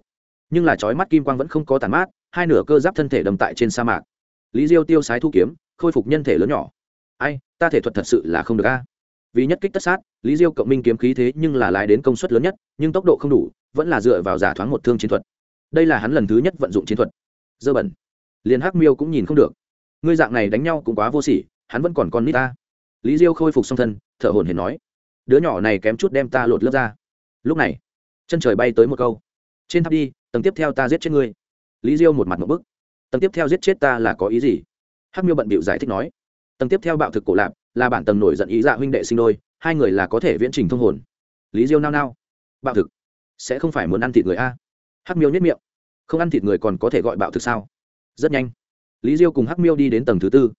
Nhưng là chói mắt kim quang vẫn không có tàn mát, hai nửa cơ giáp thân thể đầm tại trên sa mạc. Lý diêu tiêu sái thu kiếm, khôi phục nhân thể lớn nhỏ. Ai, ta thể thuật thật sự là không được a? vì nhất kích tất sát, lý diêu cộng minh kiếm khí thế nhưng là lái đến công suất lớn nhất, nhưng tốc độ không đủ, vẫn là dựa vào giả thoáng một thương chiến thuật. Đây là hắn lần thứ nhất vận dụng chiến thuật. Dơ bẩn. Liền hắc miêu cũng nhìn không được. Ngươi dạng này đánh nhau cũng quá vô sỉ, hắn vẫn còn con nít ta. Lý diêu khôi phục song thân, thở hồn hển nói. Đứa nhỏ này kém chút đem ta lột lớp ra. Lúc này, chân trời bay tới một câu. Trên tháp đi, tầng tiếp theo ta giết chết ngươi. Lý diêu một mặt một bức. Tầng tiếp theo giết chết ta là có ý gì? Hắc miêu bận bịu giải thích nói. Tầng tiếp theo bạo thực cổ lạp là bản tầng nổi giận ý dạ huynh đệ sinh đôi, hai người là có thể viễn trình thông hồn. Lý diêu nao nao. Bạo thực. Sẽ không phải muốn ăn thịt người a. Hắc miêu nhất miệng. Không ăn thịt người còn có thể gọi bạo thực sao? Rất nhanh. Lý diêu cùng hắc miêu đi đến tầng thứ tư.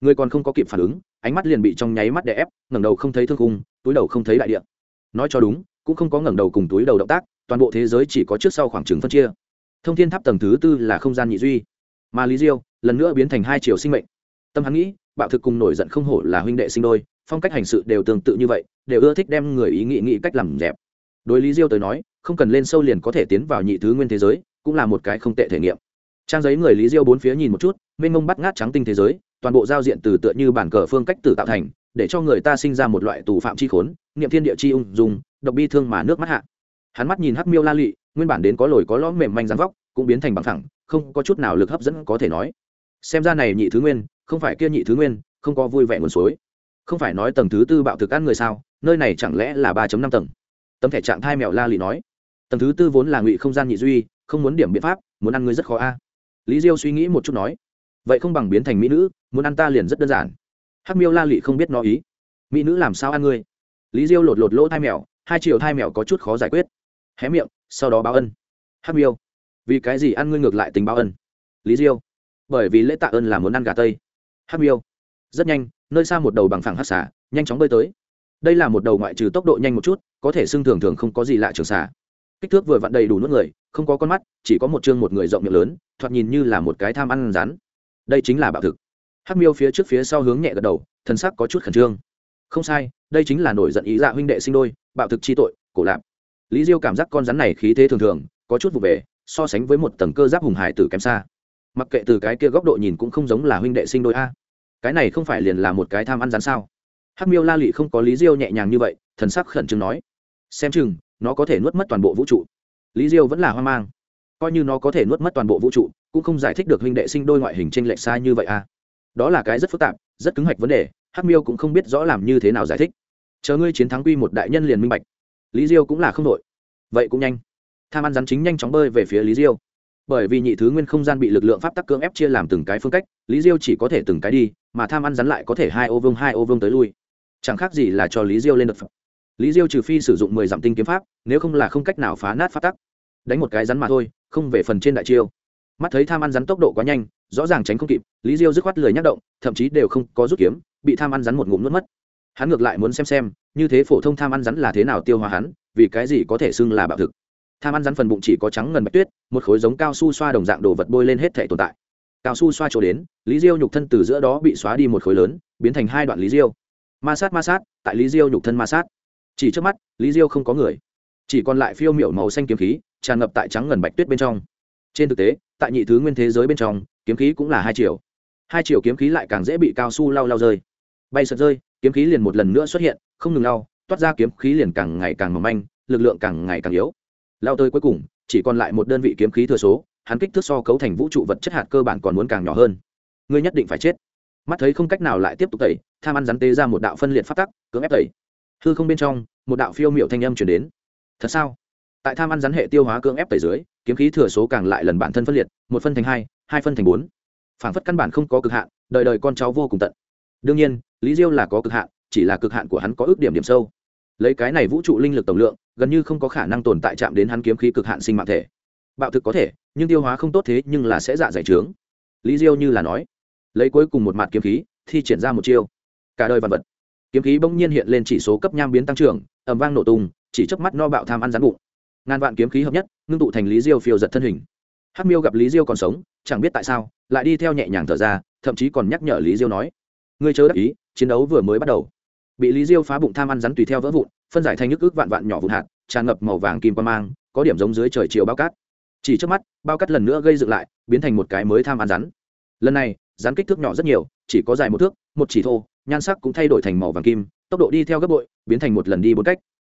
Người còn không có kịp phản ứng, ánh mắt liền bị trong nháy mắt đè ép, ngẩng đầu không thấy thương khung, túi đầu không thấy đại địa. Nói cho đúng, cũng không có ngẩng đầu cùng túi đầu động tác, toàn bộ thế giới chỉ có trước sau khoảng trừng phân chia. Thông thiên tháp tầng thứ tư là không gian nhị duy. Mà lý diêu, lần nữa biến thành hai chiều sinh mệnh. Tâm hắn nghĩ bạo thực cùng nổi giận không hổ là huynh đệ sinh đôi, phong cách hành sự đều tương tự như vậy, đều ưa thích đem người ý nghĩ nghĩ cách làm dẹp. Đối lý diêu tới nói, không cần lên sâu liền có thể tiến vào nhị thứ nguyên thế giới, cũng là một cái không tệ thể nghiệm. Trang giấy người lý diêu bốn phía nhìn một chút, mênh mông bắt ngát trắng tinh thế giới, toàn bộ giao diện từ tựa như bản cờ phương cách tử tạo thành, để cho người ta sinh ra một loại tù phạm chi khốn, niệm thiên địa chi ung dùng độc bi thương mà nước mắt hạ. Hắn mắt nhìn hắc miêu la lị nguyên bản đến có lồi có lõm mềm manh dáng vóc, cũng biến thành bằng thẳng không có chút nào lực hấp dẫn có thể nói. Xem ra này nhị thứ nguyên không phải kia nhị thứ nguyên, không có vui vẻ nguồn suối. Không phải nói tầng thứ tư bạo thực ăn người sao, nơi này chẳng lẽ là ba năm tầng? Tấm thẻ trạng thai mèo la lì nói. Tầng thứ tư vốn là ngụy không gian nhị duy, không muốn điểm biện pháp, muốn ăn người rất khó a. Lý diêu suy nghĩ một chút nói. Vậy không bằng biến thành mỹ nữ, muốn ăn ta liền rất đơn giản. Hắc miêu la lị không biết nó ý. Mỹ nữ làm sao ăn ngươi lý diêu lột lột lỗ thai mèo, hai triệu thai mèo có chút khó giải quyết. Hé miệng, sau đó báo ân. Hắc miêu, vì cái gì ăn ngươi ngược lại tình báo ân? Lý diêu, bởi vì lễ tạ ơn là muốn ăn gà tây hắc miêu. Rất nhanh, nơi xa một đầu bằng phẳng hắc xà, nhanh chóng bơi tới. Đây là một đầu ngoại trừ tốc độ nhanh một chút, có thể xưng thường thường không có gì lạ trường xà. Kích thước vừa vặn đầy đủ nước người, không có con mắt, chỉ có một chương một người rộng miệng lớn, thoạt nhìn như là một cái tham ăn rắn đây chính là bạo thực. Hắc miêu phía trước phía sau hướng nhẹ gật đầu, thân sắc có chút khẩn trương. Không sai, đây chính là nổi giận ý dạ huynh đệ sinh đôi, bạo thực chi tội, cổ lạp. Lý diêu cảm giác con rắn này khí thế thường thường, có chút vụ về, so sánh với một tầng cơ giáp hùng hải tử kém xa mặc kệ từ cái kia góc độ nhìn cũng không giống là huynh đệ sinh đôi a. Cái này không phải liền là một cái tham ăn rán sao? Hắc miêu la lị không có lý diêu nhẹ nhàng như vậy, thần sắc khẩn trương nói. Xem chừng, nó có thể nuốt mất toàn bộ vũ trụ. Lý diêu vẫn là hoang mang. Coi như nó có thể nuốt mất toàn bộ vũ trụ, cũng không giải thích được huynh đệ sinh đôi ngoại hình t r ê n lệch sai như vậy a. đó là cái rất phức tạp, rất cứng hạch vấn đề, hắc miêu cũng không biết rõ làm như thế nào giải thích. Chờ ngươi chiến thắng quy một đại nhân liền minh bạch. Lý diêu cũng là không đội vậy cũng nhanh. Tham ăn rắn chính nhanh chóng bơi về phía lý diêu bởi vì nhị thứ nguyên không gian bị lực lượng pháp tắc cưỡng ép chia làm từng cái phương cách, lý diêu chỉ có thể từng cái đi, mà tham ăn rắn lại có thể hai ô vương, hai ô vương tới lui. Chẳng khác gì là cho lý diêu lên đợt phẩm lý diêu trừ phi sử dụng mười dặm tinh kiếm pháp, nếu không là không cách nào phá nát pháp tắc. Đánh một cái rắn mà thôi, không về phần trên đại chiêu. Mắt thấy tham ăn rắn tốc độ quá nhanh, rõ ràng tránh không kịp, lý diêu dứt khoát lười nhắc động, thậm chí đều không có rút kiếm, bị tham ăn rắn một ngụm nuốt mất. Hắn ngược lại muốn xem xem, như thế phổ thông tham ăn rắn là thế nào tiêu hóa hắn, vì cái gì có thể xưng là bạo thực tham ăn rắn phần bụng chỉ có trắng ngần bạch tuyết, một khối giống cao su xoa đồng dạng đồ vật bôi lên hết thể tồn tại. Cao su xoa chỗ đến, lý diêu nhục thân từ giữa đó bị xóa đi một khối lớn, biến thành hai đoạn lý diêu. Ma sát ma sát, tại lý diêu nhục thân ma sát. Chỉ trước mắt, lý diêu không có người. Chỉ còn lại phiêu miểu màu xanh kiếm khí, tràn ngập tại trắng ngần bạch tuyết bên trong. Trên thực tế, tại nhị thứ nguyên thế giới bên trong, kiếm khí cũng là hai triệu. hai triệu kiếm khí lại càng dễ bị cao su lau lau rơi. Bay sật rơi, kiếm khí liền một lần nữa xuất hiện, không ngừng lau toát ra kiếm khí liền càng ngày càng mỏng manh, lực lượng càng ngày càng yếu lao tới cuối cùng, chỉ còn lại một đơn vị kiếm khí thừa số, hắn kích thước so cấu thành vũ trụ vật chất hạt cơ bản còn muốn càng nhỏ hơn. Ngươi nhất định phải chết. Mắt thấy không cách nào lại tiếp tục tẩy, tham ăn rắn tê ra một đạo phân liệt phát tắc, cưỡng ép tẩy. Hư không bên trong, một đạo phiêu m i ệ u thanh âm chuyển đến. Thật sao? Tại tham ăn rắn hệ tiêu hóa cưỡng ép tẩy dưới, kiếm khí thừa số càng lại lần bản thân phân liệt, một phân thành hai hai phân thành bốn. Phản phất căn bản không có cực hạn, đời đời con cháu vô cùng tận. Đương nhiên, lý diêu là có cực hạn, chỉ là cực hạn của hắn có ước điểm điểm sâu lấy cái này vũ trụ linh lực tổng lượng, gần như không có khả năng tồn tại chạm đến hắn kiếm khí cực hạn sinh mạng thể. Bạo thực có thể, nhưng tiêu hóa không tốt thế nhưng là sẽ dạ giải trướng. Lý diêu như là nói, lấy cuối cùng một mặt kiếm khí thì triển ra một chiêu. Cả đời vạn vật, kiếm khí bỗng nhiên hiện lên chỉ số cấp nham biến tăng trưởng ẩm vang nổ tung, chỉ chớp mắt no bạo tham ăn rắn bụng. Ngàn vạn kiếm khí hợp nhất, ngưng tụ thành lý diêu phiêu giật thân hình. Hắc miêu gặp lý diêu còn sống, chẳng biết tại sao, lại đi theo nhẹ nhàng thở ra, thậm chí còn nhắc nhở lý diêu nói, ngươi chớ đắc ý, chiến đấu vừa mới bắt đầu bị lý diêu phá bụng tham ăn rắn tùy theo vỡ vụn, phân giải thành nhức ước vạn vạn nhỏ vụn hạt, tràn ngập màu vàng kim qua mang, có điểm giống dưới trời chiều bao cát. Chỉ trước mắt, bao cát lần nữa gây dựng lại, biến thành một cái mới tham ăn rắn. Lần này, rắn kích thước nhỏ rất nhiều, chỉ có dài một thước, một chỉ thô, nhan sắc cũng thay đổi thành màu vàng kim, tốc độ đi theo gấp bội, biến thành một lần đi bốn cách.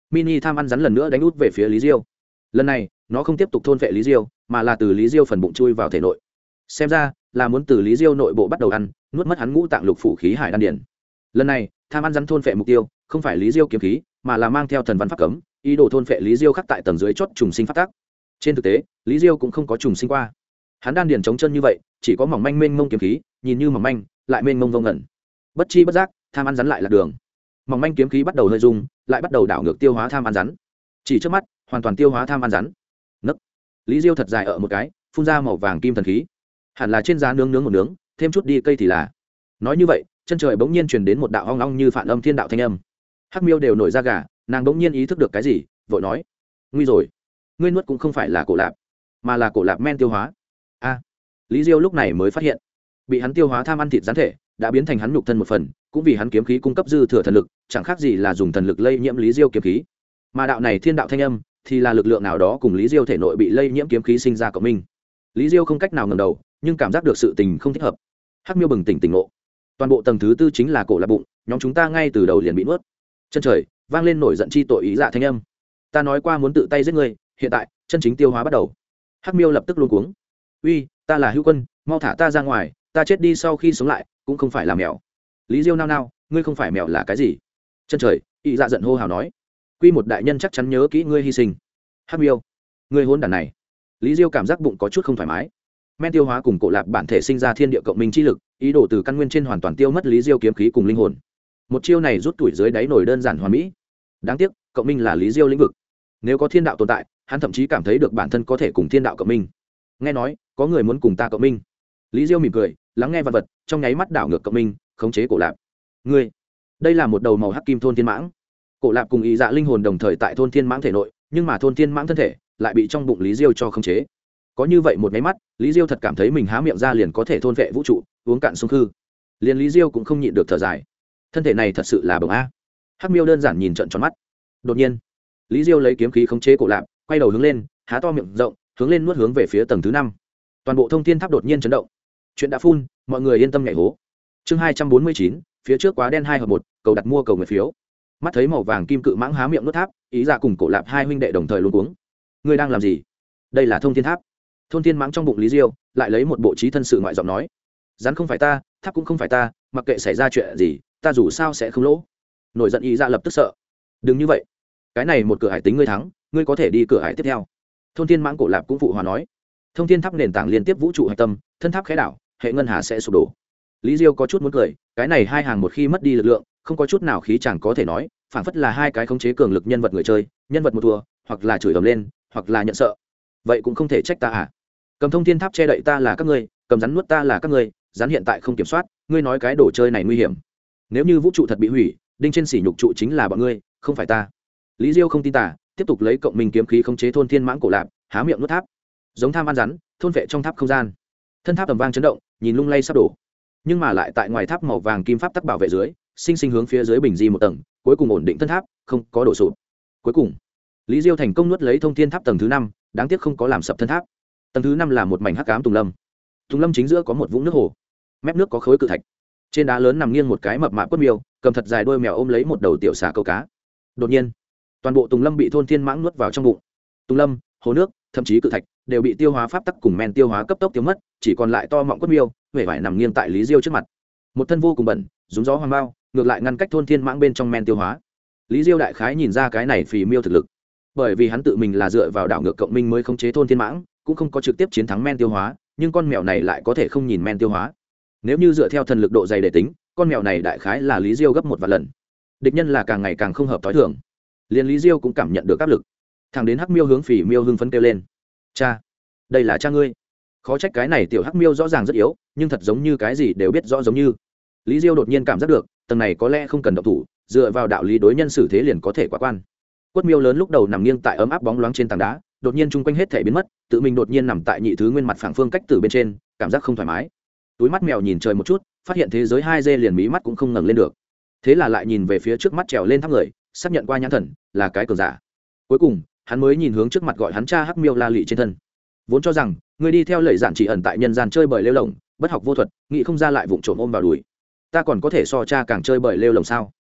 Mini tham ăn rắn lần nữa đánh út về phía lý diêu. Lần này, nó không tiếp tục thôn vệ lý diêu, mà là từ lý diêu phần bụng chui vào thể nội. Xem ra, là muốn từ lý diêu nội bộ bắt đầu ăn, nuốt mất hắn ngũ tạng lục phủ khí hải đan điển lần này tham ăn rắn thôn phệ mục tiêu, không phải lý diêu kiếm khí, mà là mang theo thần văn pháp cấm, ý đồ thôn phệ lý diêu khắc tại tầng dưới chốt trùng sinh phát tác trên thực tế, lý diêu cũng không có trùng sinh qua. Hắn đan điền chống chân như vậy, chỉ có mỏng manh mênh mông kiếm khí, nhìn như mỏng manh, lại mênh mông vông ngẩn bất chi bất giác, tham ăn rắn lại là đường. Mỏng manh kiếm khí bắt đầu hơi dung lại bắt đầu đảo ngược tiêu hóa tham ăn rắn. Chỉ trước mắt, hoàn toàn tiêu hóa tham ăn rắn. Nấc. Lý diêu thật dài ở một cái, phun ra màu vàng kim thần khí. Hẳn là trên giá nướng nướng một nướng, thêm chút đi cây thì là. Nói như vậy chân trời bỗng nhiên truyền đến một đạo hoang long như phản âm thiên đạo thanh âm. Hắc miêu đều nổi ra gà, nàng bỗng nhiên ý thức được cái gì, vội nói, nguy rồi, ngươi nuốt cũng không phải là cổ lạp, mà là cổ lạp men tiêu hóa. A, lý diêu lúc này mới phát hiện, bị hắn tiêu hóa tham ăn thịt gián thể, đã biến thành hắn nhục thân một phần, cũng vì hắn kiếm khí cung cấp dư thừa thần lực, chẳng khác gì là dùng thần lực lây nhiễm lý diêu kiếm khí. Mà đạo này thiên đạo thanh âm, thì là lực lượng nào đó cùng lý diêu thể nội bị lây nhiễm kiếm khí sinh ra cộng minh. Lý diêu không cách nào ngẩng đầu, nhưng cảm giác được sự tình không thích hợp. Hắc miêu bừng tỉnh tỉnh ngộ toàn bộ tầng thứ tư chính là cổ lạc bụng, nhóm chúng ta ngay từ đầu liền bị nuốt. Chân trời, vang lên nổi giận chi tội ý dạ thanh âm. Ta nói qua muốn tự tay giết người hiện tại, chân chính tiêu hóa bắt đầu. Hắc miêu lập tức luôn cuống. Uy, ta là hữu quân, mau thả ta ra ngoài, ta chết đi sau khi sống lại, cũng không phải là mèo. Lý diêu nao nao, ngươi không phải mèo là cái gì? Chân trời, ý dạ giận hô hào nói. Quy một đại nhân chắc chắn nhớ kỹ ngươi hy sinh. Hắc miêu, ngươi hôn đàn này. Lý diêu cảm giác bụng có chút không thoải mái men tiêu hóa cùng cổ lạp bản thể sinh ra thiên địa cộng minh chi lực, ý đồ từ căn nguyên trên hoàn toàn tiêu mất lý diêu kiếm khí cùng linh hồn. Một chiêu này rút tuổi dưới đáy nổi đơn giản hoàn mỹ. Đáng tiếc, cộng minh là lý diêu lĩnh vực. Nếu có thiên đạo tồn tại, hắn thậm chí cảm thấy được bản thân có thể cùng thiên đạo cộng minh. Nghe nói, có người muốn cùng ta cộng minh. Lý diêu mỉm cười, lắng nghe vật vật, trong nháy mắt đảo ngược cộng minh, khống chế cổ lạp. Ngươi, đây là một đầu màu hắc kim thôn thiên mãng. Cổ lạp cùng ý dạ linh hồn đồng thời tại thôn thiên mãng thể nội, nhưng mà thôn thiên mãng thân thể lại bị trong bụng lý diêu cho khống chế có như vậy một máy mắt, lý diêu thật cảm thấy mình há miệng ra liền có thể thôn vệ vũ trụ, uống cạn sông khư. Liền lý diêu cũng không nhịn được thở dài. Thân thể này thật sự là bồng a. Hắc miêu đơn giản nhìn trận tròn mắt. Đột nhiên, lý diêu lấy kiếm khí khống chế cổ lạp, quay đầu hướng lên, há to miệng rộng, hướng lên nuốt hướng về phía tầng thứ năm. Toàn bộ thông thiên tháp đột nhiên chấn động. Chuyện đã phun, mọi người yên tâm nhảy hố. Chương hai trăm bốn mươi chín, phía trước quá đen hai hợp một, cầu đặt mua cầu người phiếu. Mắt thấy màu vàng kim cự mãng há miệng nuốt tháp, ý ra cùng cổ lạp hai huynh đệ đồng thời luôn uống người đang làm gì? Đây là thông thiên tháp thôn thiên mãng trong bụng lý diêu lại lấy một bộ trí thân sự ngoại giọng nói, rắn không phải ta, tháp cũng không phải ta, mặc kệ xảy ra chuyện gì, ta dù sao sẽ không lỗ. Nổi giận y ra dạ lập tức sợ, đừng như vậy. Cái này một cửa hải tính ngươi thắng, ngươi có thể đi cửa hải tiếp theo. Thôn thiên mãng cổ lạp cũng phụ hòa nói, thông thiên tháp nền tảng liên tiếp vũ trụ hạch tâm, thân tháp khẽ đảo, hệ ngân hà sẽ sụp đổ. Lý diêu có chút muốn cười, cái này hai hàng một khi mất đi lực lượng, không có chút nào khí chẳng có thể nói phản phất là hai cái khống chế cường lực nhân vật người chơi, nhân vật một thua, hoặc là chửi ầm lên, hoặc là nhận sợ vậy cũng không thể trách ta à. Cầm thông thiên tháp che đậy ta là các ngươi, cầm rắn nuốt ta là các ngươi, rắn hiện tại không kiểm soát, ngươi nói cái đồ chơi này nguy hiểm. Nếu như vũ trụ thật bị hủy, đinh trên sỉ nhục trụ chính là bọn ngươi, không phải ta. Lý diêu không tin tả tiếp tục lấy cộng minh kiếm khí khống chế thôn thiên mãng cổ lạp, há miệng nuốt tháp. Giống tham ăn rắn, thôn vệ trong tháp không gian. Thân tháp tầm vang chấn động, nhìn lung lay sắp đổ. Nhưng mà lại tại ngoài tháp màu vàng kim pháp tắc bảo vệ dưới, sinh sinh hướng phía dưới bình di một tầng, cuối cùng ổn định thân tháp, không có đổ sụp. Cuối cùng, lý diêu thành công nuốt lấy thông thiên tháp tầng thứ năm đáng tiếc không có làm sập thân tháp. Tầng thứ năm là một mảnh hắc cám tùng lâm. Tùng lâm chính giữa có một vũng nước hồ. Mép nước có khối cự thạch. Trên đá lớn nằm nghiêng một cái mập mạp quất miêu, cầm thật dài đôi mèo ôm lấy một đầu tiểu xà câu cá. Đột nhiên, toàn bộ tùng lâm bị thôn thiên mãng nuốt vào trong bụng. Tùng lâm, hồ nước, thậm chí cự thạch đều bị tiêu hóa pháp tắc cùng men tiêu hóa cấp tốc tiêu mất, chỉ còn lại to mọng quất miêu, vẻ vải nằm nghiêng tại lý diêu trước mặt. Một thân vô cùng bẩn, rúng gió hoang bao ngược lại ngăn cách thôn thiên mãng bên trong men tiêu hóa. Lý diêu đại khái nhìn ra cái này phì miêu thực lực bởi vì hắn tự mình là dựa vào đảo ngược cộng minh mới khống chế thôn thiên mãng, cũng không có trực tiếp chiến thắng men tiêu hóa, nhưng con mèo này lại có thể không nhìn men tiêu hóa. Nếu như dựa theo thần lực độ dày để tính, con mèo này đại khái là lý diêu gấp một vài lần. Địch nhân là càng ngày càng không hợp t h i thường. Liền lý diêu cũng cảm nhận được áp lực. Thằng đến hắc miêu hướng phỉ miêu hưng phấn kêu lên. Cha, đây là cha ngươi. Khó trách cái này tiểu hắc miêu rõ ràng rất yếu, nhưng thật giống như cái gì đều biết rõ giống như. Lý diêu đột nhiên cảm giác được, tầng này có lẽ không cần độc thủ, dựa vào đạo lý đối nhân xử thế liền có thể quá quan quất miêu lớn lúc đầu nằm nghiêng tại ấm áp bóng loáng trên tảng đá, đột nhiên chung quanh hết thể biến mất, tự mình đột nhiên nằm tại nhị thứ nguyên mặt phẳng phương cách tử bên trên, cảm giác không thoải mái. Túi mắt mèo nhìn trời một chút, phát hiện thế giới hai dê liền mí mắt cũng không ngẩng lên được. Thế là lại nhìn về phía trước mắt trèo lên tháp người, xác nhận qua nhãn thần, là cái cường giả. Cuối cùng, hắn mới nhìn hướng trước mặt gọi hắn cha hắc miêu la lị trên thân. Vốn cho rằng người đi theo lệ giản chỉ ẩn tại nhân gian chơi bời lêu lồng, bất học vô thuật, nghĩ không ra lại vụng trộm ôm vào đùi. Ta còn có thể so cha càng chơi bời lêu lồng sao?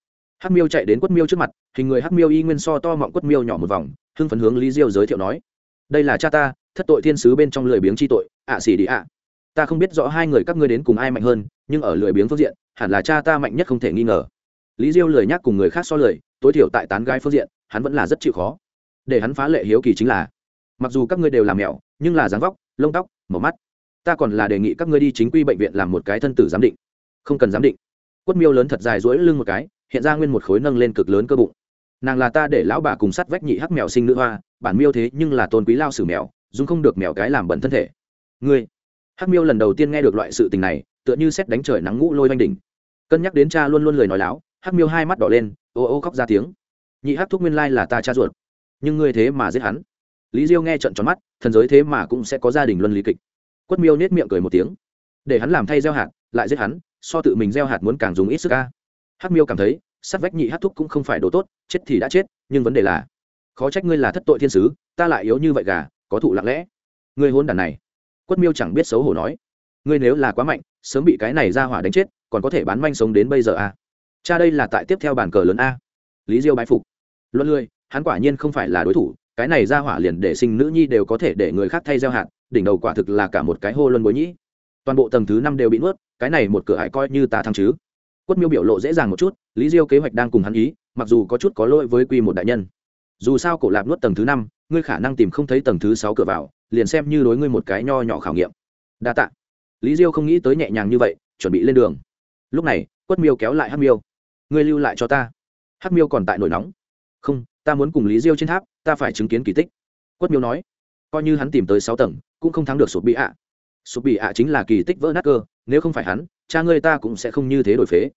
hắc miêu chạy đến quất miêu trước mặt hình người hắc miêu y nguyên so to mọng quất miêu nhỏ một vòng hưng phấn hướng lý diêu giới thiệu nói đây là cha ta thất tội thiên sứ bên trong lười biếng chi tội ạ à xỉ đi ạ. Ta không biết rõ hai người các ngươi đến cùng ai mạnh hơn nhưng ở lười biếng phương diện hẳn là cha ta mạnh nhất không thể nghi ngờ. Lý diêu lười nhắc cùng người khác so lời, tối thiểu tại tán gái phương diện hắn vẫn là rất chịu khó. Để hắn phá lệ hiếu kỳ chính là mặc dù các ngươi đều là mèo, nhưng là dáng vóc lông tóc màu mắt ta còn là đề nghị các ngươi đi chính quy bệnh viện làm một cái thân tử giám định. Không cần giám định. Quất miêu lớn thật dài duỗi lưng một cái hiện ra nguyên một khối nâng lên cực lớn cơ bụng. Nàng là ta để lão bà cùng sắt vách nhị hắc mèo sinh nữ hoa, bản miêu thế nhưng là tôn quý lao sử mèo, dùng không được mèo cái làm bẩn thân thể. Ngươi, hắc miêu lần đầu tiên nghe được loại sự tình này, tựa như xét đánh trời nắng ngũ lôi oanh đỉnh. Cân nhắc đến cha luôn luôn lời nói láo, hắc miêu hai mắt đỏ lên, ô ô khóc ra tiếng. Nhị hắc thúc nguyên lai là ta cha ruột. Nhưng ngươi thế mà giết hắn. Lý diêu nghe trận tròn mắt, thần giới thế mà cũng sẽ có gia đình luân lý kịch. Quất miêu nết miệng cười một tiếng. Để hắn làm thay gieo hạt, lại giết hắn, so tự mình gieo hạt muốn càng dùng ít sức ca Hát miêu cảm thấy, sát vách nhị hát thúc cũng không phải đồ tốt, chết thì đã chết, nhưng vấn đề là, khó trách ngươi là thất tội thiên sứ, ta lại yếu như vậy gà, có thụ lặng lẽ. Ngươi hôn đàn này. Quất miêu chẳng biết xấu hổ nói. Ngươi nếu là quá mạnh, sớm bị cái này ra hỏa đánh chết, còn có thể bán manh sống đến bây giờ à. cha đây là tại tiếp theo bàn cờ lớn a. Lý diêu bái phục. Luận lười, hắn quả nhiên không phải là đối thủ, cái này ra hỏa liền để sinh nữ nhi đều có thể để người khác thay gieo hạt, đỉnh đầu quả thực là cả một cái hô luân bối nhĩ. Toàn bộ tầng thứ năm đều bị nuốt, cái này một cửa hải coi như ta thăng chứ quất miêu biểu lộ dễ dàng một chút, lý diêu kế hoạch đang cùng hắn ý, mặc dù có chút có lỗi với quy một đại nhân. Dù sao cổ lạp nuốt tầng thứ năm, ngươi khả năng tìm không thấy tầng thứ sáu cửa vào, liền xem như đối ngươi một cái nho nhỏ khảo nghiệm. Đa t ạ lý diêu không nghĩ tới nhẹ nhàng như vậy, chuẩn bị lên đường. Lúc này, quất miêu kéo lại hát miêu. Ngươi lưu lại cho ta. Hát miêu còn tại nổi nóng. Không, ta muốn cùng lý diêu trên tháp, ta phải chứng kiến kỳ tích. Quất miêu nói. Coi như hắn tìm tới sáu tầng, cũng không thắng được sụp bị ạ sụp bị ạ chính là kỳ tích vỡ nát cơ, nếu không phải hắn, cha ngươi ta cũng sẽ không như thế đổi phế.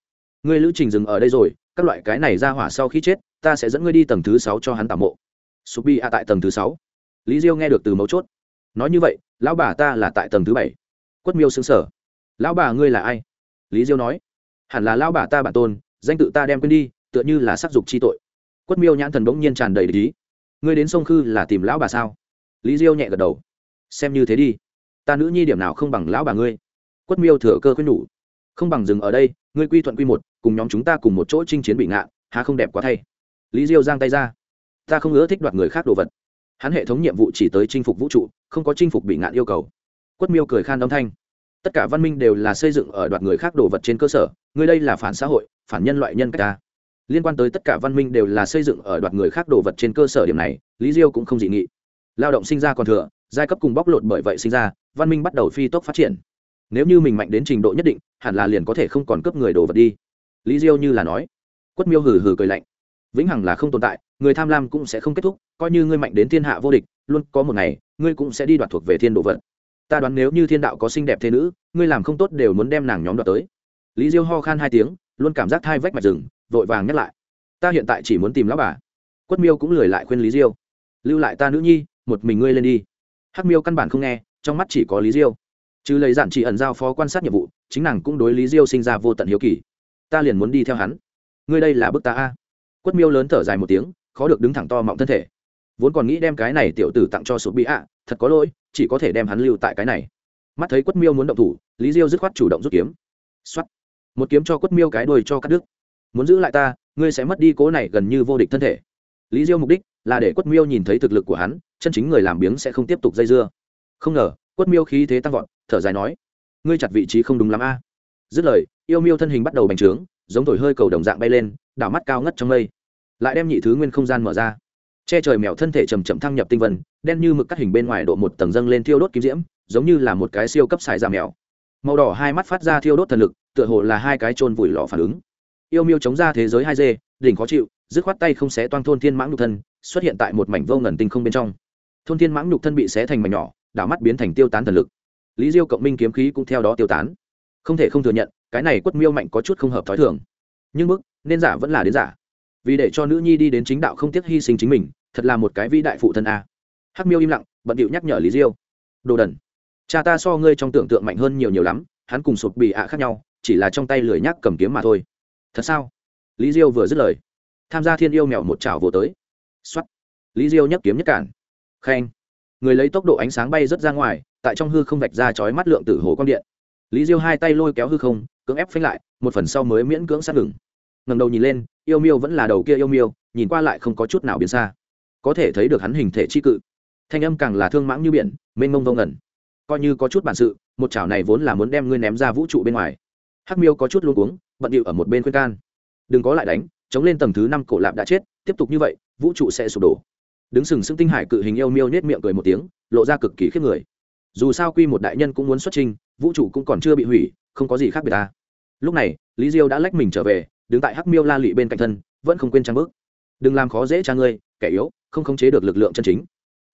Ngươi lữ trình dừng ở đây rồi, các loại cái này ra hỏa sau khi chết, ta sẽ dẫn ngươi đi tầng thứ sáu cho hắn tạm mộ. Sụp bị ạ tại tầng thứ sáu. Lý diêu nghe được từ mấu chốt. Nói như vậy, lão bà ta là tại tầng thứ bảy. Quất miêu xứng sở lão bà ngươi là ai? Lý diêu nói. Hẳn là lão bà ta bản tôn, danh tự ta đem quên đi, tựa như là sắc dục chi tội. Quất miêu nhãn thần bỗng nhiên tràn đầy lý ngươi đến sông khư là tìm lão bà sao? Lý diêu nhẹ gật đầu. Xem như thế đi ta nữ nhi điểm nào không bằng lão bà ngươi? Quất miêu thừa cơ khuyên nhủ. Không bằng dừng ở đây, ngươi quy thuận quy một, cùng nhóm chúng ta cùng một chỗ chinh chiến bị ngạn há không đẹp quá thay. Lý diêu giang tay ra. Ta không ưa thích đoạt người khác đồ vật. Hắn hệ thống nhiệm vụ chỉ tới chinh phục vũ trụ, không có chinh phục bị ngạn yêu cầu. Quất miêu cười khan âm thanh. Tất cả văn minh đều là xây dựng ở đoạt người khác đồ vật trên cơ sở, ngươi đây là phản xã hội, phản nhân loại nhân cách ta. Liên quan tới tất cả văn minh đều là xây dựng ở đoạt người khác đồ vật trên cơ sở điểm này, lý diêu cũng không dị nghị. Lao động sinh ra còn thừa, giai cấp cùng bóc lột bởi vậy sinh ra văn minh bắt đầu phi tốc phát triển. Nếu như mình mạnh đến trình độ nhất định, hẳn là liền có thể không còn cướp người đồ vật đi. Lý diêu như là nói. Quất miêu hừ hừ cười lạnh. Vĩnh hằng là không tồn tại, người tham lam cũng sẽ không kết thúc, coi như ngươi mạnh đến thiên hạ vô địch, luôn có một ngày, ngươi cũng sẽ đi đoạt thuộc về thiên đồ vật. Ta đoán nếu như thiên đạo có xinh đẹp thế nữ, ngươi làm không tốt đều muốn đem nàng nhóm đoạt tới. Lý diêu ho khan hai tiếng, luôn cảm giác thai vách mạch rừng vội vàng nhắc lại. Ta hiện tại chỉ muốn tìm lão bà. Quất miêu cũng lười lại khuyên lý diêu. Lưu lại ta nữ nhi, một mình ngươi lên đi. Hắc miêu căn bản không nghe trong mắt chỉ có lý diêu chứ lấy giản chỉ ẩn giao phó quan sát nhiệm vụ chính nàng cũng đối lý diêu sinh ra vô tận hiếu kỳ ta liền muốn đi theo hắn ngươi đây là bức ta a quất miêu lớn thở dài một tiếng khó được đứng thẳng to mọng thân thể vốn còn nghĩ đem cái này tiểu tử tặng cho sụp bị ạ thật có lỗi chỉ có thể đem hắn lưu tại cái này mắt thấy quất miêu muốn động thủ lý diêu dứt khoát chủ động rút kiếm x một kiếm cho quất miêu cái đuôi cho cắt đứt muốn giữ lại ta ngươi sẽ mất đi cố này gần như vô địch thân thể lý diêu mục đích là để quất miêu nhìn thấy thực lực của hắn chân chính người làm biếng sẽ không tiếp tục dây dưa không ngờ quất miêu khí thế tăng vọt thở dài nói ngươi chặt vị trí không đúng lắm a. Dứt lời yêu miêu thân hình bắt đầu bành trướng giống thổi hơi cầu đồng dạng bay lên đảo mắt cao ngất trong mây. Lại đem nhị thứ nguyên không gian mở ra. Che trời mèo thân thể chầm chậm thăng nhập tinh vân đen như mực cắt hình bên ngoài độ một tầng dâng lên thiêu đốt kim diễm giống như là một cái siêu cấp xài da mèo. Màu đỏ hai mắt phát ra thiêu đốt thần lực tựa hồ là hai cái chôn vùi lò phản ứng. Yêu miêu chống ra thế giới hai dê, đỉnh khó chịu dứt khoát tay không xé toang thôn thiên mãng nhục thân xuất hiện tại một mảnh vô ngần tinh không bên trong. Thôn thiên mãng nhục thân bị xé thành mảnh nhỏ đảo mắt biến thành tiêu tán thần lực. Lý diêu cộng minh kiếm khí cũng theo đó tiêu tán. Không thể không thừa nhận, cái này quất miêu mạnh có chút không hợp thói thường. Nhưng mức, nên giả vẫn là đến giả. Vì để cho nữ nhi đi đến chính đạo không tiếc hy sinh chính mình, thật là một cái vĩ đại phụ thân a. À. hắc miêu im lặng, bận điệu nhắc nhở lý diêu. Đồ đần. Cha ta so ngươi trong tưởng tượng mạnh hơn nhiều nhiều lắm, hắn cùng sụp bì ạ khác nhau, chỉ là trong tay lười nhác cầm kiếm mà thôi. Thật sao? Lý diêu vừa dứt lời. Tham gia thiên yêu mèo một chảo vỗ tới. X lý diêu nhấc kiếm nhất cản. Khanh người lấy tốc độ ánh sáng bay rớt ra ngoài, tại trong hư không vạch ra chói mắt lượng tử hồ quang điện. Lý diêu hai tay lôi kéo hư không, cưỡng ép phanh lại, một phần sau mới miễn cưỡng sát ngừng. Ngầm đầu nhìn lên, yêu miêu vẫn là đầu kia yêu miêu, nhìn qua lại không có chút nào biến xa. Có thể thấy được hắn hình thể tri cự. Thanh âm càng là thương mãng như biển, mênh mông vô ngẩn coi như có chút bản sự, một chảo này vốn là muốn đem ngươi ném ra vũ trụ bên ngoài. Hắc miêu có chút luôn uống bận điệu ở một bên khuyên can. Đừng có lại đánh, chống lên tầng thứ năm cổ lạp đã chết, tiếp tục như vậy, vũ trụ sẽ sụp đổ đứng sừng sững tinh hải cự hình yêu miêu nết miệng cười một tiếng, lộ ra cực kỳ khiếp người. Dù sao quy một đại nhân cũng muốn xuất trình vũ trụ cũng còn chưa bị hủy, không có gì khác biệt ta. Lúc này, lý diêu đã lách mình trở về, đứng tại hắc miêu la lị bên cạnh thân, vẫn không quên trang bước. Đừng làm khó dễ trang ngươi, kẻ yếu, không khống chế được lực lượng chân chính.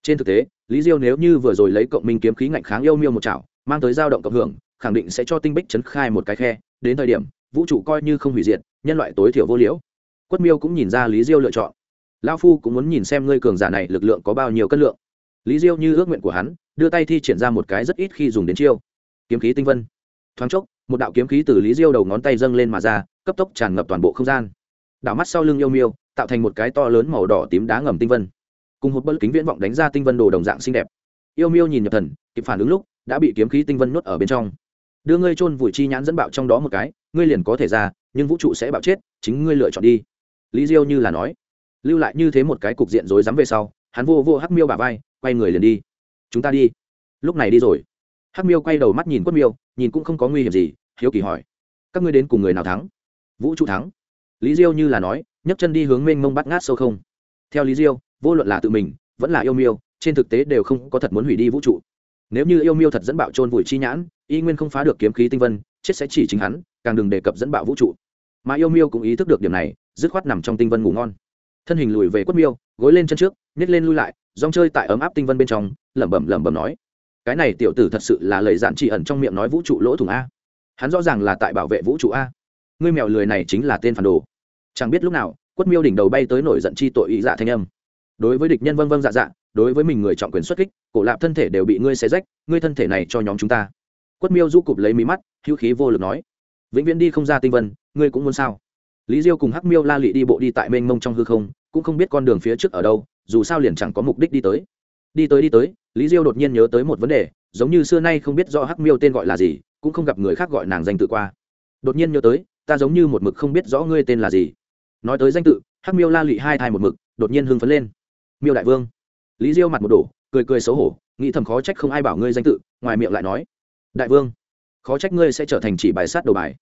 Trên thực tế, lý diêu nếu như vừa rồi lấy cộng minh kiếm khí ngạnh kháng yêu miêu một chảo, mang tới dao động cộng hưởng, khẳng định sẽ cho tinh bích chấn khai một cái khe. Đến thời điểm, vũ trụ coi như không hủy diệt, nhân loại tối thiểu vô liễu. Quất miêu cũng nhìn ra lý diêu lựa chọn lao phu cũng muốn nhìn xem ngươi cường giả này lực lượng có bao nhiêu cân lượng. Lý diêu như ước nguyện của hắn, đưa tay thi triển ra một cái rất ít khi dùng đến chiêu. Kiếm khí tinh vân. Thoáng chốc, một đạo kiếm khí từ lý diêu đầu ngón tay dâng lên mà ra, cấp tốc tràn ngập toàn bộ không gian. Đảo mắt sau lưng yêu miêu, tạo thành một cái to lớn màu đỏ tím đá ngầm tinh vân. Cùng hộp bất kính viễn vọng đánh ra tinh vân đồ đồng dạng xinh đẹp. Yêu miêu nhìn nhập thần, kịp phản ứng lúc, đã bị kiếm khí tinh vân nuốt ở bên trong. Đưa ngươi chôn vùi chi nhãn dẫn bạo trong đó một cái, ngươi liền có thể ra, nhưng vũ trụ sẽ bạo chết, chính ngươi lựa chọn đi. Lý diêu như là nói lưu lại như thế một cái cục diện rối rắm về sau, hắn vô vô hắc miêu bà vai, quay người liền đi. Chúng ta đi. Lúc này đi rồi. Hắc miêu quay đầu mắt nhìn quất miêu, nhìn cũng không có nguy hiểm gì, hiếu kỳ hỏi. Các ngươi đến cùng người nào thắng? Vũ trụ thắng. Lý diêu như là nói, nhấc chân đi hướng mênh mông bắt ngát sâu không. Theo lý diêu, vô luận là tự mình, vẫn là yêu miêu, trên thực tế đều không có thật muốn hủy đi vũ trụ. Nếu như yêu miêu thật dẫn bạo trôn vùi chi nhãn, y nguyên không phá được kiếm khí tinh vân, chết sẽ chỉ chính hắn, càng đừng đề cập dẫn bạo vũ trụ. Mà yêu miêu cũng ý thức được điểm này, dứt khoát nằm trong tinh vân ngủ ngon thân hình lùi về quất miêu, gối lên chân trước nhét lên lui lại rong chơi tại ấm áp tinh vân bên trong, lẩm bẩm lẩm bẩm nói, cái này tiểu tử thật sự là lời dạn chỉ ẩn trong miệng nói vũ trụ lỗ thủng a. Hắn rõ ràng là tại bảo vệ vũ trụ a. Ngươi mèo lười này chính là tên phản đồ. Chẳng biết lúc nào, quất miêu đỉnh đầu bay tới nổi giận chi tội ý dạ thanh âm. Đối với địch nhân vân vân dạ dạ đối với mình người trọng quyền xuất kích, cổ lạp thân thể đều bị ngươi xé rách, ngươi thân thể này cho nhóm chúng ta. Quất miêu du cụp lấy mí mắt, hữu khí vô lực nói, vĩnh viễn đi không ra tinh vân, ngươi cũng muốn sao? lý diêu cùng hắc miêu la lị đi bộ đi tại mênh mông trong hư không, cũng không biết con đường phía trước ở đâu, dù sao liền chẳng có mục đích đi tới. Đi tới đi tới, lý diêu đột nhiên nhớ tới một vấn đề, giống như xưa nay không biết do hắc miêu tên gọi là gì, cũng không gặp người khác gọi nàng danh tự qua. Đột nhiên nhớ tới, ta giống như một mực không biết rõ ngươi tên là gì. Nói tới danh tự, hắc miêu la lị hai thai một mực, đột nhiên hưng phấn lên. Miêu đại vương. Lý diêu mặt một đổ, cười cười xấu hổ, nghĩ thầm khó trách không ai bảo ngươi danh tự, ngoài miệng lại nói, đại vương, khó trách ngươi sẽ trở thành chỉ bài sát đồ bài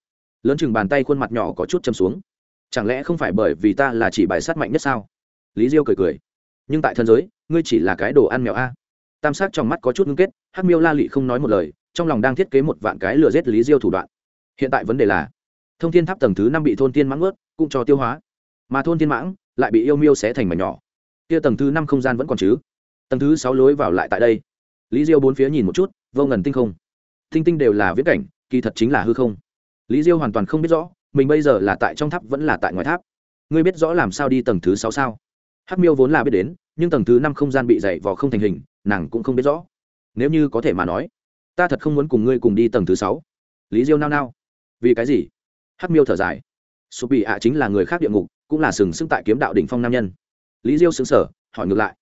lớn chừng bàn tay khuôn mặt nhỏ có chút châm xuống. Chẳng lẽ không phải bởi vì ta là chỉ bài sát mạnh nhất sao? Lý diêu cười cười. Nhưng tại thân giới, ngươi chỉ là cái đồ ăn mèo a. Tam sát trong mắt có chút ngưng kết, hắc miêu la lị không nói một lời, trong lòng đang thiết kế một vạn cái lừa giết lý diêu thủ đoạn. Hiện tại vấn đề là, thông thiên tháp tầng thứ năm bị thôn tiên mãng ướt, cũng cho tiêu hóa. Mà thôn tiên mãng lại bị yêu miêu xé thành mảnh nhỏ. Kia tầng thứ năm không gian vẫn còn chứ? Tầng thứ sáu lối vào lại tại đây. Lý diêu bốn phía nhìn một chút, vô ngần tinh không. Tinh tinh đều là viễn cảnh, kỳ thật chính là hư không lý diêu hoàn toàn không biết rõ, mình bây giờ là tại trong tháp vẫn là tại ngoài tháp. Ngươi biết rõ làm sao đi tầng thứ sáu sao? Hắc miêu vốn là biết đến, nhưng tầng thứ năm không gian bị dày vò không thành hình, nàng cũng không biết rõ. Nếu như có thể mà nói, ta thật không muốn cùng ngươi cùng đi tầng thứ sáu. Lý diêu nao nao. Vì cái gì? Hắc miêu thở dài. Sụp bị ạ chính là người khác địa ngục, cũng là sừng sững tại kiếm đạo đỉnh phong nam nhân. Lý diêu xứng sở hỏi ngược lại.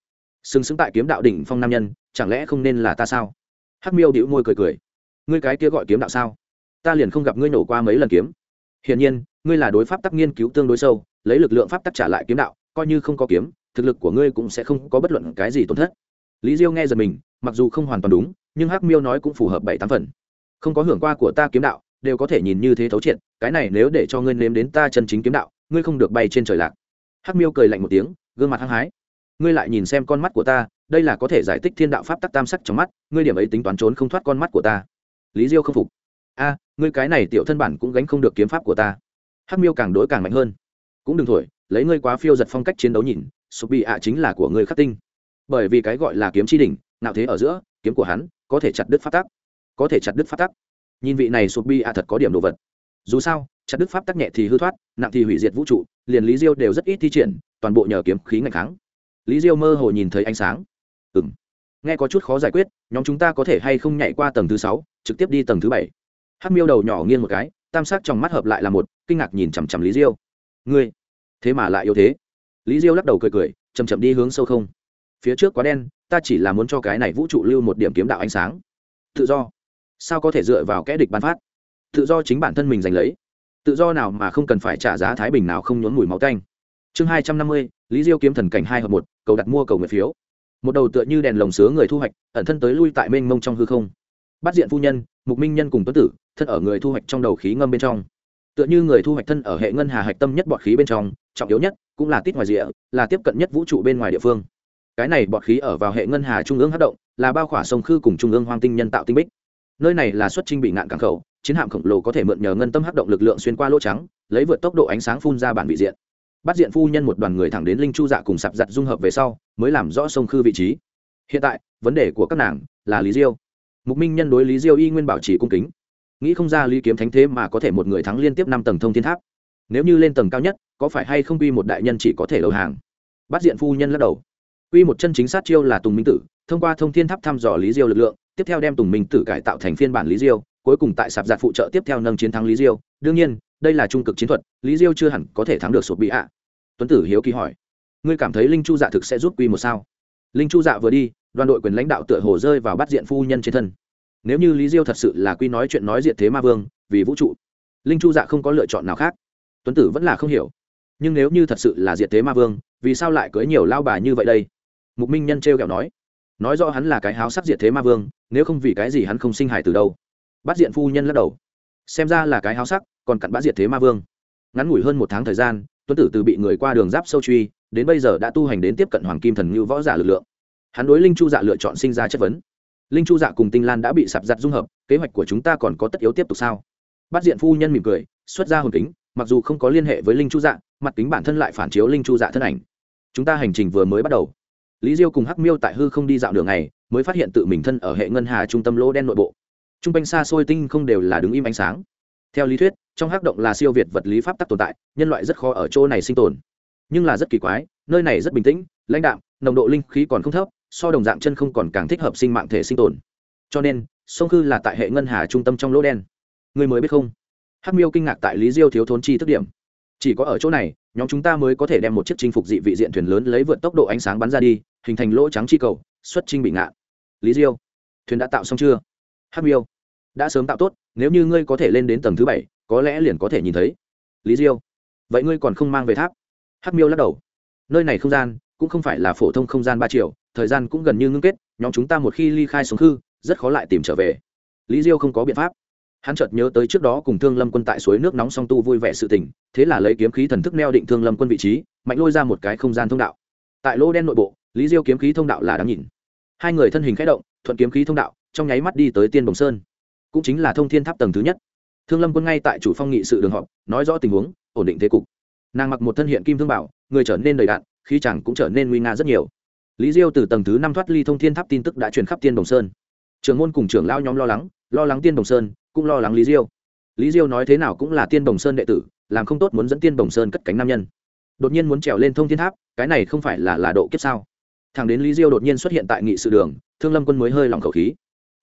Sừng sững tại kiếm đạo đỉnh phong nam nhân, chẳng lẽ không nên là ta sao? Hắc miêu đĩu môi cười cười. Ngươi cái kia gọi kiếm đạo sao? ta liền không gặp ngươi nổ qua mấy lần kiếm. Hiển nhiên, ngươi là đối pháp tắc nghiên cứu tương đối sâu, lấy lực lượng pháp tắc trả lại kiếm đạo, coi như không có kiếm, thực lực của ngươi cũng sẽ không có bất luận cái gì tổn thất. Lý diêu nghe dần mình, mặc dù không hoàn toàn đúng, nhưng hắc miêu nói cũng phù hợp bảy tám phần. Không có hưởng qua của ta kiếm đạo, đều có thể nhìn như thế thấu triệt, cái này nếu để cho ngươi nếm đến ta chân chính kiếm đạo, ngươi không được bay trên trời lạc. Hắc miêu cười lạnh một tiếng, gương mặt hăng hái. Ngươi lại nhìn xem con mắt của ta, đây là có thể giải thích thiên đạo pháp tắc tam sắc trong mắt, ngươi điểm ấy tính toán trốn không thoát con mắt của ta. Lý diêu không phục a, ngươi cái này tiểu thân bản cũng gánh không được kiếm pháp của ta. Hắc miêu càng đối càng mạnh hơn. Cũng đừng thổi, lấy ngươi quá phiêu giật phong cách chiến đấu nhìn sụp bị ạ chính là của ngươi khắc tinh. Bởi vì cái gọi là kiếm chi đỉnh nạo thế ở giữa, kiếm của hắn có thể chặt đứt pháp tắc. Có thể chặt đứt pháp tắc. Nhìn vị này sụp bị ạ thật có điểm đồ vật. Dù sao, chặt đứt pháp tắc nhẹ thì hư thoát, nặng thì hủy diệt vũ trụ, liền lý diêu đều rất ít thi triển, toàn bộ nhờ kiếm khí ngày kháng. Lý diêu mơ hồ nhìn thấy ánh sáng. Ừ nghe có chút khó giải quyết, nhóm chúng ta có thể hay không nhảy qua tầng thứ sáu, trực tiếp đi tầng thứ bảy hát miêu đầu nhỏ nghiêng một cái, tam sắc trong mắt hợp lại là một, kinh ngạc nhìn chằm chằm lý diêu. Ngươi, thế mà lại yếu thế? Lý diêu lắc đầu cười cười chầm chậm đi hướng sâu không. Phía trước quá đen, ta chỉ là muốn cho cái này vũ trụ lưu một điểm kiếm đạo ánh sáng. Tự do? Sao có thể dựa vào kẽ địch ban phát? Tự do chính bản thân mình giành lấy. Tự do nào mà không cần phải trả giá thái bình nào không nhốn mùi máu tanh. Chương hai trăm năm mươi, lý diêu kiếm thần cảnh hai hợp một, cầu đặt mua cầu nguyện phiếu. Một đầu tựa như đèn lồng sứa người thu hoạch, ẩn thân tới lui tại mênh mông trong hư không. Bắt diện phu nhân mục minh nhân cùng tuấn tử, thân ở người thu hoạch trong đầu khí ngâm bên trong. Tựa như người thu hoạch thân ở hệ ngân hà hạch tâm nhất bọt khí bên trong, trọng yếu nhất cũng là tít ngoài rìa, là tiếp cận nhất vũ trụ bên ngoài địa phương. Cái này bọt khí ở vào hệ ngân hà trung ương hát động, là bao khỏa sông khư cùng trung ương hoang tinh nhân tạo tinh bích. Nơi này là xuất trình bị ngạn cảng khẩu, chiến hạm khổng lồ có thể mượn nhờ ngân tâm hát động lực lượng xuyên qua lỗ trắng, lấy vượt tốc độ ánh sáng phun ra bản vị diện. Bắt diện phu nhân một đoàn người thẳng đến linh chu dạ cùng sạp giặt dung hợp về sau, mới làm rõ sông khư vị trí. Hiện tại, vấn đề của các nàng là lý diêu mục minh nhân đối lý diêu y nguyên bảo trì cung kính nghĩ không ra lý kiếm thánh thế mà có thể một người thắng liên tiếp năm tầng thông thiên tháp nếu như lên tầng cao nhất có phải hay không quy một đại nhân chỉ có thể đầu hàng bắt diện phu nhân lắc đầu quy một chân chính sát chiêu là tùng minh tử thông qua thông thiên tháp thăm dò lý diêu lực lượng tiếp theo đem tùng minh tử cải tạo thành phiên bản lý diêu cuối cùng tại sạp giạt phụ trợ tiếp theo nâng chiến thắng lý diêu đương nhiên đây là trung cực chiến thuật lý diêu chưa hẳn có thể thắng được sụp bị ạ tuấn tử hiếu kỳ hỏi ngươi cảm thấy linh chu dạ thực sẽ giúp quy một sao linh chu dạ vừa đi đoàn đội quyền lãnh đạo tựa hồ rơi vào bắt diện phu nhân trên thân nếu như lý diêu thật sự là quy nói chuyện nói diện thế ma vương, vì vũ trụ, linh chu dạ không có lựa chọn nào khác. Tuấn tử vẫn là không hiểu. Nhưng nếu như thật sự là diện thế ma vương, vì sao lại cưới nhiều lao bà như vậy đây? Mục minh nhân t r e o kẹo nói. Nói rõ hắn là cái háo sắc diện thế ma vương, nếu không vì cái gì hắn không sinh hải từ đâu? Bắt diện phu nhân lắc đầu. Xem ra là cái háo sắc, còn cặn bã diệt thế ma vương. Ngắn ngủi hơn một tháng thời gian, tuấn tử từ bị người qua đường giáp sâu truy, đến bây giờ đã tu hành đến tiếp cận hoàng kim thần ngữ võ giả lực lượng. Hắn đối linh chu dạ lựa chọn sinh ra chất vấn linh chu dạ cùng tinh lan đã bị sạp giặt dung hợp, kế hoạch của chúng ta còn có tất yếu tiếp tục sao? Bắt diện phu nhân mỉm cười, xuất ra hồn kính, mặc dù không có liên hệ với linh chu dạ mặt kính bản thân lại phản chiếu linh chu dạ thân ảnh. Chúng ta hành trình vừa mới bắt đầu. Lý diêu cùng hắc miêu tại hư không đi dạo đường này mới phát hiện tự mình thân ở hệ ngân hà trung tâm lỗ đen nội bộ. T r u n g quanh xa xôi tinh không đều là đứng im ánh sáng. Theo lý thuyết, trong hắc động là siêu việt vật lý pháp tắc tồn tại, nhân loại rất khó ở chỗ này sinh tồn. Nhưng là rất kỳ quái, nơi này rất bình tĩnh, lãnh đạm, nồng độ linh khí còn không thấp so đồng dạng chân không còn càng thích hợp sinh mạng thể sinh tồn. Cho nên sông khư là tại hệ ngân hà trung tâm trong lỗ đen. Người mới biết không? Hắc miêu kinh ngạc tại lý diêu thiếu thốn chi thức điểm. Chỉ có ở chỗ này, nhóm chúng ta mới có thể đem một chiếc chinh phục dị vị diện thuyền lớn lấy vượt tốc độ ánh sáng bắn ra đi, hình thành lỗ trắng chi cầu, xuất trinh bị ngạn lý diêu, thuyền đã tạo xong chưa? Hắc miêu, đã sớm tạo tốt, nếu như ngươi có thể lên đến tầng thứ bảy, có lẽ liền có thể nhìn thấy. Lý diêu, vậy ngươi còn không mang về tháp? Hắc miêu lắc đầu, nơi này không gian, cũng không phải là phổ thông không gian ba triệu thời gian cũng gần như ngưng kết, nhóm chúng ta một khi ly khai xuống khư, rất khó lại tìm trở về. Lý diêu không có biện pháp. Hắn chợt nhớ tới trước đó cùng thương lâm quân tại suối nước nóng song tu vui vẻ sự tình, thế là lấy kiếm khí thần thức neo định thương lâm quân vị trí, mạnh lôi ra một cái không gian thông đạo. Tại lô đen nội bộ, lý diêu kiếm khí thông đạo là đáng nhìn. Hai người thân hình k h ẽ động, thuận kiếm khí thông đạo, trong nháy mắt đi tới tiên bồng sơn. Cũng chính là thông thiên tháp tầng thứ nhất. Thương lâm quân ngay tại chủ phong nghị sự đường họp, nói rõ tình huống, ổn định thế cục. Nàng mặc một thân hiện kim thương bảo, người trở nên đầy đạn khí chẳng cũng trở nên nguy nga rất nhiều lý diêu từ tầng thứ năm thoát ly thông thiên tháp tin tức đã truyền khắp tiên đồng sơn. Trưởng môn cùng trưởng lao nhóm lo lắng lo lắng tiên đồng sơn, cũng lo lắng lý diêu. Lý diêu nói thế nào cũng là tiên đồng sơn đệ tử, làm không tốt muốn dẫn tiên đồng sơn cất cánh nam nhân. Đột nhiên muốn trèo lên thông thiên tháp, cái này không phải là là độ kiếp sao? Thằng đến lý diêu đột nhiên xuất hiện tại nghị sự đường, thương lâm quân mới hơi lòng khẩu khí.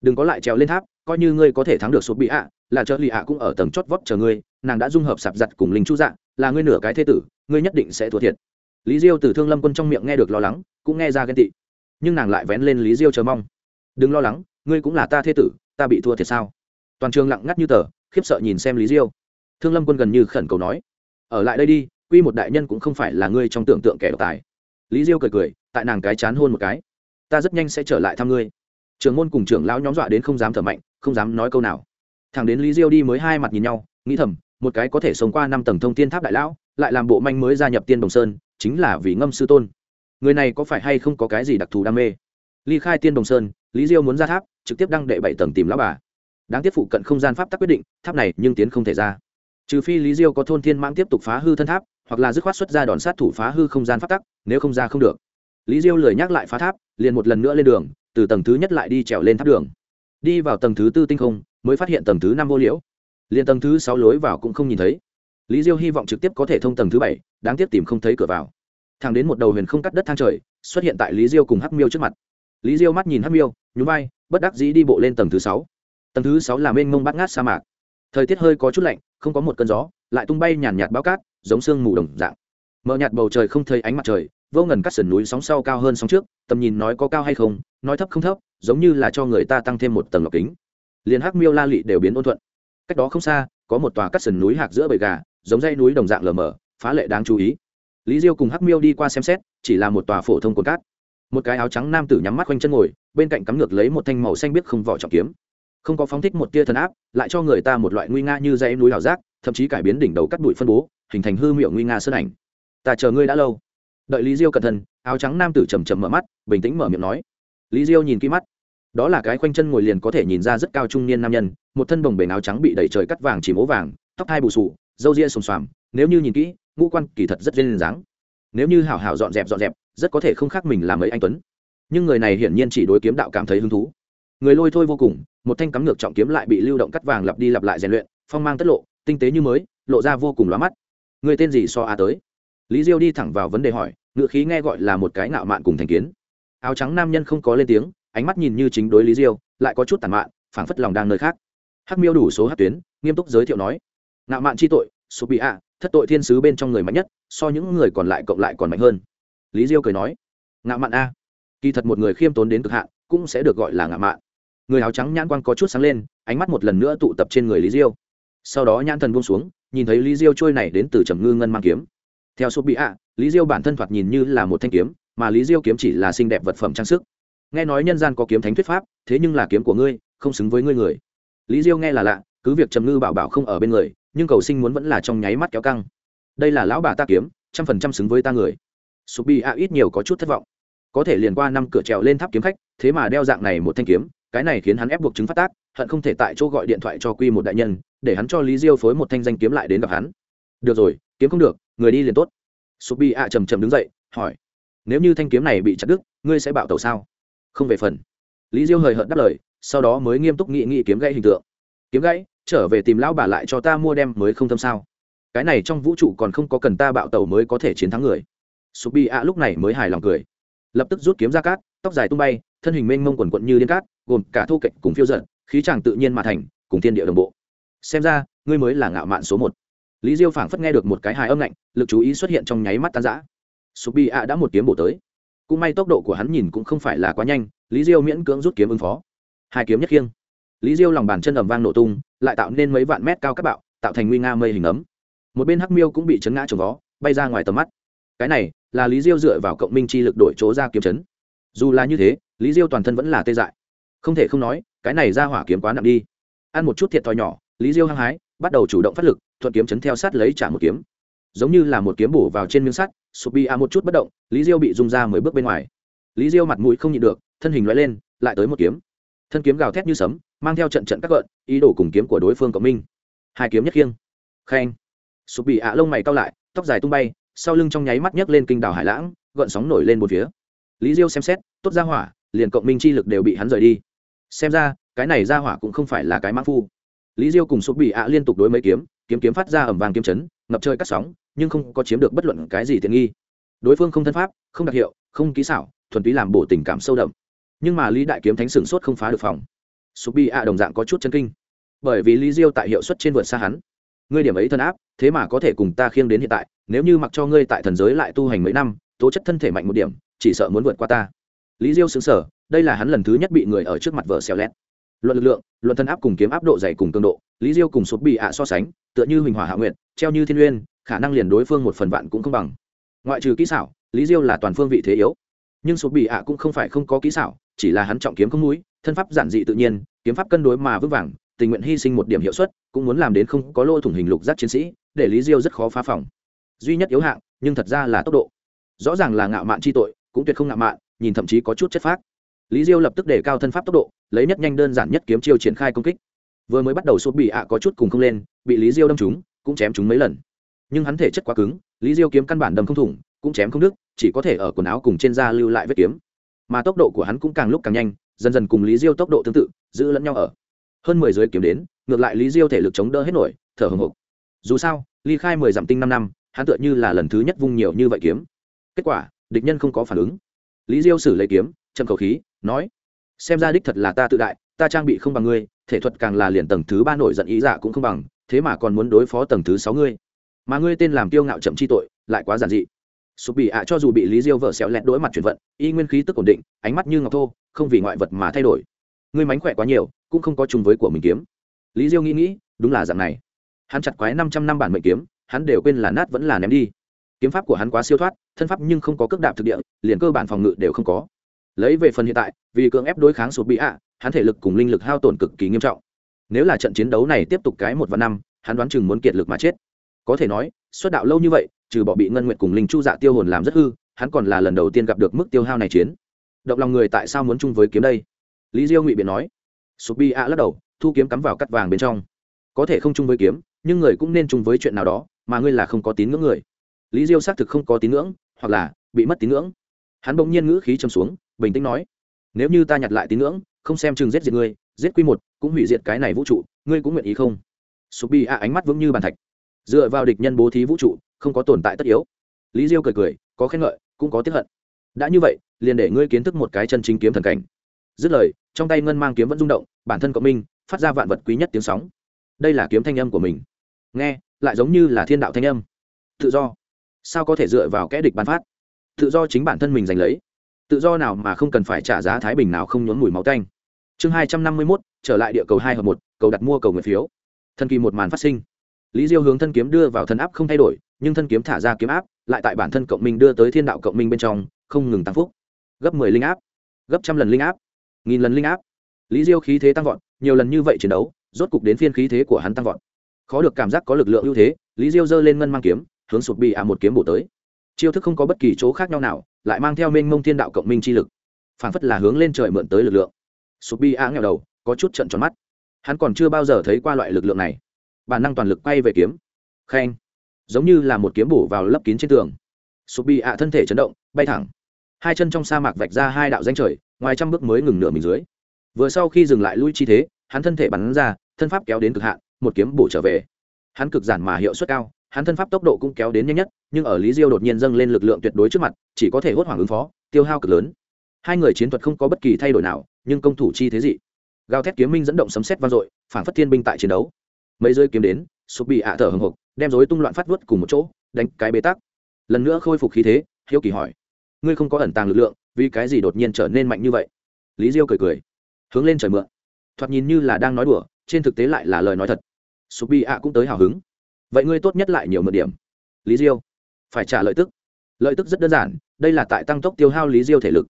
Đừng có lại trèo lên tháp, coi như ngươi có thể thắng được số bị ạ, là trợ lì ạ cũng ở tầng chót vót chờ ngươi, nàng đã dung hợp sạp giặt cùng linh chu dạ là ngươi nửa cái thế tử, ngươi nhất định sẽ thua thiệt lý diêu từ thương lâm quân trong miệng nghe được lo lắng, cũng nghe ra ghen tị. Nhưng nàng lại vén lên lý diêu chờ mong. Đừng lo lắng, ngươi cũng là ta thê tử, ta bị thua thiệt sao? Toàn trường lặng ngắt như tờ, khiếp sợ nhìn xem lý diêu. Thương lâm quân gần như khẩn cầu nói, ở lại đây đi, quy một đại nhân cũng không phải là ngươi trong tưởng tượng kẻ độc tài. Lý diêu cười cười, tại nàng cái chán hôn một cái. Ta rất nhanh sẽ trở lại thăm ngươi. Trường môn cùng trưởng lão nhóm dọa đến không dám thở mạnh, không dám nói câu nào. Thằng đến lý diêu đi mới hai mặt nhìn nhau, nghĩ thầm, một cái có thể sống qua năm tầng thông tiên tháp đại lão, lại làm bộ manh mới gia nhập tiên đồng sơn chính là vì ngâm sư tôn. Người này có phải hay không có cái gì đặc thù đam mê? Ly khai tiên đồng sơn, lý diêu muốn ra tháp, trực tiếp đăng đệ bảy tầng tìm lão bà. Đáng tiếc phụ cận không gian pháp tắc quyết định, tháp này nhưng tiến không thể ra. Trừ phi lý diêu có thôn thiên mãng tiếp tục phá hư thân tháp, hoặc là dứt khoát xuất ra đòn sát thủ phá hư không gian pháp tắc, nếu không ra không được. Lý diêu lười nhắc lại phá tháp, liền một lần nữa lên đường, từ tầng thứ nhất lại đi trèo lên tháp đường. Đi vào tầng thứ tư tinh không, mới phát hiện tầng thứ năm vô liễu. Liền tầng thứ sáu lối vào cũng không nhìn thấy lý diêu hy vọng trực tiếp có thể thông tầng thứ bảy, đáng tiếc tìm không thấy cửa vào. Thẳng đến một đầu huyền không cắt đất thang trời, xuất hiện tại lý diêu cùng hắc miêu trước mặt. Lý diêu mắt nhìn hắc miêu, nhún vai, bất đắc dĩ đi bộ lên tầng thứ sáu. Tầng thứ sáu là mênh mông bát ngát sa mạc. Thời tiết hơi có chút lạnh, không có một cơn gió, lại tung bay nhàn nhạt bao cát, giống sương mù đồng dạng. Mờ nhạt bầu trời không thấy ánh mặt trời, vô ngần cắt sườn núi sóng sau cao hơn sóng trước, tầm nhìn nói có cao hay không, nói thấp không thấp, giống như là cho người ta tăng thêm một tầng lọc kính. Liền hắc miêu la lị đều biến ôn thuận. Cách đó không xa, có một tòa cắt sườn núi hạc giữa bầy gà giống dây núi đồng dạng lờ mờ, phá lệ đáng chú ý. Lý diêu cùng hắc miêu đi qua xem xét, chỉ là một tòa phổ thông cồn cát. Một cái áo trắng nam tử nhắm mắt quanh chân ngồi, bên cạnh cắm ngược lấy một thanh màu xanh biếc không vỏ trọng kiếm. Không có phóng thích một tia thần áp, lại cho người ta một loại nguy nga như dây núi ảo giác, thậm chí cải biến đỉnh đầu cắt bụi phân bố, hình thành hư miệng nguy nga sơn ảnh. Ta chờ ngươi đã lâu. Đợi lý diêu cẩn thận, áo trắng nam tử chầm chầm mở mắt, bình tĩnh mở miệng nói. Lý diêu nhìn kỹ mắt. Đó là cái khoanh chân ngồi liền có thể nhìn ra rất cao trung niên nam nhân, một thân đồng bể áo trắng bị đẩy trời cắt vàng chỉ mố vàng, tóc hai bù sụ râu ria xồm xoàm, nếu như nhìn kỹ, ngũ quan kỳ thật rất duyên dáng. Nếu như hảo hảo dọn dẹp dọn dẹp, rất có thể không khác mình làm ấy anh tuấn. Nhưng người này hiển nhiên chỉ đối kiếm đạo cảm thấy hứng thú. Người lôi thôi vô cùng, một thanh cắm ngược trọng kiếm lại bị lưu động cắt vàng lặp đi lặp lại rèn luyện, phong mang tất lộ, tinh tế như mới, lộ ra vô cùng lóa mắt. Người tên gì so a tới? Lý diêu đi thẳng vào vấn đề hỏi ngựa khí nghe gọi là một cái ngạo mạn cùng thành kiến. Áo trắng nam nhân không có lên tiếng, ánh mắt nhìn như chính đối lý diêu, lại có chút tàn mạn, phảng phất lòng đang nơi khác. Hắc miêu đủ số hát tuyến, nghiêm túc giới thiệu nói ngạo mạn chi tội, sụp bị ạ, thất tội thiên sứ bên trong người mạnh nhất, so những người còn lại cộng lại còn mạnh hơn. Lý diêu cười nói, ngạo mạn a, kỳ thật một người khiêm tốn đến cực hạn, cũng sẽ được gọi là ngạo mạn. Người áo trắng nhãn quan có chút sáng lên, ánh mắt một lần nữa tụ tập trên người lý diêu. Sau đó nhãn thần buông xuống, nhìn thấy lý diêu trôi này đến từ trầm ngư ngân mang kiếm. Theo sụp bị ạ, lý diêu bản thân thoạt nhìn như là một thanh kiếm, mà lý diêu kiếm chỉ là xinh đẹp vật phẩm trang sức. Nghe nói nhân gian có kiếm thánh thuyết pháp, thế nhưng là kiếm của ngươi, không xứng với ngươi người. Lý diêu nghe là lạ, cứ việc trầm ngư bảo bảo không ở bên người nhưng cầu sinh muốn vẫn là trong nháy mắt kéo căng. Đây là lão bà ta kiếm, trăm phần trăm xứng với ta người. Sụp bị a ít nhiều có chút thất vọng. Có thể liền qua năm cửa trèo lên tháp kiếm khách, thế mà đeo dạng này một thanh kiếm, cái này khiến hắn ép buộc chứng phát tác, hận không thể tại chỗ gọi điện thoại cho quy một đại nhân, để hắn cho lý diêu phối một thanh danh kiếm lại đến gặp hắn. Được rồi, kiếm không được, người đi liền tốt. Sụp bị a trầm trầm đứng dậy, hỏi, nếu như thanh kiếm này bị chặt đứt, ngươi sẽ bảo tàu sao? Không về phần. Lý diêu hời hợt đáp lời, sau đó mới nghiêm túc nghị nghị kiếm gãy hình tượng. Kiếm gãy trở về tìm lão bà lại cho ta mua đem mới không tâm sao. Cái này trong vũ trụ còn không có cần ta bạo tẩu mới có thể chiến thắng người. Sụp bị ạ lúc này mới hài lòng cười. Lập tức rút kiếm ra cát, tóc dài tung bay, thân hình mênh mông quần quận như liên cát, gồm cả thô kệch cùng phiêu giận khí chàng tự nhiên mà thành, cùng thiên địa đồng bộ. Xem ra, ngươi mới là ngạo mạn số một. Lý diêu phảng phất nghe được một cái hài âm lạnh, lực chú ý xuất hiện trong nháy mắt tan rã. Sụp bị ạ đã một kiếm bổ tới. Cũng may tốc độ của hắn nhìn cũng không phải là quá nhanh, lý diêu miễn cưỡng rút kiếm ứng phó. Hai kiếm nhất khiêng lý diêu lòng bàn chân ẩm vang nổ tung, lại tạo nên mấy vạn mét cao các bạo, tạo thành nguy nga mây hình ấm. Một bên hắc miêu cũng bị chấn ngã trồng vó, bay ra ngoài tầm mắt. Cái này là lý diêu dựa vào cộng minh chi lực đổi chỗ ra kiếm chấn. Dù là như thế, lý diêu toàn thân vẫn là tê dại. Không thể không nói, cái này ra hỏa kiếm quá nặng đi. Ăn một chút thiệt thòi nhỏ, lý diêu hăng hái, bắt đầu chủ động phát lực, thuận kiếm chấn theo sát lấy trả một kiếm. Giống như là một kiếm bổ vào trên miếng sắt, sụp bi a một chút bất động, lý diêu bị rung ra mười bước bên ngoài. Lý diêu mặt mũi không nhịn được, thân hình loại lên, lại tới một kiếm. Thân kiếm gào thét như sấm mang theo trận trận các gợn, ý đồ cùng kiếm của đối phương cộng minh. Hai kiếm nhất khiêng. Khen. Sụp bị ạ à lông mày cao lại, tóc dài tung bay, sau lưng trong nháy mắt nhấc lên kinh đảo hải lãng, gợn sóng nổi lên một phía. Lý diêu xem xét, tốt ra hỏa, liền cộng minh chi lực đều bị hắn rời đi. Xem ra, cái này ra hỏa cũng không phải là cái mã phu. Lý diêu cùng sụp bị ạ liên tục đối mấy kiếm kiếm kiếm phát ra ẩm vàng kiếm chấn, ngập trời cắt sóng, nhưng không có chiếm được bất luận cái gì tiện nghi. Đối phương không thân pháp, không đặc hiệu, không kỹ xảo, thuần túy làm bổ tình cảm sâu đậm. Nhưng mà lý đại kiếm thánh sửng sốt không phá được phòng sụp bị ạ đồng dạng có chút chân kinh. Bởi vì lý diêu tại hiệu suất trên vượt xa hắn. Ngươi điểm ấy thân áp thế mà có thể cùng ta khiêng đến hiện tại nếu như mặc cho ngươi tại thần giới lại tu hành mấy năm tố chất thân thể mạnh một điểm chỉ sợ muốn vượt qua ta. Lý diêu sững sờ, đây là hắn lần thứ nhất bị người ở trước mặt vờ xèo lét luận lực lượng luận thân áp cùng kiếm áp độ dày cùng tương độ lý diêu cùng sụp bị ạ so sánh tựa như huỳnh hỏa hạ nguyện treo như thiên uyên khả năng liền đối phương một phần vạn cũng không bằng. Ngoại trừ kỹ xảo lý diêu là toàn phương vị thế yếu. Nhưng sụp bị ạ cũng không phải không có kỹ xảo chỉ là hắn trọng kiếm không mũi thân pháp giản dị tự nhiên, kiếm pháp cân đối mà vững vàng, tình nguyện hy sinh một điểm hiệu suất, cũng muốn làm đến không có lỗ thủng hình lục giác chiến sĩ, để lý diêu rất khó phá phòng. Duy nhất yếu hạng, nhưng thật ra là tốc độ. Rõ ràng là ngạo mạn chi tội, cũng tuyệt không ngạo mạn, nhìn thậm chí có chút chất phác. Lý diêu lập tức để cao thân pháp tốc độ, lấy nhất nhanh đơn giản nhất kiếm chiêu triển khai công kích. Vừa mới bắt đầu sốt bị ạ có chút cùng không lên, bị lý diêu đâm trúng, cũng chém chúng mấy lần. Nhưng hắn thể chất quá cứng, lý diêu kiếm căn bản đâm không thủng, cũng chém không đứt, chỉ có thể ở quần áo cùng trên da lưu lại vết kiếm. Mà tốc độ của hắn cũng càng lúc càng nhanh dần dần cùng lý diêu tốc độ tương tự, giữ lẫn nhau ở. Hơn mười giới kiếm đến, ngược lại lý diêu thể lực chống đỡ hết nổi, thở hồng hộc. Dù sao, ly khai mười dặm tinh năm năm, hắn tựa như là lần thứ nhất vung nhiều như vậy kiếm. Kết quả, địch nhân không có phản ứng. Lý diêu xử lấy kiếm châm khẩu khí, nói, xem ra đích thật là ta tự đại, ta trang bị không bằng ngươi, thể thuật càng là liền tầng thứ ba nổi giận ý giả cũng không bằng, thế mà còn muốn đối phó tầng thứ sáu ngươi. Mà ngươi tên làm tiêu ngạo chậm chi tội, lại quá giản dị sụp bị ạ cho dù bị lý diêu vợ xẹo lẹt đối mặt chuyển vận, y nguyên khí tức ổn định, ánh mắt như ngọc thô, không vì ngoại vật mà thay đổi. Ngươi mánh khỏe quá nhiều, cũng không có chung với của mình kiếm. Lý diêu nghĩ nghĩ, đúng là dạng này. Hắn chặt quái năm trăm năm bản mệnh kiếm, hắn đều quên là nát vẫn là ném đi. Kiếm pháp của hắn quá siêu thoát, thân pháp nhưng không có cước đạp thực địa, liền cơ bản phòng ngự đều không có. Lấy về phần hiện tại, vì cưỡng ép đối kháng sụp bị ạ, hắn thể lực cùng linh lực hao tổn cực kỳ nghiêm trọng. Nếu là trận chiến đấu này tiếp tục cái một và năm, hắn đoán chừng muốn kiệt lực mà chết. Có thể nói, xuất đạo lâu như vậy trừ bỏ bị ngân nguyện cùng linh chu dạ tiêu hồn làm rất hư, hắn còn là lần đầu tiên gặp được mức tiêu hao này chiến. Động lòng người tại sao muốn chung với kiếm đây? Lý diêu ngụy biện nói. Sụp bi a lắc đầu, thu kiếm cắm vào cắt vàng bên trong. Có thể không chung với kiếm, nhưng người cũng nên chung với chuyện nào đó, mà ngươi là không có tín ngưỡng người. Lý diêu xác thực không có tín ngưỡng, hoặc là bị mất tín ngưỡng. Hắn bỗng nhiên ngữ khí châm xuống, bình tĩnh nói, nếu như ta nhặt lại tín ngưỡng, không xem chừng giết diệt ngươi, giết quy một, cũng hủy diệt cái này vũ trụ, ngươi cũng nguyện ý không? Sụp bi a ánh mắt vững như bàn thạch. Dựa vào địch nhân bố thí vũ trụ không có tồn tại tất yếu. Lý diêu cười cười, có khen ngợi, cũng có tiếp hận. Đã như vậy, liền để ngươi kiến thức một cái chân chính kiếm thần cảnh. Dứt lời, trong tay ngân mang kiếm vẫn rung động, bản thân cộng minh, phát ra vạn vật quý nhất tiếng sóng. Đây là kiếm thanh âm của mình. Nghe, lại giống như là thiên đạo thanh âm. Tự do. Sao có thể dựa vào kẽ địch bán phát? Tự do chính bản thân mình giành lấy. Tự do nào mà không cần phải trả giá thái bình nào không nhốn mùi máu tanh. Chương hai trăm năm mươi mốt, trở lại địa cầu hai hợp một, cầu đặt mua cầu người phiếu. Thần kỳ một màn phát sinh lý diêu hướng thân kiếm đưa vào thân áp không thay đổi, nhưng thân kiếm thả ra kiếm áp, lại tại bản thân cộng minh đưa tới thiên đạo cộng minh bên trong, không ngừng tăng phúc. Gấp mười linh áp, gấp trăm lần linh áp, nghìn lần linh áp. Lý diêu khí thế tăng vọt, nhiều lần như vậy chiến đấu, rốt cục đến phiên khí thế của hắn tăng vọt. Khó được cảm giác có lực lượng ưu thế, lý diêu giơ lên ngân mang kiếm, hướng sụp bị à một kiếm bổ tới. Chiêu thức không có bất kỳ chỗ khác nhau nào, lại mang theo mênh mông thiên đạo cộng minh chi lực. Phản phất là hướng lên trời mượn tới lực lượng. Sụp bị à nghèo đầu, có chút trận tròn mắt. Hắn còn chưa bao giờ thấy qua loại lực lượng này bản năng toàn lực quay về kiếm. Khen. Giống như là một kiếm bổ vào lấp kín trên tường. Sụp bị ạ thân thể chấn động, bay thẳng. Hai chân trong sa mạc vạch ra hai đạo danh trời, ngoài trăm bước mới ngừng nửa mình dưới. Vừa sau khi dừng lại lui chi thế, hắn thân thể bắn ra, thân pháp kéo đến cực hạn, một kiếm bổ trở về. Hắn cực giản mà hiệu suất cao, hắn thân pháp tốc độ cũng kéo đến nhanh nhất, nhưng ở lý diêu đột nhiên dâng lên lực lượng tuyệt đối trước mặt, chỉ có thể hốt hoảng ứng phó, tiêu hao cực lớn. Hai người chiến thuật không có bất kỳ thay đổi nào, nhưng công thủ chi thế dị. Gào thét kiếm minh dẫn động sấm sét vang dội phản phất thiên binh tại chiến đấu mấy rơi kiếm đến, sụp bị ạ thở hừng hộc đem rối tung loạn phát vớt cùng một chỗ, đánh cái bế tắc. Lần nữa khôi phục khí thế, hiếu kỳ hỏi, ngươi không có ẩn tàng lực lượng, vì cái gì đột nhiên trở nên mạnh như vậy? Lý diêu cười cười, hướng lên trời mượn. Thoạt nhìn như là đang nói đùa, trên thực tế lại là lời nói thật. Sụp bị ạ cũng tới hào hứng. Vậy ngươi tốt nhất lại nhiều mượn điểm. Lý diêu, phải trả lợi tức. Lợi tức rất đơn giản, đây là tại tăng tốc tiêu hao lý diêu thể lực.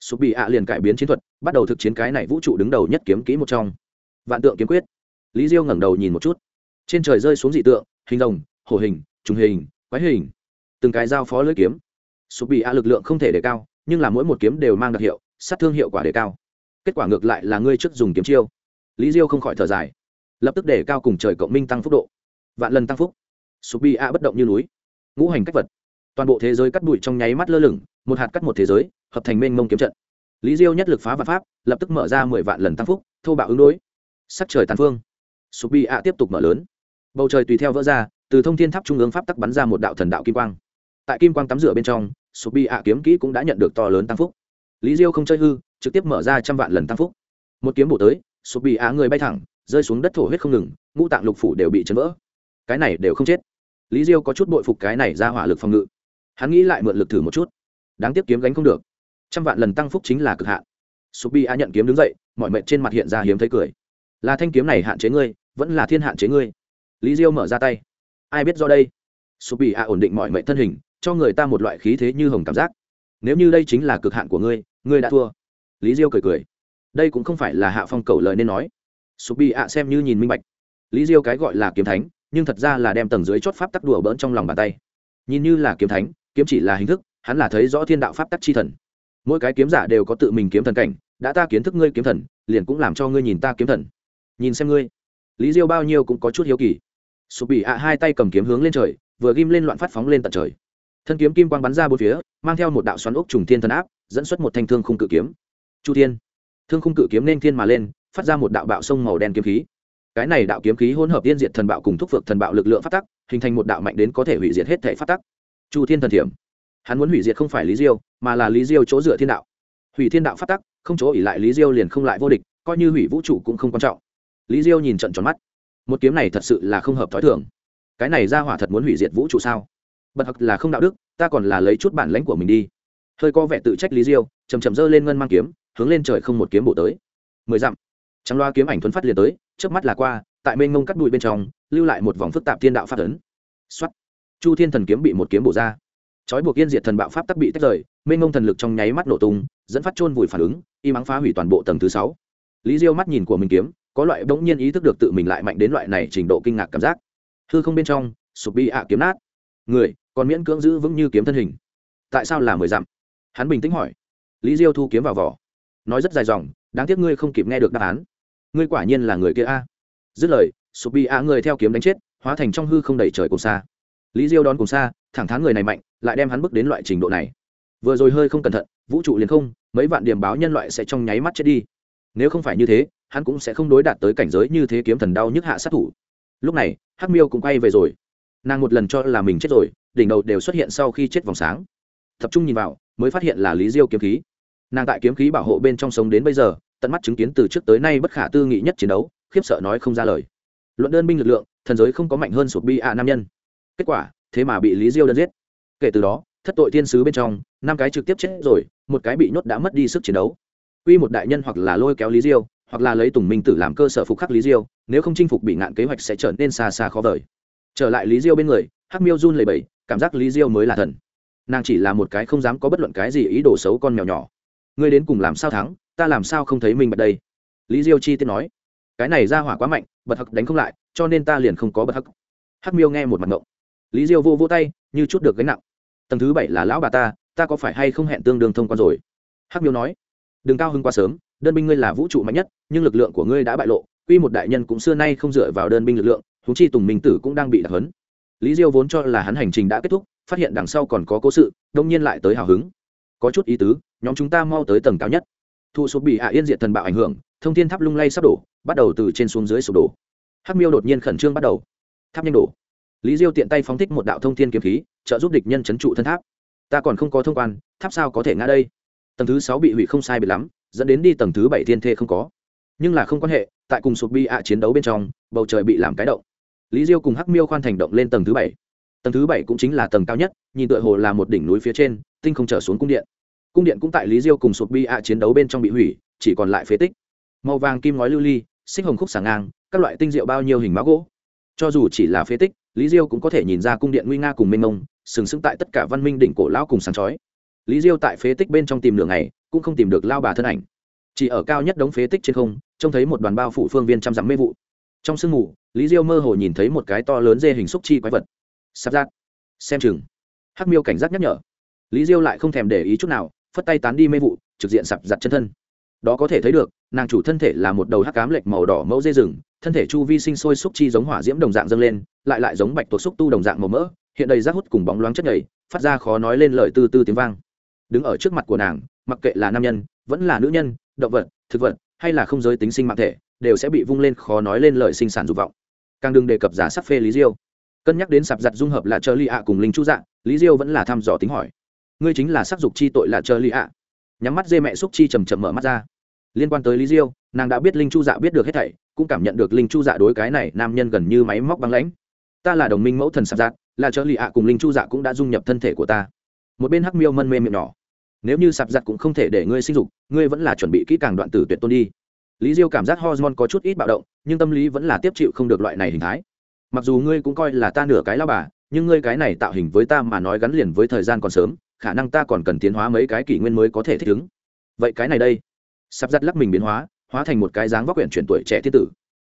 Sụp bị ạ liền cải biến chiến thuật, bắt đầu thực chiến cái này vũ trụ đứng đầu nhất kiếm kỹ một trong. Vạn tượng kiếm quyết lý diêu ngẩng đầu nhìn một chút. Trên trời rơi xuống dị tượng, hình rồng, hổ hình, trùng hình, quái hình. Từng cái dao phó lưỡi kiếm. Sụp bị a lực lượng không thể đề cao, nhưng là mỗi một kiếm đều mang đặc hiệu, sát thương hiệu quả đề cao. Kết quả ngược lại là ngươi trước dùng kiếm chiêu. Lý diêu không khỏi thở dài. Lập tức để cao cùng trời cộng minh tăng phúc độ. Vạn lần tăng phúc. Sụp bị a bất động như núi. Ngũ hành cách vật. Toàn bộ thế giới cắt bụi trong nháy mắt lơ lửng, một hạt cắt một thế giới, hợp thành mênh mông kiếm trận. Lý diêu nhất lực phá và pháp, lập tức mở ra mười vạn lần tăng phúc, thô bạo ứng đối. Sắc trời tàn phương sụp bi ạ tiếp tục mở lớn. Bầu trời tùy theo vỡ ra, từ thông thiên tháp trung ương pháp tắc bắn ra một đạo thần đạo kim quang. Tại kim quang tắm rửa bên trong, sụp bi ạ kiếm kỹ cũng đã nhận được to lớn tăng phúc. Lý diêu không chơi hư, trực tiếp mở ra trăm vạn lần tăng phúc. Một kiếm bổ tới, sụp bi ạ người bay thẳng, rơi xuống đất thổ huyết không ngừng, ngũ tạng lục phủ đều bị chấn vỡ. Cái này đều không chết. Lý diêu có chút bội phục cái này ra hỏa lực phòng ngự. Hắn nghĩ lại mượn lực thử một chút. Đáng tiếc kiếm gánh không được. Trăm vạn lần tăng phúc chính là cực hạn. Subi ạ nhận kiếm đứng dậy, mọi mệt trên mặt hiện ra hiếm thấy cười. Là thanh kiếm này hạn chế ngươi vẫn là thiên hạn chế ngươi. Lý diêu mở ra tay. Ai biết do đây? Sụp bị a ổn định mọi mệnh thân hình, cho người ta một loại khí thế như hồng cảm giác. Nếu như đây chính là cực hạn của ngươi ngươi đã thua. Lý diêu cười cười. Đây cũng không phải là hạ phong cầu lời nên nói. Sụp bị a xem như nhìn minh bạch. Lý diêu cái gọi là kiếm thánh, nhưng thật ra là đem tầng dưới chót pháp tắc đùa bỡn trong lòng bàn tay. Nhìn như là kiếm thánh, kiếm chỉ là hình thức, hắn là thấy rõ thiên đạo pháp tắc chi thần. Mỗi cái kiếm giả đều có tự mình kiếm thần cảnh, đã ta kiến thức ngươi kiếm thần, liền cũng làm cho ngươi nhìn ta kiếm thần. Nhìn xem ngươi lý diêu bao nhiêu cũng có chút hiếu kỳ. Sụp bị ạ hai tay cầm kiếm hướng lên trời, vừa ghim lên loạn phát phóng lên tận trời. Thân kiếm kim quang bắn ra bốn phía, mang theo một đạo xoắn ốc trùng thiên thần áp, dẫn xuất một thanh thương khung cự kiếm. Chu thiên. Thương khung cự kiếm nên thiên mà lên, phát ra một đạo bạo sông màu đen kiếm khí. Cái này đạo kiếm khí hỗn hợp tiên diệt thần bạo cùng thúc phược thần bạo lực lượng phát tắc, hình thành một đạo mạnh đến có thể hủy diệt hết thể phát tắc. Chu thiên thần thiểm. Hắn muốn hủy diệt không phải lý diêu, mà là lý diêu chỗ dựa thiên đạo. Hủy thiên đạo phát tắc, không chỗ ỉ lại lý diêu liền không lại vô địch, coi như hủy vũ trụ cũng không quan trọng lý diêu nhìn trận tròn mắt. Một kiếm này thật sự là không hợp t h ó i thường. Cái này ra hỏa thật muốn hủy diệt vũ trụ sao? Bật hặc là không đạo đức, ta còn là lấy chút bản lãnh của mình đi. Hơi có vẻ tự trách lý diêu chầm chầm dơ lên ngân mang kiếm, hướng lên trời không một kiếm bổ tới. Mười dặm, trắng loa kiếm ảnh thuấn phát liền tới trước mắt là qua, tại mênh mông cắt bụi bên trong, lưu lại một vòng phức tạp thiên đạo pháp ấn. x o á t chu thiên thần kiếm bị một kiếm bổ ra. Trói buộc yên diệt thần bạo pháp tắc bị tách rời, mênh mông thần lực trong nháy mắt nổ tung, dẫn phát trôn vùi phản ứng, y mắng phá hủy toàn bộ tầng thứ sáu. Lý diêu mắt nhìn của mình kiếm có loại bỗng nhiên ý thức được tự mình lại mạnh đến loại này trình độ kinh ngạc cảm giác. Hư không bên trong, sụp bị ạ kiếm nát. Người, còn miễn cưỡng giữ vững như kiếm thân hình. Tại sao là mười dặm? Hắn bình tĩnh hỏi. Lý diêu thu kiếm vào vỏ. Nói rất dài dòng, đáng tiếc ngươi không kịp nghe được đáp án. Ngươi quả nhiên là người kia a. Dứt lời, sụp bị ạ người theo kiếm đánh chết, hóa thành trong hư không đẩy trời cùng xa. Lý diêu đón cùng xa, thẳng thắn người này mạnh, lại đem hắn bước đến loại trình độ này. Vừa rồi hơi không cẩn thận, vũ trụ liền không, mấy vạn điểm báo nhân loại sẽ trong nháy mắt chết đi. Nếu không phải như thế hắn cũng sẽ không đối đạt tới cảnh giới như thế kiếm thần đau nhức hạ sát thủ. Lúc này, hắc miêu cũng quay về rồi. Nàng một lần cho là mình chết rồi, đỉnh đầu đều xuất hiện sau khi chết vòng sáng. Tập trung nhìn vào, mới phát hiện là lý diêu kiếm khí. Nàng tại kiếm khí bảo hộ bên trong sống đến bây giờ, tận mắt chứng kiến từ trước tới nay bất khả tư nghị nhất chiến đấu, khiếp sợ nói không ra lời. Luận đơn binh lực lượng, thần giới không có mạnh hơn sụp bi ạ nam nhân. Kết quả, thế mà bị lý diêu đơn giết. Kể từ đó, thất tội thiên sứ bên trong, năm cái trực tiếp chết rồi, một cái bị nhốt đã mất đi sức chiến đấu. Quy một đại nhân hoặc là lôi kéo lý diêu hoặc là lấy tùng minh tử làm cơ sở phục khắc lý diêu, nếu không chinh phục bị ngạn kế hoạch sẽ trở nên xa xa khó vời. Trở lại lý diêu bên người, hắc miêu run lầy bẫy cảm giác lý diêu mới là thần. Nàng chỉ là một cái không dám có bất luận cái gì ý đồ xấu con mèo nhỏ. Ngươi đến cùng làm sao thắng, ta làm sao không thấy mình bật đây? Lý diêu chi tiết nói. Cái này ra hỏa quá mạnh, bật hắc đánh không lại, cho nên ta liền không có bật hắc. Hắc miêu nghe một mặt ngộng. Lý diêu vô vô tay, như chút được gánh nặng. Tầng thứ bảy là lão bà ta ta có phải hay không hẹn tương đương thông quan rồi? Hắc miêu nói. Đừng cao hưng quá sớm đơn binh ngươi là vũ trụ mạnh nhất, nhưng lực lượng của ngươi đã bại lộ, quy một đại nhân cũng xưa nay không dựa vào đơn binh lực lượng thú chi tùng minh tử cũng đang bị đặc hấn. Lý diêu vốn cho là hắn hành trình đã kết thúc, phát hiện đằng sau còn có cố sự, đông nhiên lại tới hào hứng. Có chút ý tứ, nhóm chúng ta mau tới tầng cao nhất. Thụ số bị hạ yên diện thần bạo ảnh hưởng, thông thiên tháp lung lay sắp đổ, bắt đầu từ trên xuống dưới sụp đổ. Hắc miêu đột nhiên khẩn trương bắt đầu. Tháp nhanh đổ. Lý diêu tiện tay phóng thích một đạo thông thiên kiếm khí, trợ giúp địch nhân chấn trụ thân tháp. Ta còn không có thông quan, tháp sao có thể ngã đây? Tầng thứ sáu bị hủy không sai bị lắm dẫn đến đi tầng thứ bảy thiên thê không có. Nhưng là không quan hệ, tại cùng sụp bi ạ chiến đấu bên trong, bầu trời bị làm cái động. Lý diêu cùng hắc miêu khoan thành động lên tầng thứ bảy. Tầng thứ bảy cũng chính là tầng cao nhất, nhìn tựa hồ là một đỉnh núi phía trên, tinh không trở xuống cung điện. Cung điện cũng tại lý diêu cùng sụp bi ạ chiến đấu bên trong bị hủy, chỉ còn lại phế tích. Màu vàng kim ngói lưu ly, xích hồng khúc sàng ngang, các loại tinh diệu bao nhiêu hình má gỗ. Cho dù chỉ là phế tích, lý diêu cũng có thể nhìn ra cung điện nguy nga cùng mênh mông, sừng sững tại tất cả văn minh đỉnh cổ lão cùng sáng chói. Lý diêu tại phế tích bên trong tìm nửa ngày cũng không tìm được lao bà thân ảnh. Chỉ ở cao nhất đống phế tích trên không, trông thấy một đoàn bao phủ phương viên trăm dặm mê vụ. Trong sương mù, lý diêu mơ hồ nhìn thấy một cái to lớn dê hình xúc chi quái vật. Sắp giác xem chừng. Hắc miêu cảnh giác nhắc nhở. Lý diêu lại không thèm để ý chút nào, phất tay tán đi mê vụ, trực diện sập giặt chân thân. Đó có thể thấy được, nàng chủ thân thể là một đầu hắc cám lệch màu đỏ mẫu dê rừng, thân thể chu vi sinh sôi xúc chi giống hỏa diễm đồng dạng dâng lên, lại lại giống bạch tuộc xúc tu đồng dạng màu mỡ, hiện đầy rác hút cùng bóng loáng chất nhầy, phát ra khó nói lên lời tư tư tiếng vang. Đứng ở trước mặt của nàng mặc kệ là nam nhân vẫn là nữ nhân động vật thực vật hay là không giới tính sinh mạng thể đều sẽ bị vung lên khó nói lên lời sinh sản dục vọng. Càng đừng đề cập giả sắc phê lý diêu. Cân nhắc đến sạp giặt dung hợp là trợ lì ạ cùng linh chú Dạ, lý diêu vẫn là thăm dò tính hỏi. Ngươi chính là sắc dục chi tội là trợ lì ạ nhắm mắt dê mẹ xúc chi chầm chầm mở mắt ra. Liên quan tới lý diêu nàng đã biết linh chu dạ biết được hết thảy cũng cảm nhận được linh chu dạ đối cái này nam nhân gần như máy móc băng lãnh. Ta là đồng minh mẫu thần sạp giặt là trợ lì ạ cùng linh chu dạ cũng đã dung nhập thân thể của ta. Một bên hắc miêu mân mê miệng nhỏ nếu như sạp giặt cũng không thể để ngươi sinh dục, ngươi vẫn là chuẩn bị kỹ càng đoạn tử tuyệt tôn đi. Lý diêu cảm giác hormone có chút ít bạo động, nhưng tâm lý vẫn là tiếp chịu không được loại này hình thái. Mặc dù ngươi cũng coi là ta nửa cái lao bà, nhưng ngươi cái này tạo hình với ta mà nói gắn liền với thời gian còn sớm, khả năng ta còn cần tiến hóa mấy cái kỷ nguyên mới có thể thích ứng. Vậy cái này đây. Sắp dắt lắc mình biến hóa hóa thành một cái dáng vóc quyển chuyển tuổi trẻ thiết tử.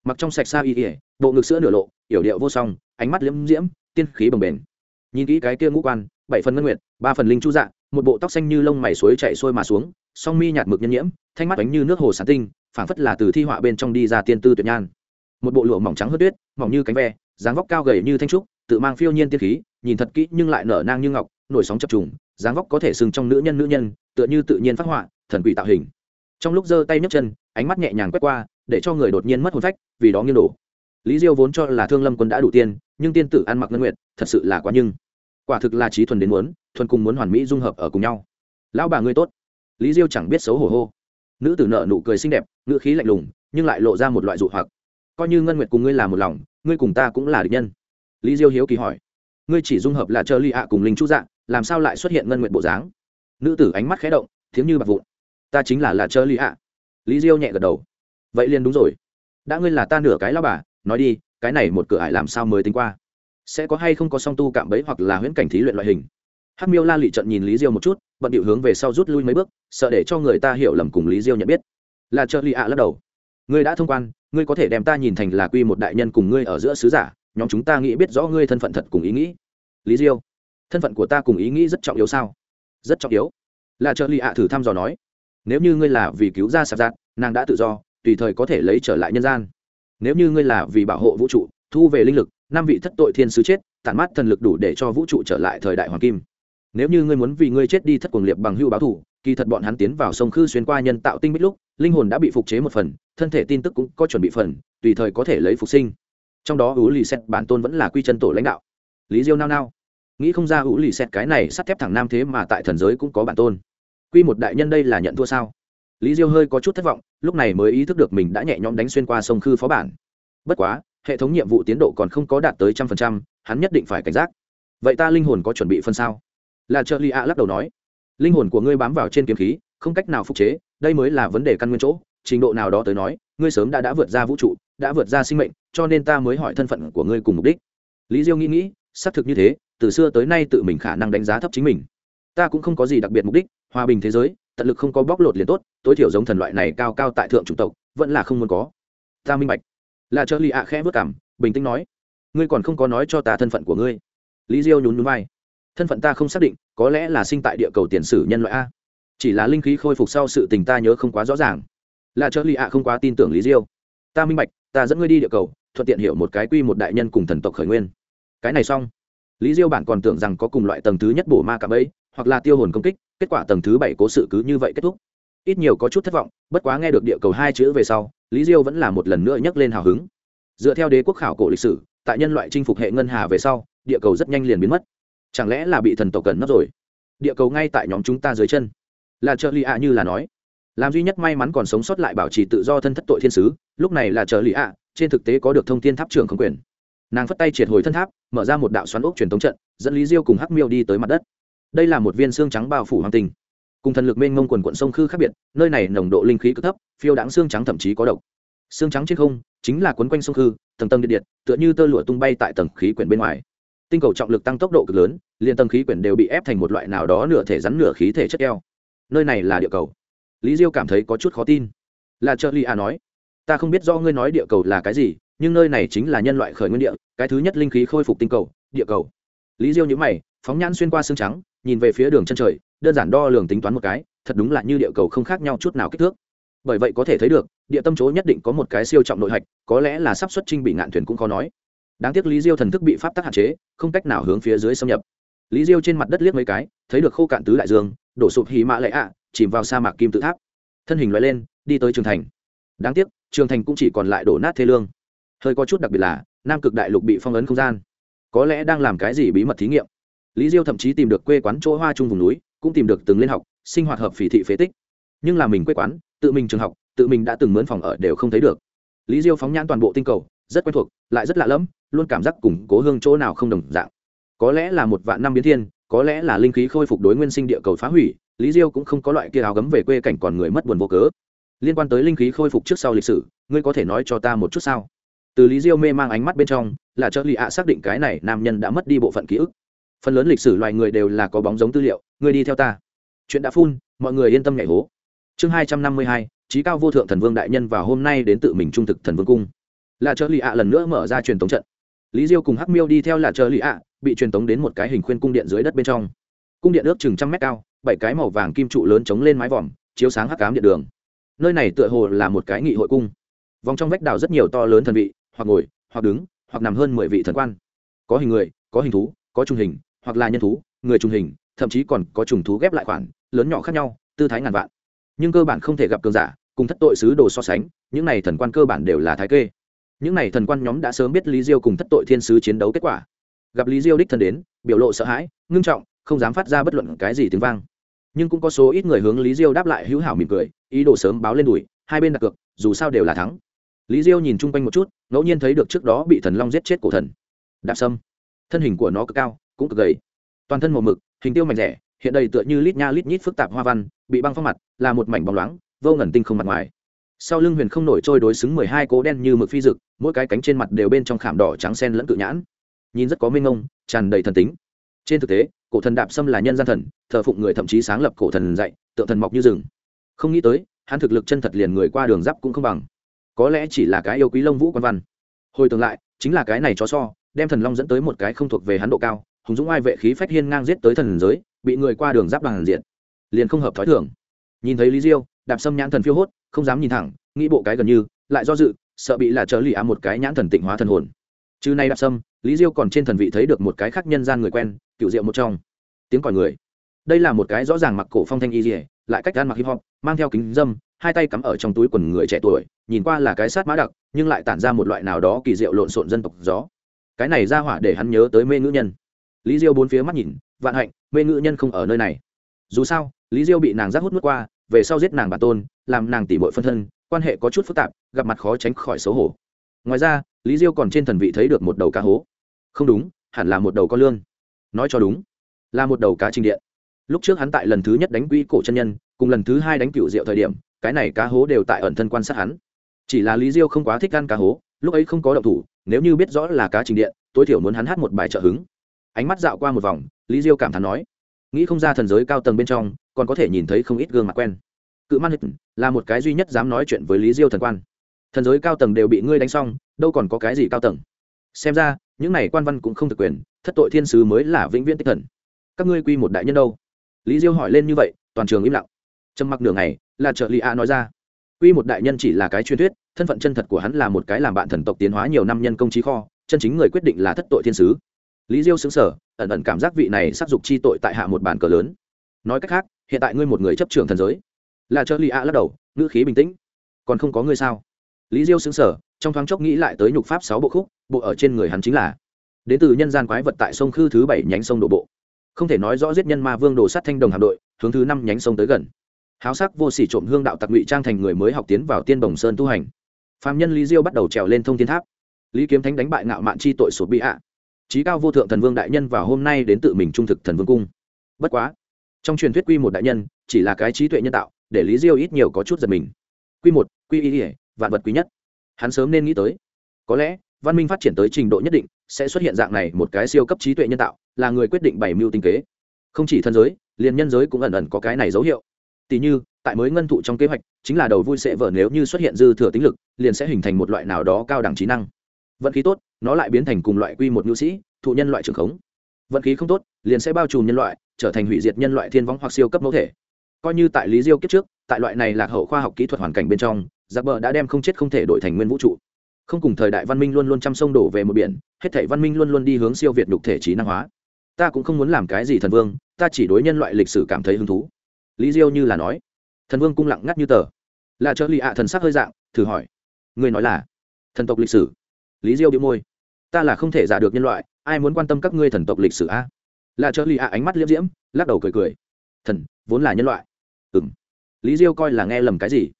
Mặc trong sạch xa y ỉa bộ ngực sữa nửa lộ, yểu điệu vô song, ánh mắt liễm diễm, tiên khí bồng bền nhìn kỹ cái kia ngũ quan, bảy phần ngân nguyệt ba phần linh chu dạ một bộ tóc xanh như lông mày suối chạy xuôi mà xuống, song mi nhạt mực nhân nhiễm, thanh mắt bánh như nước hồ sản tinh, phảng phất là từ thi họa bên trong đi ra tiên tư tuyệt nhan. Một bộ lụa mỏng trắng hớt tuyết, mỏng như cánh ve, dáng vóc cao gầy như thanh trúc, tự mang phiêu nhiên tiên khí, nhìn thật kỹ nhưng lại nở nang như ngọc, nổi sóng chập trùng, dáng vóc có thể sừng trong nữ nhân nữ nhân, tựa như tự nhiên phát họa, thần quỷ tạo hình. Trong lúc giơ tay nhấc chân, ánh mắt nhẹ nhàng quét qua, để cho người đột nhiên mất hồn phách, vì đó nghiêng đổ. Lý diêu vốn cho là thương lâm quân đã đủ tiên, nhưng tiên tử ăn mặc ngân nguyệt, thật sự là quá nhưng quả thực là trí thuần đến muốn, thuần cùng muốn hoàn mỹ dung hợp ở cùng nhau. Lão bà ngươi tốt. Lý diêu chẳng biết xấu hổ hô. Nữ tử nợ nụ cười xinh đẹp, ngữ khí lạnh lùng, nhưng lại lộ ra một loại dụ hoặc. Coi như ngân nguyệt cùng ngươi là một lòng, ngươi cùng ta cũng là địch nhân. Lý diêu hiếu kỳ hỏi. Ngươi chỉ dung hợp là chờ ly ạ cùng linh chú dạng làm sao lại xuất hiện ngân nguyệt bộ dáng? Nữ tử ánh mắt khé động tiếng như bạc vụn. Ta chính là là chờ ly ạ. Lý diêu nhẹ gật đầu. Vậy liền đúng rồi. Đã ngươi là ta nửa cái lao bà, nói đi, cái này một cửa ải làm sao mới tính qua? sẽ có hay không có song tu cạm bẫy hoặc là huyễn cảnh thí luyện loại hình. Hắc miêu la lị trận nhìn lý diêu một chút, bận điệu hướng về sau rút lui mấy bước, sợ để cho người ta hiểu lầm cùng lý diêu nhận biết. Là trợ lì ạ lắc đầu. Ngươi đã thông quan, ngươi có thể đem ta nhìn thành là quy một đại nhân cùng ngươi ở giữa sứ giả, nhóm chúng ta nghĩ biết rõ ngươi thân phận thật cùng ý nghĩ. Lý diêu, thân phận của ta cùng ý nghĩ rất trọng yếu sao? Rất trọng yếu. Là trợ lì ạ thử thăm dò nói. Nếu như ngươi là vì cứu ra sạp giạt, nàng đã tự do, tùy thời có thể lấy trở lại nhân gian. Nếu như ngươi là vì bảo hộ vũ trụ, thu về linh lực năm vị thất tội thiên sứ chết, tản mát thần lực đủ để cho vũ trụ trở lại thời đại hoàng kim. Nếu như ngươi muốn vì ngươi chết đi thất cuồng liệt bằng hưu báo thủ, kỳ thật bọn hắn tiến vào sông khư xuyên qua nhân tạo tinh bích lúc, linh hồn đã bị phục chế một phần, thân thể tin tức cũng có chuẩn bị phần, tùy thời có thể lấy phục sinh. Trong đó hữu lì xét bản tôn vẫn là quy chân tổ lãnh đạo. Lý diêu nao nao. Nghĩ không ra hữu lì xét cái này sắt thép thẳng nam thế mà tại thần giới cũng có bản tôn. Quy một đại nhân đây là nhận thua sao? Lý diêu hơi có chút thất vọng, lúc này mới ý thức được mình đã nhẹ nhõm đánh xuyên qua sông khư phó bản. Bất quá hệ thống nhiệm vụ tiến độ còn không có đạt tới trăm phần trăm, hắn nhất định phải cảnh giác. Vậy ta linh hồn có chuẩn bị phân sao? Là trợ lì ạ lắc đầu nói. Linh hồn của ngươi bám vào trên kiếm khí, không cách nào phục chế, đây mới là vấn đề căn nguyên chỗ. Trình độ nào đó tới nói, ngươi sớm đã đã vượt ra vũ trụ, đã vượt ra sinh mệnh, cho nên ta mới hỏi thân phận của ngươi cùng mục đích. Lý diêu nghĩ nghĩ, xác thực như thế, từ xưa tới nay tự mình khả năng đánh giá thấp chính mình. Ta cũng không có gì đặc biệt mục đích, hòa bình thế giới, tận lực không có bóc lột liền tốt, tối thiểu giống thần loại này cao cao tại thượng chủng tộc, vẫn là không muốn có. Ta minh bạch là trợ lì ạ khẽ vất cảm, bình tĩnh nói, ngươi còn không có nói cho ta thân phận của ngươi. Lý diêu nhún nhún vai, thân phận ta không xác định, có lẽ là sinh tại địa cầu tiền sử nhân loại a. Chỉ là linh khí khôi phục sau sự tình ta nhớ không quá rõ ràng. Là trợ lì ạ không quá tin tưởng lý diêu. Ta minh bạch, ta dẫn ngươi đi địa cầu, thuận tiện hiểu một cái quy một đại nhân cùng thần tộc khởi nguyên. Cái này xong, lý diêu bản còn tưởng rằng có cùng loại tầng thứ nhất bổ ma cả ấy hoặc là tiêu hồn công kích, kết quả tầng thứ bảy cố sự cứ như vậy kết thúc. Ít nhiều có chút thất vọng, bất quá nghe được địa cầu hai chữ về sau lý diêu vẫn là một lần nữa nhắc lên hào hứng. Dựa theo đế quốc khảo cổ lịch sử, tại nhân loại chinh phục hệ ngân hà về sau, địa cầu rất nhanh liền biến mất. Chẳng lẽ là bị thần tộc cần nấp rồi? Địa cầu ngay tại nhóm chúng ta dưới chân. Là trợ lì ạ như là nói. Làm duy nhất may mắn còn sống sót lại bảo trì tự do thân thất tội thiên sứ, lúc này là trợ lì ạ, trên thực tế có được thông tin tháp trưởng không quyền. Nàng phất tay triệt hồi thân tháp, mở ra một đạo xoắn ốc truyền thống trận, dẫn lý diêu cùng hắc miêu đi tới mặt đất. Đây là một viên xương trắng bao phủ hoàng tình cùng thần lực mênh mông quần quận sông khư khác biệt, nơi này nồng độ linh khí cực thấp, phiêu đáng xương trắng thậm chí có độc. Xương trắng trên không, chính là quấn quanh sông khư, tầng tầng điện điện, tựa như tơ lụa tung bay tại tầng khí quyển bên ngoài. Tinh cầu trọng lực tăng tốc độ cực lớn, liền tầng khí quyển đều bị ép thành một loại nào đó nửa thể rắn nửa khí thể chất keo. Nơi này là địa cầu. Lý diêu cảm thấy có chút khó tin. Là trợ lì a nói, ta không biết do ngươi nói địa cầu là cái gì, nhưng nơi này chính là nhân loại khởi nguyên địa, cái thứ nhất linh khí khôi phục tinh cầu, địa cầu. Lý diêu nhữ mày, phóng nhan xuyên qua xương trắng, nhìn về phía đường chân trời đơn giản đo lường tính toán một cái, thật đúng là như địa cầu không khác nhau chút nào kích thước. Bởi vậy có thể thấy được, địa tâm chỗ nhất định có một cái siêu trọng nội hạch, có lẽ là sắp xuất trinh bị ngạn thuyền cũng khó nói. Đáng tiếc lý diêu thần thức bị pháp tắc hạn chế, không cách nào hướng phía dưới xâm nhập. Lý diêu trên mặt đất liếc mấy cái, thấy được khô cạn tứ đại dương, đổ sụp hì mạ lệ ạ, chìm vào sa mạc kim tự tháp. Thân hình loại lên, đi tới trường thành. Đáng tiếc, trường thành cũng chỉ còn lại đổ nát thế lương. Hơi có chút đặc biệt là, nam cực đại lục bị phong ấn không gian. Có lẽ đang làm cái gì bí mật thí nghiệm. Lý diêu thậm chí tìm được quê quán chỗ hoa trung vùng núi cũng tìm được từng lên học, sinh hoạt hợp phỉ thị phế tích. Nhưng là mình quê quán, tự mình trường học, tự mình đã từng mướn phòng ở đều không thấy được. Lý diêu phóng nhãn toàn bộ tinh cầu, rất quen thuộc, lại rất lạ lẫm, luôn cảm giác củng cố hương chỗ nào không đồng dạng. Có lẽ là một vạn năm biến thiên, có lẽ là linh khí khôi phục đối nguyên sinh địa cầu phá hủy, lý diêu cũng không có loại kia áo gấm về quê cảnh còn người mất buồn vô cớ. Liên quan tới linh khí khôi phục trước sau lịch sử, ngươi có thể nói cho ta một chút sao? Từ lý diêu mê mang ánh mắt bên trong, là cho lì ạ xác định cái này nam nhân đã mất đi bộ phận ký ức phần lớn lịch sử loài người đều là có bóng giống tư liệu, người đi theo ta. Chuyện đã phun, mọi người yên tâm nhảy hố. Chương hai trăm năm mươi hai trí cao vô thượng thần vương đại nhân và hôm nay đến tự mình trung thực thần vương cung. Là trợ lì ạ lần nữa mở ra truyền tống trận. Lý diêu cùng hắc miêu đi theo là trợ lì ạ, bị truyền tống đến một cái hình khuyên cung điện dưới đất bên trong. Cung điện ước chừng trăm mét cao, bảy cái màu vàng kim trụ lớn chống lên mái vòm, chiếu sáng hắc cám điện đường. Nơi này tựa hồ là một cái nghị hội cung. Vòng trong vách đào rất nhiều to lớn thần vị, hoặc ngồi, hoặc đứng, hoặc nằm hơn mười vị thần quan. Có hình người, có hình thú, có trung hình hoặc là nhân thú người trùng hình thậm chí còn có trùng thú ghép lại khoản lớn nhỏ khác nhau tư thái ngàn vạn. Nhưng cơ bản không thể gặp cường giả cùng thất tội sứ đồ so sánh những này thần quan cơ bản đều là thái kê. Những này thần quan nhóm đã sớm biết lý diêu cùng thất tội thiên sứ chiến đấu kết quả. Gặp lý diêu đích thân đến biểu lộ sợ hãi ngưng trọng không dám phát ra bất luận cái gì tiếng vang. Nhưng cũng có số ít người hướng lý diêu đáp lại hữu hảo mỉm cười ý đồ sớm báo lên đuổi, hai bên đặt cược dù sao đều là thắng. Lý diêu nhìn chung quanh một chút ngẫu nhiên thấy được trước đó bị thần long giết chết cổ thần. Đạp sâm. Thân hình của nó cực cao cũng cực gầy. Toàn thân màu mực, hình tiêu mảnh rẻ, hiện đầy tựa như lít nha lít nhít phức tạp hoa văn, bị băng phong mặt, là một mảnh bóng loáng, vô ngẩn tinh không mặt ngoài. Sau lưng huyền không nổi trôi đối xứng mười hai cố đen như mực phi rực mỗi cái cánh trên mặt đều bên trong khảm đỏ trắng sen lẫn cự nhãn. Nhìn rất có minh ông tràn đầy thần tính. Trên thực tế, cổ thần đạp sâm là nhân gian thần, thờ phụng người thậm chí sáng lập cổ thần dạy, tượng thần mọc như rừng. Không nghĩ tới, hắn thực lực chân thật liền người qua đường giáp cũng không bằng. Có lẽ chỉ là cái yêu quý lông vũ quan văn. Hồi tương lại, chính là cái này chó so, đem thần long dẫn tới một cái không thuộc về hắn độ cao hùng dũng ai vệ khí phách hiên ngang giết tới thần giới, bị người qua đường giáp bằng diện liền không hợp thói thường. Nhìn thấy lý diêu, đạp xâm nhãn thần phiêu hốt, không dám nhìn thẳng, nghĩ bộ cái gần như, lại do dự, sợ bị là chớ lì á một cái nhãn thần tịnh hóa thần hồn. Chứ nay đạp xâm, lý diêu còn trên thần vị thấy được một cái khác nhân gian người quen cựu diệu một trong. Tiếng còi người. Đây là một cái rõ ràng mặc cổ phong thanh y dỉa lại cách gan mặc hip hop, mang theo kính dâm, hai tay cắm ở trong túi quần người trẻ tuổi, nhìn qua là cái sát mã đặc, nhưng lại tản ra một loại nào đó kỳ diệu lộn xộn dân tộc gió. Cái này ra hỏa để hắn nhớ tới mê nữ nhân lý diêu bốn phía mắt nhìn, vạn hạnh, mê ngự nhân không ở nơi này. Dù sao, lý diêu bị nàng giác hút mất qua, về sau giết nàng bản tôn, làm nàng tỉ mội phân thân, quan hệ có chút phức tạp, gặp mặt khó tránh khỏi xấu hổ. Ngoài ra, lý diêu còn trên thần vị thấy được một đầu cá hố. Không đúng, hẳn là một đầu con lương nói cho đúng, là một đầu cá trình điện. Lúc trước hắn tại lần thứ nhất đánh quỹ cổ chân nhân, cùng lần thứ hai đánh cựu rượu thời điểm, cái này cá hố đều tại ẩn thân quan sát hắn. Chỉ là lý diêu không quá thích ăn cá hố, lúc ấy không có động thủ, nếu như biết rõ là cá trình điện, tối thiểu muốn hắn hát một bài trợ hứng ánh mắt dạo qua một vòng, lý diêu cảm thán nói, nghĩ không ra thần giới cao tầng bên trong, còn có thể nhìn thấy không ít gương mặt quen. Cự man là một cái duy nhất dám nói chuyện với lý diêu thần quan. Thần giới cao tầng đều bị ngươi đánh xong, đâu còn có cái gì cao tầng? Xem ra, những này quan văn cũng không thực quyền, thất tội thiên sứ mới là vĩnh viễn tích thần. Các ngươi quy một đại nhân đâu? Lý diêu hỏi lên như vậy, toàn trường im lặng. Trầm mặc nửa ngày, là trợ lý a nói ra, quy một đại nhân chỉ là cái truyền thuyết, thân phận chân thật của hắn là một cái làm bạn thần tộc tiến hóa nhiều năm nhân công trí kho, chân chính người quyết định là thất tội thiên sứ lý diêu xứng sở ẩn ẩn cảm giác vị này s á c dục chi tội tại hạ một bản cờ lớn. Nói cách khác, hiện tại ngươi một người chấp trưởng thần giới. Là trợ lì ạ lắc đầu, ngữ khí bình tĩnh. Còn không có ngươi sao? Lý diêu xứng sở trong thoáng chốc nghĩ lại tới nhục pháp sáu bộ khúc, bộ ở trên người hắn chính là đến từ nhân gian quái vật tại sông khư thứ bảy nhánh sông đổ bộ. Không thể nói rõ giết nhân ma vương đồ sắt thanh đồng hạm đội, hướng thứ năm nhánh sông tới gần. Háo sắc vô sỉ trộm hương đạo tặc ngụy trang thành người mới học tiến vào tiên bồng sơn tu hành. Phạm nhân lý diêu bắt đầu trèo lên thông thiên tháp. Lý kiếm thánh đánh bại ngạo mạn chi tội sụp bị ạ trí cao vô thượng thần vương đại nhân và hôm nay đến tự mình trung thực thần vương cung. Bất quá, trong truyền thuyết quy một đại nhân, chỉ là cái trí tuệ nhân tạo, để lý diêu ít nhiều có chút giật mình. Quy một, quy y ỉa vạn vật quý nhất. Hắn sớm nên nghĩ tới. Có lẽ, văn minh phát triển tới trình độ nhất định, sẽ xuất hiện dạng này một cái siêu cấp trí tuệ nhân tạo, là người quyết định bảy mưu tinh kế. Không chỉ thân giới, liền nhân giới cũng ẩn ẩn có cái này dấu hiệu. Tỉ như, tại mới ngân thụ trong kế hoạch, chính là đầu vui sẽ vở nếu như xuất hiện dư thừa tính lực, liền sẽ hình thành một loại nào đó cao đẳng trí năng vận khí tốt, nó lại biến thành cùng loại quy một nhu sĩ, thụ nhân loại trưởng khống. Vận khí không tốt, liền sẽ bao trùm nhân loại, trở thành hủy diệt nhân loại thiên vong hoặc siêu cấp mẫu thể. Coi như tại lý diêu kiếp trước, tại loại này lạc hậu khoa học kỹ thuật hoàn cảnh bên trong giặc bờ đã đem không chết không thể đổi thành nguyên vũ trụ. Không cùng thời đại văn minh luôn luôn chăm sông đổ về một biển, hết thể văn minh luôn luôn đi hướng siêu việt đục thể trí năng hóa. Ta cũng không muốn làm cái gì thần vương, ta chỉ đối nhân loại lịch sử cảm thấy hứng thú. Lý diêu như là nói. Thần vương cung lặng ngắt như tờ. Là trợ lì ạ thần sắc hơi dạng, thử hỏi. Người nói là thần tộc lịch sử lý diêu bị môi. Ta là không thể giả được nhân loại, ai muốn quan tâm các ngươi thần tộc lịch sử a? À? là trợ lì ạ, ánh mắt liễm diễm, lắc đầu cười cười. Thần, vốn là nhân loại. Ừ m lý diêu coi là nghe lầm cái gì?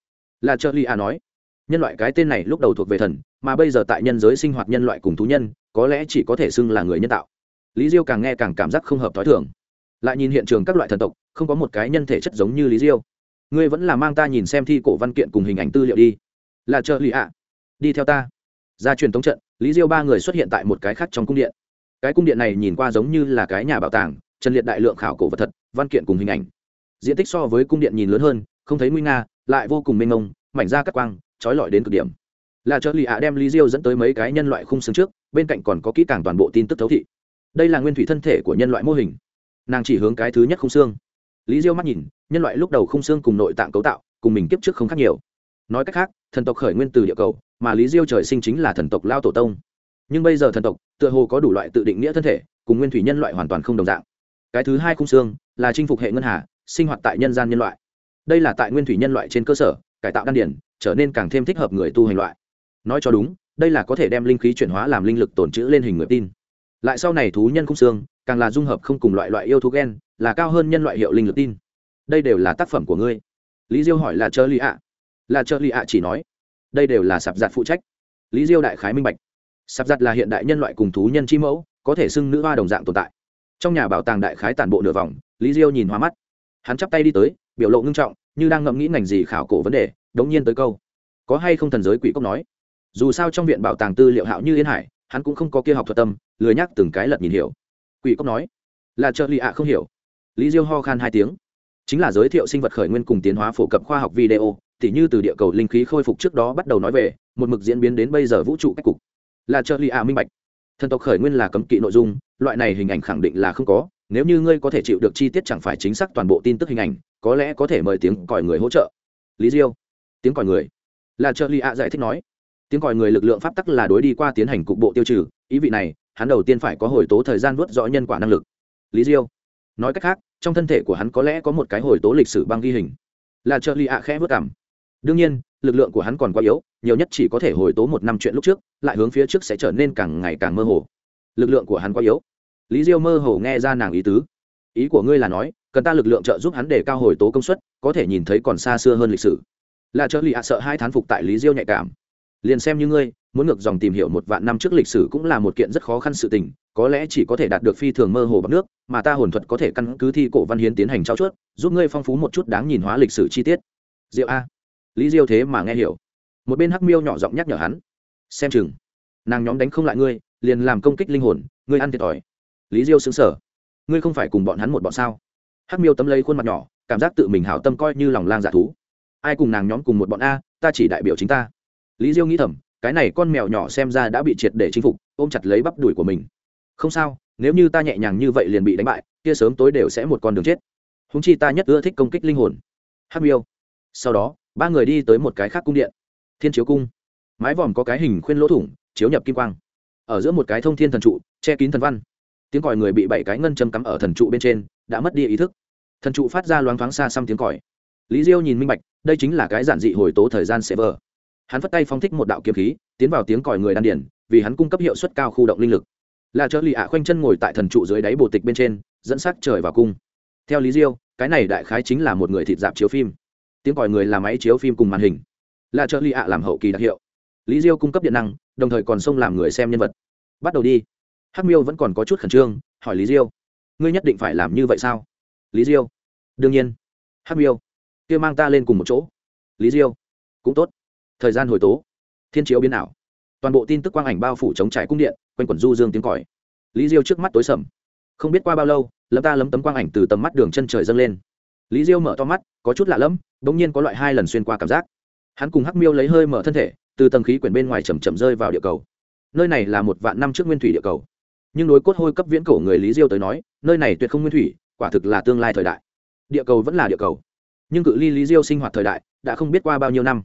Là trợ lì ạ nói. Nhân loại cái tên này lúc đầu thuộc về thần, mà bây giờ tại nhân giới sinh hoạt nhân loại cùng thú nhân, có lẽ chỉ có thể xưng là người nhân tạo. Lý diêu càng nghe càng cảm giác không hợp t h ó i thường. Lại nhìn hiện trường các loại thần tộc, không có một cái nhân thể chất giống như lý diêu. Ngươi vẫn là mang ta nhìn xem thi cổ văn kiện cùng hình ảnh tư liệu đi. Là trợ lì ạ. Đi theo ta ra truyền thống trận, lý diêu ba người xuất hiện tại một cái khác trong cung điện. Cái cung điện này nhìn qua giống như là cái nhà bảo tàng, trần liệt đại lượng khảo cổ vật thật, văn kiện cùng hình ảnh. Diện tích so với cung điện nhìn lớn hơn, không thấy nguy nga, lại vô cùng mênh mông, mảnh ra cắt quang, trói lọi đến cực điểm. Là trợ lì ạ đem lý diêu dẫn tới mấy cái nhân loại khung xương trước, bên cạnh còn có kỹ càng toàn bộ tin tức thấu thị. Đây là nguyên thủy thân thể của nhân loại mô hình. Nàng chỉ hướng cái thứ nhất khung xương. Lý diêu mắt nhìn, nhân loại lúc đầu khung xương cùng nội tạng cấu tạo, cùng mình kiếp trước không khác nhiều. Nói cách khác, thần tộc khởi nguyên từ địa cầu mà lý diêu trời sinh chính là thần tộc lao tổ tông. Nhưng bây giờ thần tộc tựa hồ có đủ loại tự định nghĩa thân thể, cùng nguyên thủy nhân loại hoàn toàn không đồng dạng. Cái thứ hai khung xương là chinh phục hệ ngân hà, sinh hoạt tại nhân gian nhân loại. Đây là tại nguyên thủy nhân loại trên cơ sở, cải tạo đan điển trở nên càng thêm thích hợp người tu hành loại. Nói cho đúng, đây là có thể đem linh khí chuyển hóa làm linh lực tồn trữ lên hình người tin. Lại sau này thú nhân khung xương, càng là dung hợp không cùng loại loại yêu thú gen, là cao hơn nhân loại hiệu linh lực tin. Đây đều là tác phẩm của ngươi. Lý diêu hỏi là chơ lì ạ. Là chơ lì ạ chỉ nói đây đều là sạp giặt phụ trách. Lý diêu đại khái minh bạch. Sạp giặt là hiện đại nhân loại cùng thú nhân chi mẫu, có thể xưng nữ hoa đồng dạng tồn tại. Trong nhà bảo tàng đại khái tản bộ nửa vòng, lý diêu nhìn hoa mắt. Hắn chắp tay đi tới, biểu lộ ngưng trọng, như đang ngẫm nghĩ ngành gì khảo cổ vấn đề, đống nhiên tới câu. Có hay không thần giới quỷ cốc nói? Dù sao trong viện bảo tàng tư liệu hạo như yên hải, hắn cũng không có kia học thuật tâm, lười nhắc từng cái lật nhìn hiểu. Quỷ cốc nói, là trợ lì ạ không hiểu. Lý diêu ho khan hai tiếng. Chính là giới thiệu sinh vật khởi nguyên cùng tiến hóa phổ cập khoa học video tỉ như từ địa cầu linh khí khôi phục trước đó bắt đầu nói về, một mực diễn biến đến bây giờ vũ trụ cách cục. Là trợ lì ạ, minh bạch. Thần tộc khởi nguyên là cấm kỵ nội dung, loại này hình ảnh khẳng định là không có. Nếu như ngươi có thể chịu được chi tiết chẳng phải chính xác toàn bộ tin tức hình ảnh, có lẽ có thể mời tiếng còi người hỗ trợ. Lý diêu. Tiếng còi người. Là trợ lì ạ giải thích nói. Tiếng còi người lực lượng pháp tắc là đối đi qua tiến hành cục bộ tiêu trừ. Ý vị này, hắn đầu tiên phải có hồi tố thời gian vớt rõ nhân quả năng lực. Lý diêu. Nói cách khác, trong thân thể của hắn có lẽ có một cái hồi tố lịch sử băng ghi hình. Là trợ lì ạ khẽ vớt cảm đương nhiên, lực lượng của hắn còn quá yếu, nhiều nhất chỉ có thể hồi tố một năm chuyện lúc trước, lại hướng phía trước sẽ trở nên càng ngày càng mơ hồ. Lực lượng của hắn quá yếu. Lý diêu mơ hồ nghe ra nàng ý tứ. Ý của ngươi là nói, cần ta lực lượng trợ giúp hắn để cao hồi tố công suất, có thể nhìn thấy còn xa xưa hơn lịch sử. Là trợ lì hạ sợ hai thán phục tại lý diêu nhạy cảm. Liền xem như ngươi, muốn ngược dòng tìm hiểu một vạn năm trước lịch sử cũng là một kiện rất khó khăn sự tình, có lẽ chỉ có thể đạt được phi thường mơ hồ bằng nước, mà ta hồn thuật có thể căn cứ thi cổ văn hiến tiến hành trao chuốt, giúp ngươi phong phú một chút đáng nhìn hóa lịch sử chi tiết. Diệu a lý diêu thế mà nghe hiểu. Một bên hắc miêu nhỏ giọng nhắc nhở hắn, xem chừng, nàng nhóm đánh không lại ngươi, liền làm công kích linh hồn, ngươi ăn thiệt thòi. Lý diêu xứng sở ngươi không phải cùng bọn hắn một bọn sao? Hắc miêu tấm lấy khuôn mặt nhỏ, cảm giác tự mình hảo tâm coi như lòng lang giả thú. Ai cùng nàng nhóm cùng một bọn a, ta chỉ đại biểu chính ta. Lý diêu nghĩ thầm, cái này con mèo nhỏ xem ra đã bị triệt để chinh phục, ôm chặt lấy bắp đùi của mình. Không sao, nếu như ta nhẹ nhàng như vậy liền bị đánh bại, kia sớm tối đều sẽ một con đường chết. Húng chi ta nhất ưa thích công kích linh hồn. Hắc miêu sau đó ba người đi tới một cái khác cung điện. Thiên chiếu cung. Mái vòm có cái hình khuyên lỗ thủng, chiếu nhập kim quang. Ở giữa một cái thông thiên thần trụ, che kín thần văn. Tiếng còi người bị bảy cái ngân châm cắm ở thần trụ bên trên, đã mất đi ý thức. Thần trụ phát ra loáng thoáng xa xăm tiếng còi. Lý diêu nhìn minh bạch, đây chính là cái giản dị hồi tố thời gian sẽ vờ hắn vất tay phóng thích một đạo kiếm khí, tiến vào tiếng còi người đan điển vì hắn cung cấp hiệu suất cao khu động linh lực. Là trợ lì ạ à khoanh chân ngồi tại thần trụ dưới đáy bồ tịch bên trên, dẫn sắc trời vào cung. Theo lý diêu, cái này đại khái chính là một người thịt dạp chiếu phim tiếng còi người là máy chiếu phim cùng màn hình. Là trợ lì ạ làm hậu kỳ đặc hiệu. Lý diêu cung cấp điện năng, đồng thời còn xông làm người xem nhân vật. Bắt đầu đi. Hắc miêu vẫn còn có chút khẩn trương, hỏi lý diêu, ngươi nhất định phải làm như vậy sao? Lý diêu, đương nhiên. Hắc miêu, kia mang ta lên cùng một chỗ. Lý diêu, cũng tốt. Thời gian hồi tố. Thiên chiếu biến ảo. Toàn bộ tin tức quang ảnh bao phủ chống trải cung điện, quanh quẩn du dương tiếng còi. Lý diêu trước mắt tối sầm. Không biết qua bao lâu, lấm ta lấm tấm quang ảnh từ tầm mắt đường chân trời dâng lên. Lý diêu mở to mắt, có chút lạ lẫm bỗng nhiên có loại hai lần xuyên qua cảm giác. Hắn cùng hắc miêu lấy hơi mở thân thể, từ tầng khí quyển bên ngoài chầm chậm rơi vào địa cầu. Nơi này là một vạn năm trước nguyên thủy địa cầu. Nhưng đối cốt hôi cấp viễn cổ người lý diêu tới nói, nơi này tuyệt không nguyên thủy, quả thực là tương lai thời đại. Địa cầu vẫn là địa cầu. Nhưng cự ly lý diêu sinh hoạt thời đại đã không biết qua bao nhiêu năm.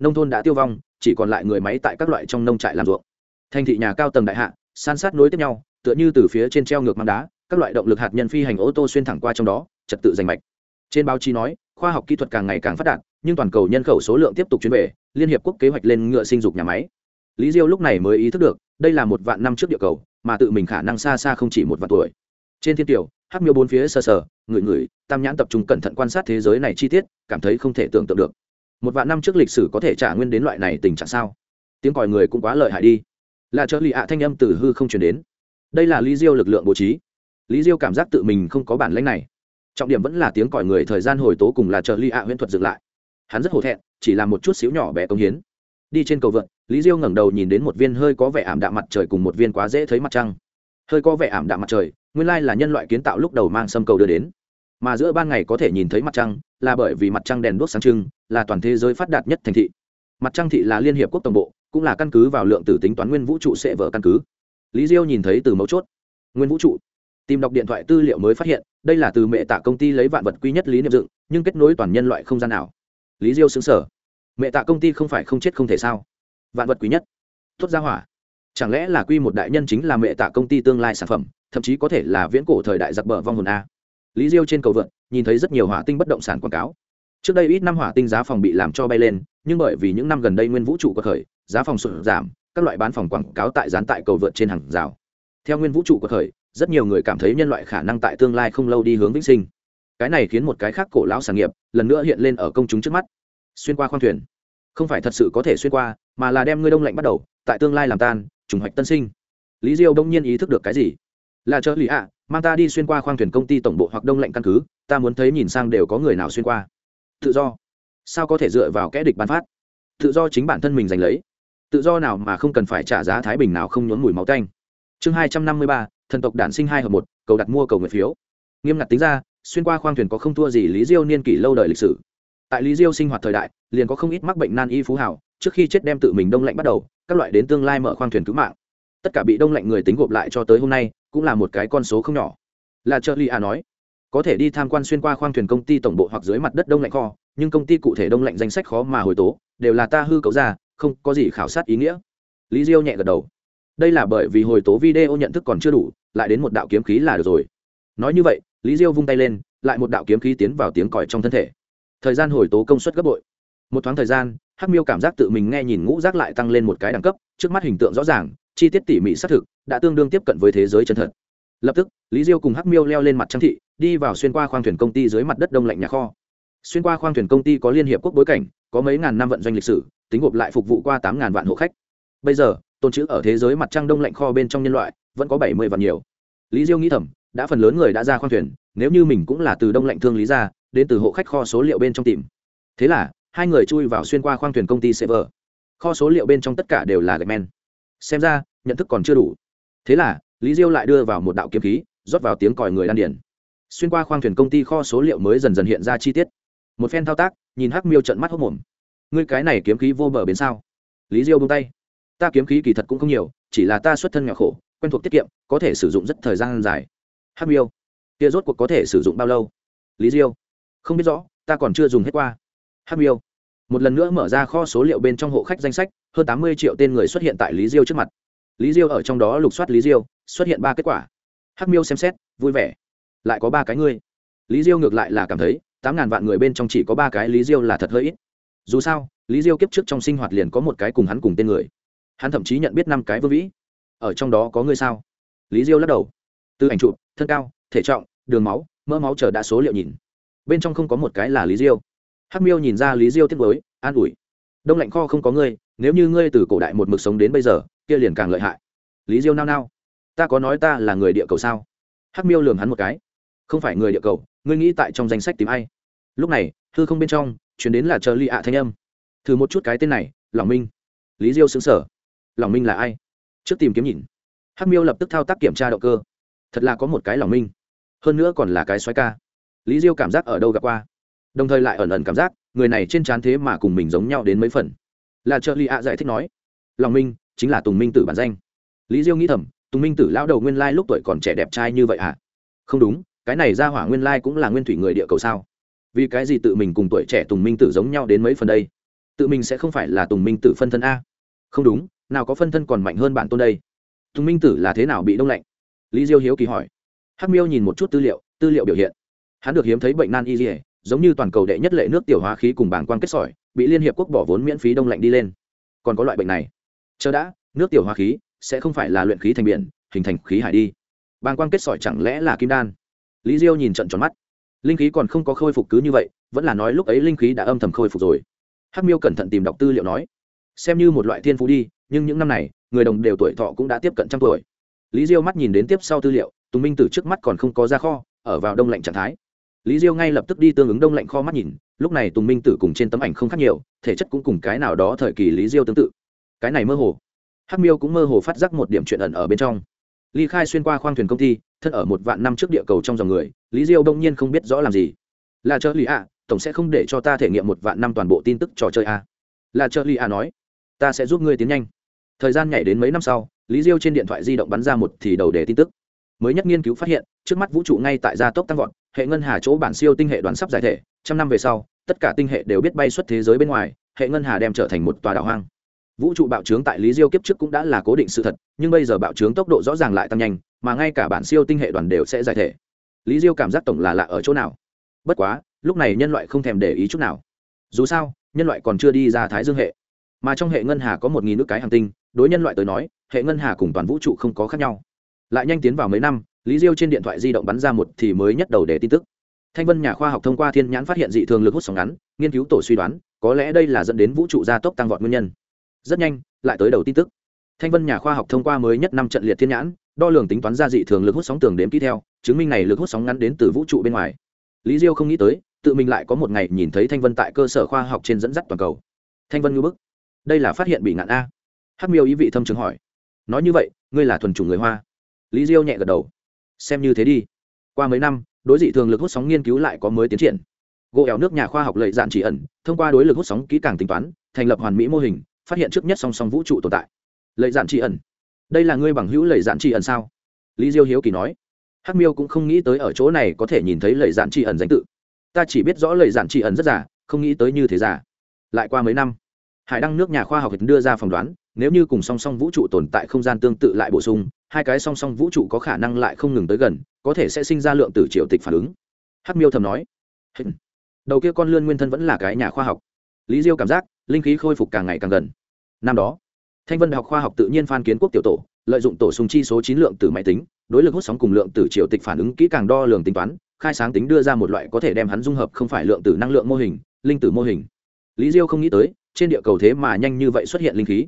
Nông thôn đã tiêu vong, chỉ còn lại người máy tại các loại trong nông trại làm ruộng. Thành thị nhà cao tầng đại hạ, san sát nối tiếp nhau, tựa như từ phía trên treo ngược mang đá, các loại động lực hạt nhân phi hành ô tô xuyên thẳng qua trong đó, trật tự giành mạch. Trên báo chí nói khoa học kỹ thuật càng ngày càng phát đạt, nhưng toàn cầu nhân khẩu số lượng tiếp tục chuyển về, liên hiệp quốc kế hoạch lên ngựa sinh dục nhà máy. Lý diêu lúc này mới ý thức được, đây là một vạn năm trước địa cầu, mà tự mình khả năng xa xa không chỉ một vạn tuổi. Trên thiên tiểu hắc miêu bốn phía sờ sờ người người tam nhãn tập trung cẩn thận quan sát thế giới này chi tiết, cảm thấy không thể tưởng tượng được. Một vạn năm trước lịch sử có thể trả nguyên đến loại này tình trạng sao? Tiếng còi người cũng quá lợi hại đi. Là trợ Lý ạ thanh âm từ hư không truyền đến. Đây là lý diêu lực lượng bố trí. Lý diêu cảm giác tự mình không có bản lĩnh này trọng điểm vẫn là tiếng còi người thời gian hồi tố cùng là chờ ly ạ à huyễn thuật dựng lại. Hắn rất hổ thẹn, chỉ là một chút xíu nhỏ bé công hiến. Đi trên cầu vượt lý diêu ngẩng đầu nhìn đến một viên hơi có vẻ ảm đạm mặt trời cùng một viên quá dễ thấy mặt trăng. Hơi có vẻ ảm đạm mặt trời, nguyên lai là nhân loại kiến tạo lúc đầu mang sâm cầu đưa đến. Mà giữa ban ngày có thể nhìn thấy mặt trăng, là bởi vì mặt trăng đèn đốt sáng trưng, là toàn thế giới phát đạt nhất thành thị. Mặt trăng thị là liên hiệp quốc tổng bộ, cũng là căn cứ vào lượng tử tính toán nguyên vũ trụ sẽ vở căn cứ. Lý diêu nhìn thấy từ mấu chốt. Nguyên vũ trụ. Tìm đọc điện thoại tư liệu mới phát hiện đây là từ mẹ tạ công ty lấy vạn vật quy nhất lý niệm dựng, nhưng kết nối toàn nhân loại không gian nào. Lý diêu xứng sở mẹ tạ công ty không phải không chết không thể sao? Vạn vật quý nhất. Tốt ra hỏa. Chẳng lẽ là quy một đại nhân chính là mẹ tạ công ty tương lai sản phẩm, thậm chí có thể là viễn cổ thời đại giặc bờ vong hồn a. Lý diêu trên cầu vượt nhìn thấy rất nhiều hỏa tinh bất động sản quảng cáo. Trước đây ít năm hỏa tinh giá phòng bị làm cho bay lên, nhưng bởi vì những năm gần đây nguyên vũ trụ có khởi, giá phòng sụt giảm, các loại bán phòng quảng cáo tại gián tại cầu vượt trên hàng rào. Theo nguyên vũ trụ có khởi rất nhiều người cảm thấy nhân loại khả năng tại tương lai không lâu đi hướng vĩnh sinh. Cái này khiến một cái khác cổ lão sản nghiệp lần nữa hiện lên ở công chúng trước mắt. Xuyên qua khoang thuyền. Không phải thật sự có thể xuyên qua mà là đem ngươi đông lạnh bắt đầu tại tương lai làm tan trùng hoạch tân sinh. Lý diêu đông nhiên ý thức được cái gì? Là trợ lý ạ à, mang ta đi xuyên qua khoang thuyền công ty tổng bộ hoặc đông lạnh căn cứ ta muốn thấy nhìn sang đều có người nào xuyên qua. Tự do. Sao có thể dựa vào kẽ địch bán phát? Tự do chính bản thân mình giành lấy. Tự do nào mà không cần phải trả giá thái bình nào không nhốn mùi máu tanh. Chương hai trăm năm mươi ba thần tộc đản sinh hai hợp một, cầu đặt mua cầu nguyện phiếu. Nghiêm ngặt tính ra, xuyên qua khoang thuyền có không thua gì lý diêu niên kỷ lâu đời lịch sử. Tại lý diêu sinh hoạt thời đại, liền có không ít mắc bệnh nan y phú hảo trước khi chết đem tự mình đông lạnh bắt đầu, các loại đến tương lai mở khoang thuyền cứu mạng. Tất cả bị đông lạnh người tính gộp lại cho tới hôm nay, cũng là một cái con số không nhỏ. Là trợ lý à nói, có thể đi tham quan xuyên qua khoang thuyền công ty tổng bộ hoặc dưới mặt đất đông lạnh kho, nhưng công ty cụ thể đông lạnh danh sách khó mà hồi tố, đều là ta hư cấu ra, không có gì khảo sát ý nghĩa. Lý diêu nhẹ gật đầu đây là bởi vì hồi tố video nhận thức còn chưa đủ, lại đến một đạo kiếm khí là được rồi. Nói như vậy, lý diêu vung tay lên, lại một đạo kiếm khí tiến vào tiếng còi trong thân thể. Thời gian hồi tố công suất gấp bội. Một thoáng thời gian, hắc miêu cảm giác tự mình nghe nhìn ngũ rác lại tăng lên một cái đẳng cấp, trước mắt hình tượng rõ ràng, chi tiết tỉ mỉ xác thực, đã tương đương tiếp cận với thế giới chân thật. Lập tức, lý diêu cùng hắc miêu leo lên mặt trang thị, đi vào xuyên qua khoang thuyền công ty dưới mặt đất đông lạnh nhà kho. Xuyên qua khoang thuyền công ty có liên hiệp quốc bối cảnh, có mấy ngàn năm vận doanh lịch sử, tính gộp lại phục vụ qua tám ngàn vạn hộ khách. Bây giờ tồn chữ ở thế giới mặt trăng đông lạnh kho bên trong nhân loại, vẫn có bảy mươi vạn nhiều. Lý diêu nghĩ thầm, đã phần lớn người đã ra khoang thuyền, nếu như mình cũng là từ đông lạnh thương lý ra, đến từ hộ khách kho số liệu bên trong tìm. Thế là, hai người chui vào xuyên qua khoang thuyền công ty server kho số liệu bên trong tất cả đều là gạch men. Xem ra, nhận thức còn chưa đủ. Thế là, lý diêu lại đưa vào một đạo kiếm khí, rót vào tiếng còi người đan điển xuyên qua khoang thuyền công ty kho số liệu mới dần dần hiện ra chi tiết. Một phen thao tác, nhìn hắc miêu trận mắt hốc mồm ngươi cái này kiếm khí vô bờ bến sao? Lý diêu bông tay ta kiếm khí kỳ thật cũng không nhiều, chỉ là ta xuất thân nhỏ khổ, quen thuộc tiết kiệm, có thể sử dụng rất thời gian dài. Hắc miêu, kia rốt cuộc có thể sử dụng bao lâu? Lý diêu, không biết rõ, ta còn chưa dùng hết qua. Hắc miêu, một lần nữa mở ra kho số liệu bên trong hộ khách danh sách, hơn tám mươi triệu tên người xuất hiện tại lý diêu trước mặt. Lý diêu ở trong đó lục soát lý diêu, xuất hiện ba kết quả. Hắc miêu xem xét, vui vẻ. Lại có ba cái ngươi. Lý diêu ngược lại là cảm thấy, tám ngàn vạn người bên trong chỉ có ba cái lý diêu là thật hơi ít. Dù sao, lý diêu kiếp trước trong sinh hoạt liền có một cái cùng hắn cùng tên người hắn thậm chí nhận biết năm cái vương vĩ. Ở trong đó có ngươi sao? Lý diêu lắc đầu. Từ ảnh chụp, thân cao, thể trọng, đường máu, mỡ máu chờ đã số liệu nhìn. Bên trong không có một cái là lý diêu. Hắc miêu nhìn ra lý diêu tiếp với an ủi. Đông lạnh kho không có ngươi, nếu như ngươi từ cổ đại một mực sống đến bây giờ, kia liền càng lợi hại. Lý diêu nao nao. Ta có nói ta là người địa cầu sao? Hắc miêu lường hắn một cái. Không phải người địa cầu, ngươi nghĩ tại trong danh sách tìm ai? Lúc này thư không bên trong chuyển đến là chờ ly ạ thanh âm. Thử một chút cái tên này lòng minh. Lý diêu xứng sở lòng minh là ai? Trước tìm kiếm nhìn. Hắc miêu lập tức thao tác kiểm tra động cơ. Thật là có một cái lòng minh. Hơn nữa còn là cái xoáy ca. Lý diêu cảm giác ở đâu gặp qua. Đồng thời lại ẩn ẩn cảm giác, người này trên trán thế mà cùng mình giống nhau đến mấy phần. Là trợ lì ạ giải thích nói. Lòng minh chính là tùng minh tử bản danh. Lý diêu nghĩ thầm, tùng minh tử lão đầu nguyên lai lúc tuổi còn trẻ đẹp trai như vậy à không đúng, cái này ra hỏa nguyên lai cũng là nguyên thủy người địa cầu sao? Vì cái gì tự mình cùng tuổi trẻ tùng minh tử giống nhau đến mấy phần đây? Tự mình sẽ không phải là tùng minh tử phân thân a? Không đúng nào có phân thân còn mạnh hơn bản tôn đây? Tùng minh tử là thế nào bị đông lạnh? Lý diêu hiếu kỳ hỏi. Hắc miêu nhìn một chút tư liệu tư liệu biểu hiện. Hắn được hiếm thấy bệnh nan y dỉa giống như toàn cầu đệ nhất lệ nước tiểu hóa khí cùng bảng quan kết sỏi, bị liên hiệp quốc bỏ vốn miễn phí đông lạnh đi lên. Còn có loại bệnh này. Chờ đã, nước tiểu hóa khí sẽ không phải là luyện khí thành biển, hình thành khí hải đi. Bàng quan kết sỏi chẳng lẽ là kim đan? Lý diêu nhìn trận tròn mắt. Linh khí còn không có khôi phục cứ như vậy, vẫn là nói lúc ấy linh khí đã âm thầm khôi phục rồi. Hắc miêu cẩn thận tìm đọc tư liệu nói xem như một loại thiên phú đi, nhưng những năm này, người đồng đều tuổi thọ cũng đã tiếp cận trăm tuổi. Lý diêu mắt nhìn đến tiếp sau tư liệu, tùng minh tử trước mắt còn không có ra kho, ở vào đông lạnh trạng thái. Lý diêu ngay lập tức đi tương ứng đông lạnh kho mắt nhìn, lúc này tùng minh tử cùng trên tấm ảnh không khác nhiều, thể chất cũng cùng cái nào đó thời kỳ lý diêu tương tự. Cái này mơ hồ. Hắc miêu cũng mơ hồ phát giác một điểm chuyện ẩn ở bên trong. Ly khai xuyên qua khoang thuyền công ty, thân ở một vạn năm trước địa cầu trong dòng người, lý diêu đông nhiên không biết rõ làm gì. Là trợ lý ạ, tổng sẽ không để cho ta thể nghiệm một vạn năm toàn bộ tin tức trò chơi a là trợ lý ạ, nói ta sẽ giúp ngươi tiến nhanh. Thời gian nhảy đến mấy năm sau, lý diêu trên điện thoại di động bắn ra một thì đầu đề tin tức. Mới nhất nghiên cứu phát hiện, trước mắt vũ trụ ngay tại gia tốc tăng vọt, hệ ngân hà chỗ bản siêu tinh hệ đoàn sắp giải thể, trăm năm về sau, tất cả tinh hệ đều biết bay xuất thế giới bên ngoài, hệ ngân hà đem trở thành một tòa đảo hoang. Vũ trụ bạo trướng tại lý diêu kiếp trước cũng đã là cố định sự thật, nhưng bây giờ bạo trướng tốc độ rõ ràng lại tăng nhanh, mà ngay cả bản siêu tinh hệ đoàn đều sẽ giải thể. Lý diêu cảm giác tổng là lạ ở chỗ nào? Bất quá, lúc này nhân loại không thèm để ý chút nào. Dù sao, nhân loại còn chưa đi ra thái dương hệ mà trong hệ ngân hà có một nghìn nước cái hành tinh, đối nhân loại tới nói, hệ ngân hà cùng toàn vũ trụ không có khác nhau. Lại nhanh tiến vào mấy năm, lý diêu trên điện thoại di động bắn ra một thì mới nhất đầu để tin tức. Thanh vân nhà khoa học thông qua thiên nhãn phát hiện dị thường lực hút sóng ngắn, nghiên cứu tổ suy đoán, có lẽ đây là dẫn đến vũ trụ gia tốc tăng vọt nguyên nhân. Rất nhanh, lại tới đầu tin tức. Thanh vân nhà khoa học thông qua mới nhất năm trận liệt thiên nhãn, đo lường tính toán ra dị thường lực hút sóng tường đếm kỹ theo, chứng minh này lực hút sóng ngắn đến từ vũ trụ bên ngoài. Lý diêu không nghĩ tới, tự mình lại có một ngày nhìn thấy thanh vân tại cơ sở khoa học trên dẫn dắt toàn cầu. Thanh vân ngư bức đây là phát hiện bị ngạn a. Hắc miêu ý vị thâm trường hỏi. Nói như vậy, ngươi là thuần chủng người hoa. Lý diêu nhẹ gật đầu. Xem như thế đi. Qua mấy năm, đối dị thường lực hút sóng nghiên cứu lại có mới tiến triển. Gỗ éo nước nhà khoa học lợi dạn chỉ ẩn, thông qua đối lực hút sóng kỹ càng tính toán, thành lập hoàn mỹ mô hình, phát hiện trước nhất song song vũ trụ tồn tại. Lợi dạn chỉ ẩn. Đây là ngươi bằng hữu lợi dạn chỉ ẩn sao? Lý diêu hiếu kỳ nói. Hắc miêu cũng không nghĩ tới ở chỗ này có thể nhìn thấy lợi dạn chỉ ẩn danh tự. Ta chỉ biết rõ lợi dạn chỉ ẩn rất giả không nghĩ tới như thế giả lại qua mấy năm hải đăng nước nhà khoa học đưa ra phỏng đoán, nếu như cùng song song vũ trụ tồn tại không gian tương tự lại bổ sung, hai cái song song vũ trụ có khả năng lại không ngừng tới gần, có thể sẽ sinh ra lượng tử triệu tịch phản ứng. Hắc miêu thầm nói đầu kia con lươn nguyên thân vẫn là cái nhà khoa học. Lý diêu cảm giác, linh khí khôi phục càng ngày càng gần. Năm đó, thanh vân đại học khoa học tự nhiên phan kiến quốc tiểu tổ, lợi dụng tổ sung chi số chín lượng tử máy tính, đối lực hút sóng cùng lượng tử triệu tịch phản ứng kỹ càng đo lường tính toán, khai sáng tính đưa ra một loại có thể đem hắn dung hợp không phải lượng tử năng lượng mô hình, linh tử mô hình. Lý diêu không nghĩ tới trên địa cầu thế mà nhanh như vậy xuất hiện linh khí.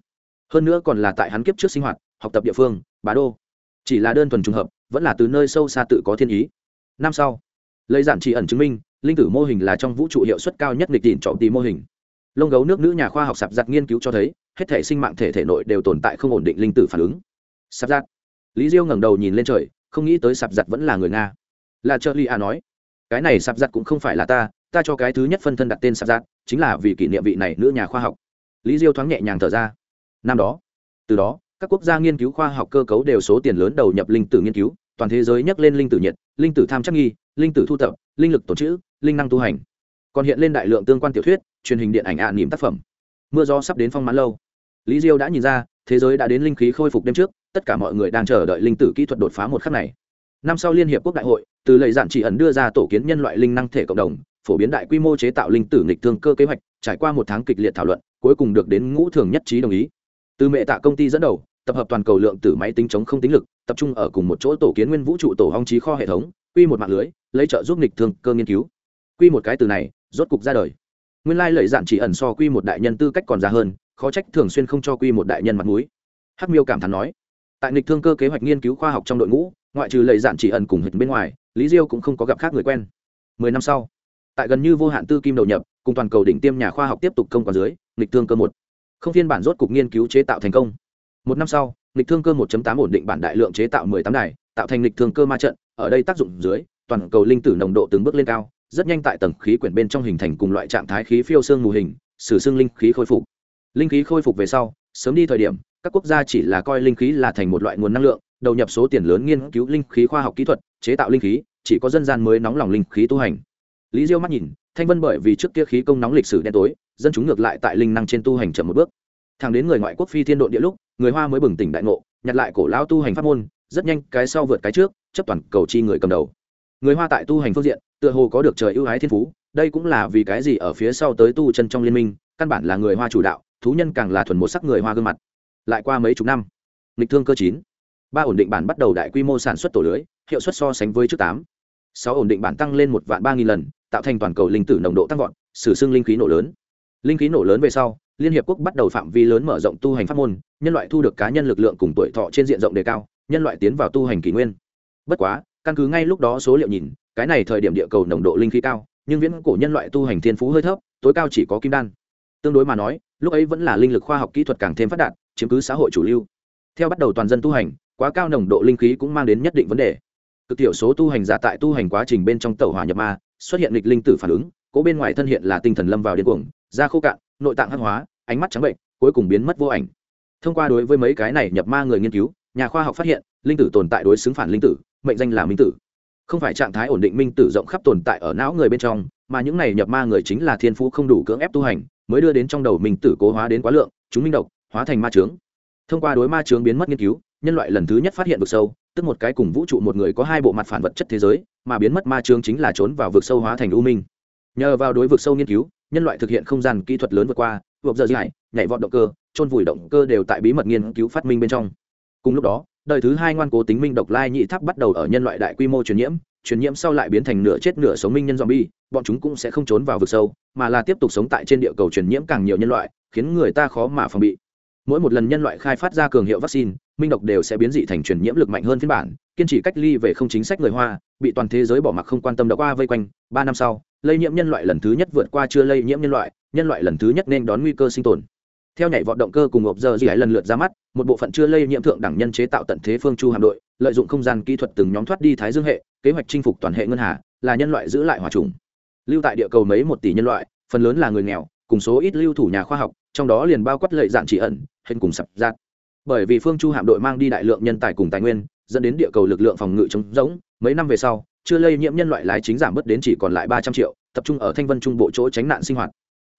Hơn nữa còn là tại hắn kiếp trước sinh hoạt, học tập địa phương, bá đô. Chỉ là đơn thuần trùng hợp, vẫn là từ nơi sâu xa tự có thiên ý. Năm sau, lấy giản chỉ ẩn chứng minh, linh tử mô hình là trong vũ trụ hiệu suất cao nhất nghịch tìm trọng tì mô hình. Lông gấu nước nữ nhà khoa học sạp giặt nghiên cứu cho thấy, hết thể sinh mạng thể thể nội đều tồn tại không ổn định linh tử phản ứng. Sạp giặt. Lý diêu ngẩng đầu nhìn lên trời, không nghĩ tới sạp giặt vẫn là người nga. Là trợ ly a nói, cái này sạp giặt cũng không phải là ta ta cho cái thứ nhất phân thân đặt tên sạp giác chính là vì kỷ niệm vị này nữ nhà khoa học. Lý diêu thoáng nhẹ nhàng thở ra. Năm đó từ đó các quốc gia nghiên cứu khoa học cơ cấu đều số tiền lớn đầu nhập linh tử nghiên cứu toàn thế giới nhắc lên linh tử nhiệt linh tử tham chắc nghi linh tử thu thập linh lực tổ chữ linh năng tu hành. Còn hiện lên đại lượng tương quan tiểu thuyết truyền hình điện ảnh ạ à, niềm tác phẩm. Mưa gió sắp đến phong mãn lâu. Lý diêu đã nhìn ra thế giới đã đến linh khí khôi phục đêm trước tất cả mọi người đang chờ đợi linh tử kỹ thuật đột phá một khắc này. Năm sau liên hiệp quốc đại hội từ lệ dạn chỉ ẩn đưa ra tổ kiến nhân loại linh năng thể cộng đồng phổ biến đại quy mô chế tạo linh tử nghịch thương cơ kế hoạch, trải qua một tháng kịch liệt thảo luận, cuối cùng được đến ngũ thường nhất trí đồng ý. Từ mẹ tạ công ty dẫn đầu, tập hợp toàn cầu lượng tử máy tính chống không tính lực, tập trung ở cùng một chỗ tổ kiến nguyên vũ trụ tổ hong trí kho hệ thống, quy một mạng lưới, lấy trợ giúp nghịch thương cơ nghiên cứu. Quy một cái từ này, rốt cục ra đời. Nguyên lai lợi dạn chỉ ẩn so quy một đại nhân tư cách còn ra hơn, khó trách thường xuyên không cho quy một đại nhân mặt mũi. Hắc miêu cảm thán nói, tại nghịch thương cơ kế hoạch nghiên cứu khoa học trong đội ngũ, ngoại trừ lợi dạn chỉ ẩn cùng hình bên ngoài, lý diêu cũng không có gặp khác người quen. Mười năm sau tại gần như vô hạn tư kim đầu nhập, cùng toàn cầu đỉnh tiêm nhà khoa học tiếp tục công còn dưới, nghịch thương cơ một. Không phiên bản rốt cục nghiên cứu chế tạo thành công. Một năm sau, nghịch thương cơ 1.8 ổn định bản đại lượng chế tạo 18 đài, tạo thành nghịch thương cơ ma trận, ở đây tác dụng dưới, toàn cầu linh tử nồng độ từng bước lên cao, rất nhanh tại tầng khí quyển bên trong hình thành cùng loại trạng thái khí phiêu xương mù hình, sử xương linh khí khôi phục. Linh khí khôi phục về sau, sớm đi thời điểm, các quốc gia chỉ là coi linh khí là thành một loại nguồn năng lượng, đầu nhập số tiền lớn nghiên cứu linh khí khoa học kỹ thuật, chế tạo linh khí, chỉ có dân gian mới nóng lòng linh khí tu hành lý diêu mắt nhìn, thanh vân bởi vì trước kia khí công nóng lịch sử đen tối, dân chúng ngược lại tại linh năng trên tu hành chậm một bước. Thẳng đến người ngoại quốc phi thiên độn địa lúc, người hoa mới bừng tỉnh đại ngộ, nhặt lại cổ lao tu hành pháp môn, rất nhanh cái sau vượt cái trước, chấp toàn cầu chi người cầm đầu. Người hoa tại tu hành phương diện, tựa hồ có được trời ưu ái thiên phú, đây cũng là vì cái gì ở phía sau tới tu chân trong liên minh, căn bản là người hoa chủ đạo, thú nhân càng là thuần một sắc người hoa gương mặt. Lại qua mấy chục năm lịch thương cơ chín, ba ổn định bản bắt đầu đại quy mô sản xuất tổ lưới, hiệu suất so sánh với trước tám. Sáu ổn định bản tăng lên một vạn ba nghìn lần tạo thành toàn cầu linh tử nồng độ tăng vọt, sử xưng linh khí nổ lớn. Linh khí nổ lớn về sau, liên hiệp quốc bắt đầu phạm vi lớn mở rộng tu hành pháp môn, nhân loại thu được cá nhân lực lượng cùng tuổi thọ trên diện rộng đề cao, nhân loại tiến vào tu hành kỳ nguyên. Bất quá, căn cứ ngay lúc đó số liệu nhìn, cái này thời điểm địa cầu nồng độ linh khí cao, nhưng viễn cổ nhân loại tu hành thiên phú hơi thấp, tối cao chỉ có kim đan. Tương đối mà nói, lúc ấy vẫn là linh lực khoa học kỹ thuật càng thêm phát đạt, chiếm cứ xã hội chủ lưu. Theo bắt đầu toàn dân tu hành, quá cao nồng độ linh khí cũng mang đến nhất định vấn đề. Cực tiểu số tu hành giả tại tu hành quá trình bên trong tẩu hỏa nhập ma xuất hiện nghịch linh tử phản ứng, cố bên ngoài thân hiện là tinh thần lâm vào điên cuồng, da khô cạn, nội tạng hắc hóa, ánh mắt trắng bệnh, cuối cùng biến mất vô ảnh. Thông qua đối với mấy cái này nhập ma người nghiên cứu, nhà khoa học phát hiện, linh tử tồn tại đối xứng phản linh tử, mệnh danh là minh tử. Không phải trạng thái ổn định minh tử rộng khắp tồn tại ở não người bên trong, mà những này nhập ma người chính là thiên phú không đủ cưỡng ép tu hành, mới đưa đến trong đầu minh tử cố hóa đến quá lượng, chúng minh độc, hóa thành ma trướng thông qua đối ma trướng biến mất nghiên cứu, nhân loại lần thứ nhất phát hiện vực sâu, tức một cái cùng vũ trụ một người có hai bộ mặt phản vật chất thế giới mà biến mất ma trướng chính là trốn vào vực sâu hóa thành u minh nhờ vào đối vực sâu nghiên cứu nhân loại thực hiện không gian kỹ thuật lớn vượt qua vượt giờ dài nhảy vọt động cơ trôn vùi động cơ đều tại bí mật nghiên cứu phát minh bên trong cùng lúc đó đời thứ hai ngoan cố tính minh độc lai nhị tháp bắt đầu ở nhân loại đại quy mô truyền nhiễm truyền nhiễm sau lại biến thành nửa chết nửa sống minh nhân zombie, bọn chúng cũng sẽ không trốn vào vực sâu, mà là tiếp tục sống tại trên địa cầu truyền nhiễm càng nhiều nhân loại, khiến người ta khó mà phòng bị mỗi một lần nhân loại khai phát ra cường hiệu vaccine, minh độc đều sẽ biến dị thành truyền nhiễm lực mạnh hơn phiên bản, kiên trì cách ly về không chính sách người hoa, bị toàn thế giới bỏ mặc không quan tâm độc qua vây quanh. Ba năm sau, lây nhiễm nhân loại lần thứ nhất vượt qua chưa lây nhiễm nhân loại nhân loại lần thứ nhất nên đón nguy cơ sinh tồn. Theo nhảy vọt động cơ cùng ngộp giờ dì ấy lần lượt ra mắt, một bộ phận chưa lây nhiễm thượng đẳng nhân chế tạo tận thế phương chu hạm đội, lợi dụng không gian kỹ thuật từng nhóm thoát đi thái dương hệ, kế hoạch chinh phục toàn hệ ngân hà, là nhân loại giữ lại hòa trùng. Lưu tại địa cầu mấy một tỷ nhân loại, phần lớn là người nghèo, cùng số ít lưu thủ nhà khoa học, trong đó liền bao quát lợi dạng chỉ ẩn hình cùng sập giạt. Bởi vì phương chu hạm đội mang đi đại lượng nhân tài cùng tài nguyên, dẫn đến địa cầu lực lượng phòng ngự chống rỗng, mấy năm về sau, chưa lây nhiễm nhân loại lái chính giảm bớt đến chỉ còn lại ba trăm triệu, tập trung ở thanh vân trung bộ chỗ tránh nạn sinh hoạt.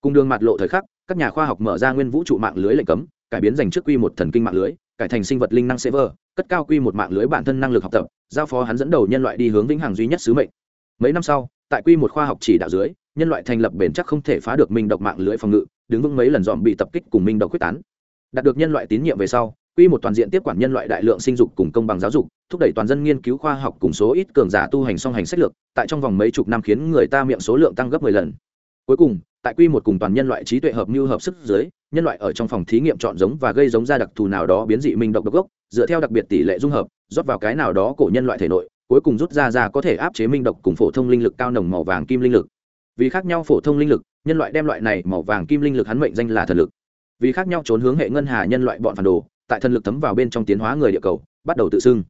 Cùng đường mặt lộ thời khắc, các nhà khoa học mở ra nguyên vũ trụ mạng lưới lệnh cấm, cải biến dành trước quy một thần kinh mạng lưới, cải thành sinh vật linh năng server, cất cao quy một mạng lưới bản thân năng lực học tập, giao phó hắn dẫn đầu nhân loại đi hướng vĩnh hằng duy nhất sứ mệnh. Mấy năm sau, tại quy một khoa học chỉ đạo dưới, nhân loại thành lập bền chắc không thể phá được minh độc mạng lưới phòng ngự, đứng vững mấy lần dòm bị tập kích cùng minh độc quyết tán đạt được nhân loại tín nhiệm về sau, quy một toàn diện tiếp quản nhân loại đại lượng sinh dục cùng công bằng giáo dục, thúc đẩy toàn dân nghiên cứu khoa học cùng số ít cường giả tu hành song hành sách lược, tại trong vòng mấy chục năm khiến người ta miệng số lượng tăng gấp 10 lần. Cuối cùng, tại quy một cùng toàn nhân loại trí tuệ hợp mưu hợp sức dưới, nhân loại ở trong phòng thí nghiệm chọn giống và gây giống ra đặc thù nào đó biến dị minh độc độc gốc, dựa theo đặc biệt tỷ lệ dung hợp, rót vào cái nào đó cổ nhân loại thể nội, cuối cùng rút ra ra có thể áp chế minh độc cùng phổ thông linh lực cao nồng màu vàng kim linh lực. Vì khác nhau phổ thông linh lực, nhân loại đem loại này màu vàng kim linh lực hắn mệnh danh là thần lực vì khác nhau trốn hướng hệ ngân hà nhân loại bọn phản đồ, tại thần lực thấm vào bên trong tiến hóa người địa cầu, bắt đầu tự xưng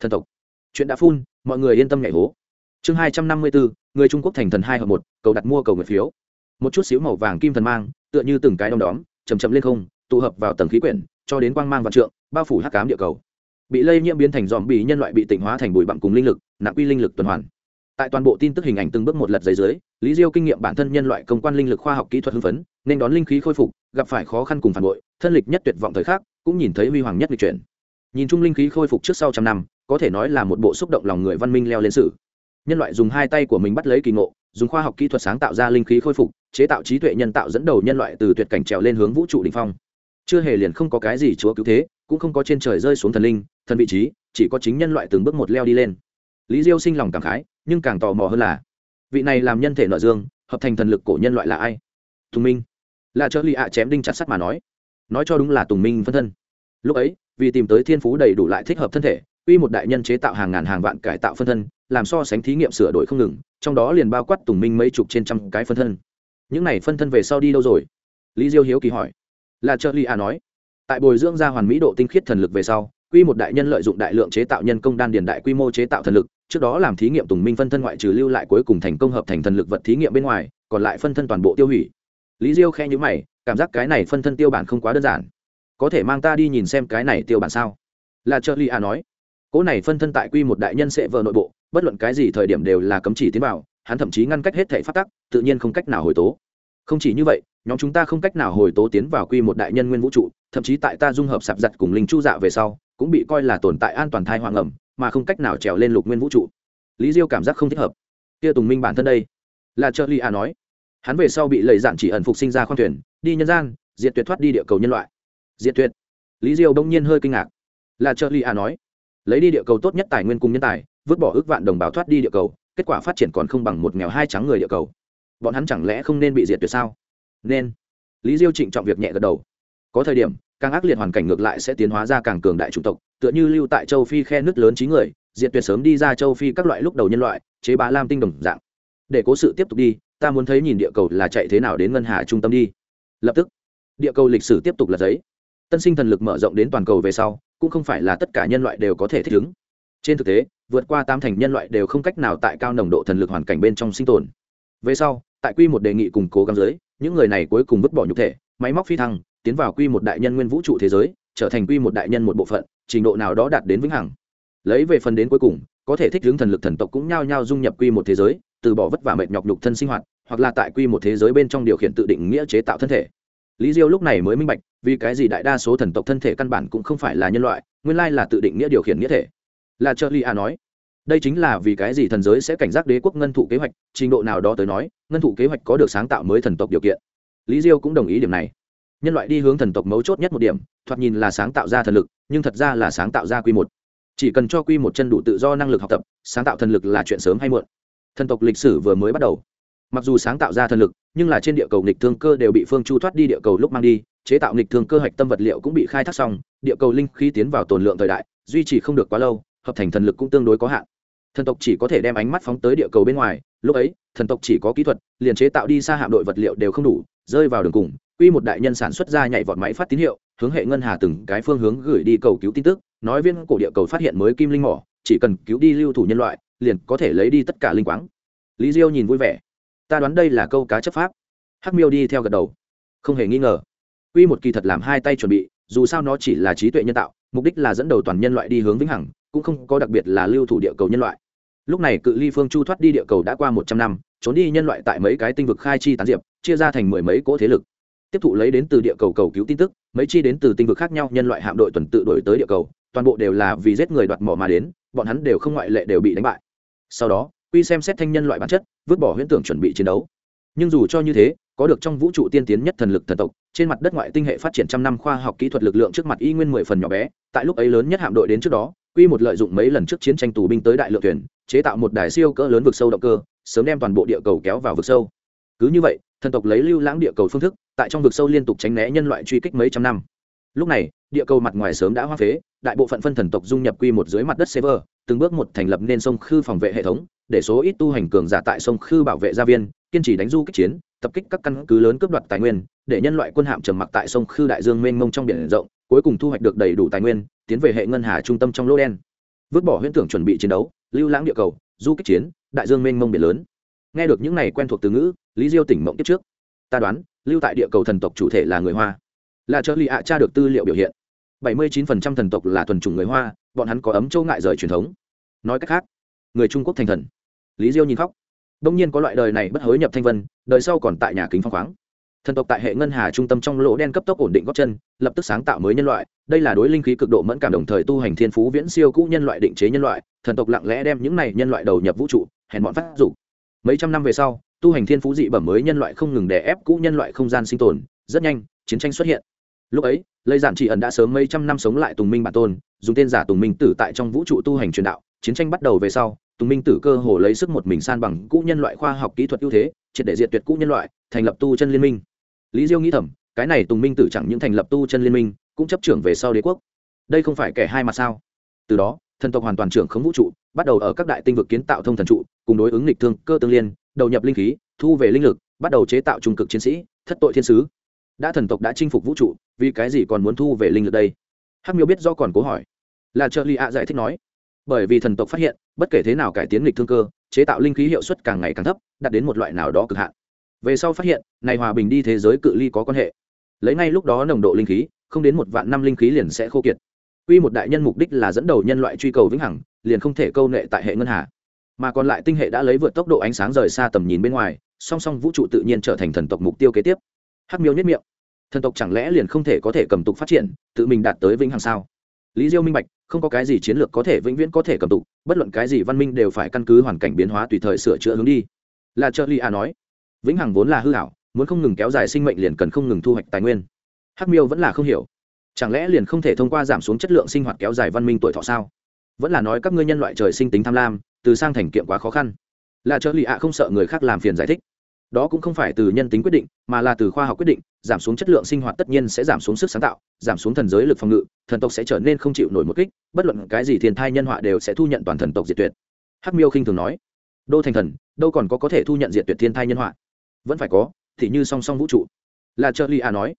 thần tộc. Chuyện đã phun, mọi người yên tâm nhảy hố. Chương hai trăm năm mươi bốn người trung quốc thành thần hai hợp một, cầu đặt mua cầu người phiếu. Một chút xíu màu vàng kim thần mang, tựa như từng cái đom đóm chầm chậm lên không, tụ hợp vào tầng khí quyển, cho đến quang mang vạn trượng, bao phủ hắc cám địa cầu. Bị lây nhiễm biến thành dòm bị nhân loại bị tỉnh hóa thành bụi bặm cùng linh lực nặng quy linh lực tuần hoàn. Tại toàn bộ tin tức hình ảnh từng bước một lật giấy dưới, lý diêu kinh nghiệm bản thân nhân loại công quan linh lực khoa học kỹ thuật hưng phấn, nên đón linh khí khôi phục gặp phải khó khăn cùng phản bội, thân lịch nhất tuyệt vọng thời khắc, cũng nhìn thấy huy hoàng nhất lịch chuyển. Nhìn chung linh khí khôi phục trước sau trăm năm, có thể nói là một bộ xúc động lòng người văn minh leo lên sử nhân loại dùng hai tay của mình bắt lấy kỳ ngộ, dùng khoa học kỹ thuật sáng tạo ra linh khí khôi phục, chế tạo trí tuệ nhân tạo dẫn đầu nhân loại từ tuyệt cảnh trèo lên hướng vũ trụ đình phong. Chưa hề liền không có cái gì chúa cứu thế, cũng không có trên trời rơi xuống thần linh, thần vị trí, chỉ có chính nhân loại từng bước một leo đi lên. Lý diêu sinh lòng cảm khái, nhưng càng tò mò hơn là, vị này làm nhân thể nội dương, hợp thành thần lực của nhân loại là ai? Thùng minh là trợ lì ạ chém đinh chặt sắt mà nói. Nói cho đúng là tùng minh phân thân. Lúc ấy, vì tìm tới thiên phú đầy đủ lại thích hợp thân thể, uy một đại nhân chế tạo hàng ngàn hàng vạn cải tạo phân thân, làm so sánh thí nghiệm sửa đổi không ngừng, trong đó liền bao quát tùng minh mấy chục trên trăm cái phân thân. Những này phân thân về sau đi đâu rồi? Lý diêu hiếu kỳ hỏi. Là trợ lì ạ nói. Tại bồi dưỡng gia hoàn mỹ độ tinh khiết thần lực về sau, quy một đại nhân lợi dụng đại lượng chế tạo nhân công đan điền đại quy mô chế tạo thần lực, trước đó làm thí nghiệm tùng minh phân thân ngoại trừ lưu lại cuối cùng thành công hợp thành thần lực vật thí nghiệm bên ngoài, còn lại phân thân toàn bộ tiêu hủy lý diêu khe nhữ mày, cảm giác cái này phân thân tiêu bản không quá đơn giản. Có thể mang ta đi nhìn xem cái này tiêu bản sao? Là trợ lý a nói. Cỗ này phân thân tại quy một đại nhân sẽ vợ nội bộ, bất luận cái gì thời điểm đều là cấm chỉ tiến vào, hắn thậm chí ngăn cách hết thể phát tắc, tự nhiên không cách nào hồi tố. Không chỉ như vậy, nhóm chúng ta không cách nào hồi tố tiến vào quy một đại nhân nguyên vũ trụ, thậm chí tại ta dung hợp sạp giặt cùng linh chu dạ về sau, cũng bị coi là tồn tại an toàn thai hoàng ẩm, mà không cách nào trèo lên lục nguyên vũ trụ. Lý diêu cảm giác không thích hợp. Kia tùng minh bản thân đây. Là trợ lý a nói hắn về sau bị lầy dạn chỉ ẩn phục sinh ra khoang thuyền, đi nhân gian, diệt tuyệt thoát đi địa cầu nhân loại. Diệt tuyệt. Lý diêu đông nhiên hơi kinh ngạc. Là trợ lì a nói, lấy đi địa cầu tốt nhất tài nguyên cùng nhân tài, vứt bỏ ước vạn đồng bào thoát đi địa cầu, kết quả phát triển còn không bằng một nghèo hai trắng người địa cầu. Bọn hắn chẳng lẽ không nên bị diệt tuyệt sao? Nên. Lý diêu trịnh trọng việc nhẹ gật đầu. Có thời điểm, càng ác liệt hoàn cảnh ngược lại sẽ tiến hóa ra càng cường đại chủng tộc, tựa như lưu tại châu phi khe nước lớn trí người, diệt tuyệt sớm đi ra châu phi các loại lúc đầu nhân loại, chế bá lam tinh đồng dạng. Để cố sự tiếp tục đi ta muốn thấy nhìn địa cầu là chạy thế nào đến ngân hà trung tâm đi. Lập tức, địa cầu lịch sử tiếp tục là giấy. Tân sinh thần lực mở rộng đến toàn cầu về sau, cũng không phải là tất cả nhân loại đều có thể thích ứng. Trên thực tế, vượt qua tám thành nhân loại đều không cách nào tại cao nồng độ thần lực hoàn cảnh bên trong sinh tồn. Về sau, tại quy một đề nghị củng cố gắng giới, những người này cuối cùng vứt bỏ nhục thể, máy móc phi thăng, tiến vào quy một đại nhân nguyên vũ trụ thế giới, trở thành quy một đại nhân một bộ phận, trình độ nào đó đạt đến vĩnh hằng. Lấy về phần đến cuối cùng, có thể thích hướng thần lực thần tộc cũng nhao nhao dung nhập quy một thế giới, từ bỏ vất vả mệt nhọc nhục thân sinh hoạt hoặc là tại quy một thế giới bên trong điều khiển tự định nghĩa chế tạo thân thể. Lý diêu lúc này mới minh bạch, vì cái gì đại đa số thần tộc thân thể căn bản cũng không phải là nhân loại, nguyên lai là tự định nghĩa điều khiển nghĩa thể. Là trợ li a nói, đây chính là vì cái gì thần giới sẽ cảnh giác đế quốc ngân thụ kế hoạch, trình độ nào đó tới nói, ngân thụ kế hoạch có được sáng tạo mới thần tộc điều kiện. Lý diêu cũng đồng ý điểm này. Nhân loại đi hướng thần tộc mấu chốt nhất một điểm, thoạt nhìn là sáng tạo ra thần lực, nhưng thật ra là sáng tạo ra quy một. Chỉ cần cho quy một chân đủ tự do năng lực học tập, sáng tạo thần lực là chuyện sớm hay muộn. Thần tộc lịch sử vừa mới bắt đầu mặc dù sáng tạo ra thần lực, nhưng là trên địa cầu nghịch thương cơ đều bị phương chu thoát đi địa cầu lúc mang đi, chế tạo nghịch thương cơ hạch tâm vật liệu cũng bị khai thác xong, địa cầu linh khí tiến vào tồn lượng thời đại, duy trì không được quá lâu, hợp thành thần lực cũng tương đối có hạn. Thần tộc chỉ có thể đem ánh mắt phóng tới địa cầu bên ngoài, lúc ấy, thần tộc chỉ có kỹ thuật, liền chế tạo đi xa hạm đội vật liệu đều không đủ, rơi vào đường cùng, quy một đại nhân sản xuất ra nhảy vọt máy phát tín hiệu, hướng hệ ngân hà từng cái phương hướng gửi đi cầu cứu tin tức, nói viên cổ địa cầu phát hiện mới kim linh mỏ, chỉ cần cứu đi lưu thủ nhân loại, liền có thể lấy đi tất cả linh quáng. Lý diêu nhìn vui vẻ ta đoán đây là câu cá chấp pháp. Hắc miêu đi theo gật đầu. Không hề nghi ngờ. Uy một kỳ thật làm hai tay chuẩn bị, dù sao nó chỉ là trí tuệ nhân tạo, mục đích là dẫn đầu toàn nhân loại đi hướng vĩnh hằng, cũng không có đặc biệt là lưu thủ địa cầu nhân loại. Lúc này cự ly phương chu thoát đi địa cầu đã qua một trăm năm, trốn đi nhân loại tại mấy cái tinh vực khai chi tán diệp, chia ra thành mười mấy cỗ thế lực. Tiếp thụ lấy đến từ địa cầu cầu cứu tin tức, mấy chi đến từ tinh vực khác nhau nhân loại hạm đội tuần tự đổi tới địa cầu, toàn bộ đều là vì giết người đoạt mỏ mà đến, bọn hắn đều không ngoại lệ đều bị đánh bại. Sau đó quy xem xét thanh nhân loại bản chất vứt bỏ huyễn tưởng chuẩn bị chiến đấu. Nhưng dù cho như thế có được trong vũ trụ tiên tiến nhất thần lực thần tộc trên mặt đất ngoại tinh hệ phát triển trăm năm khoa học kỹ thuật lực lượng trước mặt y nguyên mười phần nhỏ bé tại lúc ấy lớn nhất hạm đội đến trước đó quy một lợi dụng mấy lần trước chiến tranh tù binh tới đại lượng thuyền chế tạo một đài siêu cỡ lớn vực sâu động cơ sớm đem toàn bộ địa cầu kéo vào vực sâu. Cứ như vậy thần tộc lấy lưu lãng địa cầu phương thức tại trong vực sâu liên tục tránh né nhân loại truy kích mấy trăm năm. Lúc này địa cầu mặt ngoài sớm đã hoa phế đại bộ phận phân thần tộc dung nhập quy một dưới mặt đất sever, từng bước một thành lập nên sông khư phòng vệ hệ thống để số ít tu hành cường giả tại sông khư bảo vệ gia viên, kiên trì đánh du kích chiến, tập kích các căn cứ lớn cướp đoạt tài nguyên, để nhân loại quân hạm trầm mặc tại sông khư đại dương mênh mông trong biển rộng, cuối cùng thu hoạch được đầy đủ tài nguyên, tiến về hệ ngân hà trung tâm trong lô đen. Vứt bỏ huyễn tưởng chuẩn bị chiến đấu, lưu lãng địa cầu, du kích chiến, đại dương mênh mông biển lớn. Nghe được những này quen thuộc từ ngữ, lý diêu tỉnh mộng tiếp trước. Ta đoán, lưu tại địa cầu thần tộc chủ thể là người hoa. Là trợ lì ạ cha được tư liệu biểu hiện. 79% thần tộc là thuần chủng người hoa, bọn hắn có ấm châu ngại rời truyền thống. Nói cách khác, người trung quốc thành thần lý diêu nhìn khóc. Đông nhiên có loại đời này bất hối nhập thanh vân, đời sau còn tại nhà kính phong khoáng. Thần tộc tại hệ ngân hà trung tâm trong lỗ đen cấp tốc ổn định góp chân, lập tức sáng tạo mới nhân loại. Đây là đối linh khí cực độ mẫn cảm đồng thời tu hành thiên phú viễn siêu cũ nhân loại định chế nhân loại. Thần tộc lặng lẽ đem những này nhân loại đầu nhập vũ trụ, hèn bọn phát dục. Mấy trăm năm về sau, tu hành thiên phú dị bẩm mới nhân loại không ngừng đè ép cũ nhân loại không gian sinh tồn, rất nhanh, chiến tranh xuất hiện. Lúc ấy, lây giản chỉ ẩn đã sớm mấy trăm năm sống lại tùng minh bản tôn, dùng tên giả tùng minh tử tại trong vũ trụ tu hành truyền đạo chiến tranh bắt đầu về sau, tùng minh tử cơ hồ lấy sức một mình san bằng cũ nhân loại khoa học kỹ thuật ưu thế, triệt để diệt tuyệt cũ nhân loại, thành lập tu chân liên minh. Lý diêu nghĩ thầm, cái này tùng minh tử chẳng những thành lập tu chân liên minh, cũng chấp trưởng về sau đế quốc. Đây không phải kẻ hai mặt sao? Từ đó, thần tộc hoàn toàn trưởng khống vũ trụ, bắt đầu ở các đại tinh vực kiến tạo thông thần trụ, cùng đối ứng lịch thương, cơ tương liên, đầu nhập linh khí, thu về linh lực, bắt đầu chế tạo trung cực chiến sĩ, thất tội thiên sứ. Đã thần tộc đã chinh phục vũ trụ, vì cái gì còn muốn thu về linh lực đây? Hắc miêu biết do còn cố hỏi. Là trợ lì ạ giải thích nói bởi vì thần tộc phát hiện bất kể thế nào cải tiến lịch thương cơ chế tạo linh khí hiệu suất càng ngày càng thấp đạt đến một loại nào đó cực hạn về sau phát hiện này hòa bình đi thế giới cự ly có quan hệ lấy ngay lúc đó nồng độ linh khí không đến một vạn năm linh khí liền sẽ khô kiệt Quy một đại nhân mục đích là dẫn đầu nhân loại truy cầu vĩnh hằng, liền không thể câu nệ tại hệ ngân hà. Mà còn lại tinh hệ đã lấy vượt tốc độ ánh sáng rời xa tầm nhìn bên ngoài, song song vũ trụ tự nhiên trở thành thần tộc mục tiêu kế tiếp. Hắc Miêu nhếch miệng. Thần tộc chẳng lẽ liền không thể có thể cầm tục phát triển, tự mình đạt tới vĩnh hằng sao? Lý Diêu minh bạch, không có cái gì chiến lược có thể vĩnh viễn có thể cầm tụ, bất luận cái gì văn minh đều phải căn cứ hoàn cảnh biến hóa tùy thời sửa chữa hướng đi. Là trợ ly a nói vĩnh hằng vốn là hư hảo muốn không ngừng kéo dài sinh mệnh liền cần không ngừng thu hoạch tài nguyên. Hắc miêu vẫn là không hiểu chẳng lẽ liền không thể thông qua giảm xuống chất lượng sinh hoạt kéo dài văn minh tuổi thọ sao? Vẫn là nói các ngươi nhân loại trời sinh tính tham lam từ sang thành kiệm quá khó khăn. Là trợ lì ạ không sợ người khác làm phiền giải thích đó cũng không phải từ nhân tính quyết định, mà là từ khoa học quyết định, giảm xuống chất lượng sinh hoạt tất nhiên sẽ giảm xuống sức sáng tạo, giảm xuống thần giới lực phòng ngự, thần tộc sẽ trở nên không chịu nổi một kích, bất luận cái gì thiên thai nhân họa đều sẽ thu nhận toàn thần tộc diệt tuyệt. Hắc miêu khinh thường nói, đô thành thần, đâu còn có có thể thu nhận diệt tuyệt thiên thai nhân họa? Vẫn phải có, thì như song song vũ trụ. Là trợ li a nói,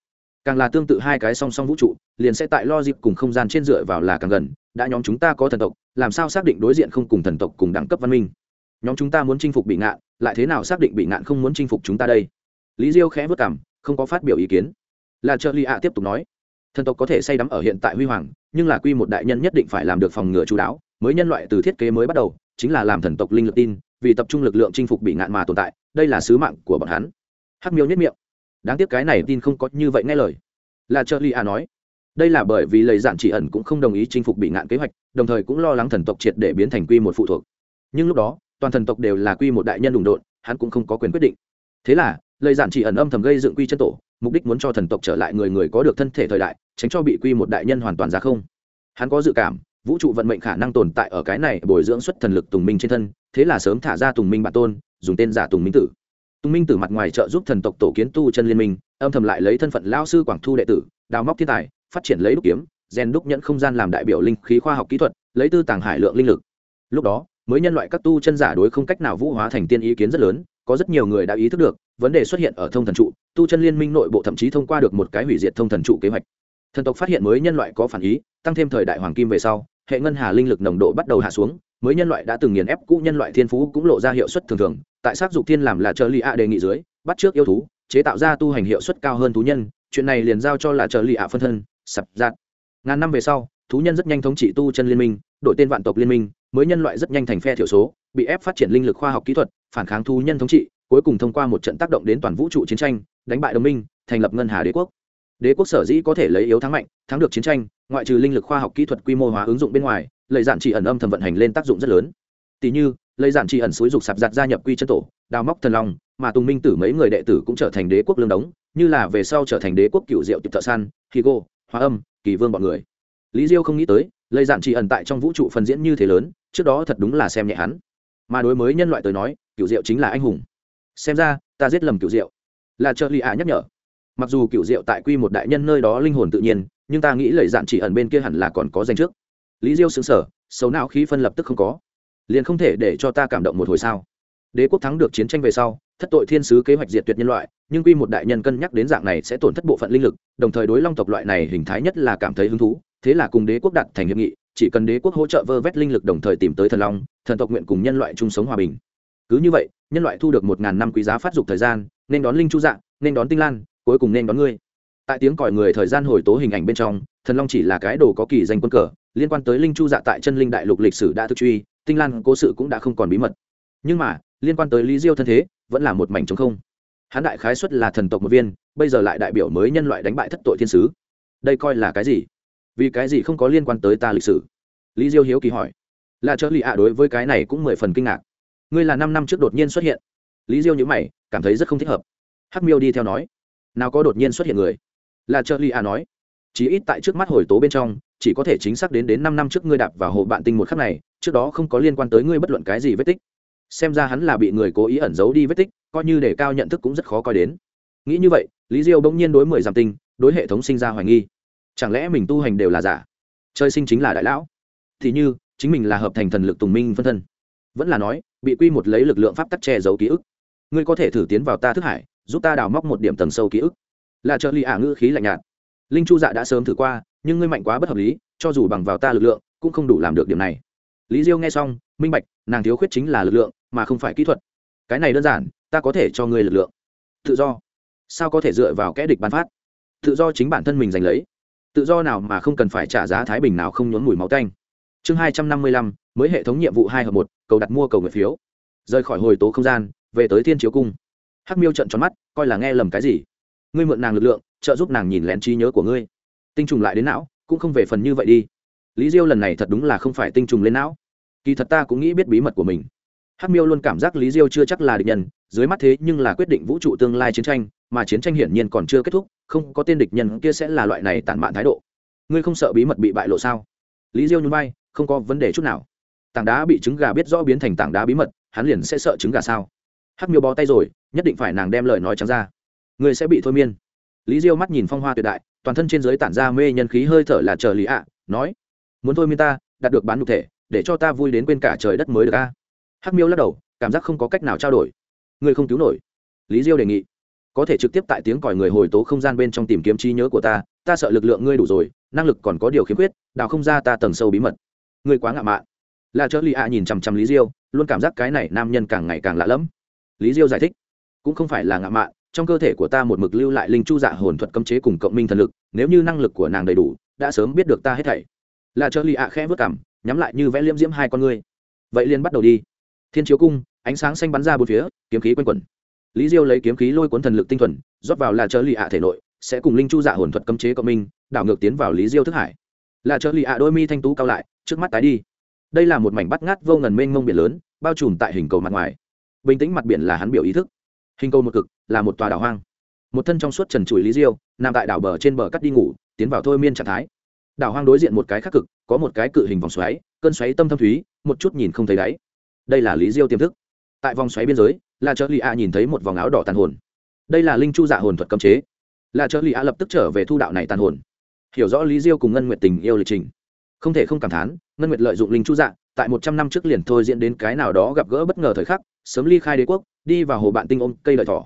càng là tương tự hai cái song song vũ trụ, liền sẽ tại lo dịp cùng không gian trên dựa vào là càng gần, đã nhóm chúng ta có thần tộc, làm sao xác định đối diện không cùng thần tộc cùng đẳng cấp văn minh? nhóm chúng ta muốn chinh phục bị ngạn, lại thế nào xác định bị ngạn không muốn chinh phục chúng ta đây? Lý diêu khẽ vất cảm không có phát biểu ý kiến. Là trợ Lý ạ tiếp tục nói, thần tộc có thể say đắm ở hiện tại huy hoàng, nhưng là quy một đại nhân nhất định phải làm được phòng ngừa chú đáo, mới nhân loại từ thiết kế mới bắt đầu, chính là làm thần tộc linh lực tin, vì tập trung lực lượng chinh phục bị ngạn mà tồn tại, đây là sứ mạng của bọn hắn. Hắc miêu nhất miệng. Đáng tiếc cái này tin không có như vậy nghe lời. Là trợ Lý ạ nói, đây là bởi vì lời giản chỉ ẩn cũng không đồng ý chinh phục bị ngạn kế hoạch, đồng thời cũng lo lắng thần tộc triệt để biến thành quy một phụ thuộc. Nhưng lúc đó toàn thần tộc đều là quy một đại nhân đủng độn, hắn cũng không có quyền quyết định. Thế là, lời giản chỉ ẩn âm thầm gây dựng quy chân tổ, mục đích muốn cho thần tộc trở lại người người có được thân thể thời đại, tránh cho bị quy một đại nhân hoàn toàn ra không. Hắn có dự cảm, vũ trụ vận mệnh khả năng tồn tại ở cái này bồi dưỡng xuất thần lực tùng minh trên thân, thế là sớm thả ra tùng minh bản tôn, dùng tên giả tùng minh tử. Tùng minh tử mặt ngoài trợ giúp thần tộc tổ kiến tu chân liên minh, âm thầm lại lấy thân phận lao sư quảng thu đệ tử, đào móc thiên tài, phát triển lấy đúc kiếm, rèn đúc nhẫn không gian làm đại biểu linh khí khoa học kỹ thuật, lấy tư tàng hải lượng linh lực. Lúc đó mới nhân loại các tu chân giả đối không cách nào vũ hóa thành tiên ý kiến rất lớn, có rất nhiều người đã ý thức được, vấn đề xuất hiện ở thông thần trụ, tu chân liên minh nội bộ thậm chí thông qua được một cái hủy diệt thông thần trụ kế hoạch. Thần tộc phát hiện mới nhân loại có phản ý, tăng thêm thời đại hoàng kim về sau, hệ ngân hà linh lực nồng độ bắt đầu hạ xuống, mới nhân loại đã từng nghiền ép cũ nhân loại thiên phú cũng lộ ra hiệu suất thường thường, tại s á c dục thiên làm là trợ lì ạ đề nghị dưới, bắt trước yêu thú, chế tạo ra tu hành hiệu suất cao hơn thú nhân, chuyện này liền giao cho là trợ lì ạ phân thân, sập giạt ngàn năm về sau, thú nhân rất nhanh thống trị tu chân liên minh, đổi tên vạn tộc liên minh mới nhân loại rất nhanh thành phe thiểu số, bị ép phát triển linh lực khoa học kỹ thuật, phản kháng thu nhân thống trị, cuối cùng thông qua một trận tác động đến toàn vũ trụ chiến tranh, đánh bại đồng minh, thành lập ngân hà đế quốc. Đế quốc sở dĩ có thể lấy yếu thắng mạnh, thắng được chiến tranh, ngoại trừ linh lực khoa học kỹ thuật quy mô hóa ứng dụng bên ngoài lợi giản trị ẩn âm thầm vận hành lên tác dụng rất lớn. Tỷ như lợi giản trị ẩn xúi dục sạp giặt gia nhập quy chân tổ, đào móc thần long, mà tùng minh tử mấy người đệ tử cũng trở thành đế quốc lương đống, như là về sau trở thành đế quốc cựu diệu tiệp thợ săn, higo, hóa âm, kỳ vương bọn người. Lý diêu không nghĩ tới lợi giản trị ẩn tại trong vũ trụ phần diễn như thế lớn trước đó thật đúng là xem nhẹ hắn. Mà đối với nhân loại tới nói cựu diệu chính là anh hùng. Xem ra, ta giết lầm cựu diệu. Là trợ lì ạ nhắc nhở. Mặc dù cựu diệu tại quy một đại nhân nơi đó linh hồn tự nhiên, nhưng ta nghĩ lời dạn chỉ ẩn bên kia hẳn là còn có danh trước. Lý diêu xứng sở xấu não khí phân lập tức không có. Liền không thể để cho ta cảm động một hồi sao? Đế quốc thắng được chiến tranh về sau, thất tội thiên sứ kế hoạch diệt tuyệt nhân loại, nhưng quy một đại nhân cân nhắc đến dạng này sẽ tổn thất bộ phận linh lực, đồng thời đối long tộc loại này hình thái nhất là cảm thấy hứng thú, thế là cùng đế quốc đặt thành hiệp nghị chỉ cần đế quốc hỗ trợ vơ vét linh lực đồng thời tìm tới thần long, thần tộc nguyện cùng nhân loại chung sống hòa bình. Cứ như vậy, nhân loại thu được một ngàn năm quý giá phát dục thời gian, nên đón linh chu dạng nên đón tinh lan, cuối cùng nên đón ngươi. Tại tiếng còi người thời gian hồi tố hình ảnh bên trong, thần long chỉ là cái đồ có kỳ danh quân cờ, liên quan tới linh chu dạ tại chân linh đại lục lịch sử đã thực truy, tinh lan cố sự cũng đã không còn bí mật. Nhưng mà, liên quan tới lý diêu thân thế, vẫn là một mảnh trống không. Hán đại khái xuất là thần tộc một viên, bây giờ lại đại biểu mới nhân loại đánh bại thất tội thiên sứ. Đây coi là cái gì? vì cái gì không có liên quan tới ta lịch sử? Lý diêu hiếu kỳ hỏi. Là trợ lì ạ đối với cái này cũng mười phần kinh ngạc. Ngươi là năm năm trước đột nhiên xuất hiện. Lý diêu nhữ mày, cảm thấy rất không thích hợp. Hắc miêu đi theo nói. Nào có đột nhiên xuất hiện người? Là trợ lì ạ nói. Chỉ ít tại trước mắt hồi tố bên trong, chỉ có thể chính xác đến đến năm năm trước ngươi đạp và hồ bạn tinh một khắc này, trước đó không có liên quan tới ngươi bất luận cái gì vết tích. Xem ra hắn là bị người cố ý ẩn giấu đi vết tích, coi như để cao nhận thức cũng rất khó coi đến. Nghĩ như vậy, lý diêu bỗng nhiên đối mười giảm tinh, đối hệ thống sinh ra hoài nghi chẳng lẽ mình tu hành đều là giả? Chơi sinh chính là đại lão. Thì như, chính mình là hợp thành thần lực tùng minh phân thân. Vẫn là nói, bị quy một lấy lực lượng pháp tắc che giấu ký ức. Ngươi có thể thử tiến vào ta thức hải, giúp ta đào móc một điểm tầng sâu ký ức. Là trợ lý ả à ngữ khí lạnh nhạt. Linh chu dạ đã sớm thử qua, nhưng ngươi mạnh quá bất hợp lý, cho dù bằng vào ta lực lượng, cũng không đủ làm được điểm này. Lý diêu nghe xong, minh bạch, nàng thiếu khuyết chính là lực lượng, mà không phải kỹ thuật. Cái này đơn giản, ta có thể cho ngươi lực lượng. Tự do. Sao có thể dựa vào kẽ địch bán phát? Tự do chính bản thân mình giành lấy tự do nào mà không cần phải trả giá thái bình nào không nhốn mùi máu tanh. Chương hai trăm năm mươi lăm, mới hệ thống nhiệm vụ hai hợp một, cầu đặt mua cầu nguyện phiếu. Rời khỏi hồi tố không gian, về tới thiên chiếu cung. Hắc miêu trận tròn mắt, coi là nghe lầm cái gì? Ngươi mượn nàng lực lượng, trợ giúp nàng nhìn lén trí nhớ của ngươi. Tinh trùng lại đến não, cũng không về phần như vậy đi. Lý diêu lần này thật đúng là không phải tinh trùng lên não. Kỳ thật ta cũng nghĩ biết bí mật của mình. Hắc miêu luôn cảm giác lý diêu chưa chắc là địch nhân, dưới mắt thế nhưng là quyết định vũ trụ tương lai chiến tranh mà chiến tranh hiển nhiên còn chưa kết thúc, không có tên địch nhân kia sẽ là loại này tản mạn thái độ. Ngươi không sợ bí mật bị bại lộ sao? Lý diêu nhún vai, không có vấn đề chút nào. Tảng đá bị trứng gà biết rõ biến thành tảng đá bí mật, hắn liền sẽ sợ trứng gà sao? Hắc miêu bó tay rồi, nhất định phải nàng đem lời nói trắng ra. Ngươi sẽ bị thôi miên. Lý diêu mắt nhìn phong hoa tuyệt đại, toàn thân trên giới tản ra mê nhân khí hơi thở là chờ lý ạ, nói, muốn thôi miên ta, đạt được bán nhục thể, để cho ta vui đến quên cả trời đất mới được a. À? hắc miêu lắc đầu, cảm giác không có cách nào trao đổi. Ngươi không cứu nổi. Lý diêu đề nghị có thể trực tiếp tại tiếng còi người hồi tố không gian bên trong tìm kiếm trí nhớ của ta ta sợ lực lượng ngươi đủ rồi, năng lực còn có điều khiếm khuyết, đào không ra ta tầng sâu bí mật. Ngươi quá ngạo mạn. Là chớ lì ạ nhìn chằm chằm lý diêu, luôn cảm giác cái này nam nhân càng ngày càng lạ lẫm. Lý diêu giải thích, cũng không phải là ngạo mạn, trong cơ thể của ta một mực lưu lại linh chu dạ hồn thuật cấm chế cùng cộng minh thần lực, nếu như năng lực của nàng đầy đủ, đã sớm biết được ta hết thảy. Là chớ lì ạ khẽ vớt cảm, nhắm lại như vẽ liễm diễm hai con ngươi. Vậy liền bắt đầu đi. Thiên chiếu cung, ánh sáng xanh bắn ra bốn phía, kiếm khí quanh quẩn lý diêu lấy kiếm khí lôi cuốn thần lực tinh thuần, rót vào là chớ lì ạ thể nội, sẽ cùng linh chu dạ hồn thuật cấm chế cộng minh, đảo ngược tiến vào lý diêu thức hải. Là chớ lì ạ đôi mi thanh tú cao lại, trước mắt tái đi. Đây là một mảnh bắt ngát vô ngần mênh mông biển lớn, bao trùm tại hình cầu mặt ngoài. Bình tĩnh mặt biển là hắn biểu ý thức. Hình cầu một cực, là một tòa đảo hoang. Một thân trong suốt trần trụi lý diêu, nằm tại đảo bờ trên bờ cắt đi ngủ, tiến vào thôi miên trạng thái. Đảo hoang đối diện một cái khắc cực, có một cái cự hình vòng xoáy, cơn xoáy tâm thâm thúy, một chút nhìn không thấy đáy. Đây là lý diêu tiềm thức. Tại vòng xoáy biên giới là trợ lì a nhìn thấy một vòng áo đỏ tàn hồn. Đây là linh chu dạ hồn thuật cấm chế. Là trợ lì a lập tức trở về thu đạo này tàn hồn. Hiểu rõ lý diêu cùng ngân nguyệt tình yêu lịch trình. Không thể không cảm thán, ngân nguyệt lợi dụng linh chu dạ tại một trăm năm trước liền thôi diễn đến cái nào đó gặp gỡ bất ngờ thời khắc, sớm ly khai đế quốc, đi vào hồ bạn tinh ôm cây lợi thỏ.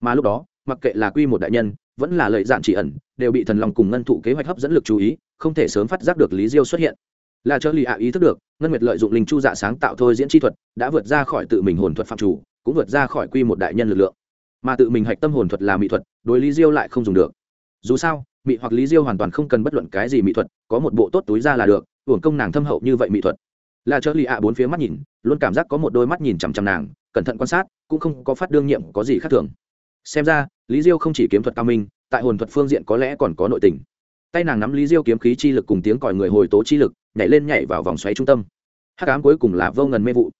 Mà lúc đó, mặc kệ là quy một đại nhân, vẫn là lợi dạn chỉ ẩn, đều bị thần lòng cùng ngân thụ kế hoạch hấp dẫn lực chú ý, không thể sớm phát giác được lý diêu xuất hiện. Là trợ lì ạ ý thức được, ngân nguyệt lợi dụng linh chu dạ sáng tạo thôi diễn chi thuật, đã vượt ra khỏi tự mình hồn thuật phạm chủ cũng vượt ra khỏi quy một đại nhân lực lượng. Mà tự mình hạch tâm hồn thuật là mỹ thuật, đối lý diêu lại không dùng được. Dù sao, mỹ hoặc lý diêu hoàn toàn không cần bất luận cái gì mỹ thuật, có một bộ tốt túi ra là được, hưởng công nàng thâm hậu như vậy mỹ thuật. Là chớ lì ạ bốn phía mắt nhìn, luôn cảm giác có một đôi mắt nhìn chằm chằm nàng, cẩn thận quan sát, cũng không có phát đương nhiệm có gì khác thường. Xem ra, lý diêu không chỉ kiếm thuật cao minh, tại hồn thuật phương diện có lẽ còn có nội tình. Tay nàng nắm lý diêu kiếm khí chi lực cùng tiếng còi người hồi tố chi lực, nhảy lên nhảy vào vòng xoáy trung tâm. Hát cám cuối cùng là vô ngần mê vụ.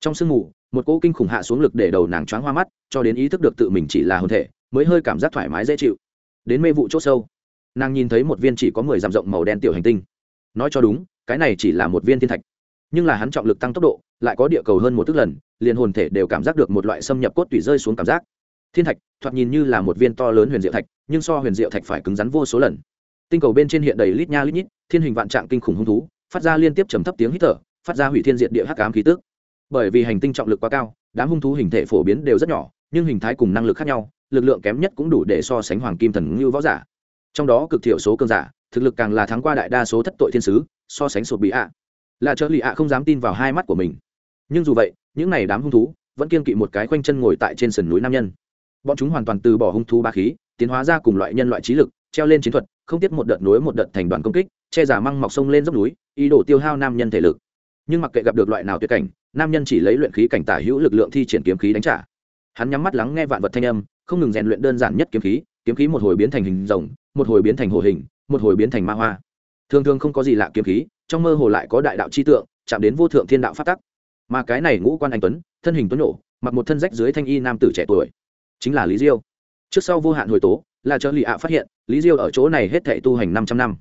Trong sương mù một cỗ kinh khủng hạ xuống lực để đầu nàng choáng hoa mắt, cho đến ý thức được tự mình chỉ là hồn thể, mới hơi cảm giác thoải mái dễ chịu. Đến mê vụ c h ỗ sâu, nàng nhìn thấy một viên chỉ có mười dặm rộng màu đen tiểu hành tinh. Nói cho đúng, cái này chỉ là một viên thiên thạch, nhưng là hắn trọng lực tăng tốc độ, lại có địa cầu hơn một tức lần, liền hồn thể đều cảm giác được một loại xâm nhập cốt tủy rơi xuống cảm giác. Thiên thạch, thoạt nhìn như là một viên to lớn huyền diệu thạch, nhưng so huyền diệu thạch phải cứng rắn vô số lần. Tinh cầu bên trên hiện đầy lít nha lít nhít, thiên hình vạn trạng kinh khủng hung thú, phát ra liên tiếp trầm thấp tiếng hít thở, phát ra hủy thiên diệt địa hắc ám khí tức bởi vì hành tinh trọng lực quá cao, đám hung thú hình thể phổ biến đều rất nhỏ, nhưng hình thái cùng năng lực khác nhau, lực lượng kém nhất cũng đủ để so sánh hoàng kim thần ngưu võ giả. Trong đó cực thiểu số cơn giả, thực lực càng là thắng qua đại đa số thất tội thiên sứ, so sánh sụp bị ạ. Là trợ lì ạ không dám tin vào hai mắt của mình. Nhưng dù vậy, những n à y đám hung thú vẫn kiên kỵ một cái khoanh chân ngồi tại trên sườn núi nam nhân. Bọn chúng hoàn toàn từ bỏ hung thú ba khí, tiến hóa ra cùng loại nhân loại trí lực, treo lên chiến thuật, không tiếp một đợt núi một đợt thành đoàn công kích, che giả măng mọc sông lên dốc núi, ý đổ tiêu hao nam nhân thể lực. Nhưng mặc kệ gặp được loại nào tuyệt cảnh nam nhân chỉ lấy luyện khí cảnh tả hữu lực lượng thi triển kiếm khí đánh trả. Hắn nhắm mắt lắng nghe vạn vật thanh âm, không ngừng rèn luyện đơn giản nhất kiếm khí kiếm khí một hồi biến thành hình rồng, một hồi biến thành hồ hình, một hồi biến thành ma hoa. Thường thường không có gì lạ kiếm khí, trong mơ hồ lại có đại đạo chi tượng, chạm đến vô thượng thiên đạo phát tắc. Mà cái này ngũ quan anh tuấn, thân hình tuấn nổ, mặc một thân rách dưới thanh y nam tử trẻ tuổi. Chính là lý diêu. Trước sau vô hạn hồi tố, là cho lì ạ phát hiện, lý diêu ở chỗ này hết thệ tu hành 500 năm.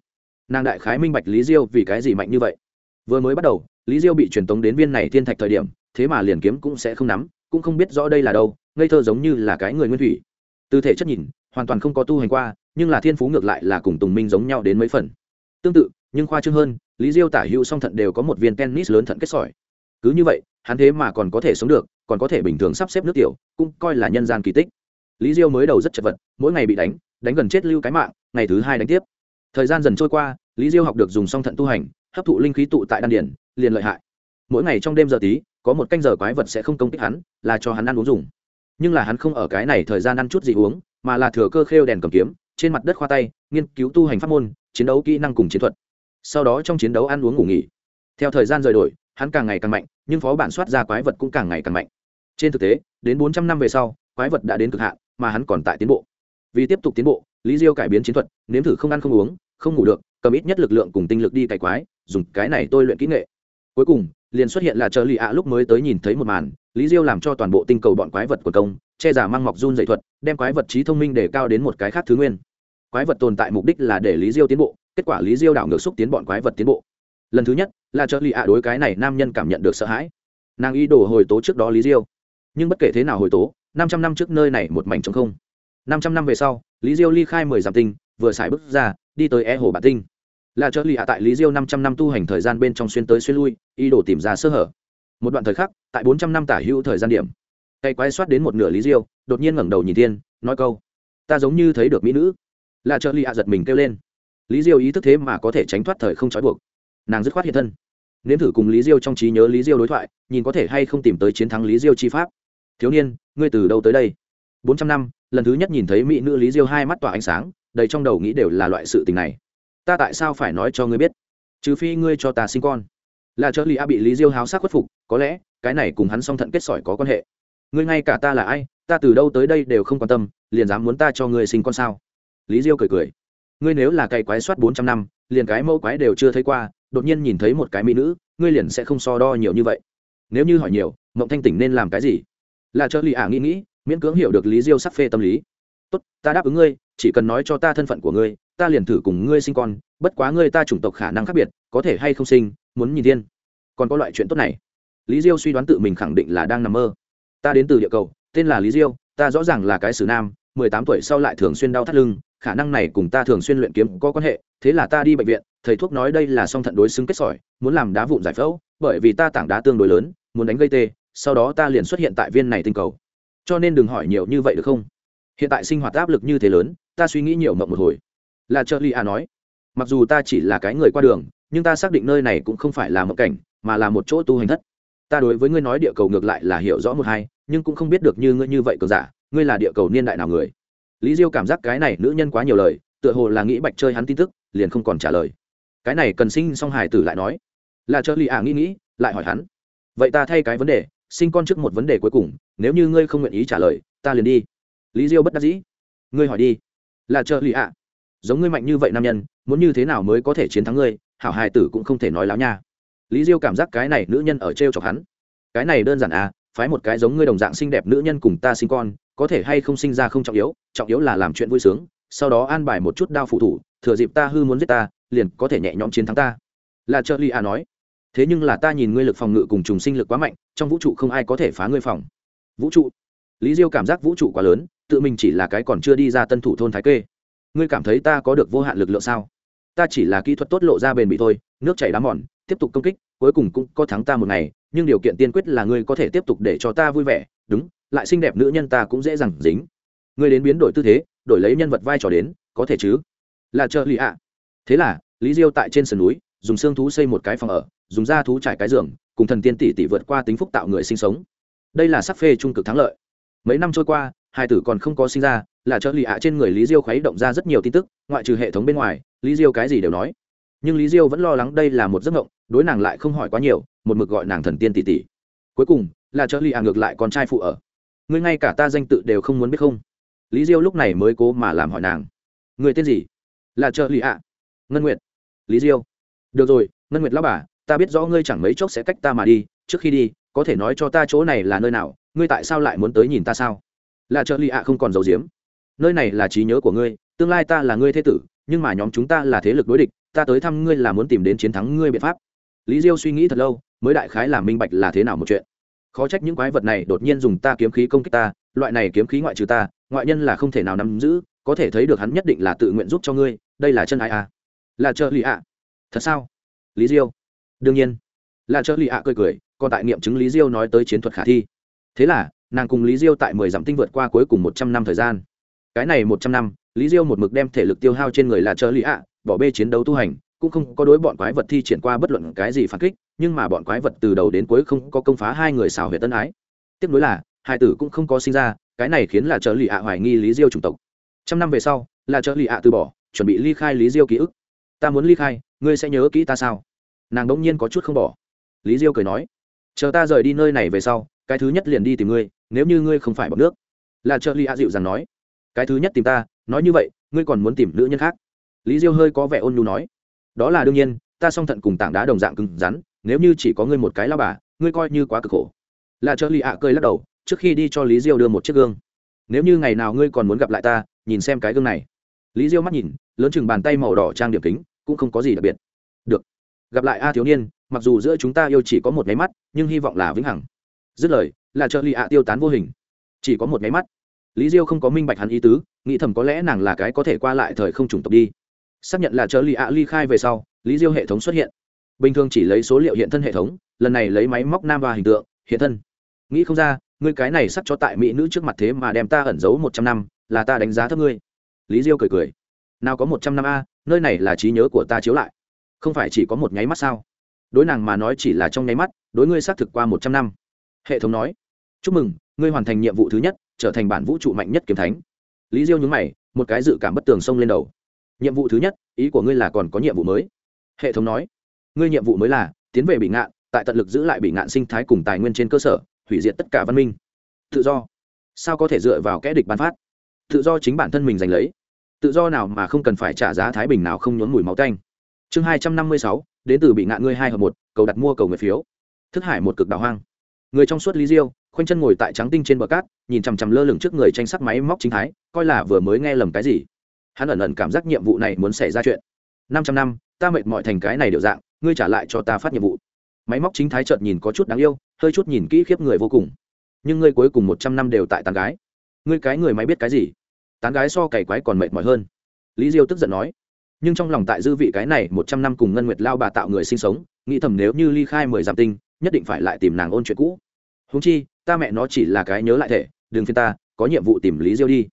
Nàng đại khái minh bạch lý diêu vì cái gì mạnh như vậy. Vừa mới bắt đầu lý diêu bị truyền tống đến viên này thiên thạch thời điểm, thế mà liền kiếm cũng sẽ không nắm, cũng không biết rõ đây là đâu, ngây thơ giống như là cái người nguyên thủy. Tư thể chất nhìn, hoàn toàn không có tu hành qua, nhưng là thiên phú ngược lại là cùng tùng minh giống nhau đến mấy phần. Tương tự, nhưng khoa trương hơn, lý diêu tả hữu song thận đều có một viên tennis lớn thận kết sỏi. Cứ như vậy, hắn thế mà còn có thể sống được, còn có thể bình thường sắp xếp nước tiểu, cũng coi là nhân gian kỳ tích. Lý diêu mới đầu rất chật vật, mỗi ngày bị đánh đánh gần chết lưu cái mạng, ngày thứ hai đánh tiếp. Thời gian dần trôi qua, lý diêu học được dùng song thận tu hành, hấp thụ linh khí tụ tại đan điển liền lợi hại. Mỗi ngày trong đêm giờ tí, có một canh giờ quái vật sẽ không công kích hắn, là cho hắn ăn uống dùng. Nhưng là hắn không ở cái này thời gian ăn chút gì uống, mà là thừa cơ khêu đèn cầm kiếm, trên mặt đất khoa tay, nghiên cứu tu hành pháp môn, chiến đấu kỹ năng cùng chiến thuật. Sau đó trong chiến đấu ăn uống ngủ nghỉ. Theo thời gian rời đổi, hắn càng ngày càng mạnh, nhưng phó bản soát ra quái vật cũng càng ngày càng mạnh. Trên thực tế, đến bốn trăm năm về sau, quái vật đã đến cực hạn, mà hắn còn tại tiến bộ. Vì tiếp tục tiến bộ, lý diêu cải biến chiến thuật, nếm thử không ăn không uống, không ngủ được, cầm ít nhất lực lượng cùng tinh lực đi cày quái, dùng cái này tôi luyện kỹ nghệ cuối cùng, liền xuất hiện là Chờ lì ạ lúc mới tới nhìn thấy một màn, lý diêu làm cho toàn bộ tinh cầu bọn quái vật của công, che giả mang mọc run dạy thuật, đem quái vật trí thông minh để cao đến một cái khác thứ nguyên. Quái vật tồn tại mục đích là để lý diêu tiến bộ, kết quả lý diêu đảo ngược xúc tiến bọn quái vật tiến bộ. Lần thứ nhất, là Chờ lì ạ đối cái này nam nhân cảm nhận được sợ hãi. Nàng ý đồ hồi tố trước đó lý diêu, nhưng bất kể thế nào hồi tố, năm trăm năm trước nơi này một mảnh trống không. Năm trăm năm về sau, lý diêu ly khai mười dặm tinh, vừa xài bước ra, đi tới e hồ bản tinh là trợ lì ạ tại lý diêu năm trăm năm tu hành thời gian bên trong xuyên tới xuyên lui ý đồ tìm ra sơ hở. Một đoạn thời khắc tại bốn trăm năm tả hữu thời gian điểm cây quái soát đến một nửa lý diêu đột nhiên ngẩng đầu nhìn tiên, nói câu ta giống như thấy được mỹ nữ. Là trợ lì ạ giật mình kêu lên. Lý diêu ý thức thế mà có thể tránh thoát thời không trói buộc. Nàng dứt khoát hiện thân. Nếm thử cùng lý diêu trong trí nhớ lý diêu đối thoại nhìn có thể hay không tìm tới chiến thắng lý diêu chi pháp. Thiếu niên ngươi từ đâu tới đây? Bốn trăm năm lần thứ nhất nhìn thấy mỹ nữ lý diêu hai mắt tỏa ánh sáng đầy trong đầu nghĩ đều là loại sự tình này ta tại sao phải nói cho ngươi biết? Trừ phi ngươi cho ta sinh con. Là trợ lý a bị lý diêu háo sắc khuất phục, có lẽ, cái này cùng hắn song thận kết sỏi có quan hệ. Ngươi ngay cả ta là ai, ta từ đâu tới đây đều không quan tâm, liền dám muốn ta cho ngươi sinh con sao? Lý diêu cười cười. Ngươi nếu là cây quái soát bốn trăm năm, liền cái mẫu quái đều chưa thấy qua, đột nhiên nhìn thấy một cái mỹ nữ, ngươi liền sẽ không so đo nhiều như vậy. Nếu như hỏi nhiều, mộng thanh tỉnh nên làm cái gì? Là trợ lý ả nghĩ nghĩ, miễn cưỡng hiểu được lý diêu sắc phê tâm lý tốt, ta đáp ứng ngươi, chỉ cần nói cho ta thân phận của ngươi, ta liền thử cùng ngươi sinh con, bất quá ngươi ta chủng tộc khả năng khác biệt, có thể hay không sinh, muốn nhìn tiên. còn có loại chuyện tốt này. Lý diêu suy đoán tự mình khẳng định là đang nằm mơ. Ta đến từ địa cầu, tên là lý diêu, ta rõ ràng là cái xử nam, mười tám tuổi sau lại thường xuyên đau thắt lưng, khả năng này cùng ta thường xuyên luyện kiếm có quan hệ, thế là ta đi bệnh viện, thầy thuốc nói đây là song thận đối xứng kết sỏi, muốn làm đá vụn giải phẫu, bởi vì ta tảng đá tương đối lớn, muốn đánh gây tê, sau đó ta liền xuất hiện tại viên này tinh cầu. Cho nên đừng hỏi nhiều như vậy được không? hiện tại sinh hoạt áp lực như thế lớn, ta suy nghĩ nhiều mộng một hồi. Là trợ lì a nói, mặc dù ta chỉ là cái người qua đường, nhưng ta xác định nơi này cũng không phải là mộng cảnh, mà là một chỗ tu hành thất. Ta đối với ngươi nói địa cầu ngược lại là hiểu rõ một hai, nhưng cũng không biết được như ngươi như vậy cường giả, ngươi là địa cầu niên đại nào người. Lý diêu cảm giác cái này nữ nhân quá nhiều lời, tựa hồ là nghĩ bạch chơi hắn tin tức, liền không còn trả lời. Cái này cần sinh song hải tử lại nói. Là trợ lì a nghĩ nghĩ, lại hỏi hắn. Vậy ta thay cái vấn đề, sinh con trước một vấn đề cuối cùng, nếu như ngươi không nguyện ý trả lời, ta liền đi lý diêu bất đắc dĩ. Ngươi hỏi đi. Là trợ lì ạ. À. giống ngươi mạnh như vậy nam nhân, muốn như thế nào mới có thể chiến thắng ngươi, hảo hài tử cũng không thể nói láo nha. Lý diêu cảm giác cái này nữ nhân ở t r e o chọc hắn. Cái này đơn giản à phái một cái giống ngươi đồng dạng xinh đẹp nữ nhân cùng ta sinh con, có thể hay không sinh ra không trọng yếu trọng yếu là làm chuyện vui sướng, sau đó an bài một chút đao phụ thủ, thừa dịp ta hư muốn giết ta, liền có thể nhẹ nhõm chiến thắng ta. Là trợ lì ạ à nói. Thế nhưng là ta nhìn ngươi lực phòng ngự cùng trùng sinh lực quá mạnh, trong vũ trụ không ai có thể phá ngươi phòng. Vũ trụ. Lý diêu cảm giác vũ trụ quá lớn tự mình chỉ là cái còn chưa đi ra tân thủ thôn thái kê. Ngươi cảm thấy ta có được vô hạn lực lượng sao? Ta chỉ là kỹ thuật tốt lộ ra bền bị thôi, nước chảy đá mòn, tiếp tục công kích, cuối cùng cũng có thắng ta một ngày, nhưng điều kiện tiên quyết là ngươi có thể tiếp tục để cho ta vui vẻ. Đúng, lại xinh đẹp nữ nhân ta cũng dễ dàng dính. Ngươi đến biến đổi tư thế, đổi lấy nhân vật vai trò đến, có thể chứ? Là trợ lì ạ. À. thế là, lý diêu tại trên sườn núi, dùng xương thú xây một cái phòng ở, dùng da thú trải cái giường, cùng thần tiên tỷ tỷ vượt qua tính phúc tạo người sinh sống. Đây là sắc phê trung cực thắng lợi. Mấy năm trôi qua hai tử còn không có sinh ra, là trợ lì ạ trên người lý diêu khuấy động ra rất nhiều tin tức, ngoại trừ hệ thống bên ngoài, lý diêu cái gì đều nói. Nhưng lý diêu vẫn lo lắng đây là một giấc mộng, đối nàng lại không hỏi quá nhiều, một mực gọi nàng thần tiên tỷ tỷ. Cuối cùng, là trợ lì ạ ngược lại con trai phụ ở. Ngươi ngay cả ta danh tự đều không muốn biết không? Lý diêu lúc này mới cố mà làm hỏi nàng. Người tên gì? Là trợ lì ạ. Ngân nguyệt. Lý diêu. Được rồi, ngân nguyệt lao bà, ta biết rõ ngươi chẳng mấy chốc sẽ cách ta mà đi, trước khi đi, có thể nói cho ta chỗ này là nơi nào, ngươi tại sao lại muốn tới nhìn ta sao? là trợ lì ạ không còn giấu diếm, nơi này là trí nhớ của ngươi tương lai ta là ngươi thế tử nhưng mà nhóm chúng ta là thế lực đối địch ta tới thăm ngươi là muốn tìm đến chiến thắng ngươi biện pháp. Lý diêu suy nghĩ thật lâu mới đại khái là minh bạch là thế nào một chuyện. Khó trách những quái vật này đột nhiên dùng ta kiếm khí công kích ta loại này kiếm khí ngoại trừ ta ngoại nhân là không thể nào nắm giữ có thể thấy được hắn nhất định là tự nguyện giúp cho ngươi đây là chân ai à là trợ lì ạ. Thật sao? Lý diêu. Đương nhiên. Là trợ lì ạ cười cười còn tại nghiệm chứng lý diêu nói tới chiến thuật khả thi. Thế là nàng cùng lý diêu tại mười dặm tinh vượt qua cuối cùng một trăm năm thời gian. Cái này một trăm năm, lý diêu một mực đem thể lực tiêu hao trên người là trợ lý ạ, bỏ bê chiến đấu tu hành, cũng không có đối bọn quái vật thi triển qua bất luận cái gì phản kích, nhưng mà bọn quái vật từ đầu đến cuối không có công phá hai người xào huyệt tân ái. Tiếp nối là, hai tử cũng không có sinh ra, cái này khiến là trợ lý ạ hoài nghi lý diêu chủng tộc. Trăm năm về sau, là trợ lý ạ từ bỏ, chuẩn bị ly khai lý diêu ký ức. Ta muốn ly khai, ngươi sẽ nhớ kỹ ta sao? Nàng đ ỗ n g nhiên có chút không bỏ. Lý diêu cười nói, chờ ta rời đi nơi này về sau, cái thứ nhất liền đi tìm ngươi nếu như ngươi không phải bọc nước. Là trợ lý a dịu rằng nói, cái thứ nhất tìm ta, nói như vậy, ngươi còn muốn tìm nữ nhân khác? Lý diêu hơi có vẻ ôn nhu nói, đó là đương nhiên, ta song thận cùng tảng đá đồng dạng cứng rắn, nếu như chỉ có ngươi một cái lao bà, ngươi coi như quá cực khổ. Là trợ lý ạ cười lắc đầu, trước khi đi cho lý diêu đưa một chiếc gương. Nếu như ngày nào ngươi còn muốn gặp lại ta, nhìn xem cái gương này. Lý diêu mắt nhìn, lớn chừng bàn tay màu đỏ trang điểm kính, cũng không có gì đặc biệt. Được, gặp lại a thiếu niên, mặc dù giữa chúng ta yêu chỉ có một nháy mắt, nhưng hy vọng là vĩnh hằng dứt lời, là trợ lì ạ tiêu tán vô hình. Chỉ có một máy mắt, lý diêu không có minh bạch hắn ý tứ, nghĩ thầm có lẽ nàng là cái có thể qua lại thời không chủng tộc đi. Xác nhận là trợ lì ạ ly khai về sau, lý diêu hệ thống xuất hiện. Bình thường chỉ lấy số liệu hiện thân hệ thống, lần này lấy máy móc nam và hình tượng, hiện thân. Nghĩ không ra, ngươi cái này sắp cho tại mỹ nữ trước mặt thế mà đem ta ẩn giấu một trăm năm, là ta đánh giá thấp ngươi. Lý diêu cười cười. Nào có một trăm năm a, nơi này là trí nhớ của ta chiếu lại. Không phải chỉ có một nháy mắt sao? Đối nàng mà nói chỉ là trong nháy mắt, đối ngươi xác thực qua một trăm năm hệ thống nói, chúc mừng, ngươi hoàn thành nhiệm vụ thứ nhất, trở thành bản vũ trụ mạnh nhất kiếm thánh. Lý diêu nhúng mày, một cái dự cảm bất tường xông lên đầu. Nhiệm vụ thứ nhất, ý của ngươi là còn có nhiệm vụ mới. Hệ thống nói, ngươi nhiệm vụ mới là tiến về bị ngạn, tại tận lực giữ lại bị ngạn sinh thái cùng tài nguyên trên cơ sở, hủy diệt tất cả văn minh. Tự do. Sao có thể dựa vào kẽ địch bán phát? Tự do chính bản thân mình giành lấy. Tự do nào mà không cần phải trả giá thái bình nào không nhốn mùi máu tanh. Chương hai trăm năm mươi sáu, đến từ bị ngạn ngươi hai hợp một, cầu đặt mua cầu người phiếu. Thức hải một cực đảo hoang người trong suốt lý diêu, khoanh chân ngồi tại trắng tinh trên bờ cát, nhìn chằm chằm lơ lửng trước người tranh sắc máy móc chính thái, coi là vừa mới nghe lầm cái gì. Hắn ẩn ẩn cảm giác nhiệm vụ này muốn xảy ra chuyện. Năm trăm năm, ta mệt mọi thành cái này điệu dạng, ngươi trả lại cho ta phát nhiệm vụ. Máy móc chính thái chợt nhìn có chút đáng yêu, hơi chút nhìn kỹ khiếp người vô cùng. Nhưng ngươi cuối cùng một trăm năm đều tại tán gái. Ngươi cái người máy biết cái gì? Tán gái so cày quái còn mệt mỏi hơn. Lý diêu tức giận nói. Nhưng trong lòng tại dư vị cái này một trăm năm cùng ngân nguyệt lao bà tạo người sinh sống, nghĩ thầm nếu như ly khai mười giảm tinh nhất định phải lại tìm nàng ôn chuyện cũ. Húng chi, ta mẹ nó chỉ là cái nhớ lại thể, đừng phiên ta, có nhiệm vụ tìm lý diêu đi.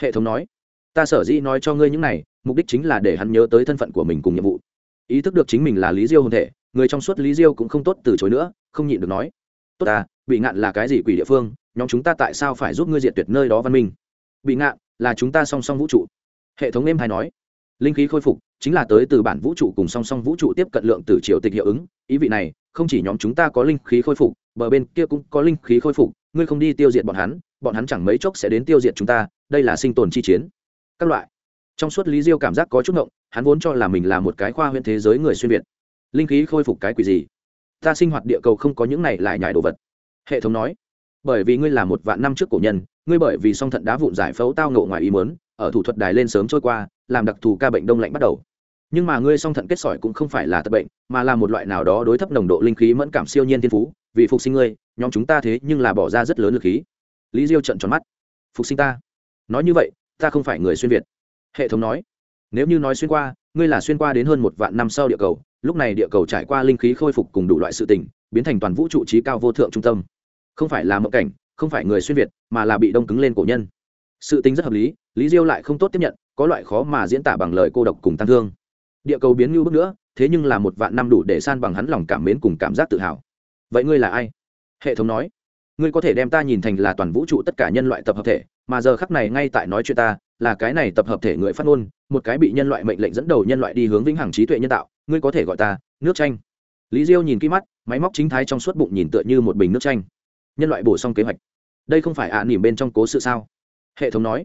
Hệ thống nói. Ta sở dĩ nói cho ngươi những này, mục đích chính là để hắn nhớ tới thân phận của mình cùng nhiệm vụ. Ý thức được chính mình là lý diêu hồn thể, người trong suốt lý diêu cũng không tốt từ chối nữa, không nhịn được nói. Tốt ta, bị ngạn là cái gì quỷ địa phương, nhóm chúng ta tại sao phải giúp ngươi diệt tuyệt nơi đó văn minh? Bị ngạn là chúng ta song song vũ trụ. Hệ thống êm hay nói. Linh khí khôi phục, chính là tới từ bản vũ trụ cùng song song vũ trụ tiếp cận lượng từ triều tịch hiệu ứng, ý vị này không chỉ nhóm chúng ta có linh khí khôi phục, bờ bên kia cũng có linh khí khôi phục, ngươi không đi tiêu diệt bọn hắn bọn hắn chẳng mấy chốc sẽ đến tiêu diệt chúng ta, đây là sinh tồn chi chiến. Các loại. Trong suốt lý diêu cảm giác có chút ngộng, hắn vốn cho là mình là một cái khoa huyện thế giới người xuyên việt. Linh khí khôi phục cái quỷ gì? Ta sinh hoạt địa cầu không có những này lại nhải đồ vật. Hệ thống nói, bởi vì ngươi là một vạn năm trước cổ nhân, ngươi bởi vì song thận đá vụn giải phẫu tao ngộ ngoài ý mớn ở thủ thuật đài lên sớm trôi qua, làm đặc thù ca bệnh đông lạnh bắt đầu nhưng mà ngươi song thận kết sỏi cũng không phải là tật bệnh, mà là một loại nào đó đối thấp nồng độ linh khí mẫn cảm siêu nhiên thiên phú. Vì phục sinh ngươi, nhóm chúng ta thế nhưng là bỏ ra rất lớn lực khí. Lý diêu trận tròn mắt. Phục sinh ta? Nói như vậy, ta không phải người xuyên việt. Hệ thống nói. Nếu như nói xuyên qua, ngươi là xuyên qua đến hơn một vạn năm sau địa cầu, lúc này địa cầu trải qua linh khí khôi phục cùng đủ loại sự tình, biến thành toàn vũ trụ trí cao vô thượng trung tâm. Không phải là mộng cảnh, không phải người xuyên việt, mà là bị đông cứng lên cổ nhân. Sự tính rất hợp lý lý diêu lại không tốt tiếp nhận, có loại khó mà diễn tả bằng lời cô độc cùng tăng thương địa cầu biến như bước nữa, thế nhưng là một vạn năm đủ để san bằng hắn lòng cảm mến cùng cảm giác tự hào. Vậy ngươi là ai? Hệ thống nói. Ngươi có thể đem ta nhìn thành là toàn vũ trụ tất cả nhân loại tập hợp thể, mà giờ khắc này ngay tại nói chuyện ta, là cái này tập hợp thể người phát ngôn, một cái bị nhân loại mệnh lệnh dẫn đầu nhân loại đi hướng vĩnh hằng trí tuệ nhân tạo, ngươi có thể gọi ta nước tranh lý diêu nhìn kỹ mắt, máy móc chính thái trong suốt bụng nhìn tựa như một bình nước tranh nhân loại bổ xong kế hoạch. Đây không phải ạ nỉm bên trong cố sự sao? Hệ thống nói.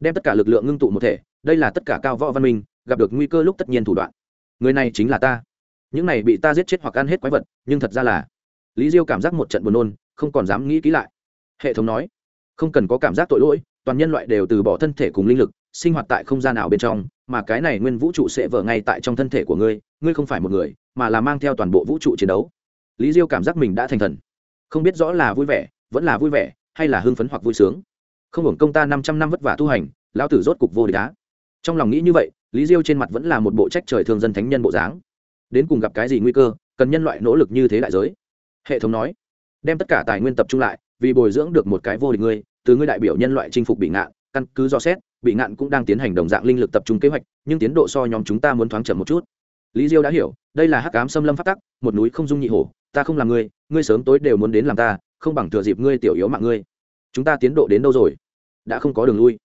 Đem tất cả lực lượng ngưng tụ một thể, đây là tất cả cao võ văn minh gặp được nguy cơ lúc tất nhiên thủ đoạn. Người này chính là ta. Những này bị ta giết chết hoặc ăn hết quái vật, nhưng thật ra là lý diêu cảm giác một trận buồn nôn, không còn dám nghĩ kỹ lại. Hệ thống nói, không cần có cảm giác tội lỗi, toàn nhân loại đều từ bỏ thân thể cùng linh lực, sinh hoạt tại không gian nào bên trong, mà cái này nguyên vũ trụ sẽ vỡ ngay tại trong thân thể của ngươi ngươi không phải một người, mà là mang theo toàn bộ vũ trụ chiến đấu. Lý diêu cảm giác mình đã thành thần. Không biết rõ là vui vẻ, vẫn là vui vẻ, hay là hưng phấn hoặc vui sướng. Không hưởng công ta năm trăm năm vất vả tu hành, lão tử rốt cục vô địch đá trong lòng nghĩ như vậy lý diêu trên mặt vẫn là một bộ trách trời thương dân thánh nhân bộ dáng. Đến cùng gặp cái gì nguy cơ, cần nhân loại nỗ lực như thế đại giới? Hệ thống nói, đem tất cả tài nguyên tập trung lại, vì bồi dưỡng được một cái vô địch ngươi, từ ngươi đại biểu nhân loại chinh phục bị ngạn, căn cứ do xét, bị ngạn cũng đang tiến hành đồng dạng linh lực tập trung kế hoạch, nhưng tiến độ so nhóm chúng ta muốn thoáng chậm một chút. Lý diêu đã hiểu, đây là hắc ám xâm lâm phát tắc, một núi không dung nhị hổ, ta không làm ngươi ngươi sớm tối đều muốn đến làm ta, không bằng thừa dịp ngươi tiểu yếu mạng ngươi. Chúng ta tiến độ đến đâu rồi? Đã không có đường lui.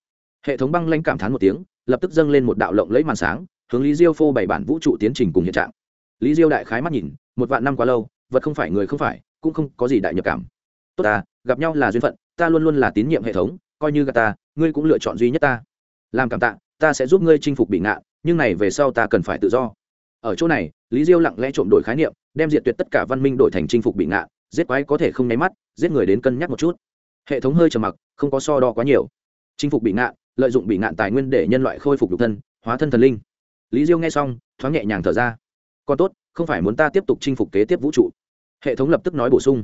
Hệ thống băng lanh cảm thán một tiếng lập tức dâng lên một đạo lộng lẫy màn sáng, hướng lý diêu phô bày bản vũ trụ tiến trình cùng hiện trạng. Lý diêu đại khái mắt nhìn, một vạn năm quá lâu, vật không phải người không phải, cũng không có gì đại nhập cảm. Tốt ta, gặp nhau là duyên phận, ta luôn luôn là tín nhiệm hệ thống, coi như gà ta, ngươi cũng lựa chọn duy nhất ta. Làm cảm tạ, ta sẽ giúp ngươi chinh phục bị ngạn, nhưng này về sau ta cần phải tự do. Ở chỗ này, lý diêu lặng lẽ trộm đổi khái niệm, đem diệt tuyệt tất cả văn minh đổi thành chinh phục bị ngạn, giết quái có thể không nháy mắt, giết người đến cân nhắc một chút. Hệ thống hơi trầm mặc, không có so đo quá nhiều. Chinh phục bị ngạn lợi dụng bị ngạn tài nguyên để nhân loại khôi phục nhục thân, hóa thân thần linh. Lý diêu nghe xong, thoáng nhẹ nhàng thở ra. Còn tốt, không phải muốn ta tiếp tục chinh phục kế tiếp vũ trụ. Hệ thống lập tức nói bổ sung.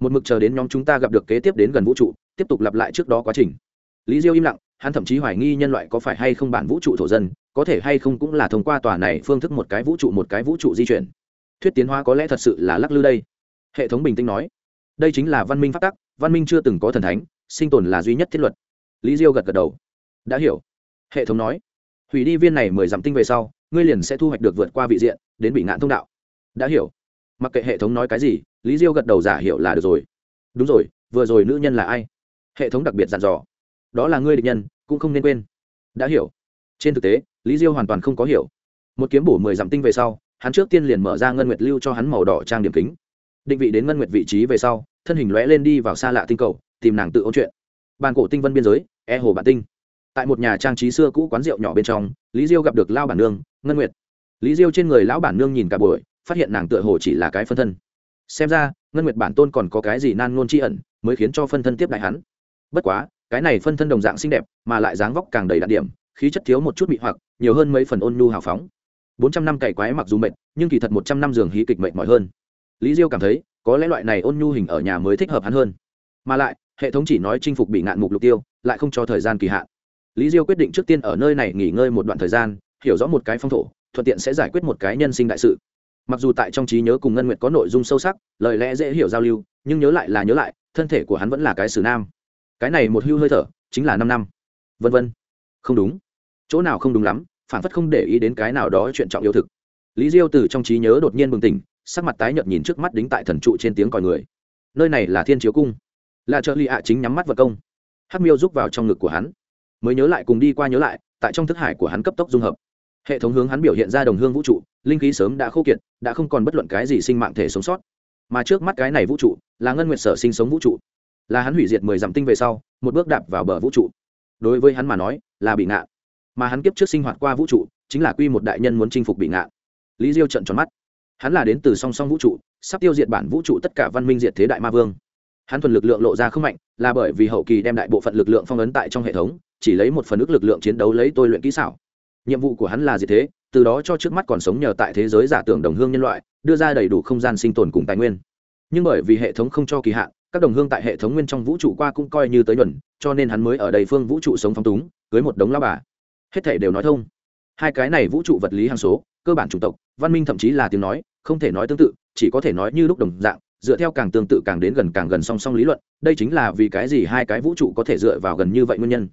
Một mực chờ đến nhóm chúng ta gặp được kế tiếp đến gần vũ trụ, tiếp tục lặp lại trước đó quá trình. Lý diêu im lặng, hắn thậm chí hoài nghi nhân loại có phải hay không bản vũ trụ thổ dân, có thể hay không cũng là thông qua tòa này phương thức một cái vũ trụ một cái vũ trụ di chuyển. Thuyết tiến hóa có lẽ thật sự là lắc lư đây. Hệ thống bình tĩnh nói. Đây chính là văn minh phát tắc, văn minh chưa từng có thần thánh, sinh tồn là duy nhất thiết luật. Lý diêu gật gật đầu đã hiểu. Hệ thống nói, hủy đi viên này mười dặm tinh về sau, ngươi liền sẽ thu hoạch được vượt qua vị diện, đến bị ngạn thông đạo. Đã hiểu. Mặc kệ hệ thống nói cái gì, lý diêu gật đầu giả hiểu là được rồi. Đúng rồi, vừa rồi nữ nhân là ai? Hệ thống đặc biệt dặn dò. Đó là ngươi địch nhân, cũng không nên quên. Đã hiểu. Trên thực tế, lý diêu hoàn toàn không có hiểu. Một kiếm bổ mười dặm tinh về sau, hắn trước tiên liền mở ra ngân nguyệt lưu cho hắn màu đỏ trang điểm kính. Định vị đến ngân nguyệt vị trí về sau, thân hình lóe lên đi vào xa lạ tinh cầu, tìm nàng tự ôn chuyện. Bàn cổ tinh vân biên giới e hồ bản tinh tại một nhà trang trí xưa cũ quán rượu nhỏ bên trong, lý diêu gặp được lao bản nương, ngân nguyệt. Lý diêu trên người lão bản nương nhìn cả buổi, phát hiện nàng tựa hồ chỉ là cái phân thân. Xem ra, ngân nguyệt bản tôn còn có cái gì nan ngôn tri ẩn, mới khiến cho phân thân tiếp đại hắn. Bất quá, cái này phân thân đồng dạng xinh đẹp, mà lại dáng vóc càng đầy đặc điểm, khí chất thiếu một chút bị hoặc, nhiều hơn mấy phần ôn nhu hào phóng. Bốn trăm năm cày quái mặc dù mệt, nhưng kỳ thật một trăm năm giường hí kịch mệt mỏi hơn. Lý diêu cảm thấy, có lẽ loại này ôn nhu hình ở nhà mới thích hợp hắn hơn. Mà lại, hệ thống chỉ nói chinh phục bị ngạn mục lục tiêu, lại không cho thời gian kỳ hạn lý diêu quyết định trước tiên ở nơi này nghỉ ngơi một đoạn thời gian, hiểu rõ một cái phong thổ, thuận tiện sẽ giải quyết một cái nhân sinh đại sự. Mặc dù tại trong trí nhớ cùng ngân nguyệt có nội dung sâu sắc, lời lẽ dễ hiểu giao lưu, nhưng nhớ lại là nhớ lại, thân thể của hắn vẫn là cái xử nam. Cái này một hưu hơi thở, chính là năm năm. Vân vân. Không đúng. Chỗ nào không đúng lắm, phản phất không để ý đến cái nào đó chuyện trọng yêu thực. Lý diêu từ trong trí nhớ đột nhiên bừng tỉnh, sắc mặt tái nhợt nhìn trước mắt đính tại thần trụ trên tiếng còi người. Nơi này là thiên chiếu cung. Là trợ lì ạ chính nhắm mắt vật công. Hắc miêu rúc vào trong ngực của hắn mới nhớ lại cùng đi qua nhớ lại, tại trong thức hải của hắn cấp tốc dung hợp. Hệ thống hướng hắn biểu hiện ra đồng hương vũ trụ, linh khí sớm đã khô kiệt, đã không còn bất luận cái gì sinh mạng thể sống sót. Mà trước mắt cái này vũ trụ, là ngân nguyện sở sinh sống vũ trụ. Là hắn hủy diệt mười dặm tinh về sau, một bước đạp vào bờ vũ trụ. Đối với hắn mà nói, là bị ngạn mà hắn kiếp trước sinh hoạt qua vũ trụ, chính là quy một đại nhân muốn chinh phục bị ngạn lý diêu trận tròn mắt. Hắn là đến từ song song vũ trụ, sắp tiêu diệt bản vũ trụ tất cả văn minh diệt thế đại ma vương. Hắn thuần lực lượng lộ ra không mạnh, là bởi vì hậu kỳ đem đại bộ phận lực lượng phong ấn tại trong hệ thống chỉ lấy một phần ước lực lượng chiến đấu lấy tôi luyện kỹ xảo. Nhiệm vụ của hắn là gì thế? Từ đó cho trước mắt còn sống nhờ tại thế giới giả tưởng đồng hương nhân loại, đưa ra đầy đủ không gian sinh tồn cùng tài nguyên. Nhưng bởi vì hệ thống không cho kỳ hạn, các đồng hương tại hệ thống nguyên trong vũ trụ qua cũng coi như tới nhuần, cho nên hắn mới ở đầy phương vũ trụ sống phong túng, cưới một đống lao bà. Hết thể đều nói thông. Hai cái này vũ trụ vật lý hàng số, cơ bản chủng tộc, văn minh thậm chí là tiếng nói, không thể nói tương tự, chỉ có thể nói như lúc đồng dạng, dựa theo càng tương tự càng đến gần càng gần song song lý luận, đây chính là vì cái gì hai cái vũ trụ có thể dựa vào gần như vậy nguyên nhân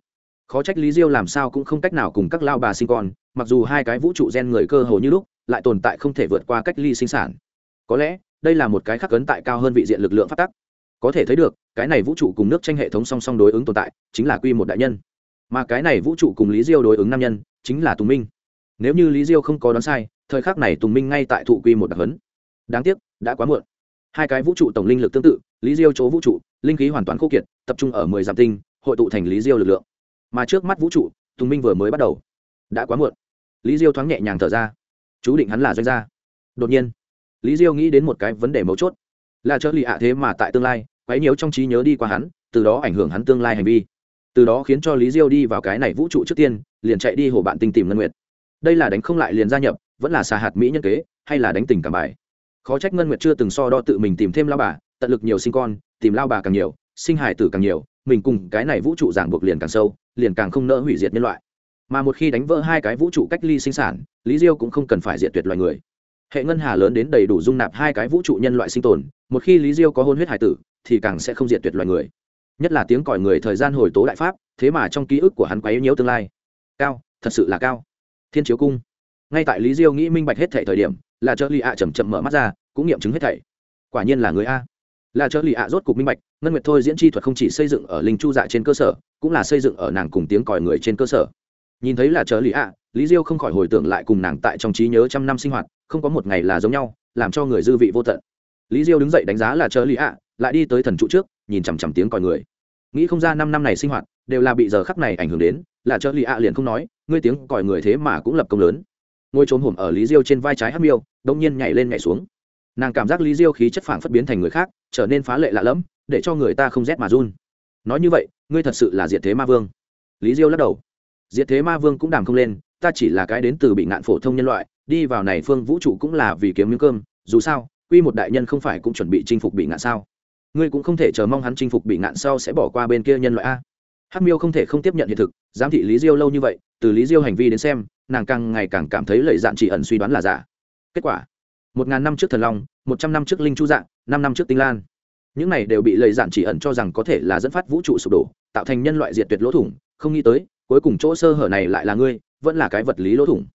khó trách lý diêu làm sao cũng không cách nào cùng các lao bà sinh con, mặc dù hai cái vũ trụ gen người cơ hồ như lúc, lại tồn tại không thể vượt qua cách ly sinh sản. Có lẽ, đây là một cái khắc ấn tại cao hơn vị diện lực lượng phát tắc. Có thể thấy được, cái này vũ trụ cùng nước tranh hệ thống song song đối ứng tồn tại, chính là quy một đại nhân. Mà cái này vũ trụ cùng lý diêu đối ứng nam nhân, chính là tùng minh. Nếu như lý diêu không có đoán sai, thời khắc này tùng minh ngay tại thụ quy một đặc hấn. Đáng tiếc, đã quá muộn. Hai cái vũ trụ tổng linh lực tương tự, lý diêu chỗ vũ trụ, linh khí hoàn toàn khô kiệt, tập trung ở mười giảm tinh, hội tụ thành lý diêu lực lượng mà trước mắt vũ trụ, tùng minh vừa mới bắt đầu. Đã quá muộn. Lý diêu thoáng nhẹ nhàng thở ra. Chú định hắn là doanh gia. Đột nhiên, lý diêu nghĩ đến một cái vấn đề mấu chốt. Là trợ lì ạ thế mà tại tương lai, quấy nhiều trong trí nhớ đi qua hắn, từ đó ảnh hưởng hắn tương lai hành vi. Từ đó khiến cho lý diêu đi vào cái này vũ trụ trước tiên, liền chạy đi hồ bạn tình tìm ngân nguyệt. Đây là đánh không lại liền gia nhập, vẫn là xà hạt mỹ nhân kế, hay là đánh tình cảm bài? Khó trách ngân nguyệt chưa từng so đo tự mình tìm thêm lao bà, tận lực nhiều sinh con, tìm lao bà càng nhiều, sinh hải tử càng nhiều, mình cùng cái này vũ trụ giảng buộc liền càng sâu liền càng không nỡ hủy diệt nhân loại. Mà một khi đánh vỡ hai cái vũ trụ cách ly sinh sản, lý diêu cũng không cần phải diệt tuyệt loài người. Hệ ngân hà lớn đến đầy đủ dung nạp hai cái vũ trụ nhân loại sinh tồn, một khi lý diêu có hôn huyết hải tử, thì càng sẽ không diệt tuyệt loài người. Nhất là tiếng còi người thời gian hồi tố đại pháp, thế mà trong ký ức của hắn quá yếu nhiễu tương lai. Cao, thật sự là cao. Thiên chiếu cung. Ngay tại lý diêu nghĩ minh bạch hết thảy thời điểm là trợ lì ạ à chầm chậm mở mắt ra, cũng nghiệm chứng hết thảy. Quả nhiên là người a. Là trợ lì ạ rốt cục minh bạch, ngân nguyệt thôi diễn chi thuật không chỉ xây dựng ở linh chu dạ trên cơ sở cũng là xây dựng ở nàng cùng tiếng còi người trên cơ sở. Nhìn thấy là trợ lý ạ, lý diêu không khỏi hồi tưởng lại cùng nàng tại trong trí nhớ trăm năm sinh hoạt, không có một ngày là giống nhau, làm cho người dư vị vô tận. Lý diêu đứng dậy đánh giá là trợ lý ạ, lại đi tới thần trụ trước, nhìn chằm chằm tiếng còi người. Nghĩ không ra năm năm này sinh hoạt, đều là bị giờ khắc này ảnh hưởng đến, là trợ lý ạ liền không nói, ngươi tiếng còi người thế mà cũng lập công lớn. Ngôi trốn hổm ở lý diêu trên vai trái hắc miêu đông nhiên nhảy lên nhảy xuống. Nàng cảm giác lý diêu khí chất phảng phất biến thành người khác, trở nên phá lệ lạ lẫm, để cho người ta không rét mà run. Nói như vậy ngươi thật sự là diệt thế ma vương. Lý diêu lắc đầu. Diệt thế ma vương cũng đàm không lên, ta chỉ là cái đến từ bị ngạn phổ thông nhân loại, đi vào này phương vũ trụ cũng là vì kiếm miếng cơm, dù sao, quy một đại nhân không phải cũng chuẩn bị chinh phục bị ngạn sao? Ngươi cũng không thể chờ mong hắn chinh phục bị ngạn sau sẽ bỏ qua bên kia nhân loại a. Hắc miêu không thể không tiếp nhận hiện thực, giám thị lý diêu lâu như vậy, từ lý diêu hành vi đến xem, nàng càng ngày càng cảm thấy lời dạn chỉ ẩn suy đoán là giả. Kết quả, một ngàn năm trước thần long, một trăm năm trước linh chu dạng, năm năm trước tinh lan những này đều bị lầy dạn chỉ ẩn cho rằng có thể là dẫn phát vũ trụ sụp đổ, tạo thành nhân loại diệt tuyệt lỗ thủng, không nghĩ tới, cuối cùng chỗ sơ hở này lại là ngươi, vẫn là cái vật lý lỗ thủng.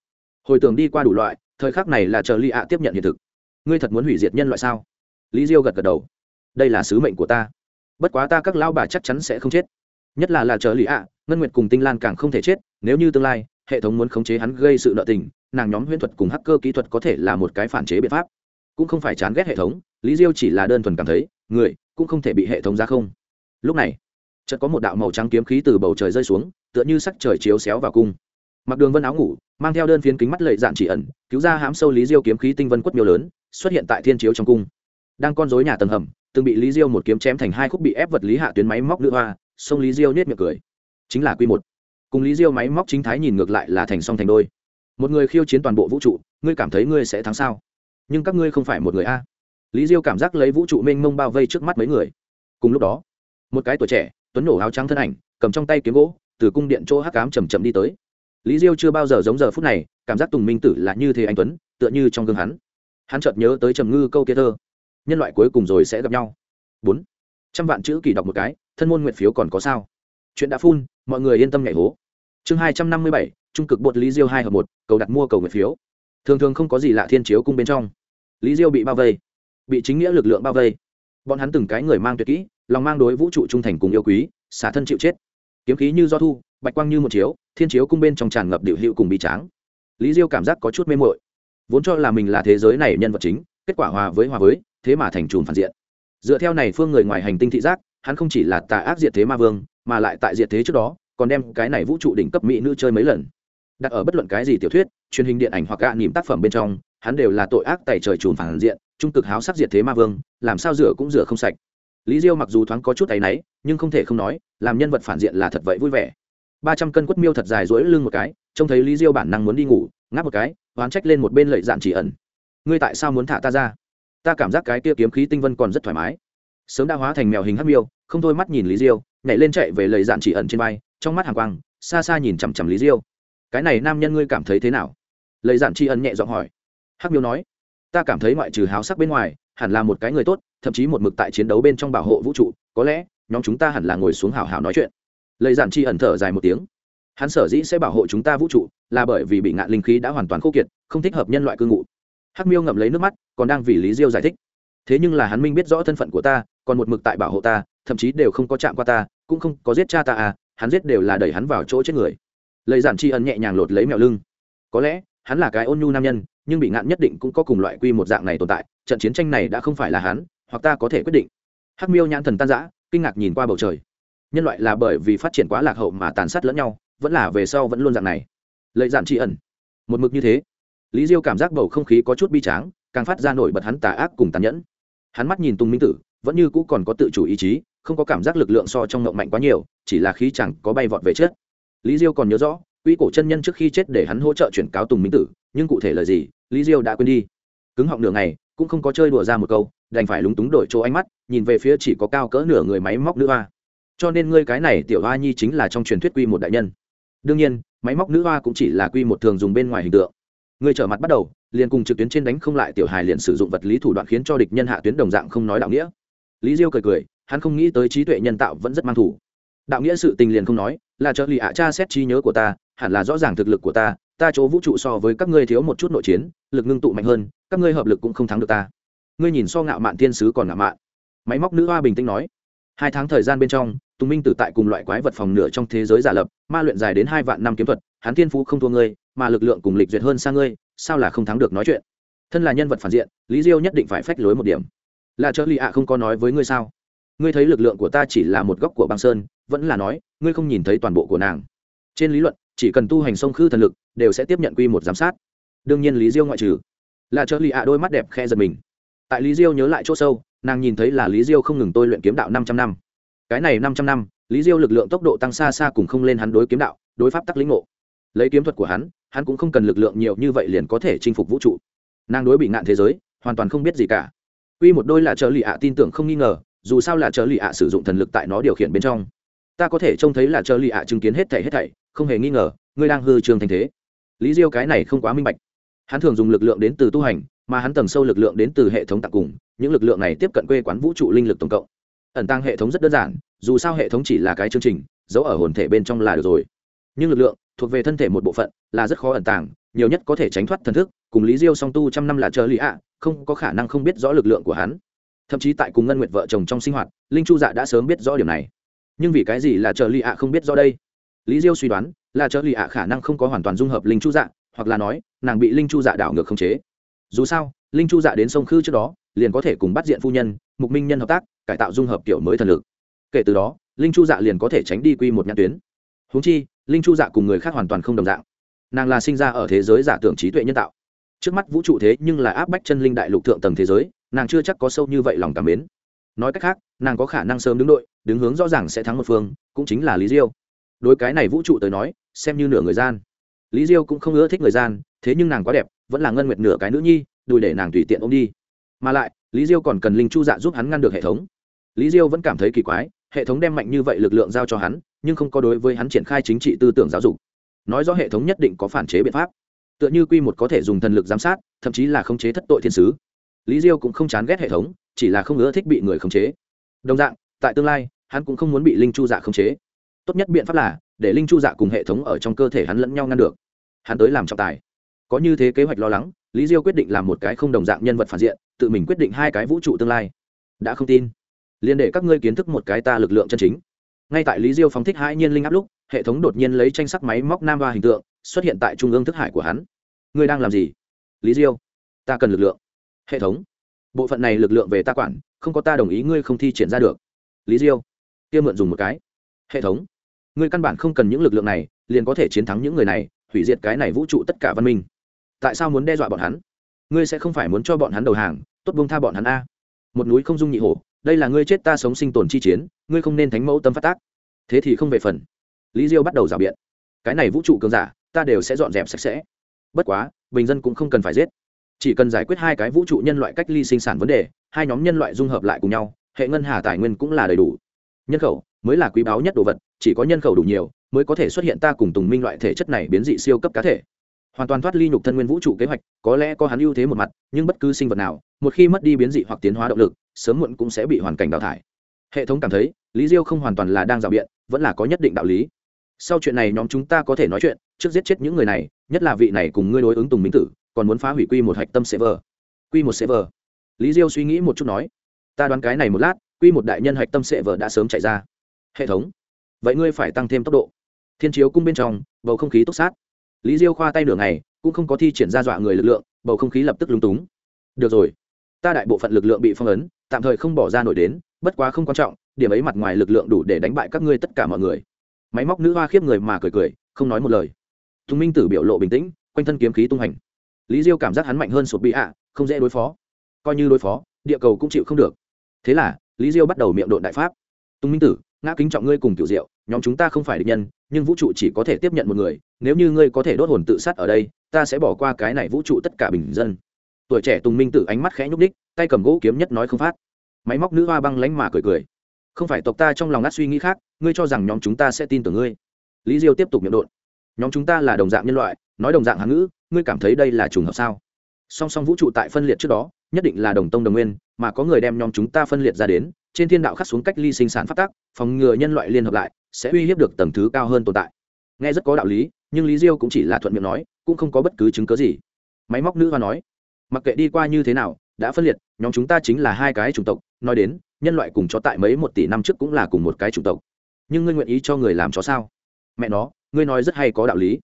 Hồi tưởng đi qua đủ loại, thời khắc này là chờ ly ạ tiếp nhận hiện thực. Ngươi thật muốn hủy diệt nhân loại sao? Lý diêu gật gật đầu. Đây là sứ mệnh của ta. Bất quá ta các lao bà chắc chắn sẽ không chết. Nhất là là chờ lì ạ, ngân nguyệt cùng tinh lan càng không thể chết, nếu như tương lai, hệ thống muốn khống chế hắn gây sự nợ tình, nàng nhóm huyễn thuật cùng hacker kỹ thuật có thể là một cái phản chế biện pháp. Cũng không phải chán ghét hệ thống, lý diêu chỉ là đơn thuần cảm thấy người cũng không thể bị hệ thống ra không. Lúc này, chợt có một đạo màu trắng kiếm khí từ bầu trời rơi xuống, tựa như sắc trời chiếu xéo vào cung. Mặc đường vân áo ngủ, mang theo đơn phiến kính mắt lệ dạn chỉ ẩn, cứu ra hãm sâu lý diêu kiếm khí tinh vân quất miêu lớn, xuất hiện tại thiên chiếu trong cung. Đang con dối nhà tầng hầm, từng bị lý diêu một kiếm chém thành hai khúc bị ép vật lý hạ tuyến máy móc nữ hoa, sông lý diêu nết miệng cười. Chính là quy một. Cùng lý diêu máy móc chính thái nhìn ngược lại là thành song thành đôi. Một người khiêu chiến toàn bộ vũ trụ, ngươi cảm thấy ngươi sẽ thắng sao? Nhưng các ngươi không phải một người a lý diêu cảm giác lấy vũ trụ mênh mông bao vây trước mắt mấy người. Cùng lúc đó, một cái tuổi trẻ, tuấn nổ áo trắng thân ảnh, cầm trong tay kiếm gỗ, từ cung điện chỗ hắc cám chầm chậm đi tới. Lý diêu chưa bao giờ giống giờ phút này, cảm giác tùng minh tử là như thế anh tuấn, tựa như trong gương hắn. Hắn chợt nhớ tới trầm ngư câu kia thơ, nhân loại cuối cùng rồi sẽ gặp nhau. Bốn. Trăm vạn chữ kỳ đọc một cái, thân môn nguyện phiếu còn có sao? Chuyện đã phun, mọi người yên tâm nhảy hố. Chương hai trăm năm mươi bảy, trung cực bột lý diêu hai hợp một, cầu đặt mua cầu nguyện phiếu. Thường thường không có gì lạ thiên chiếu cung bên trong. Lý diêu bị bao vây bị chính nghĩa lực lượng bao vây. Bọn hắn từng cái người mang tuyệt kỹ lòng mang đối vũ trụ trung thành cùng yêu quý xả thân chịu chết. Kiếm khí như do thu bạch quang như một chiếu thiên chiếu cung bên trong tràn ngập điệu hiệu cùng bị tráng. Lý diêu cảm giác có chút mê mội vốn cho là mình là thế giới này nhân vật chính kết quả hòa với hòa với thế mà thành trùm phản diện. Dựa theo này phương người ngoài hành tinh thị giác hắn không chỉ là tà ác diệt thế ma vương mà lại tại diệt thế trước đó còn đem cái này vũ trụ đỉnh cấp mỹ nữ chơi mấy lần. Đặt ở bất luận cái gì tiểu thuyết truyền hình điện ảnh hoặc gạ à, tác phẩm bên trong hắn đều là tội ác tài trời trùm phản diện trung cực háo sắc diệt thế ma vương, làm sao rửa cũng rửa không sạch. Lý diêu mặc dù thoáng có chút tay nấy nhưng không thể không nói, làm nhân vật phản diện là thật vậy vui vẻ. Ba trăm cân quất miêu thật dài rỗi lưng một cái, trông thấy lý diêu bản năng muốn đi ngủ, ngáp một cái, oán trách lên một bên lợi dạn chỉ ẩn. Ngươi tại sao muốn thả ta ra? Ta cảm giác cái kia kiếm khí tinh vân còn rất thoải mái. Sớm đã hóa thành mèo hình hắc miêu, không thôi mắt nhìn lý diêu, nhảy lên chạy về lời dạn chỉ ẩn trên vai, trong mắt hàng quang, xa xa nhìn chằm chằm lý diêu. Cái này nam nhân ngươi cảm thấy thế nào? Lời dạn chỉ ẩn nhẹ giọng hỏi. Hắc miêu nói ta cảm thấy ngoại trừ háo sắc bên ngoài, hẳn là một cái người tốt, thậm chí một mực tại chiến đấu bên trong bảo hộ vũ trụ, có lẽ, nhóm chúng ta hẳn là ngồi xuống hào hào nói chuyện. Lây giản chi ẩn thở dài một tiếng. Hắn sở dĩ sẽ bảo hộ chúng ta vũ trụ, là bởi vì bị ngạn linh khí đã hoàn toàn khô kiệt, không thích hợp nhân loại cư ngụ. Hắc miêu ngậm lấy nước mắt, còn đang vì lý diêu giải thích. Thế nhưng là hắn minh biết rõ thân phận của ta, còn một mực tại bảo hộ ta, thậm chí đều không có chạm qua ta, cũng không có giết cha ta à hắn giết đều là đẩy hắn vào chỗ chết người. Lời giản tri ân nhẹ nhàng lột lấy mẹo lưng. Có lẽ, hắn là cái ôn nhu nam nhân nhưng bị ngạn nhất định cũng có cùng loại quy một dạng này tồn tại, trận chiến tranh này đã không phải là hắn, hoặc ta có thể quyết định. Hắc miêu nhãn thần tan giã kinh ngạc nhìn qua bầu trời. Nhân loại là bởi vì phát triển quá lạc hậu mà tàn sát lẫn nhau, vẫn là về sau vẫn luôn dạng này. Lợi dạn tri ẩn. Một mực như thế. Lý diêu cảm giác bầu không khí có chút bi tráng, càng phát ra nổi bật hắn tà ác cùng tàn nhẫn. Hắn mắt nhìn tùng minh tử, vẫn như cũ còn có tự chủ ý chí, không có cảm giác lực lượng so trong ngộng mạnh quá nhiều, chỉ là khí chẳng có bay vọt về chết lý diêu còn nhớ rõ, quỹ cổ chân nhân trước khi chết để hắn hỗ trợ chuyển cáo tùng minh tử nhưng cụ thể lời gì, lý diêu đã quên đi. Cứng họng nửa ngày, cũng không có chơi đùa ra một câu, đành phải lúng túng đổi chỗ ánh mắt, nhìn về phía chỉ có cao cỡ nửa người máy móc nữ hoa. Cho nên ngươi cái này tiểu hoa nhi chính là trong truyền thuyết quy một đại nhân. Đương nhiên, máy móc nữ hoa cũng chỉ là quy một thường dùng bên ngoài hình tượng. Người trở mặt bắt đầu, liền cùng trực tuyến trên đánh không lại tiểu hài liền sử dụng vật lý thủ đoạn khiến cho địch nhân hạ tuyến đồng dạng không nói đạo nghĩa. Lý diêu cười cười, hắn không nghĩ tới trí tuệ nhân tạo vẫn rất mang thủ. Đạo nghĩa sự tình liền không nói, là trợ lì ạ à cha xét trí nhớ của ta, hẳn là rõ ràng thực lực của ta ta chỗ vũ trụ so với các ngươi thiếu một chút nội chiến, lực ngưng tụ mạnh hơn, các ngươi hợp lực cũng không thắng được ta. Ngươi nhìn so ngạo mạn thiên sứ còn ngạo mạn. Máy móc nữ hoa bình tĩnh nói. Hai tháng thời gian bên trong, tùng minh tử tại cùng loại quái vật phòng nửa trong thế giới giả lập, ma luyện dài đến hai vạn năm kiếm thuật, hắn thiên phú không thua ngươi, mà lực lượng cùng lịch duyệt hơn sang ngươi, sao là không thắng được nói chuyện? Thân là nhân vật phản diện, lý diêu nhất định phải phách lối một điểm. Là trợ lì ạ không có nói với ngươi sao? Ngươi thấy lực lượng của ta chỉ là một góc của băng sơn, vẫn là nói, ngươi không nhìn thấy toàn bộ của nàng. Trên lý luận chỉ cần tu hành sông khư thần lực, đều sẽ tiếp nhận quy một giám sát. Đương nhiên lý diêu ngoại trừ. Là trợ lì ạ đôi mắt đẹp khe giật mình. Tại lý diêu nhớ lại chỗ sâu, nàng nhìn thấy là lý diêu không ngừng tôi luyện kiếm đạo năm trăm năm. Cái này năm trăm năm, lý diêu lực lượng tốc độ tăng xa xa cùng không lên hắn đối kiếm đạo, đối pháp tắc lĩnh ngộ. Lấy kiếm thuật của hắn hắn cũng không cần lực lượng nhiều như vậy liền có thể chinh phục vũ trụ. Nàng đối bị ngạn thế giới, hoàn toàn không biết gì cả. Quy một đôi là trợ lì ạ tin tưởng không nghi ngờ, dù sao là trợ lì ạ sử dụng thần lực tại nó điều khiển bên trong ta có thể trông thấy là chờ lì ạ chứng kiến hết thảy hết thảy, không hề nghi ngờ, ngươi đang hư trường thành thế. Lý diêu cái này không quá minh bạch. Hắn thường dùng lực lượng đến từ tu hành, mà hắn tầng sâu lực lượng đến từ hệ thống tặng cùng, những lực lượng này tiếp cận quê quán vũ trụ linh lực tổng cộng. Ẩn tăng hệ thống rất đơn giản, dù sao hệ thống chỉ là cái chương trình, giấu ở hồn thể bên trong là được rồi. Nhưng lực lượng, thuộc về thân thể một bộ phận, là rất khó ẩn tàng, nhiều nhất có thể tránh thoát thần thức, cùng lý diêu song tu trăm năm là chờ lý ạ, không có khả năng không biết rõ lực lượng của hắn. Thậm chí tại cùng ngân nguyệt vợ chồng trong sinh hoạt, linh chu dạ đã sớm biết rõ điểm này nhưng vì cái gì là trợ lì ạ không biết do đây? Lý diêu suy đoán, là trợ lì ạ khả năng không có hoàn toàn dung hợp linh chu dạ hoặc là nói, nàng bị linh chu dạ đảo ngược khống chế. Dù sao, linh chu dạ đến sông khư trước đó, liền có thể cùng bắt diện phu nhân, mục minh nhân hợp tác, cải tạo dung hợp kiểu mới thần lực. Kể từ đó, linh chu dạ liền có thể tránh đi quy một nhãn tuyến. Húng chi, linh chu dạ cùng người khác hoàn toàn không đồng dạng. Nàng là sinh ra ở thế giới giả tưởng trí tuệ nhân tạo. Trước mắt vũ trụ thế nhưng là áp bách chân linh đại lục thượng tầng thế giới, nàng chưa chắc có sâu như vậy lòng cảm mến nói cách khác, nàng có khả năng sớm đứng đội, đứng hướng rõ ràng sẽ thắng một phương, cũng chính là lý diêu. Đối cái này vũ trụ tới nói, xem như nửa người gian. Lý diêu cũng không ưa thích người gian, thế nhưng nàng quá đẹp, vẫn là ngân nguyệt nửa cái nữ nhi, đùi để nàng tùy tiện ô m đi. Mà lại, lý diêu còn cần linh chu dạ giúp hắn ngăn được hệ thống. Lý diêu vẫn cảm thấy kỳ quái, hệ thống đem mạnh như vậy lực lượng giao cho hắn, nhưng không có đối với hắn triển khai chính trị tư tưởng giáo dục. Nói rõ hệ thống nhất định có phản chế biện pháp. Tựa như quy một có thể dùng thần lực giám sát, thậm chí là khống chế thất tội thiên sứ. Lý diêu cũng không chán ghét hệ thống chỉ là không ưa thích bị người khống chế. Đồng dạng, tại tương lai, hắn cũng không muốn bị linh chu dạ khống chế. Tốt nhất biện pháp là, để linh chu dạ cùng hệ thống ở trong cơ thể hắn lẫn nhau ngăn được. Hắn tới làm trọng tài. Có như thế kế hoạch lo lắng, lý diêu quyết định làm một cái không đồng dạng nhân vật phản diện, tự mình quyết định hai cái vũ trụ tương lai. Đã không tin. Liền để các ngươi kiến thức một cái ta lực lượng chân chính. Ngay tại lý diêu phóng thích hai nhiên linh áp lúc, hệ thống đột nhiên lấy tranh sắc máy móc nam hoa hình tượng, xuất hiện tại trung ương thức hải của hắn. Ngươi đang làm gì? Lý diêu, ta cần lực lượng. Hệ thống bộ phận này lực lượng về ta quản, không có ta đồng ý ngươi không thi triển ra được. Lý diêu, kia mượn dùng một cái. Hệ thống, ngươi căn bản không cần những lực lượng này, liền có thể chiến thắng những người này, hủy diệt cái này vũ trụ tất cả văn minh. Tại sao muốn đe dọa bọn hắn? Ngươi sẽ không phải muốn cho bọn hắn đầu hàng, tốt buông tha bọn hắn a. Một núi không dung nhị hổ, đây là ngươi chết ta sống sinh tồn chi chiến, ngươi không nên thánh mẫu tâm phát tác. Thế thì không về phần. Lý diêu bắt đầu rào biện. Cái này vũ trụ cường giả, ta đều sẽ dọn dẹp sạch sẽ. Bất quá, bình dân cũng không cần phải giết chỉ cần giải quyết hai cái vũ trụ nhân loại cách ly sinh sản vấn đề, hai nhóm nhân loại dung hợp lại cùng nhau, hệ ngân hà tài nguyên cũng là đầy đủ. Nhân khẩu mới là quý báu nhất đồ vật, chỉ có nhân khẩu đủ nhiều mới có thể xuất hiện ta cùng tùng minh loại thể chất này biến dị siêu cấp cá thể. Hoàn toàn thoát ly nhục thân nguyên vũ trụ kế hoạch, có lẽ có hắn ưu thế một mặt, nhưng bất cứ sinh vật nào, một khi mất đi biến dị hoặc tiến hóa động lực, sớm muộn cũng sẽ bị hoàn cảnh đào thải. Hệ thống cảm thấy, lý diêu không hoàn toàn là đang rào biện, vẫn là có nhất định đạo lý. Sau chuyện này nhóm chúng ta có thể nói chuyện, trước giết chết những người này, nhất là vị này cùng ngươi đối ứng tùng minh tử còn muốn phá hủy quy một hạch tâm server quy một server lý diêu suy nghĩ một chút nói, ta đoán cái này một lát, quy một đại nhân hạch tâm server đã sớm chạy ra. Hệ thống, vậy ngươi phải tăng thêm tốc độ. Thiên chiếu cung bên trong, bầu không khí tốc sát. Lý diêu khoa tay nửa ngày, cũng không có thi triển ra dọa người lực lượng, bầu không khí lập tức lúng túng. Được rồi, ta đại bộ phận lực lượng bị phong ấn, tạm thời không bỏ ra nổi đến, bất quá không quan trọng, điểm ấy mặt ngoài lực lượng đủ để đánh bại các ngươi tất cả mọi người. Máy móc nữ hoa khiếp người mà cười cười, không nói một lời. Thùng minh tử biểu lộ bình tĩnh, quanh thân kiếm khí tung hành lý diêu cảm giác hắn mạnh hơn sụp bị ạ, không dễ đối phó. Coi như đối phó, địa cầu cũng chịu không được. Thế là, lý diêu bắt đầu miệng độn đại pháp. Tùng minh tử, ngã kính trọng ngươi cùng cựu diệu, nhóm chúng ta không phải địch nhân, nhưng vũ trụ chỉ có thể tiếp nhận một người, nếu như ngươi có thể đốt hồn tự sát ở đây, ta sẽ bỏ qua cái này vũ trụ tất cả bình dân. Tuổi trẻ tùng minh tử ánh mắt khẽ nhúc đích tay cầm gỗ kiếm nhất nói không phát. Máy móc nữ hoa băng lánh mà cười cười. Không phải tộc ta trong lòng ngắt suy nghĩ khác, ngươi cho rằng nhóm chúng ta sẽ tin tưởng ngươi. Lý diêu tiếp tục miệng độn. Nhóm chúng ta là đồng dạng nhân loại nói đồng dạng hán ngữ, ngươi cảm thấy đây là trùng hợp sao? Song song vũ trụ tại phân liệt trước đó, nhất định là đồng tông đồng nguyên, mà có người đem nhóm chúng ta phân liệt ra đến, trên thiên đạo khắc xuống cách ly sinh sản phát tác phòng ngừa nhân loại liên hợp lại, sẽ uy hiếp được tầng thứ cao hơn tồn tại. Nghe rất có đạo lý, nhưng lý diêu cũng chỉ là thuận miệng nói, cũng không có bất cứ chứng cớ gì. Máy móc nữ hoa nói, mặc kệ đi qua như thế nào, đã phân liệt, nhóm chúng ta chính là hai cái chủng tộc, nói đến, nhân loại cùng chó tại mấy một tỷ năm trước cũng là cùng một cái chủng tộc. Nhưng ngươi nguyện ý cho người làm chó sao? Mẹ nó, ngươi nói rất hay có đạo lý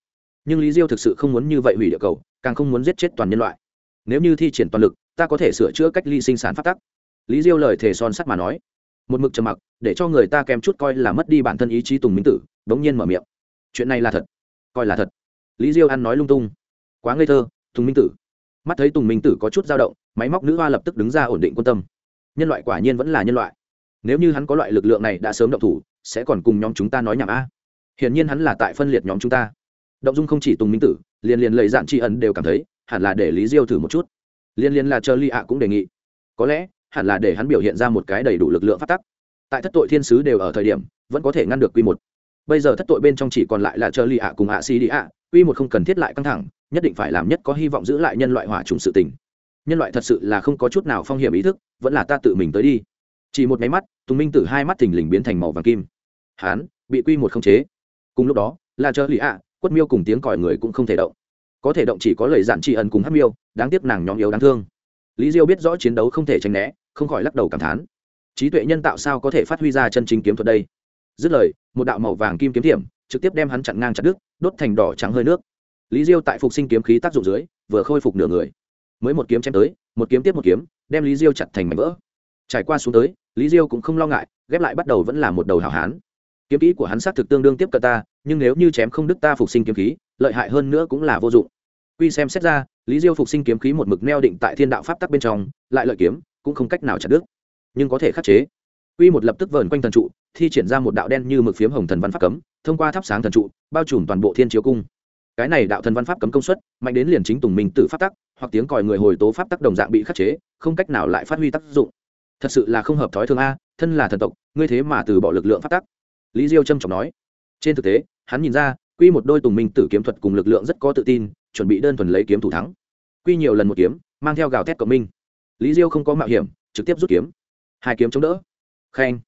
nhưng lý diêu thực sự không muốn như vậy hủy địa cầu, càng không muốn giết chết toàn nhân loại. Nếu như thi triển toàn lực, ta có thể sửa chữa cách ly sinh sản phát tắc. Lý diêu lời thề son sắt mà nói. Một mực trầm mặc, để cho người ta kèm chút coi là mất đi bản thân ý chí tùng minh tử, bỗng nhiên mở miệng. Chuyện này là thật. Coi là thật. Lý diêu ăn nói lung tung. Quá ngây thơ, tùng minh tử. Mắt thấy tùng minh tử có chút dao động, máy móc nữ hoa lập tức đứng ra ổn định quan tâm. Nhân loại quả nhiên vẫn là nhân loại. Nếu như hắn có loại lực lượng này đã sớm động thủ, sẽ còn cùng nhóm chúng ta nói nhảm a. Hiển nhiên hắn là tại phân liệt nhóm chúng ta động dung không chỉ tùng minh tử liền liền lời dạn tri ẩn đều cảm thấy hẳn là để lý diêu thử một chút. Liên liên là chờ ly ạ cũng đề nghị. Có lẽ hẳn là để hắn biểu hiện ra một cái đầy đủ lực lượng phát tắc. Tại thất tội thiên sứ đều ở thời điểm vẫn có thể ngăn được quy một. Bây giờ thất tội bên trong chỉ còn lại là chờ ly ạ cùng ạ xì đi ạ quy một không cần thiết lại căng thẳng nhất định phải làm nhất có hy vọng giữ lại nhân loại hỏa trùng sự tình. Nhân loại thật sự là không có chút nào phong hiểm ý thức vẫn là ta tự mình tới đi. Chỉ một máy mắt tùng minh tử hai mắt thình lình biến thành màu vàng kim. Hán, bị quy một không chế. Cùng lúc đó là chờ lì ạ quất miêu cùng tiếng còi người cũng không thể động. Có thể động chỉ có lời dạn tri ân cùng hát miêu, đáng tiếc nàng nhóm yếu đáng thương. Lý diêu biết rõ chiến đấu không thể tránh né, không khỏi lắc đầu cảm thán. Trí tuệ nhân tạo sao có thể phát huy ra chân chính kiếm thuật đây? Dứt lời, một đạo màu vàng kim kiếm thiểm trực tiếp đem hắn chặn ngang chặt đứt, đốt thành đỏ trắng hơi nước. Lý diêu tại phục sinh kiếm khí tác dụng dưới, vừa khôi phục nửa người. Mới một kiếm chém tới, một kiếm tiếp một kiếm, đem lý diêu chặt thành mảnh vỡ. Trải qua xuống tới, lý diêu cũng không lo ngại, ghép lại bắt đầu vẫn là một đầu hảo hán kiếm kỹ của hắn sát thực tương đương tiếp cận ta, nhưng nếu như chém không đứt ta phục sinh kiếm khí, lợi hại hơn nữa cũng là vô dụng. Quy xem xét ra, lý diêu phục sinh kiếm khí một mực neo định tại thiên đạo pháp tắc bên trong, lại lợi kiếm, cũng không cách nào chặt đứt, nhưng có thể khắc chế. Quy một lập tức vờn quanh thần trụ, thi triển ra một đạo đen như mực phiếm hồng thần văn pháp cấm, thông qua thắp sáng thần trụ, bao trùm toàn bộ thiên chiếu cung. Cái này đạo thần văn pháp cấm công suất, mạnh đến liền chính tùng mình tự pháp tắc, hoặc tiếng còi người hồi tố pháp tắc đồng dạng bị khắc chế, không cách nào lại phát huy tác dụng. Thật sự là không hợp thói thường a, thân là thần tộc, ngươi thế mà từ bỏ lực lượng pháp tắc lý diêu trâm trọng nói. Trên thực tế, hắn nhìn ra, quy một đôi tùng minh tử kiếm thuật cùng lực lượng rất có tự tin, chuẩn bị đơn thuần lấy kiếm thủ thắng. Quy nhiều lần một kiếm, mang theo gào thét cộng minh. Lý diêu không có mạo hiểm, trực tiếp rút kiếm. Hai kiếm chống đỡ. Khen.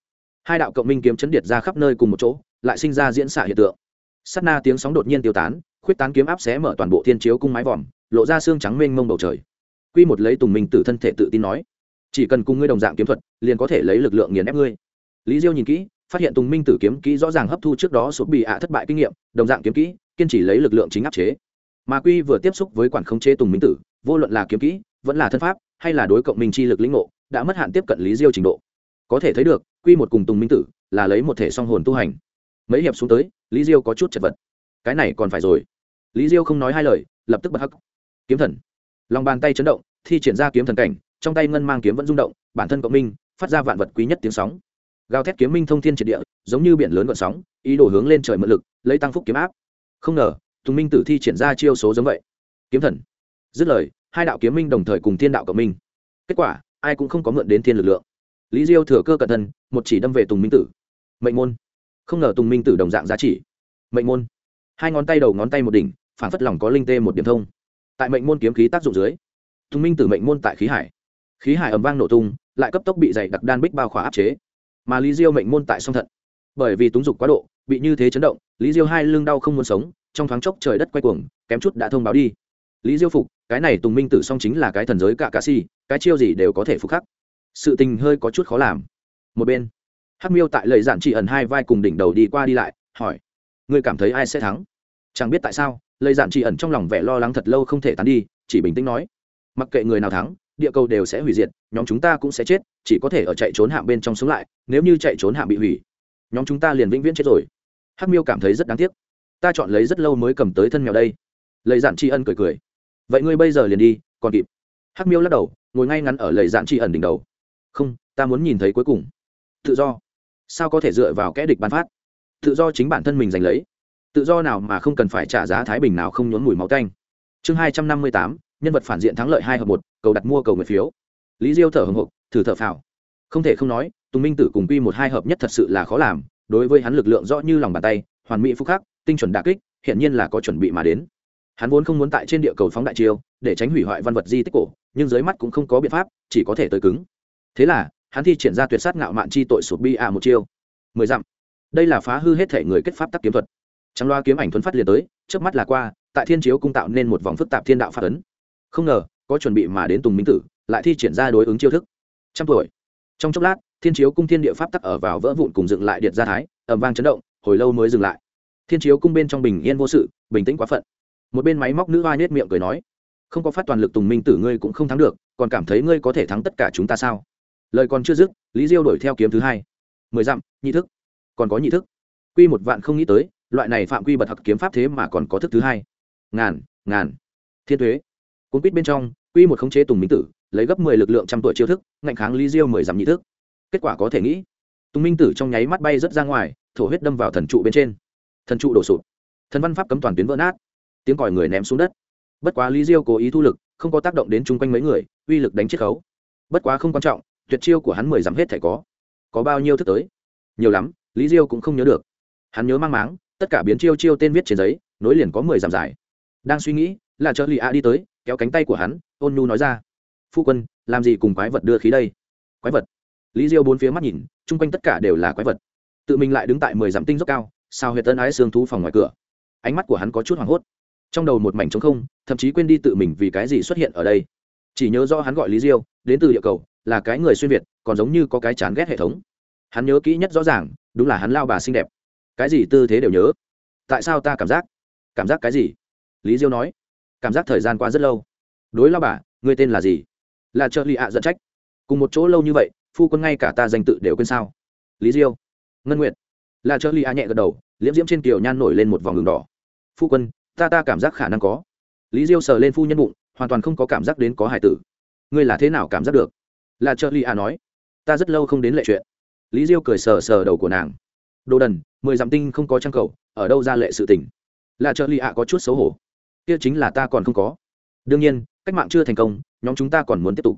Hai đạo cộng minh kiếm chấn điệt ra khắp nơi cùng một chỗ, lại sinh ra diễn xạ hiện tượng. Sắt na tiếng sóng đột nhiên tiêu tán, khuyết tán kiếm áp xé mở toàn bộ thiên chiếu cung mái vòm, lộ ra xương trắng mênh mông bầu trời. Quy một lấy tùng minh tử thân thể tự tin nói, chỉ cần cùng ngươi đồng dạng kiếm thuật, liền có thể lấy lực lượng nghiền ép ngươi. Lý diêu nhìn kỹ phát hiện tùng minh tử kiếm kỹ rõ ràng hấp thu trước đó số bị ạ thất bại kinh nghiệm, đồng dạng kiếm kỹ, kiên trì lấy lực lượng chính áp chế. Mà quy vừa tiếp xúc với quản khống chế tùng minh tử, vô luận là kiếm kỹ, vẫn là thân pháp, hay là đối cộng minh chi lực lĩnh ngộ, đã mất hạn tiếp cận lý diêu trình độ. Có thể thấy được, quy một cùng tùng minh tử là lấy một thể song hồn tu hành. Mấy hiệp xuống tới, lý diêu có chút chật vật. Cái này còn phải rồi. Lý diêu không nói hai lời, lập tức bật hắc. Kiếm thần. Lòng bàn tay chấn động, thi triển ra kiếm thần cảnh, trong tay ngân mang kiếm vẫn rung động, bản thân cộng minh, phát ra vạn vật quý nhất tiếng sóng gào thét kiếm minh thông thiên triệt địa, giống như biển lớn gọn sóng, ý đồ hướng lên trời mượn lực, lấy tăng phúc kiếm áp. Không ngờ, tùng minh tử thi triển ra chiêu số giống vậy. Kiếm thần. Dứt lời, hai đạo kiếm minh đồng thời cùng thiên đạo cộng minh. Kết quả, ai cũng không có mượn đến thiên lực lượng. Lý diêu thừa cơ cẩn thân một chỉ đâm về tùng minh tử. Mệnh môn. Không ngờ tùng minh tử đồng dạng giá trị. Mệnh môn. Hai ngón tay đầu ngón tay một đỉnh phản phất lòng có linh tê một điểm thông. Tại mệnh môn kiếm khí tác dụng dưới, tùng minh tử mệnh môn tại khí hải. Khí hải ầm vang nổ tung, lại cấp tốc bị dày đặc đan bích bao khỏa áp chế mà lý diêu mệnh môn tại song thận. Bởi vì túng dục quá độ, bị như thế chấn động, lý diêu hai lưng đau không muốn sống, trong thoáng chốc trời đất quay cuồng, kém chút đã thông báo đi. Lý diêu phục, cái này tùng minh tử song chính là cái thần giới cả cà si, cái chiêu gì đều có thể phục khắc. Sự tình hơi có chút khó làm. Một bên, hắc miêu tại lời giản chỉ ẩn hai vai cùng đỉnh đầu đi qua đi lại, hỏi người cảm thấy ai sẽ thắng? Chẳng biết tại sao lời giản chỉ ẩn trong lòng vẻ lo lắng thật lâu không thể tán đi, chỉ bình tĩnh nói, mặc kệ người nào thắng địa cầu đều sẽ hủy diệt, nhóm chúng ta cũng sẽ chết, chỉ có thể ở chạy trốn hạm bên trong sống lại, nếu như chạy trốn hạm bị hủy, nhóm chúng ta liền vĩnh viễn chết rồi. Hắc miêu cảm thấy rất đáng tiếc. Ta chọn lấy rất lâu mới cầm tới thân mèo đây. Lời giản tri ân cười cười. Vậy ngươi bây giờ liền đi, còn kịp. Hắc miêu lắc đầu, ngồi ngay ngắn ở lời giản tri ẩn đỉnh đầu. Không, ta muốn nhìn thấy cuối cùng. Tự do. Sao có thể dựa vào kẽ địch bán phát? Tự do chính bản thân mình giành lấy. Tự do nào mà không cần phải trả giá thái bình nào không nhốn mùi máu canh chương hai trăm năm mươi tám, nhân vật phản diện thắng lợi hai hợp một cầu đặt mua cầu nguyện phiếu. Lý diêu thở hồng hộc, thử thở phào. Không thể không nói, tùng minh tử cùng quy một hai hợp nhất thật sự là khó làm, đối với hắn lực lượng rõ như lòng bàn tay, hoàn mỹ phúc khắc, tinh chuẩn đà kích hiện nhiên là có chuẩn bị mà đến. Hắn vốn không muốn tại trên địa cầu phóng đại chiêu, để tránh hủy hoại văn vật di tích cổ, nhưng dưới mắt cũng không có biện pháp, chỉ có thể tới cứng. Thế là, hắn thi triển ra tuyệt sát ngạo mạn chi tội sụp bi à một chiêu. Mười dặm. Đây là phá hư hết thể người kết pháp tắc kiếm thuật. Trắng loa kiếm ảnh thuấn phát liền tới trước mắt là qua, tại thiên chiếu cung tạo nên một vòng phức tạp thiên đạo phát ấn. Không ngờ có chuẩn bị mà đến tùng minh tử, lại thi triển ra đối ứng chiêu thức. Trăm tuổi. Trong chốc lát, thiên chiếu cung thiên địa pháp tắc ở vào vỡ vụn cùng dựng lại điện gia thái ẩm vang chấn động, hồi lâu mới dừng lại. Thiên chiếu cung bên trong bình yên vô sự, bình tĩnh quá phận. Một bên máy móc nữ hoa nhét miệng cười nói, không có phát toàn lực tùng minh tử ngươi cũng không thắng được, còn cảm thấy ngươi có thể thắng tất cả chúng ta sao? Lời còn chưa dứt, lý diêu đổi theo kiếm thứ hai. Mười dặm, nhị thức. Còn có nhị thức. Quy một vạn không nghĩ tới, loại này phạm quy bật hặc kiếm pháp thế mà còn có thức thứ hai. Ngàn ngàn. Thiên thuế cuốn quýt bên trong Quy một khống chế Tùng Minh Tử, lấy gấp 10 lực lượng trăm tuổi chiêu thức, ngăn kháng Lý Diêu 10 giảm nhị thức. Kết quả có thể nghĩ, Tùng Minh Tử trong nháy mắt bay rất ra ngoài, thổ huyết đâm vào thần trụ bên trên. Thần trụ đổ sụp. Thần văn pháp cấm toàn tuyến vỡ nát. Tiếng còi người ném xuống đất. Bất quá Lý Diêu cố ý thu lực, không có tác động đến chung quanh mấy người, uy lực đánh chết khấu. Bất quá không quan trọng, tuyệt chiêu của hắn 10 giảm hết thể có. Có bao nhiêu thứ tới? Nhiều lắm, Lý Diêu cũng không nhớ được. Hắn nhớ mang máng, tất cả biến chiêu chiêu tên viết trên giấy, nối liền có 10 giảm dài. Đang suy nghĩ, là trợ Lý a đi tới kéo cánh tay của hắn, ôn nhu nói ra. Phu quân, làm gì cùng quái vật đưa khí đây? Quái vật? Lý diêu bốn phía mắt nhìn, chung quanh tất cả đều là quái vật. Tự mình lại đứng tại mười dặm tinh dốc cao, sao huyệt tân ái xương thú phòng ngoài cửa. Ánh mắt của hắn có chút hoảng hốt. Trong đầu một mảnh trống không, thậm chí quên đi tự mình vì cái gì xuất hiện ở đây. Chỉ nhớ do hắn gọi lý diêu, đến từ địa cầu, là cái người xuyên việt, còn giống như có cái chán ghét hệ thống. Hắn nhớ kỹ nhất rõ ràng, đúng là hắn lao bà xinh đẹp. Cái gì tư thế đều nhớ. Tại sao ta cảm giác? Cảm giác cái gì? Lý diêu nói cảm giác thời gian qua rất lâu. Đối lao bà người tên là gì? Là trợ lì ạ à dẫn trách. Cùng một chỗ lâu như vậy, phu quân ngay cả ta danh tự đều quên sao? Lý diêu. Ngân nguyện là trợ lì ạ nhẹ gật đầu, liễm diễm trên kiều nhan nổi lên một vòng đường đỏ. Phu quân, ta ta cảm giác khả năng có. Lý diêu sờ lên phu nhân bụng, hoàn toàn không có cảm giác đến có hải tử. Ngươi là thế nào cảm giác được? Là trợ lì ạ nói. Ta rất lâu không đến lệ chuyện. Lý diêu cười sờ sờ đầu của nàng. Đồ đần, mười dặm tinh không có trang cầu, ở đâu ra lệ sự tỉnh là trợ lì ạ có chút xấu hổ kia chính là ta còn không có. Đương nhiên, cách mạng chưa thành công, nhóm chúng ta còn muốn tiếp tục.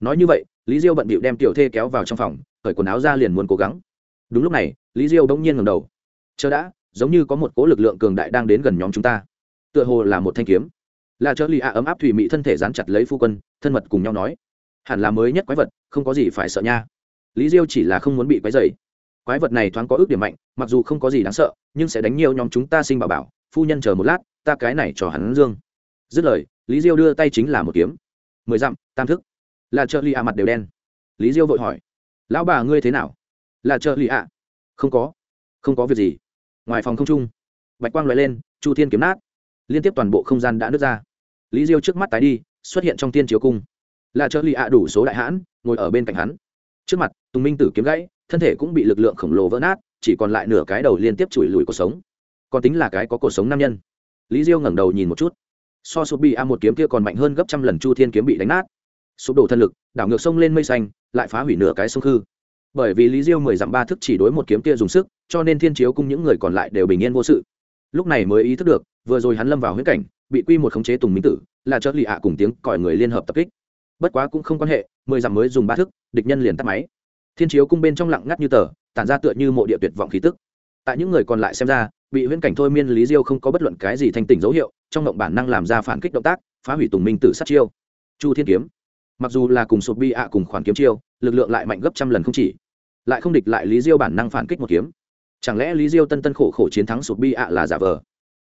Nói như vậy, lý diêu bận bịu đem tiểu thê kéo vào trong phòng, cởi quần áo ra liền muốn cố gắng. Đúng lúc này, lý diêu bỗng nhiên ngẩng đầu. Chờ đã, giống như có một cố lực lượng cường đại đang đến gần nhóm chúng ta. Tựa hồ là một thanh kiếm. Là trợ Lý a ấm áp thủy mị thân thể dán chặt lấy phu quân, thân mật cùng nhau nói. Hẳn là mới nhất quái vật, không có gì phải sợ nha. Lý diêu chỉ là không muốn bị quái dày quái vật này thoáng có ước điểm mạnh, mặc dù không có gì đáng sợ, nhưng sẽ đánh nhiều nhóm chúng ta sinh bảo bảo, phu nhân chờ một lát, ta cái này cho hắn dương. Dứt lời, lý diêu đưa tay chính là một kiếm. Mười dặm, tam thức. Là trợ lì ạ mặt đều đen. Lý diêu vội hỏi, lão bà ngươi thế nào? Là trợ lì ạ không có không có việc gì. Ngoài phòng không trung, bạch quang loại lên, chu thiên kiếm nát. Liên tiếp toàn bộ không gian đã nứt ra. Lý diêu trước mắt tái đi, xuất hiện trong tiên chiếu cung. Là trợ lì ạ đủ số đại hãn, ngồi ở bên cạnh hắn. Trước mặt, tùng minh tử kiếm gãy thân thể cũng bị lực lượng khổng lồ vỡ nát, chỉ còn lại nửa cái đầu liên tiếp chùi lùi cuộc sống. Còn tính là cái có cuộc sống nam nhân. Lý diêu ngẩng đầu nhìn một chút. So sụp bị a một kiếm kia còn mạnh hơn gấp trăm lần chu thiên kiếm bị đánh nát. Sụp đổ thân lực, đảo ngược sông lên mây xanh, lại phá hủy nửa cái sông khư. Bởi vì lý diêu mười dặm ba thức chỉ đối một kiếm kia dùng sức, cho nên thiên chiếu cùng những người còn lại đều bình yên vô sự. Lúc này mới ý thức được, vừa rồi hắn lâm vào huyết cảnh, bị quy một khống chế tùng minh tử, là chớt lì ạ cùng tiếng còi người liên hợp tập kích. Bất quá cũng không quan hệ, mười dặm mới dùng ba thức địch nhân liền tắt máy thiên chiếu cung bên trong lặng ngắt như tờ, tản ra tựa như mộ địa tuyệt vọng khí tức. Tại những người còn lại xem ra, bị huyễn cảnh thôi miên lý diêu không có bất luận cái gì thành tỉnh dấu hiệu, trong động bản năng làm ra phản kích động tác, phá hủy tùng minh tử sát chiêu. Chu thiên kiếm. Mặc dù là cùng sụp bi ạ, cùng khoản kiếm chiêu, lực lượng lại mạnh gấp trăm lần không chỉ, lại không địch lại lý diêu bản năng phản kích một kiếm. Chẳng lẽ lý diêu tân tân khổ khổ chiến thắng sụp bi ạ là giả vờ?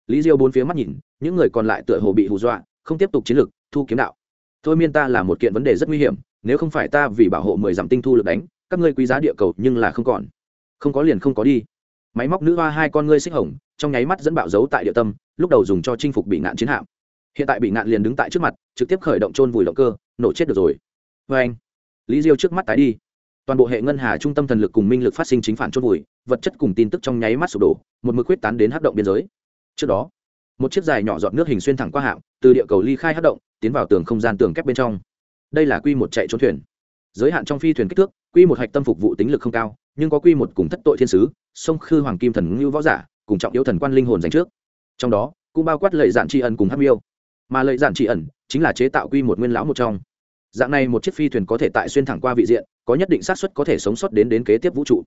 Lý diêu bốn phía mắt nhìn, những người còn lại tựa hồ bị hù dọa, không tiếp tục chiến lực thu kiếm đạo. Thôi miên ta là một kiện vấn đề rất nguy hiểm, nếu không phải ta vì bảo hộ mười dặm tinh thu lực đánh các ngươi quý giá địa cầu nhưng là không còn. Không có liền không có đi. Máy móc nữ hoa hai con ngươi xích hồng, trong nháy mắt dẫn bạo dấu tại địa tâm, lúc đầu dùng cho chinh phục bị nạn chiến hạm. Hiện tại bị nạn liền đứng tại trước mặt, trực tiếp khởi động trôn vùi động cơ, nổ chết được rồi. Vê anh, lý diêu trước mắt tái đi. Toàn bộ hệ ngân hà trung tâm thần lực cùng minh lực phát sinh chính phản chốt vùi, vật chất cùng tin tức trong nháy mắt sụp đổ, một mực quyết tán đến hát động biên giới. Trước đó, một chiếc dài nhỏ giọt nước hình xuyên thẳng qua hạm, từ địa cầu ly khai hát động, tiến vào tường không gian tường kép bên trong. Đây là quy một chạy trốn thuyền giới hạn trong phi thuyền kích thước, quy một hạch tâm phục vụ tính lực không cao, nhưng có quy một cùng thất tội thiên sứ, sông khư hoàng kim thần ngưu võ giả, cùng trọng yếu thần quan linh hồn dành trước. Trong đó, cũng bao quát lợi giản tri ẩn cùng hắc miêu. Mà lợi giản tri ẩn chính là chế tạo quy một nguyên lão một trong. Dạng này một chiếc phi thuyền có thể tại xuyên thẳng qua vị diện, có nhất định xác suất có thể sống sót đến đến kế tiếp vũ trụ.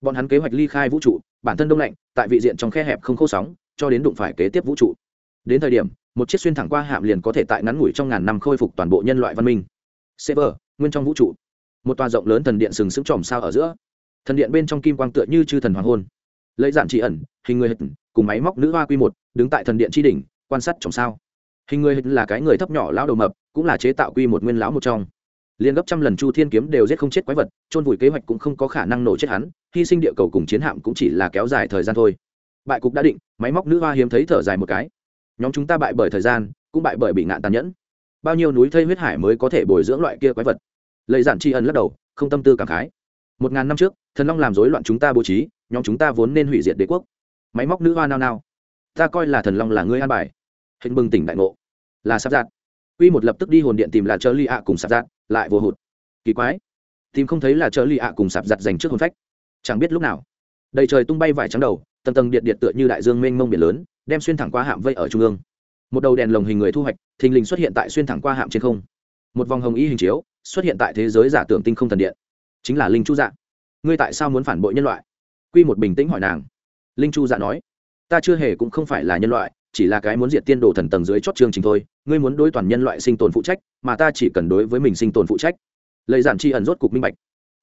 Bọn hắn kế hoạch ly khai vũ trụ, bản thân đông lạnh, tại vị diện trong khe hẹp không khô sóng, cho đến đụng phải kế tiếp vũ trụ. Đến thời điểm, một chiếc xuyên thẳng qua hạm liền có thể tại ngắn ngủi trong ngàn năm khôi phục toàn bộ nhân loại văn minh. Sever nguyên trong vũ trụ một tòa rộng lớn thần điện sừng sững chòm sao ở giữa. Thần điện bên trong kim quang tựa như chư thần hoàng hôn. Lấy dạn trị ẩn, hình người hệt cùng máy móc nữ hoa quy một, đứng tại thần điện tri đỉnh, quan sát chòm sao. Hình người hệt là cái người thấp nhỏ lão đầu mập, cũng là chế tạo quy một nguyên lão một trong. Liên gấp trăm lần chu thiên kiếm đều giết không chết quái vật trôn vùi kế hoạch cũng không có khả năng nổ chết hắn, hy sinh địa cầu cùng chiến hạm cũng chỉ là kéo dài thời gian thôi. Bại cục đã định, máy móc nữ hoa hiếm thấy thở dài một cái. Nhóm chúng ta bại bởi thời gian, cũng bại bởi bị ngạn tàn nhẫn. Bao nhiêu núi thây huyết hải mới có thể bồi dưỡng loại kia quái vật? lầy giản tri ân lắc đầu, không tâm tư cảm khái. Một ngàn năm trước, thần long làm rối loạn chúng ta bố trí, nhóm chúng ta vốn nên hủy diệt đế quốc. Máy móc nữ hoa nao nao. Ta coi là thần long là ngươi an bài. Hình bừng tỉnh đại ngộ. Là sắp giạt uy một lập tức đi hồn điện tìm là trợ ly ạ cùng sạp giạt lại vô hụt. Kỳ quái. Tìm không thấy là trợ ly ạ cùng sạp giạt dành trước hồn phách. Chẳng biết lúc nào. Đầy trời tung bay vải trắng đầu, tầng tầng điện điện tựa như đại dương mênh mông biển lớn, đem xuyên thẳng qua hạm vây ở trung ương. Một đầu đèn lồng hình người thu hoạch, thình lình xuất hiện tại xuyên thẳng qua hạm trên không. Một vòng hồng y hình chiếu xuất hiện tại thế giới giả tưởng tinh không thần điện, chính là linh chu dạ. Ngươi tại sao muốn phản bội nhân loại? Quy một bình tĩnh hỏi nàng. Linh chu dạ nói, ta chưa hề cũng không phải là nhân loại, chỉ là cái muốn diệt tiên đồ thần tầng dưới chót chương trình thôi. Ngươi muốn đối toàn nhân loại sinh tồn phụ trách, mà ta chỉ cần đối với mình sinh tồn phụ trách. Lời giản tri ẩn rốt cục minh bạch.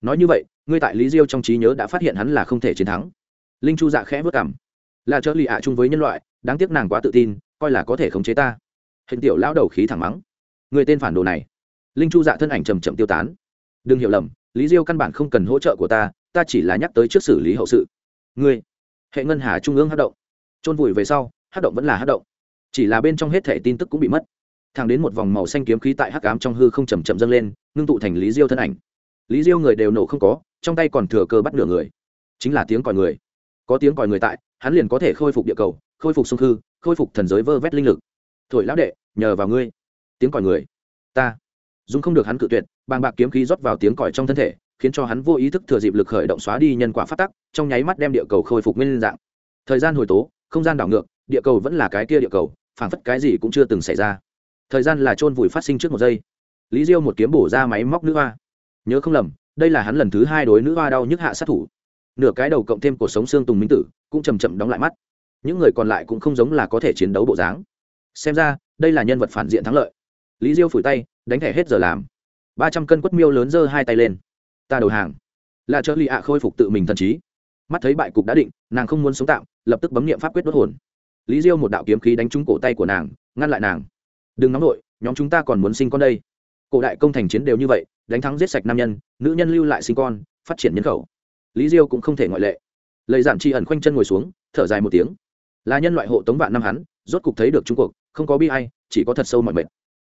Nói như vậy, ngươi tại lý diêu trong trí nhớ đã phát hiện hắn là không thể chiến thắng. Linh chu dạ khẽ vất cảm là trợ lì ạ chung với nhân loại, đáng tiếc nàng quá tự tin, coi là có thể khống chế ta. Hình tiểu lão đầu khí thẳng mắng. Người tên phản đồ này linh chu dạ thân ảnh chầm chậm tiêu tán. Đừng hiểu lầm lý diêu căn bản không cần hỗ trợ của ta ta chỉ là nhắc tới trước xử lý hậu sự. Ngươi hệ ngân hà trung ương hát động. Trôn vùi về sau hát động vẫn là hát động. Chỉ là bên trong hết thẻ tin tức cũng bị mất. Thàng đến một vòng màu xanh kiếm khí tại hắc ám trong hư không chầm chậm dâng lên ngưng tụ thành lý diêu thân ảnh. Lý diêu người đều nổ không có trong tay còn thừa cơ bắt nửa người. Chính là tiếng còi người. Có tiếng còi người tại hắn liền có thể khôi phục địa cầu khôi phục sông hư, khôi phục thần giới vơ vét linh lực. Thổi lão đệ nhờ vào ngươi. Tiếng còi người. Ta dùng không được hắn cự tuyệt, bàng bạc kiếm khí rót vào tiếng còi trong thân thể, khiến cho hắn vô ý thức thừa dịp lực khởi động xóa đi nhân quả phát tắc, trong nháy mắt đem địa cầu khôi phục nguyên dạng. Thời gian hồi tố, không gian đảo ngược, địa cầu vẫn là cái kia địa cầu, phảng phất cái gì cũng chưa từng xảy ra. Thời gian là chôn vùi phát sinh trước một giây. Lý diêu một kiếm bổ ra máy móc nữ hoa. Nhớ không lầm, đây là hắn lần thứ hai đối nữ hoa đau nhức hạ sát thủ. Nửa cái đầu cộng thêm cuộc sống xương tùng minh tử, cũng chầm chậm đóng lại mắt. Những người còn lại cũng không giống là có thể chiến đấu bộ dáng. Xem ra, đây là nhân vật phản diện thắng lợi lý diêu phủi tay, đánh thẻ hết giờ làm. Ba trăm cân quất miêu lớn giơ hai tay lên. Ta đầu hàng. Là trợ lì ạ khôi phục tự mình thần trí. Mắt thấy bại cục đã định, nàng không muốn sống tạm, lập tức bấm nghiệm pháp quyết đốt hồn. Lý diêu một đạo kiếm khí đánh trúng cổ tay của nàng, ngăn lại nàng. Đừng nóng nổi nhóm chúng ta còn muốn sinh con đây. Cổ đại công thành chiến đều như vậy, đánh thắng giết sạch nam nhân, nữ nhân lưu lại sinh con, phát triển nhân khẩu. Lý diêu cũng không thể ngoại lệ. Lời giảm tri ẩn khoanh chân ngồi xuống, thở dài một tiếng. Là nhân loại hộ tống vạn năm hắn, rốt cục thấy được trung cuộc không có bi ai, chỉ có thật sâu mọi mệt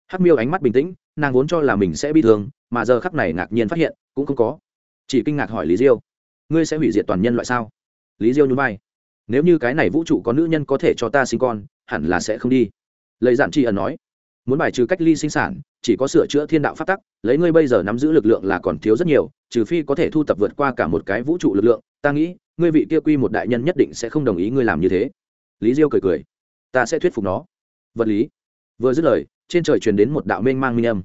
hắc miêu ánh mắt bình tĩnh, nàng vốn cho là mình sẽ bị thương, mà giờ khắc này ngạc nhiên phát hiện, cũng không có. Chỉ kinh ngạc hỏi lý diêu, ngươi sẽ hủy diệt toàn nhân loại sao? Lý diêu nhún vai, nếu như cái này vũ trụ có nữ nhân có thể cho ta sinh con, hẳn là sẽ không đi. Lời dạn tri ẩn nói, muốn bài trừ cách ly sinh sản, chỉ có sửa chữa thiên đạo phát tắc, lấy ngươi bây giờ nắm giữ lực lượng là còn thiếu rất nhiều, trừ phi có thể thu tập vượt qua cả một cái vũ trụ lực lượng. Ta nghĩ, ngươi vị kia quy một đại nhân nhất định sẽ không đồng ý ngươi làm như thế. Lý diêu cười cười, ta sẽ thuyết phục nó. Vật lý? vừa dứt lời, trên trời truyền đến một đạo mênh mang minh âm.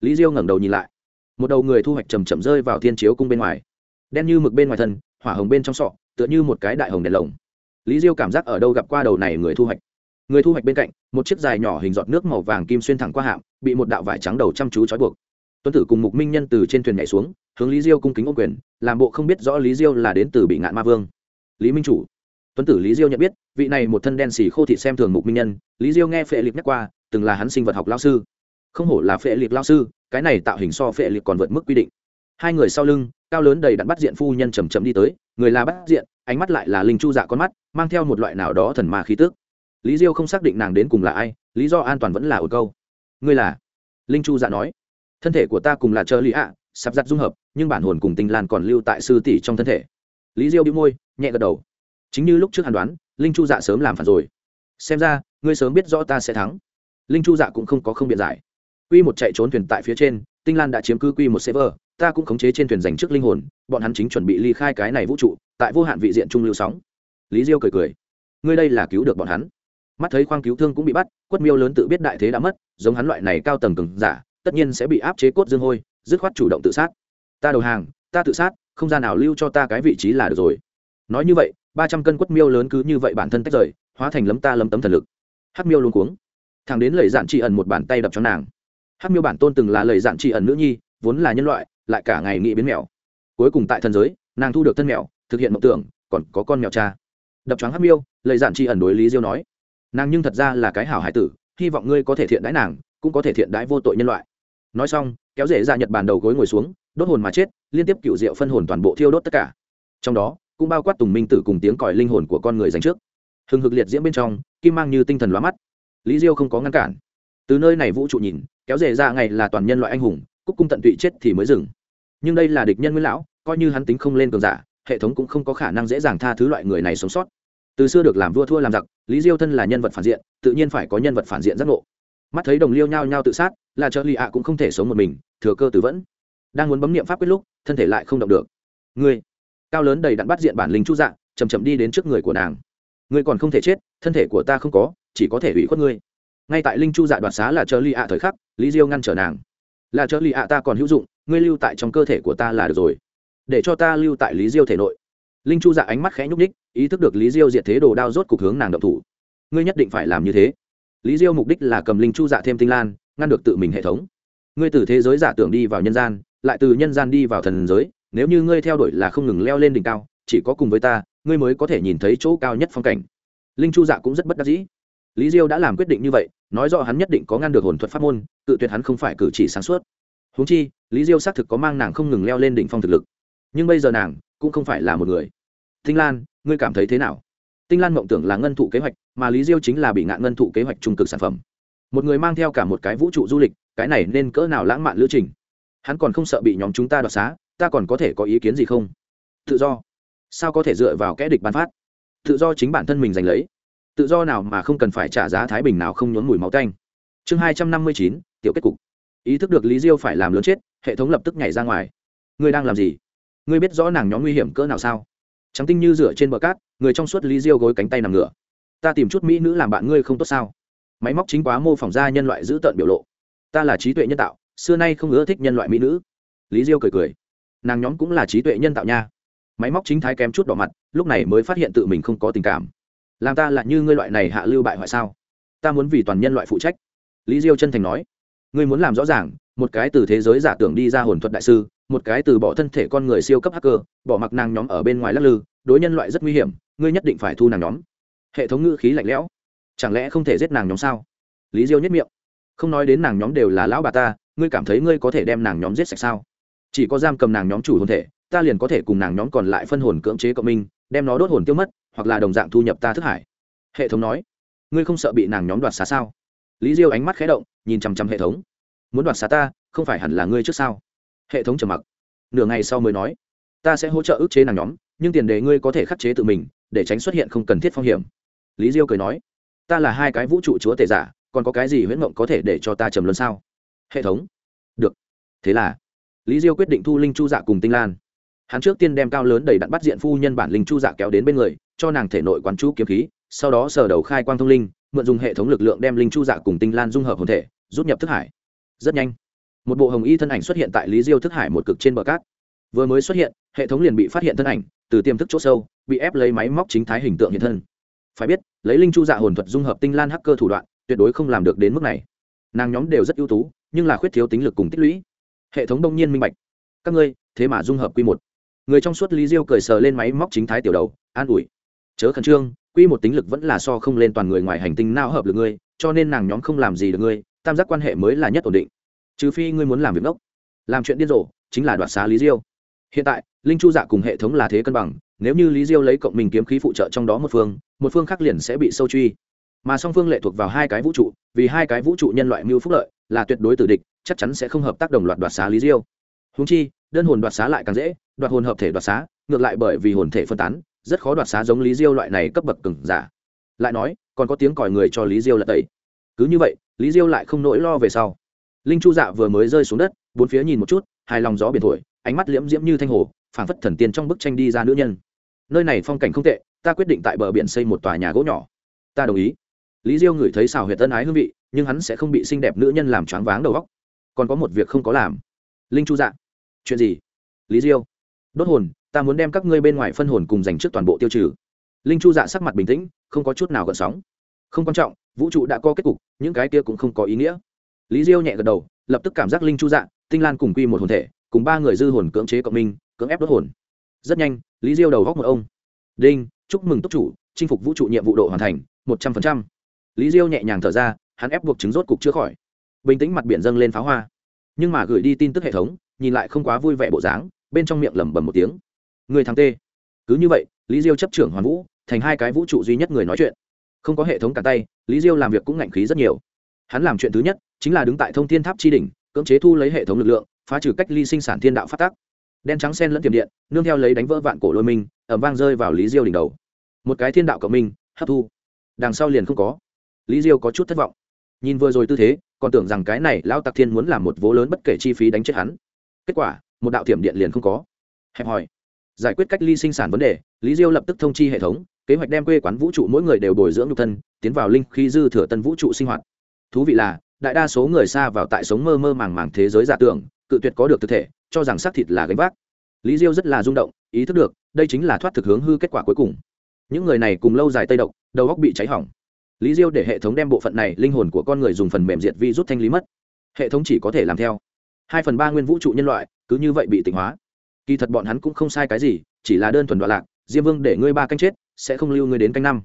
Lý diêu ngẩng đầu nhìn lại. Một đầu người thu hoạch chầm chậm rơi vào thiên chiếu cung bên ngoài. Đen như mực bên ngoài thân, hỏa hồng bên trong sọ, tựa như một cái đại hồng đèn lồng. Lý diêu cảm giác ở đâu gặp qua đầu này người thu hoạch. Người thu hoạch bên cạnh, một chiếc dài nhỏ hình giọt nước màu vàng kim xuyên thẳng qua hạm, bị một đạo vải trắng đầu chăm chú trói buộc. Tuân tử cùng mục minh nhân từ trên thuyền nhảy xuống, hướng lý diêu cung kính ô quyền, làm bộ không biết rõ lý diêu là đến từ bị ngạn ma vương. Lý minh chủ. Tuân tử lý diêu nhận biết, vị này một thân đen xì khô thị xem thường mục minh nhân, lý diêu nghe phệ liệt nhắc qua từng là hắn sinh vật học lao sư. Không hổ là phệ liệt lao sư cái này tạo hình so phệ liệt còn vượt mức quy định. Hai người sau lưng cao lớn đầy đặn bắt diện phu nhân chầm chầm đi tới người là bắt diện ánh mắt lại là linh chu dạ con mắt mang theo một loại nào đó thần ma khí tước lý diêu không xác định nàng đến cùng là ai lý do an toàn vẫn là ở câu. Ngươi là? Linh chu dạ nói. Thân thể của ta cùng là chờ lý ạ à, sắp giặt dung hợp nhưng bản hồn cùng tinh lan còn lưu tại sư tỷ trong thân thể. Lý diêu bị môi nhẹ gật đầu. Chính như lúc trước hàn đoán linh chu dạ sớm làm phản rồi. Xem ra ngươi sớm biết rõ ta sẽ thắng linh chu dạ cũng không có không biện giải. Quy một chạy trốn thuyền tại phía trên, tinh lan đã chiếm cứ quy một server, ta cũng khống chế trên thuyền dành trước linh hồn, bọn hắn chính chuẩn bị ly khai cái này vũ trụ, tại vô hạn vị diện trung lưu sóng. Lý diêu cười cười. Ngươi đây là cứu được bọn hắn. Mắt thấy khoang cứu thương cũng bị bắt, quất miêu lớn tự biết đại thế đã mất, giống hắn loại này cao tầng cường giả, tất nhiên sẽ bị áp chế cốt dương hôi, dứt khoát chủ động tự sát. Ta đầu hàng, ta tự sát, không gian nào lưu cho ta cái vị trí là được rồi. Nói như vậy, ba trăm cân quất miêu lớn cứ như vậy bản thân tách rời, hóa thành lấm ta lấm tấm thần lực. Hắc miêu luôn cuống thằng đến lời dạn tri ẩn một bàn tay đập cho nàng. Hát miêu bản tôn từng là lời dạn tri ẩn nữ nhi, vốn là nhân loại, lại cả ngày nghĩ biến mèo. Cuối cùng tại thần giới, nàng thu được thân mèo, thực hiện mộng tưởng, còn có con mèo cha. Đập choáng hát miêu lời dạn tri ẩn đối lý diêu nói, nàng nhưng thật ra là cái hảo hải tử, hy vọng ngươi có thể thiện đãi nàng, cũng có thể thiện đãi vô tội nhân loại. Nói xong, kéo rể ra nhật bàn đầu gối ngồi xuống, đốt hồn mà chết, liên tiếp cựu rượu phân hồn toàn bộ thiêu đốt tất cả. Trong đó, cũng bao quát tùng minh tử cùng tiếng còi linh hồn của con người dành trước. Hừng hực liệt diễm bên trong, kim mang như tinh thần lóa mắt lý diêu không có ngăn cản. Từ nơi này vũ trụ nhìn, kéo dề ra ngày là toàn nhân loại anh hùng, cúc cung tận tụy chết thì mới dừng. Nhưng đây là địch nhân nguyên lão, coi như hắn tính không lên cường giả, hệ thống cũng không có khả năng dễ dàng tha thứ loại người này sống sót. Từ xưa được làm vua thua làm giặc, lý diêu thân là nhân vật phản diện, tự nhiên phải có nhân vật phản diện giác ngộ. Mắt thấy đồng liêu nhao nhao tự sát, là trợ lì ạ cũng không thể sống một mình, thừa cơ tử vẫn. Đang muốn bấm niệm pháp quyết lúc, thân thể lại không động được. Người cao lớn đầy đặn bắt diện bản linh chu dạng chầm chậm đi đến trước người của nàng ngươi còn không thể chết, thân thể của ta không có, chỉ có thể hủy khuất ngươi. Ngay tại linh chu dạ đoạt xá là chớ ly ạ thời khắc, lý diêu ngăn trở nàng. Là chớ ly ạ ta còn hữu dụng, ngươi lưu tại trong cơ thể của ta là được rồi. Để cho ta lưu tại lý diêu thể nội. Linh chu dạ ánh mắt khẽ nhúc ních ý thức được lý diêu diệt thế đồ đao rốt cục hướng nàng động thủ. Ngươi nhất định phải làm như thế. Lý diêu mục đích là cầm linh chu dạ thêm tinh lan, ngăn được tự mình hệ thống. Ngươi từ thế giới giả tưởng đi vào nhân gian, lại từ nhân gian đi vào thần giới, nếu như ngươi theo đuổi là không ngừng leo lên đỉnh cao, chỉ có cùng với ta ngươi mới có thể nhìn thấy chỗ cao nhất phong cảnh. Linh chu dạ cũng rất bất đắc dĩ. Lý diêu đã làm quyết định như vậy, nói rõ hắn nhất định có ngăn được hồn thuật pháp môn, cự tuyệt hắn không phải cử chỉ sáng suốt. Húng chi, lý diêu xác thực có mang nàng không ngừng leo lên đỉnh phong thực lực. Nhưng bây giờ nàng cũng không phải là một người. Tinh lan, ngươi cảm thấy thế nào? Tinh lan mộng tưởng là ngân thụ kế hoạch, mà lý diêu chính là bị ngạn ngân thụ kế hoạch trung cực sản phẩm. Một người mang theo cả một cái vũ trụ du lịch, cái này nên cỡ nào lãng mạn lữ trình? Hắn còn không sợ bị nhóm chúng ta đoạt xá, ta còn có thể có ý kiến gì không? Tự do sao có thể dựa vào kẻ địch ban phát? Tự do chính bản thân mình giành lấy. Tự do nào mà không cần phải trả giá thái bình nào không nhốn mùi máu tanh. Chương hai trăm năm mươi chín, tiểu kết cục. Ý thức được lý diêu phải làm lớn chết, hệ thống lập tức nhảy ra ngoài. Ngươi đang làm gì? Ngươi biết rõ nàng nhóm nguy hiểm cỡ nào sao? Trắng tinh như rửa trên bờ cát, người trong suốt lý diêu gối cánh tay nằm ngửa. Ta tìm chút mỹ nữ làm bạn ngươi không tốt sao? Máy móc chính quá mô phỏng ra nhân loại dữ tợn biểu lộ. Ta là trí tuệ nhân tạo, xưa nay không ưa thích nhân loại mỹ nữ. Lý diêu cười cười. Nàng nhóm cũng là trí tuệ nhân tạo nha máy móc chính thái kém chút đỏ mặt, lúc này mới phát hiện tự mình không có tình cảm. Làm ta lại như ngươi loại này hạ lưu bại hoại sao? Ta muốn vì toàn nhân loại phụ trách. Lý diêu chân thành nói. Ngươi muốn làm rõ ràng, một cái từ thế giới giả tưởng đi ra hồn thuật đại sư, một cái từ bỏ thân thể con người siêu cấp hacker, bỏ mặc nàng nhóm ở bên ngoài lắc lư, đối nhân loại rất nguy hiểm, ngươi nhất định phải thu nàng nhóm. Hệ thống ngữ khí lạnh lẽo. Chẳng lẽ không thể giết nàng nhóm sao? Lý diêu nhất miệng. Không nói đến nàng nhóm đều là lão bà ta, ngươi cảm thấy ngươi có thể đem nàng nhóm giết sạch sao? Chỉ có giam cầm nàng nhóm chủ hồn thể ta liền có thể cùng nàng nhóm còn lại phân hồn cưỡng chế cộng minh, đem nó đốt hồn tiêu mất, hoặc là đồng dạng thu nhập ta thức hải. Hệ thống nói. Ngươi không sợ bị nàng nhóm đoạt xá sao? Lý diêu ánh mắt khé động, nhìn chằm chằm hệ thống. Muốn đoạt xá ta, không phải hẳn là ngươi trước sao? Hệ thống trầm mặc. Nửa ngày sau mới nói. Ta sẽ hỗ trợ ức chế nàng nhóm, nhưng tiền đề ngươi có thể khắc chế tự mình, để tránh xuất hiện không cần thiết phong hiểm. Lý diêu cười nói. Ta là hai cái vũ trụ chúa tể giả, còn có cái gì huyễn mộng có thể để cho ta trầm luân sao? Hệ thống. Được. Thế là lý diêu quyết định thu linh chu dạ cùng tinh lan hắn trước tiên đem cao lớn đầy đặn bắt diện phu nhân bản linh chu dạ kéo đến bên người, cho nàng thể nội quán chú kiếm khí, sau đó sờ đầu khai quang thông linh, mượn dùng hệ thống lực lượng đem linh chu dạ cùng tinh lan dung hợp hồn thể, rút nhập thức hải. Rất nhanh, một bộ hồng y thân ảnh xuất hiện tại lý diêu thức hải một cực trên bờ cát. Vừa mới xuất hiện, hệ thống liền bị phát hiện thân ảnh, từ tiềm thức chỗ sâu, bị ép lấy máy móc chính thái hình tượng hiện thân. Phải biết, lấy linh chu dạ hồn thuật dung hợp tinh lan hacker thủ đoạn, tuyệt đối không làm được đến mức này. Nàng nhóm đều rất ưu tú, nhưng là khuyết thiếu tính lực cùng tích lũy. Hệ thống đông nhiên minh bạch. Các ngươi, thế mà dung hợp quy một người trong suốt lý diêu cười sờ lên máy móc chính thái tiểu đầu, an ủi. Chớ khẩn trương, quy một tính lực vẫn là so không lên toàn người ngoài hành tinh nào hợp được ngươi, cho nên nàng nhóm không làm gì được ngươi, tam giác quan hệ mới là nhất ổn định. Trừ phi ngươi muốn làm việc ngốc, làm chuyện điên rồ, chính là đoạt xá lý diêu. Hiện tại, linh chu dạ cùng hệ thống là thế cân bằng, nếu như lý diêu lấy cộng mình kiếm khí phụ trợ trong đó một phương một phương khác liền sẽ bị sâu truy. Mà song phương lệ thuộc vào hai cái vũ trụ, vì hai cái vũ trụ nhân loại mưu phúc lợi, là tuyệt đối tử địch, chắc chắn sẽ không hợp tác đồng loạt đoạt xá lý diêu. Húng chi đơn hồn đoạt xá lại càng dễ, đoạt hồn hợp thể đoạt xá, ngược lại bởi vì hồn thể phân tán, rất khó đoạt xá giống lý diêu loại này cấp bậc cứng giả. Lại nói, còn có tiếng còi người cho lý diêu là tẩy. Cứ như vậy, lý diêu lại không nỗi lo về sau. Linh chu dạ vừa mới rơi xuống đất, bốn phía nhìn một chút hai lòng gió biển thổi, ánh mắt liễm diễm như thanh hồ, phảng phất thần tiên trong bức tranh đi ra nữ nhân. Nơi này phong cảnh không tệ, ta quyết định tại bờ biển xây một tòa nhà gỗ nhỏ. Ta đồng ý. Lý diêu ngửi thấy xào huyệt tân ái hương vị, nhưng hắn sẽ không bị xinh đẹp nữ nhân làm choáng váng đầu óc. Còn có một việc không có làm. Linh chu dạ chuyện gì? Lý diêu. Đốt hồn, ta muốn đem các ngươi bên ngoài phân hồn cùng dành trước toàn bộ tiêu trừ. Linh chu dạ sắc mặt bình tĩnh, không có chút nào gợn sóng. Không quan trọng, vũ trụ đã có kết cục, những cái kia cũng không có ý nghĩa. Lý diêu nhẹ gật đầu, lập tức cảm giác linh chu dạ tinh lan cùng quy một hồn thể, cùng ba người dư hồn cưỡng chế cộng minh, cưỡng ép đốt hồn. Rất nhanh, lý diêu đầu góc một ông. Đinh, chúc mừng túc chủ, chinh phục vũ trụ nhiệm vụ độ hoàn thành, một trăm phần trăm. Lý diêu nhẹ nhàng thở ra, hắn ép buộc chứng rốt cục chữa khỏi. Bình tĩnh mặt biển dâng lên pháo hoa. Nhưng mà gửi đi tin tức hệ thống nhìn lại không quá vui vẻ bộ dáng, bên trong miệng lẩm bẩm một tiếng. Người thắng tê. Cứ như vậy, lý diêu chấp trưởng hoàn vũ, thành hai cái vũ trụ duy nhất người nói chuyện. Không có hệ thống cả tay, lý diêu làm việc cũng ngạnh khí rất nhiều. Hắn làm chuyện thứ nhất, chính là đứng tại thông thiên tháp tri đình cưỡng chế thu lấy hệ thống lực lượng, phá trừ cách ly sinh sản thiên đạo phát tác. Đen trắng sen lẫn tiềm điện, nương theo lấy đánh vỡ vạn cổ lôi minh ẩm vang rơi vào lý diêu đỉnh đầu. Một cái thiên đạo cộng minh hấp thu. Đằng sau liền không có. Lý diêu có chút thất vọng. Nhìn vừa rồi tư thế, còn tưởng rằng cái này lao tặc thiên muốn làm một vố lớn bất kể chi phí đánh chết hắn kết quả, một đạo thiểm điện liền không có. Hẹp hòi. Giải quyết cách ly sinh sản vấn đề, lý diêu lập tức thông chi hệ thống, kế hoạch đem quê quán vũ trụ mỗi người đều bồi dưỡng nhục thân, tiến vào linh khi dư thừa tân vũ trụ sinh hoạt. Thú vị là, đại đa số người xa vào tại sống mơ mơ màng màng thế giới giả tưởng, cự tuyệt có được thực thể, cho rằng xác thịt là gánh vác. Lý diêu rất là rung động, ý thức được, đây chính là thoát thực hướng hư kết quả cuối cùng. Những người này cùng lâu dài tây động đầu góc bị cháy hỏng. Lý diêu để hệ thống đem bộ phận này linh hồn của con người dùng phần mềm diệt vi rút thanh lý mất. Hệ thống chỉ có thể làm theo hai phần ba nguyên vũ trụ nhân loại, cứ như vậy bị tỉnh hóa. Kỳ thật bọn hắn cũng không sai cái gì, chỉ là đơn thuần đoạn lạc, diêm vương để ngươi ba canh chết, sẽ không lưu ngươi đến canh năm.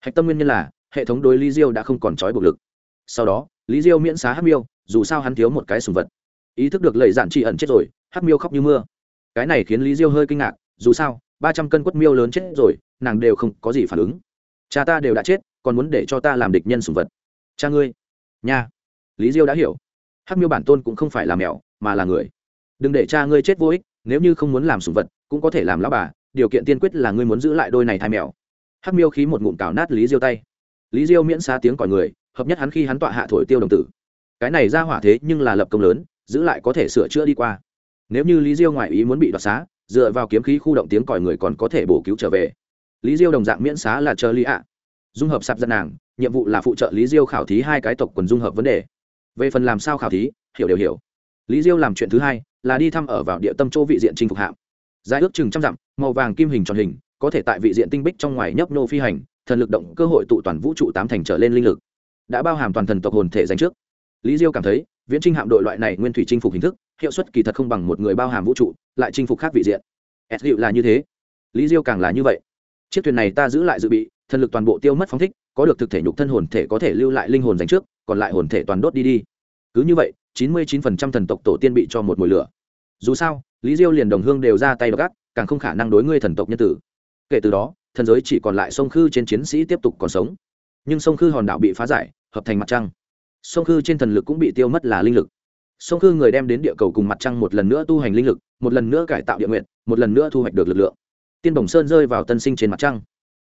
Hạch tâm nguyên nhân là, hệ thống đối lý diêu đã không còn trói buộc lực. Sau đó, lý diêu miễn xá hát miêu, dù sao hắn thiếu một cái sùng vật. Ý thức được lời giản trị ẩn chết rồi hát miêu khóc như mưa. Cái này khiến lý diêu hơi kinh ngạc, dù sao, ba trăm cân quất miêu lớn chết rồi, nàng đều không có gì phản ứng. Cha ta đều đã chết, còn muốn để cho ta làm địch nhân sùng vật. Cha ngươi. Nha. Lý diêu đã hiểu. Hát miêu bản tôn cũng không phải là mèo mà là người. Đừng để cha ngươi chết vô ích, nếu như không muốn làm sủng vật, cũng có thể làm lão bà, điều kiện tiên quyết là ngươi muốn giữ lại đôi này thai mèo. Hắc miêu khí một ngụm cào nát lý diêu tay. Lý diêu miễn xá tiếng còi người, hợp nhất hắn khi hắn tọa hạ thổi tiêu đồng tử. Cái này ra hỏa thế nhưng là lập công lớn, giữ lại có thể sửa chữa đi qua. Nếu như lý diêu ngoại ý muốn bị đoạt xá, dựa vào kiếm khí khu động tiếng còi người còn có thể bổ cứu trở về. Lý diêu đồng dạng miễn xá là chờ lý ạ. Dung hợp sạp dân nàng, nhiệm vụ là phụ trợ lý diêu khảo thí hai cái tộc quần dung hợp vấn đề. Về phần làm sao khảo thí, hiểu đều hiểu lý diêu làm chuyện thứ hai là đi thăm ở vào địa tâm chỗ vị diện chinh phục hạm. Dài ước chừng trăm dặm, màu vàng kim hình tròn hình, có thể tại vị diện tinh bích trong ngoài nhấp nô phi hành, thần lực động cơ hội tụ toàn vũ trụ tám thành trở lên linh lực. Đã bao hàm toàn thần tộc hồn thể dành trước. Lý diêu cảm thấy, viễn trinh hạm đội loại này nguyên thủy chinh phục hình thức, hiệu suất kỳ thật không bằng một người bao hàm vũ trụ, lại chinh phục khác vị diện. S hiệu là như thế. Lý diêu càng là như vậy. Chiếc thuyền này ta giữ lại dự bị, thần lực toàn bộ tiêu mất phóng thích, có được thực thể nhục thân hồn thể có thể lưu lại linh hồn dành trước, còn lại hồn thể toàn đốt đi đi. Cứ như vậy chín mươi chín phần trăm thần tộc tổ tiên bị cho một mùi lửa. Dù sao, lý diêu liền đồng hương đều ra tay gắt càng không khả năng đối ngươi thần tộc nhân tử. Kể từ đó, thần giới chỉ còn lại sông khư trên chiến sĩ tiếp tục còn sống. Nhưng sông khư hòn đảo bị phá giải, hợp thành mặt trăng. Sông khư trên thần lực cũng bị tiêu mất là linh lực. Sông khư người đem đến địa cầu cùng mặt trăng một lần nữa tu hành linh lực, một lần nữa cải tạo địa nguyện, một lần nữa thu hoạch được lực lượng. Tiên bổng sơn rơi vào tân sinh trên mặt trăng.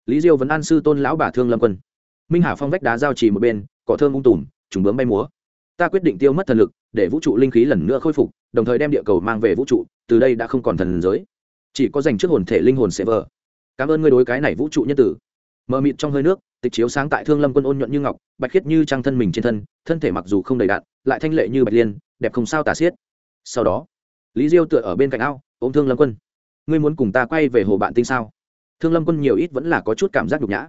Lý diêu vẫn an sư tôn lão bà thương lâm quân. Minh hà phong vách đá giao trì một bên, cỏ thơm ung tùm, trùng bướm bay múa ta quyết định tiêu mất thần lực, để vũ trụ linh khí lần nữa khôi phục, đồng thời đem địa cầu mang về vũ trụ, từ đây đã không còn thần giới. Chỉ có dành trước hồn thể linh hồn sẽ vờ cảm ơn ngươi đối cái này vũ trụ nhân tử. Mờ mịt trong hơi nước, tịch chiếu sáng tại thương lâm quân ôn nhuận như ngọc, bạch khiết như trăng thân mình trên thân thân thể mặc dù không đầy đạn lại thanh lệ như bạch liên, đẹp không sao tả xiết. Sau đó, lý diêu tựa ở bên cạnh ao, ôm thương lâm quân. Ngươi muốn cùng ta quay về hồ bạn tinh sao? Thương lâm quân nhiều ít vẫn là có chút cảm giác nhục nhã.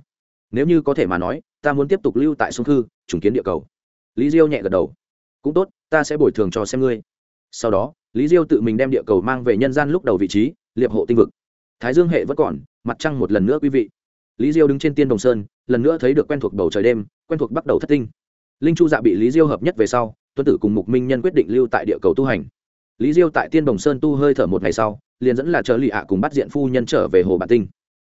Nếu như có thể mà nói, ta muốn tiếp tục lưu tại sông khư chứng kiến địa cầu lý diêu nhẹ gật đầu. Cũng tốt, ta sẽ bồi thường cho xem ngươi. Sau đó, lý diêu tự mình đem địa cầu mang về nhân gian lúc đầu vị trí, liệp hộ tinh vực. Thái dương hệ vẫn còn, mặt trăng một lần nữa quý vị. Lý diêu đứng trên tiên đồng sơn, lần nữa thấy được quen thuộc bầu trời đêm, quen thuộc bắt đầu thất tinh. Linh chu dạ bị lý diêu hợp nhất về sau, tuân tử cùng mục minh nhân quyết định lưu tại địa cầu tu hành. Lý diêu tại tiên đồng sơn tu hơi thở một ngày sau, liền dẫn là chờ lì ạ cùng bắt diện phu nhân trở về hồ bản tinh.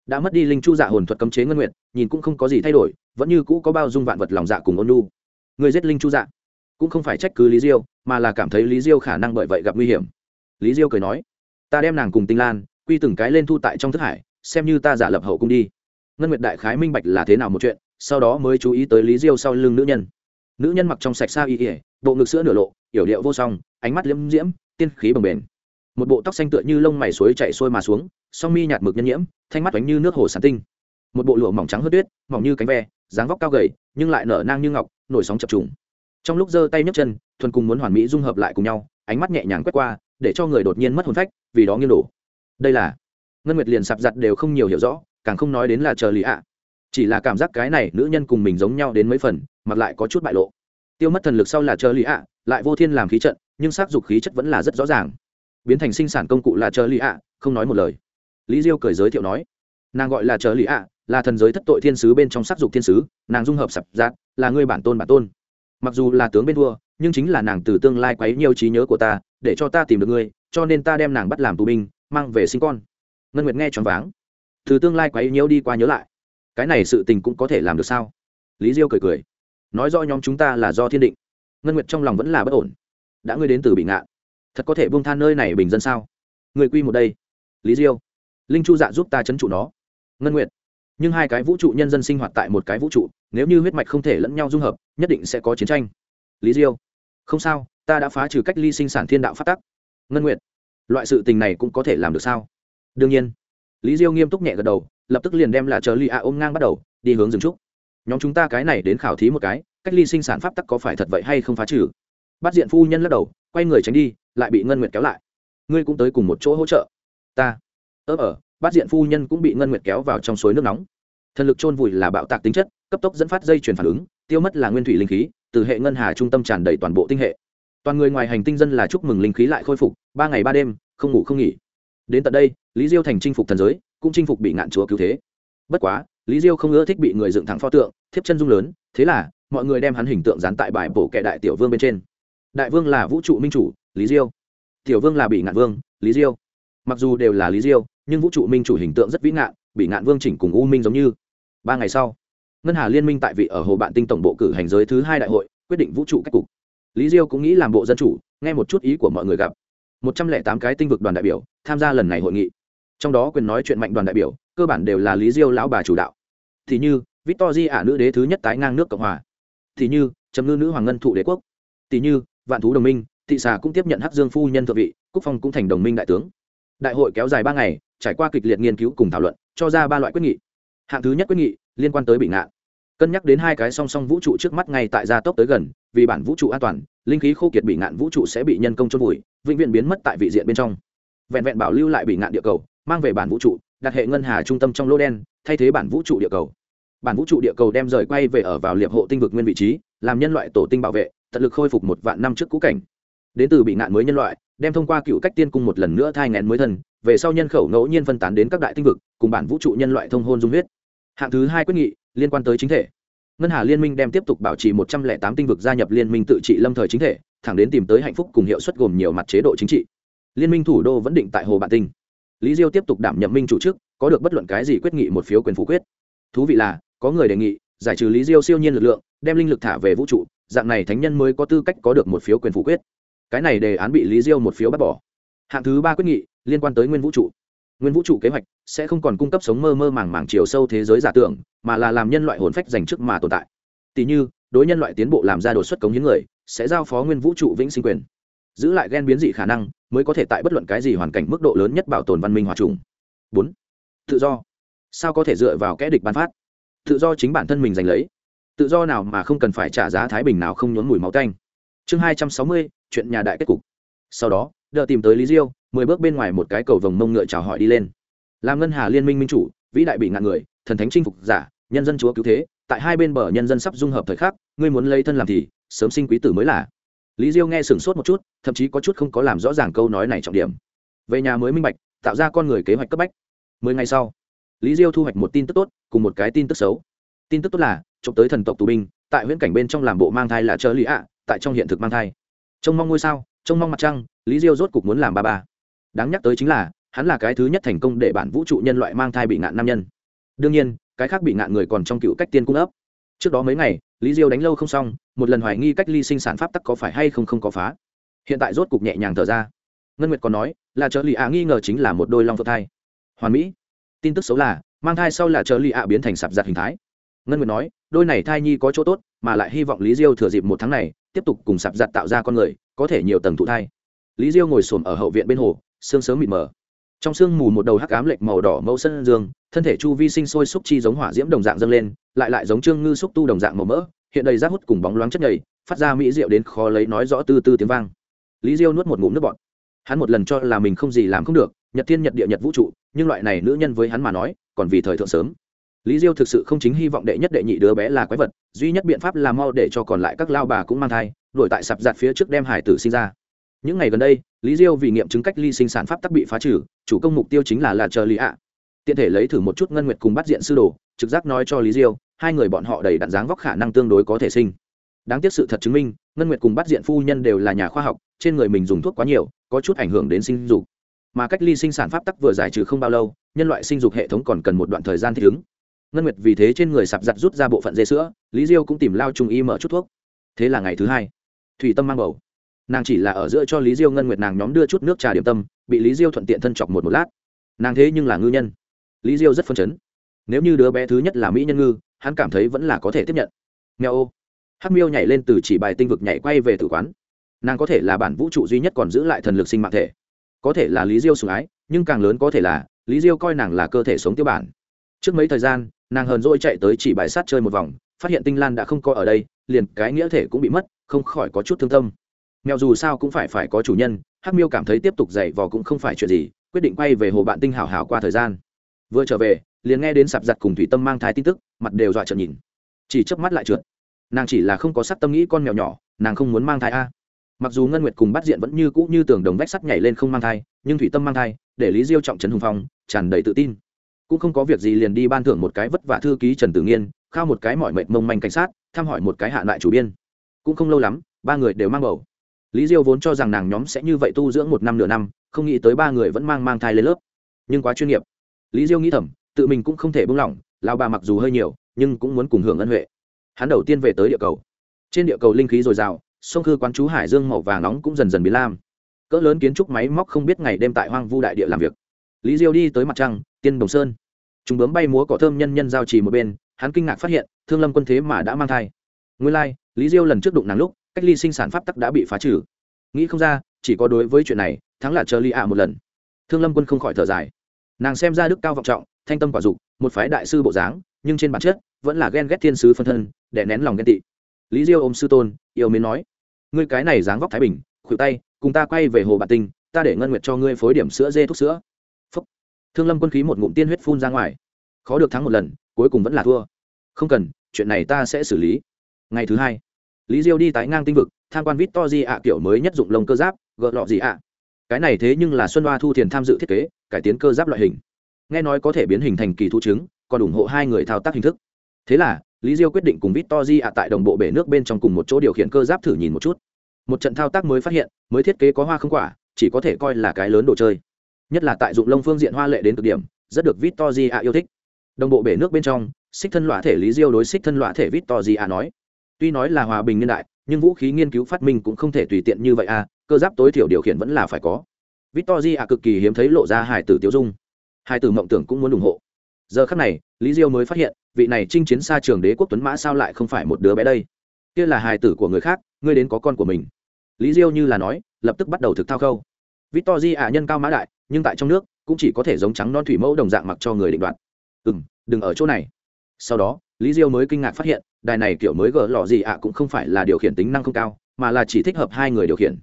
Đã mất đi linh chu dạ hồn thuật cấm chế ngân nguyện nhìn cũng không có gì thay đổi, vẫn như cũ có bao dung vạn vật lòng dạ cùng ôn nhu người giết linh chu dạ cũng không phải trách cứ lý diêu mà là cảm thấy lý diêu khả năng bởi vậy gặp nguy hiểm lý diêu cười nói ta đem nàng cùng tinh lan quy từng cái lên thu tại trong thức hải xem như ta giả lập hậu cung đi ngân nguyệt đại khái minh bạch là thế nào một chuyện sau đó mới chú ý tới lý diêu sau lưng nữ nhân nữ nhân mặc trong sạch xa y ỉa bộ ngực sữa nửa lộ yểu điệu vô song ánh mắt liễm diễm tiên khí bồng bền một bộ tóc xanh tựa như lông mày suối chạy xuôi mà xuống song mi nhạt mực nhân nhiễm thanh mắt bánh như nước hồ sán tinh một bộ lụa mỏng trắng hớt tuyết mỏng như cánh ve dáng vóc cao gầy nhưng lại nở nang như ngọc, nổi sóng chập trùng. Trong lúc giơ tay nhấc chân, thuần cùng muốn hoàn mỹ dung hợp lại cùng nhau, ánh mắt nhẹ nhàng quét qua, để cho người đột nhiên mất hồn phách, vì đó nghiêng đổ. Đây là, ngân nguyệt liền sạp giặt đều không nhiều hiểu rõ, càng không nói đến là chờ lý ạ. Chỉ là cảm giác cái này nữ nhân cùng mình giống nhau đến mấy phần mặt lại có chút bại lộ. Tiêu mất thần lực sau là chờ lý ạ, lại vô thiên làm khí trận, nhưng s dục khí chất vẫn là rất rõ ràng. Biến thành sinh sản công cụ là chờ lý ạ, không nói một lời. Lý diêu cười giới thiệu nói, nàng gọi là chờ lý ạ là thần giới thất tội thiên sứ bên trong sắc dục thiên sứ, nàng dung hợp sập giác, là người bản tôn bản tôn. Mặc dù là tướng bên vua, nhưng chính là nàng từ tương lai quấy nhiều trí nhớ của ta, để cho ta tìm được ngươi, cho nên ta đem nàng bắt làm tù binh, mang về sinh con. Ngân nguyệt nghe choáng váng. Từ tương lai quấy nhiều đi qua nhớ lại. Cái này sự tình cũng có thể làm được sao? Lý diêu cười cười. Nói do nhóm chúng ta là do thiên định. Ngân nguyệt trong lòng vẫn là bất ổn. Đã ngươi đến từ bị ngạn, thật có thể buông than nơi này bình dân sao? Người quy một đây. Lý diêu. Linh chu dạ giúp ta chấn trụ nó. Ngân nguyệt nhưng hai cái vũ trụ nhân dân sinh hoạt tại một cái vũ trụ nếu như huyết mạch không thể lẫn nhau dung hợp nhất định sẽ có chiến tranh. Lý diêu không sao ta đã phá trừ cách ly sinh sản thiên đạo phát tắc. Ngân nguyện loại sự tình này cũng có thể làm được sao? Đương nhiên. Lý diêu nghiêm túc nhẹ gật đầu lập tức liền đem là chờ ly a ôm ngang bắt đầu đi hướng dừng trúc. Nhóm chúng ta cái này đến khảo thí một cái cách ly sinh sản pháp tắc có phải thật vậy hay không phá trừ? Bắt diện phu nhân lắc đầu quay người tránh đi lại bị ngân nguyệt kéo lại. Ngươi cũng tới cùng một chỗ hỗ trợ. Ta ớ ờ, ở bát diện phu nhân cũng bị ngân nguyệt kéo vào trong suối nước nóng. Thần lực chôn vùi là bạo tạc tính chất, cấp tốc dẫn phát dây chuyển phản ứng, tiêu mất là nguyên thủy linh khí, từ hệ ngân hà trung tâm tràn đầy toàn bộ tinh hệ. Toàn người ngoài hành tinh dân là chúc mừng linh khí lại khôi phục, ba ngày ba đêm, không ngủ không nghỉ. Đến tận đây, lý diêu thành chinh phục thần giới, cũng chinh phục bị ngạn chúa cứu thế. Bất quá, lý diêu không ưa thích bị người dựng thẳng pho tượng, thiếp chân dung lớn, thế là, mọi người đem hắn hình tượng dán tại bài bổ kệ đại tiểu vương bên trên. Đại vương là vũ trụ minh chủ, lý diêu. Tiểu vương là bị ngạn vương, lý diêu. Mặc dù đều là lý diêu nhưng vũ trụ minh chủ hình tượng rất vĩ ngạn bị ngạn vương chỉnh cùng u minh giống như. Ba ngày sau, ngân hà liên minh tại vị ở hồ bạn tinh tổng bộ cử hành giới thứ hai đại hội, quyết định vũ trụ cách cục. Lý diêu cũng nghĩ làm bộ dân chủ, nghe một chút ý của mọi người gặp. Một trăm lẻ tám cái tinh vực đoàn đại biểu tham gia lần này hội nghị. Trong đó quyền nói chuyện mạnh đoàn đại biểu, cơ bản đều là lý diêu lão bà chủ đạo. Thì như victorji ả nữ đế thứ nhất tái ngang nước cộng hòa. Thì như, trầm ngư nữ hoàng ngân thụ đế quốc. Thì như, vạn thú đồng minh, thị xà cũng tiếp nhận hắc dương phu nhân thượng vị quốc phong cũng thành đồng minh đại tướng đại hội kéo dài ba ngày, trải qua kịch liệt nghiên cứu cùng thảo luận, cho ra ba loại quyết nghị. Hạng thứ nhất quyết nghị, liên quan tới bị ngạn. Cân nhắc đến hai cái song song vũ trụ trước mắt ngay tại gia tốc tới gần, vì bản vũ trụ an toàn, linh khí khô kiệt bị ngạn vũ trụ sẽ bị nhân công trôn vùi, vĩnh viễn biến mất tại vị diện bên trong. Vẹn vẹn bảo lưu lại bị ngạn địa cầu, mang về bản vũ trụ, đặt hệ ngân hà trung tâm trong lô đen, thay thế bản vũ trụ địa cầu. Bản vũ trụ địa cầu đem rời quay về ở vào liệp hộ tinh vực nguyên vị trí, làm nhân loại tổ tinh bảo vệ, tận lực khôi phục một vạn năm trước cũ cảnh đến từ bị nạn mới nhân loại, đem thông qua cựu cách tiên cung một lần nữa thai ngén mới thân, về sau nhân khẩu ngẫu nhiên phân tán đến các đại tinh vực, cùng bản vũ trụ nhân loại thông hôn dung huyết. Hạng thứ hai quyết nghị, liên quan tới chính thể. Ngân hà liên minh đem tiếp tục bảo trì một trăm lẻ tám tinh vực gia nhập liên minh tự trị lâm thời chính thể, thẳng đến tìm tới hạnh phúc cùng hiệu suất gồm nhiều mặt chế độ chính trị. Liên minh thủ đô vẫn định tại hồ bản tinh. Lý diêu tiếp tục đảm nhận minh chủ chức có được bất luận cái gì quyết nghị một phiếu quyền phủ quyết. Thú vị là, có người đề nghị, giải trừ lý diêu siêu nhiên lực lượng, đem linh lực thả về vũ trụ, dạng này thánh nhân mới có tư cách có được một phiếu quyền phủ quyết cái này đề án bị lý diêu một phiếu bác bỏ. Hạng thứ ba quyết nghị, liên quan tới nguyên vũ trụ. Nguyên vũ trụ kế hoạch sẽ không còn cung cấp sống mơ mơ màng màng chiều sâu thế giới giả tưởng, mà là làm nhân loại hồn phách dành chức mà tồn tại. Tỷ như, đối nhân loại tiến bộ làm ra đột xuất cống những người, sẽ giao phó nguyên vũ trụ vĩnh sinh quyền. Giữ lại ghen biến dị khả năng mới có thể tại bất luận cái gì hoàn cảnh mức độ lớn nhất bảo tồn văn minh hòa trùng. Bốn, tự do. Sao có thể dựa vào kẽ địch ban phát? Tự do chính bản thân mình giành lấy. Tự do nào mà không cần phải trả giá thái bình nào không nhốn mùi máu tanh. Chương hai trăm sáu mươi chuyện nhà đại kết cục. Sau đó, đờ tìm tới lý diêu, mười bước bên ngoài một cái cầu vồng mông ngựa chào hỏi đi lên. Làm ngân hà liên minh minh chủ, vĩ đại bị ngạn người, thần thánh chinh phục giả, nhân dân chúa cứu thế, tại hai bên bờ nhân dân sắp dung hợp thời khắc, ngươi muốn lấy thân làm thì, sớm sinh quý tử mới là. Lý diêu nghe sửng sốt một chút, thậm chí có chút không có làm rõ ràng câu nói này trọng điểm. Về nhà mới minh bạch, tạo ra con người kế hoạch cấp bách. Mười ngày sau, lý diêu thu hoạch một tin tức tốt, cùng một cái tin tức xấu. Tin tức tốt là trộm tới thần tộc tù binh, tại huyễn cảnh bên trong làm bộ mang thai là chớ lý ạ, tại trong hiện thực mang thai trông mong ngôi sao, trông mong mặt trăng, lý diêu rốt cục muốn làm ba ba. Đáng nhắc tới chính là, hắn là cái thứ nhất thành công để bản vũ trụ nhân loại mang thai bị nạn nam nhân. Đương nhiên, cái khác bị nạn người còn trong cựu cách tiên cung ấp. Trước đó mấy ngày, lý diêu đánh lâu không xong, một lần hoài nghi cách ly sinh sản pháp tắc có phải hay không không có phá. Hiện tại rốt cục nhẹ nhàng thở ra. Ngân nguyệt còn nói, là trợ lì ạ nghi ngờ chính là một đôi long phượng thai. Hoàn mỹ. Tin tức xấu là, mang thai sau là trợ lì ạ biến thành sạp giặt hình thái. Ngân nguyệt nói đôi này thai nhi có chỗ tốt, mà lại hy vọng lý diêu thừa dịp một tháng này, tiếp tục cùng sạp giặt tạo ra con người, có thể nhiều tầng thụ thai. Lý diêu ngồi xổm ở hậu viện bên hồ, sương sớm mịt mờ. Trong sương mù một đầu hắc ám lệch màu đỏ mẫu sân dương, thân thể chu vi sinh sôi xúc chi giống hỏa diễm đồng dạng dâng lên, lại lại giống trương ngư xúc tu đồng dạng màu mỡ, hiện đầy rác hút cùng bóng loáng chất nhầy, phát ra mỹ rượu đến khó lấy nói rõ từ từ tiếng vang. Lý diêu nuốt một ngụm nước bọt. Hắn một lần cho là mình không gì làm không được, nhật thiên nhật địa nhật vũ trụ, nhưng loại này nữ nhân với hắn mà nói, còn vì thời thượng sớm lý diêu thực sự không chính hy vọng đệ nhất đệ nhị đứa bé là quái vật, duy nhất biện pháp là mau để cho còn lại các lao bà cũng mang thai đổi tại sạp giặt phía trước đem hải tử sinh ra. Những ngày gần đây, lý diêu vì nghiệm chứng cách ly sinh sản pháp tắc bị phá trừ, chủ công mục tiêu chính là là chờ lý ạ. À. tiện thể lấy thử một chút ngân nguyệt cùng bắt diện sư đồ, trực giác nói cho lý diêu, hai người bọn họ đầy đặn dáng vóc khả năng tương đối có thể sinh. Đáng tiếc sự thật chứng minh, ngân nguyệt cùng bắt diện phu nhân đều là nhà khoa học, trên người mình dùng thuốc quá nhiều, có chút ảnh hưởng đến sinh dục. Mà cách ly sinh sản pháp tắc vừa giải trừ không bao lâu, nhân loại sinh dục hệ thống còn cần một đoạn thời gian thích ứng ngân nguyệt vì thế trên người sạp giặt rút ra bộ phận dê sữa, lý diêu cũng tìm lao trung y mở chút thuốc. Thế là ngày thứ hai, thủy tâm mang bầu. Nàng chỉ là ở giữa cho lý diêu ngân nguyệt nàng nhóm đưa chút nước trà điểm tâm, bị lý diêu thuận tiện thân chọc một một lát. Nàng thế nhưng là ngư nhân. Lý diêu rất phấn chấn. Nếu như đứa bé thứ nhất là mỹ nhân ngư, hắn cảm thấy vẫn là có thể tiếp nhận. Nghèo ô. Hắc miêu nhảy lên từ chỉ bài tinh vực nhảy quay về tử quán. Nàng có thể là bản vũ trụ duy nhất còn giữ lại thần lực sinh mạng thể. Có thể là lý diêu sủng ái, nhưng càng lớn có thể là, lý diêu coi nàng là cơ thể sống tiêu bản trước mấy thời gian, nàng hờn dỗi chạy tới chỉ bài sát chơi một vòng, phát hiện tinh lan đã không có ở đây, liền cái nghĩa thể cũng bị mất, không khỏi có chút thương tâm. Mèo dù sao cũng phải phải có chủ nhân, hắc miêu cảm thấy tiếp tục dạy vò cũng không phải chuyện gì, quyết định quay về hồ bạn tinh hảo hảo qua thời gian. Vừa trở về, liền nghe đến sạp giặt cùng thủy tâm mang thai tin tức, mặt đều dọa trợn nhìn. Chỉ chớp mắt lại trượt. Nàng chỉ là không có sắc tâm nghĩ con mèo nhỏ, nàng không muốn mang thai a. Mặc dù ngân nguyệt cùng bắt diện vẫn như cũ như tường đồng vách sắt nhảy lên không mang thai, nhưng thủy tâm mang thai, để lý diêu trọng trấn hùng phong, tràn đầy tự tin cũng không có việc gì liền đi ban thưởng một cái vất vả thư ký trần tử nghiên, khao một cái mọi mệt mông manh cảnh sát, thăm hỏi một cái hạ lại chủ biên. Cũng không lâu lắm, ba người đều mang bầu. Lý diêu vốn cho rằng nàng nhóm sẽ như vậy tu dưỡng một năm nửa năm, không nghĩ tới ba người vẫn mang mang thai lên lớp. Nhưng quá chuyên nghiệp. Lý diêu nghĩ thầm, tự mình cũng không thể buông lỏng lao bà mặc dù hơi nhiều, nhưng cũng muốn cùng hưởng ân huệ. Hắn đầu tiên về tới địa cầu. Trên địa cầu linh khí dồi dào, sông khư quán chú hải dương màu vàng nóng cũng dần dần biến lam. Cỡ lớn kiến trúc máy móc không biết ngày đêm tại hoang vu đại địa làm việc. Lý diêu đi tới mặt trăng tiên đồng sơn. Chúng bướm bay múa cỏ thơm nhân nhân giao trì một bên hắn kinh ngạc phát hiện thương lâm quân thế mà đã mang thai. Nguyên lai lý diêu lần trước đụng nàng lúc cách ly sinh sản pháp tắc đã bị phá trừ. Nghĩ không ra chỉ có đối với chuyện này thắng là chờ ly ạ một lần. Thương lâm quân không khỏi thở dài. Nàng xem ra đức cao vọng trọng thanh tâm quả dục một phái đại sư bộ dáng nhưng trên bản chất vẫn là ghen ghét thiên sứ phân thân để nén lòng ghen tị. Lý diêu ôm sư tôn yêu mến nói ngươi cái này dáng vóc thái bình khuỷu tay cùng ta quay về hồ bản Tình, ta để ngân nguyệt cho ngươi phối điểm sữa dê thuốc sữa thương lâm quân khí một ngụm tiên huyết phun ra ngoài. Khó được thắng một lần, cuối cùng vẫn là thua. Không cần, chuyện này ta sẽ xử lý. Ngày thứ hai, lý diêu đi tái ngang tinh vực, tham quan vít to di ạ kiểu mới nhất dụng lồng cơ giáp, gợ lọ gì ạ. Cái này thế nhưng là xuân hoa thu thiền tham dự thiết kế, cải tiến cơ giáp loại hình. Nghe nói có thể biến hình thành kỳ thu chứng còn ủng hộ hai người thao tác hình thức. Thế là, lý diêu quyết định cùng vít to di ạ tại đồng bộ bể nước bên trong cùng một chỗ điều khiển cơ giáp thử nhìn một chút. Một trận thao tác mới phát hiện, mới thiết kế có hoa không quả, chỉ có thể coi là cái lớn đồ chơi nhất là tại dụng lông phương diện hoa lệ đến cực điểm, rất được victory ạ yêu thích. Đồng bộ bể nước bên trong, xích thân loại thể lý diêu đối xích thân loại thể victory ạ nói. Tuy nói là hòa bình niên đại, nhưng vũ khí nghiên cứu phát minh cũng không thể tùy tiện như vậy à cơ giáp tối thiểu điều khiển vẫn là phải có. Victory ạ cực kỳ hiếm thấy lộ ra hải tử tiêu dung. Hải tử mộng tưởng cũng muốn ủng hộ. Giờ khắc này, lý diêu mới phát hiện, vị này chinh chiến xa trường đế quốc tuấn mã sao lại không phải một đứa bé đây? Kia là hài tử của người khác, ngươi đến có con của mình. Lý diêu như là nói, lập tức bắt đầu thực thao khâu. Victory ạ nhân cao mã đại, nhưng tại trong nước cũng chỉ có thể giống trắng non thủy mẫu đồng dạng mặc cho người định đoạt. Ừm, đừng ở chỗ này. Sau đó, Lý Diêu mới kinh ngạc phát hiện, đài này kiểu mới gỡ lọ gì ạ cũng không phải là điều khiển tính năng không cao, mà là chỉ thích hợp hai người điều khiển.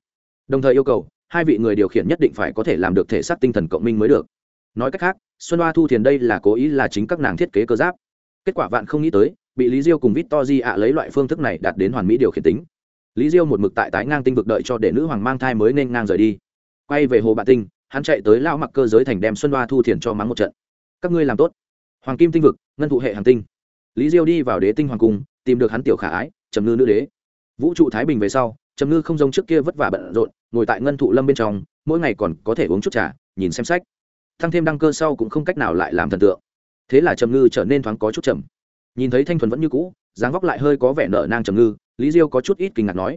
Đồng thời yêu cầu, hai vị người điều khiển nhất định phải có thể làm được thể xác tinh thần cộng minh mới được. Nói cách khác, Xuân Hoa Thu Thiền đây là cố ý là chính các nàng thiết kế cơ giáp. Kết quả vạn không nghĩ tới, bị Lý Diêu cùng Victory ạ lấy loại phương thức này đạt đến hoàn mỹ điều khiển tính. Lý Diêu một mực tại tái ngang tinh vực đợi cho để nữ hoàng mang thai mới nên ngang rời đi quay về hồ bạ tinh, hắn chạy tới lao mặc cơ giới thành đem xuân đoa thu thiền cho mắng một trận. Các ngươi làm tốt. Hoàng kim tinh vực, ngân thụ hệ hàng tinh. Lý diêu đi vào đế tinh hoàng cung, tìm được hắn tiểu khả ái, trầm ngư nữ đế. Vũ trụ thái bình về sau, trầm ngư không giống trước kia vất vả bận rộn, ngồi tại ngân thụ lâm bên trong, mỗi ngày còn có thể uống chút trà, nhìn xem sách. Thăng thêm đăng cơ sau cũng không cách nào lại làm thần tượng. Thế là trầm ngư trở nên thoáng có chút trầm. Nhìn thấy thanh thuần vẫn như cũ, dáng vóc lại hơi có vẻ nở nang trầm ngư, lý diêu có chút ít kinh ngạc nói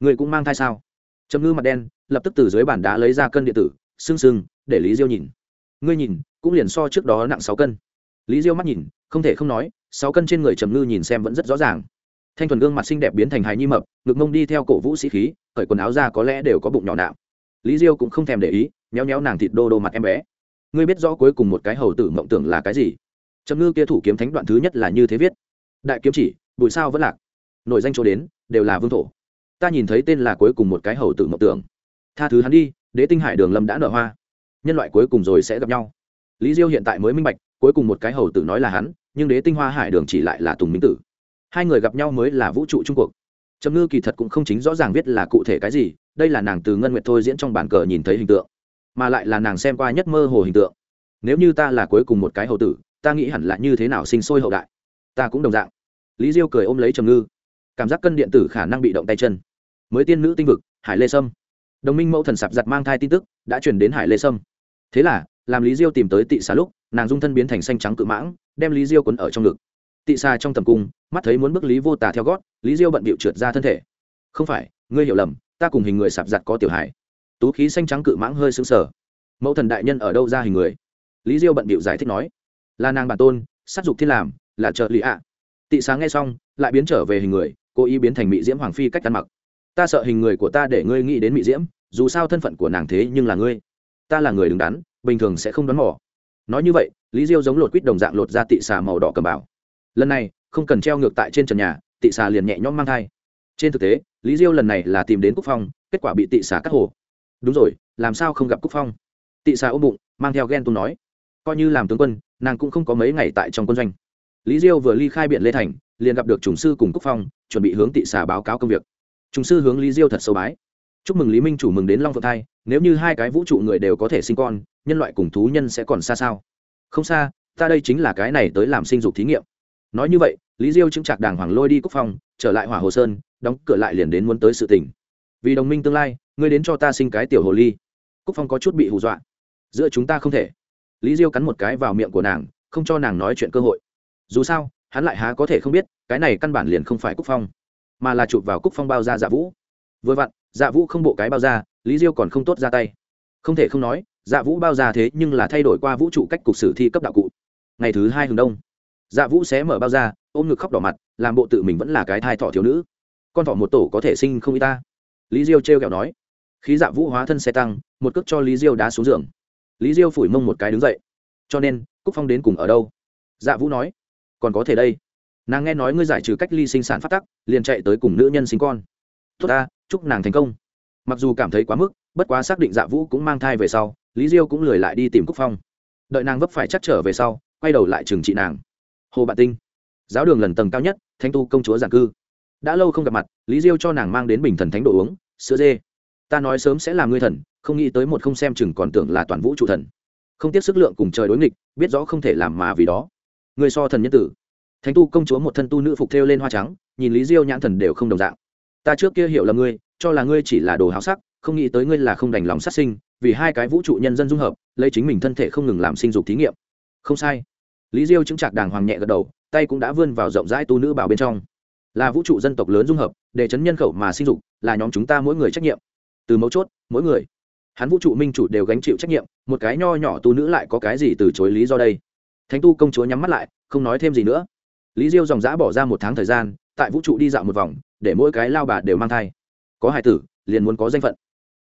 người cũng mang thai sao? Trầm ngư mặt đen lập tức từ dưới bàn đá lấy ra cân điện tử, sưng sưng, để lý diêu nhìn. Ngươi nhìn, cũng liền so trước đó nặng sáu cân. Lý diêu mắt nhìn, không thể không nói, sáu cân trên người trầm ngư nhìn xem vẫn rất rõ ràng. Thanh thuần gương mặt xinh đẹp biến thành hài nhi mập, ngực mông đi theo cổ vũ sĩ khí khởi quần áo ra có lẽ đều có bụng nhỏ nạo lý diêu cũng không thèm để ý, méo méo nàng thịt đô đô mặt em bé. Ngươi biết rõ cuối cùng một cái hầu tử mộng tưởng là cái gì? Trầm ngư kia thủ kiếm thánh đoạn thứ nhất là như thế viết. Đại kiếm chỉ bụi sao vẫn lạc. Nội danh chỗ đến, đều là vương thổ. Ta nhìn thấy tên là cuối cùng một cái hầu tử mộng tưởng tha thứ hắn đi, đế tinh hải đường lâm đã nở hoa. Nhân loại cuối cùng rồi sẽ gặp nhau. Lý diêu hiện tại mới minh bạch, cuối cùng một cái hầu tử nói là hắn, nhưng đế tinh hoa hải đường chỉ lại là tùng minh tử. Hai người gặp nhau mới là vũ trụ trung cuộc. Trầm ngư kỳ thật cũng không chính rõ ràng biết là cụ thể cái gì, đây là nàng từ ngân nguyệt thôi diễn trong bản cờ nhìn thấy hình tượng, mà lại là nàng xem qua nhất mơ hồ hình tượng. Nếu như ta là cuối cùng một cái hầu tử, ta nghĩ hẳn là như thế nào sinh sôi hậu đại? Ta cũng đồng dạng. Lý diêu cười ôm lấy trầm ngư. Cảm giác cân điện tử khả năng bị động tay chân. Mới tiên nữ tinh vực, hải lê sâm đồng minh mẫu thần sạp giặt mang thai tin tức, đã chuyển đến hải lê sâm. Thế là, làm lý diêu tìm tới tị xà lúc, nàng dung thân biến thành xanh trắng cự mãng, đem lý diêu quấn ở trong ngực. Tị xà trong tầm cung, mắt thấy muốn bước lý vô tà theo gót, lý diêu bận bịu trượt ra thân thể. Không phải, ngươi hiểu lầm, ta cùng hình người sạp giặt có tiểu hải tú khí xanh trắng cự mãng hơi sững sờ. Mẫu thần đại nhân ở đâu ra hình người? Lý diêu bận bịu giải thích nói. Là nàng bản tôn, sát dục thiên làm, là trợ lý ạ. Tị xà nghe xong, lại biến trở về hình người, cố ý biến thành mỹ diễm hoàng phi cách ăn mặc ta sợ hình người của ta để ngươi nghĩ đến mỹ diễm, dù sao thân phận của nàng thế nhưng là ngươi. Ta là người đứng đắn, bình thường sẽ không đoán mò. Nói như vậy, lý diêu giống lột quýt đồng dạng lột ra tị xà màu đỏ cầm bảo. Lần này, không cần treo ngược tại trên trần nhà, tị xà liền nhẹ nhõm mang thai. Trên thực tế, lý diêu lần này là tìm đến cúc phong, kết quả bị tị xà cắt hồ. Đúng rồi, làm sao không gặp cúc phong? Tị xà ôm bụng, mang theo ghen tuông nói. Coi như làm tướng quân, nàng cũng không có mấy ngày tại trong quân doanh. Lý diêu vừa ly khai biện lê thành, liền gặp được chủng sư cùng cúc phong, chuẩn bị hướng tị xà báo cáo công việc. Trung sư hướng lý diêu thật sâu bái. Chúc mừng lý minh chủ mừng đến long phượng thai, nếu như hai cái vũ trụ người đều có thể sinh con, nhân loại cùng thú nhân sẽ còn xa sao? Không xa, ta đây chính là cái này tới làm sinh dục thí nghiệm. Nói như vậy, lý diêu chứng trạc đàng hoàng lôi đi quốc phòng, trở lại hỏa hồ sơn, đóng cửa lại liền đến muốn tới sự tỉnh vì đồng minh tương lai, ngươi đến cho ta sinh cái tiểu hồ ly. Cúc phong có chút bị hù dọa. Giữa chúng ta không thể. Lý diêu cắn một cái vào miệng của nàng, không cho nàng nói chuyện cơ hội. Dù sao, hắn lại há có thể không biết, cái này căn bản liền không phải cúc phong mà là chụp vào cúc phong bao ra dạ vũ. Vừa vặn dạ vũ không bộ cái bao ra lý diêu còn không tốt ra tay. Không thể không nói dạ vũ bao ra thế nhưng là thay đổi qua vũ trụ cách cục sử thi cấp đạo cụ. Ngày thứ hai hướng đông dạ vũ xé mở bao ra ôm ngực khóc đỏ mặt, làm bộ tự mình vẫn là cái thai thỏ thiếu nữ. Con thỏ một tổ có thể sinh không y ta. Lý diêu trêu kẹo nói. Khi dạ vũ hóa thân xe tăng, một cước cho lý diêu đá xuống giường. Lý diêu phủi mông một cái đứng dậy. Cho nên, cúc phong đến cùng ở đâu? Dạ vũ nói. Còn có thể đây nàng nghe nói ngươi giải trừ cách ly sinh sản phát tắc, liền chạy tới cùng nữ nhân sinh con. Tốt ta, chúc nàng thành công. Mặc dù cảm thấy quá mức, bất quá xác định dạ vũ cũng mang thai về sau, lý diêu cũng lười lại đi tìm cúc phong. Đợi nàng vấp phải chắc trở về sau, quay đầu lại trừng trị nàng. Hồ bạn tinh, giáo đường lần tầng cao nhất thanh tu công chúa giảng cư. Đã lâu không gặp mặt, lý diêu cho nàng mang đến bình thần thánh đồ uống, sữa dê. Ta nói sớm sẽ làm ngươi thần, không nghĩ tới một không xem chừng còn tưởng là toàn vũ trụ thần. Không tiếc sức lượng cùng trời đối nghịch, biết rõ không thể làm mà vì đó. Người so thần nhân tử thánh tu công chúa một thân tu nữ phục thêu lên hoa trắng, nhìn lý diêu nhãn thần đều không đồng dạng. Ta trước kia hiểu là ngươi, cho là ngươi chỉ là đồ háo sắc, không nghĩ tới ngươi là không đành lòng sát sinh, vì hai cái vũ trụ nhân dân dung hợp, lấy chính mình thân thể không ngừng làm sinh dục thí nghiệm. Không sai. Lý diêu chứng trạc đàng hoàng nhẹ gật đầu, tay cũng đã vươn vào rộng rãi tu nữ bảo bên trong. Là vũ trụ dân tộc lớn dung hợp, để chấn nhân khẩu mà sinh dục, là nhóm chúng ta mỗi người trách nhiệm. Từ mấu chốt, mỗi người. Hắn vũ trụ minh chủ đều gánh chịu trách nhiệm, một cái nho nhỏ tu nữ lại có cái gì từ chối lý do đây? Thánh tu công chúa nhắm mắt lại, không nói thêm gì nữa lý diêu dòng dã bỏ ra một tháng thời gian, tại vũ trụ đi dạo một vòng, để mỗi cái lao bà đều mang thai. Có hài tử, liền muốn có danh phận.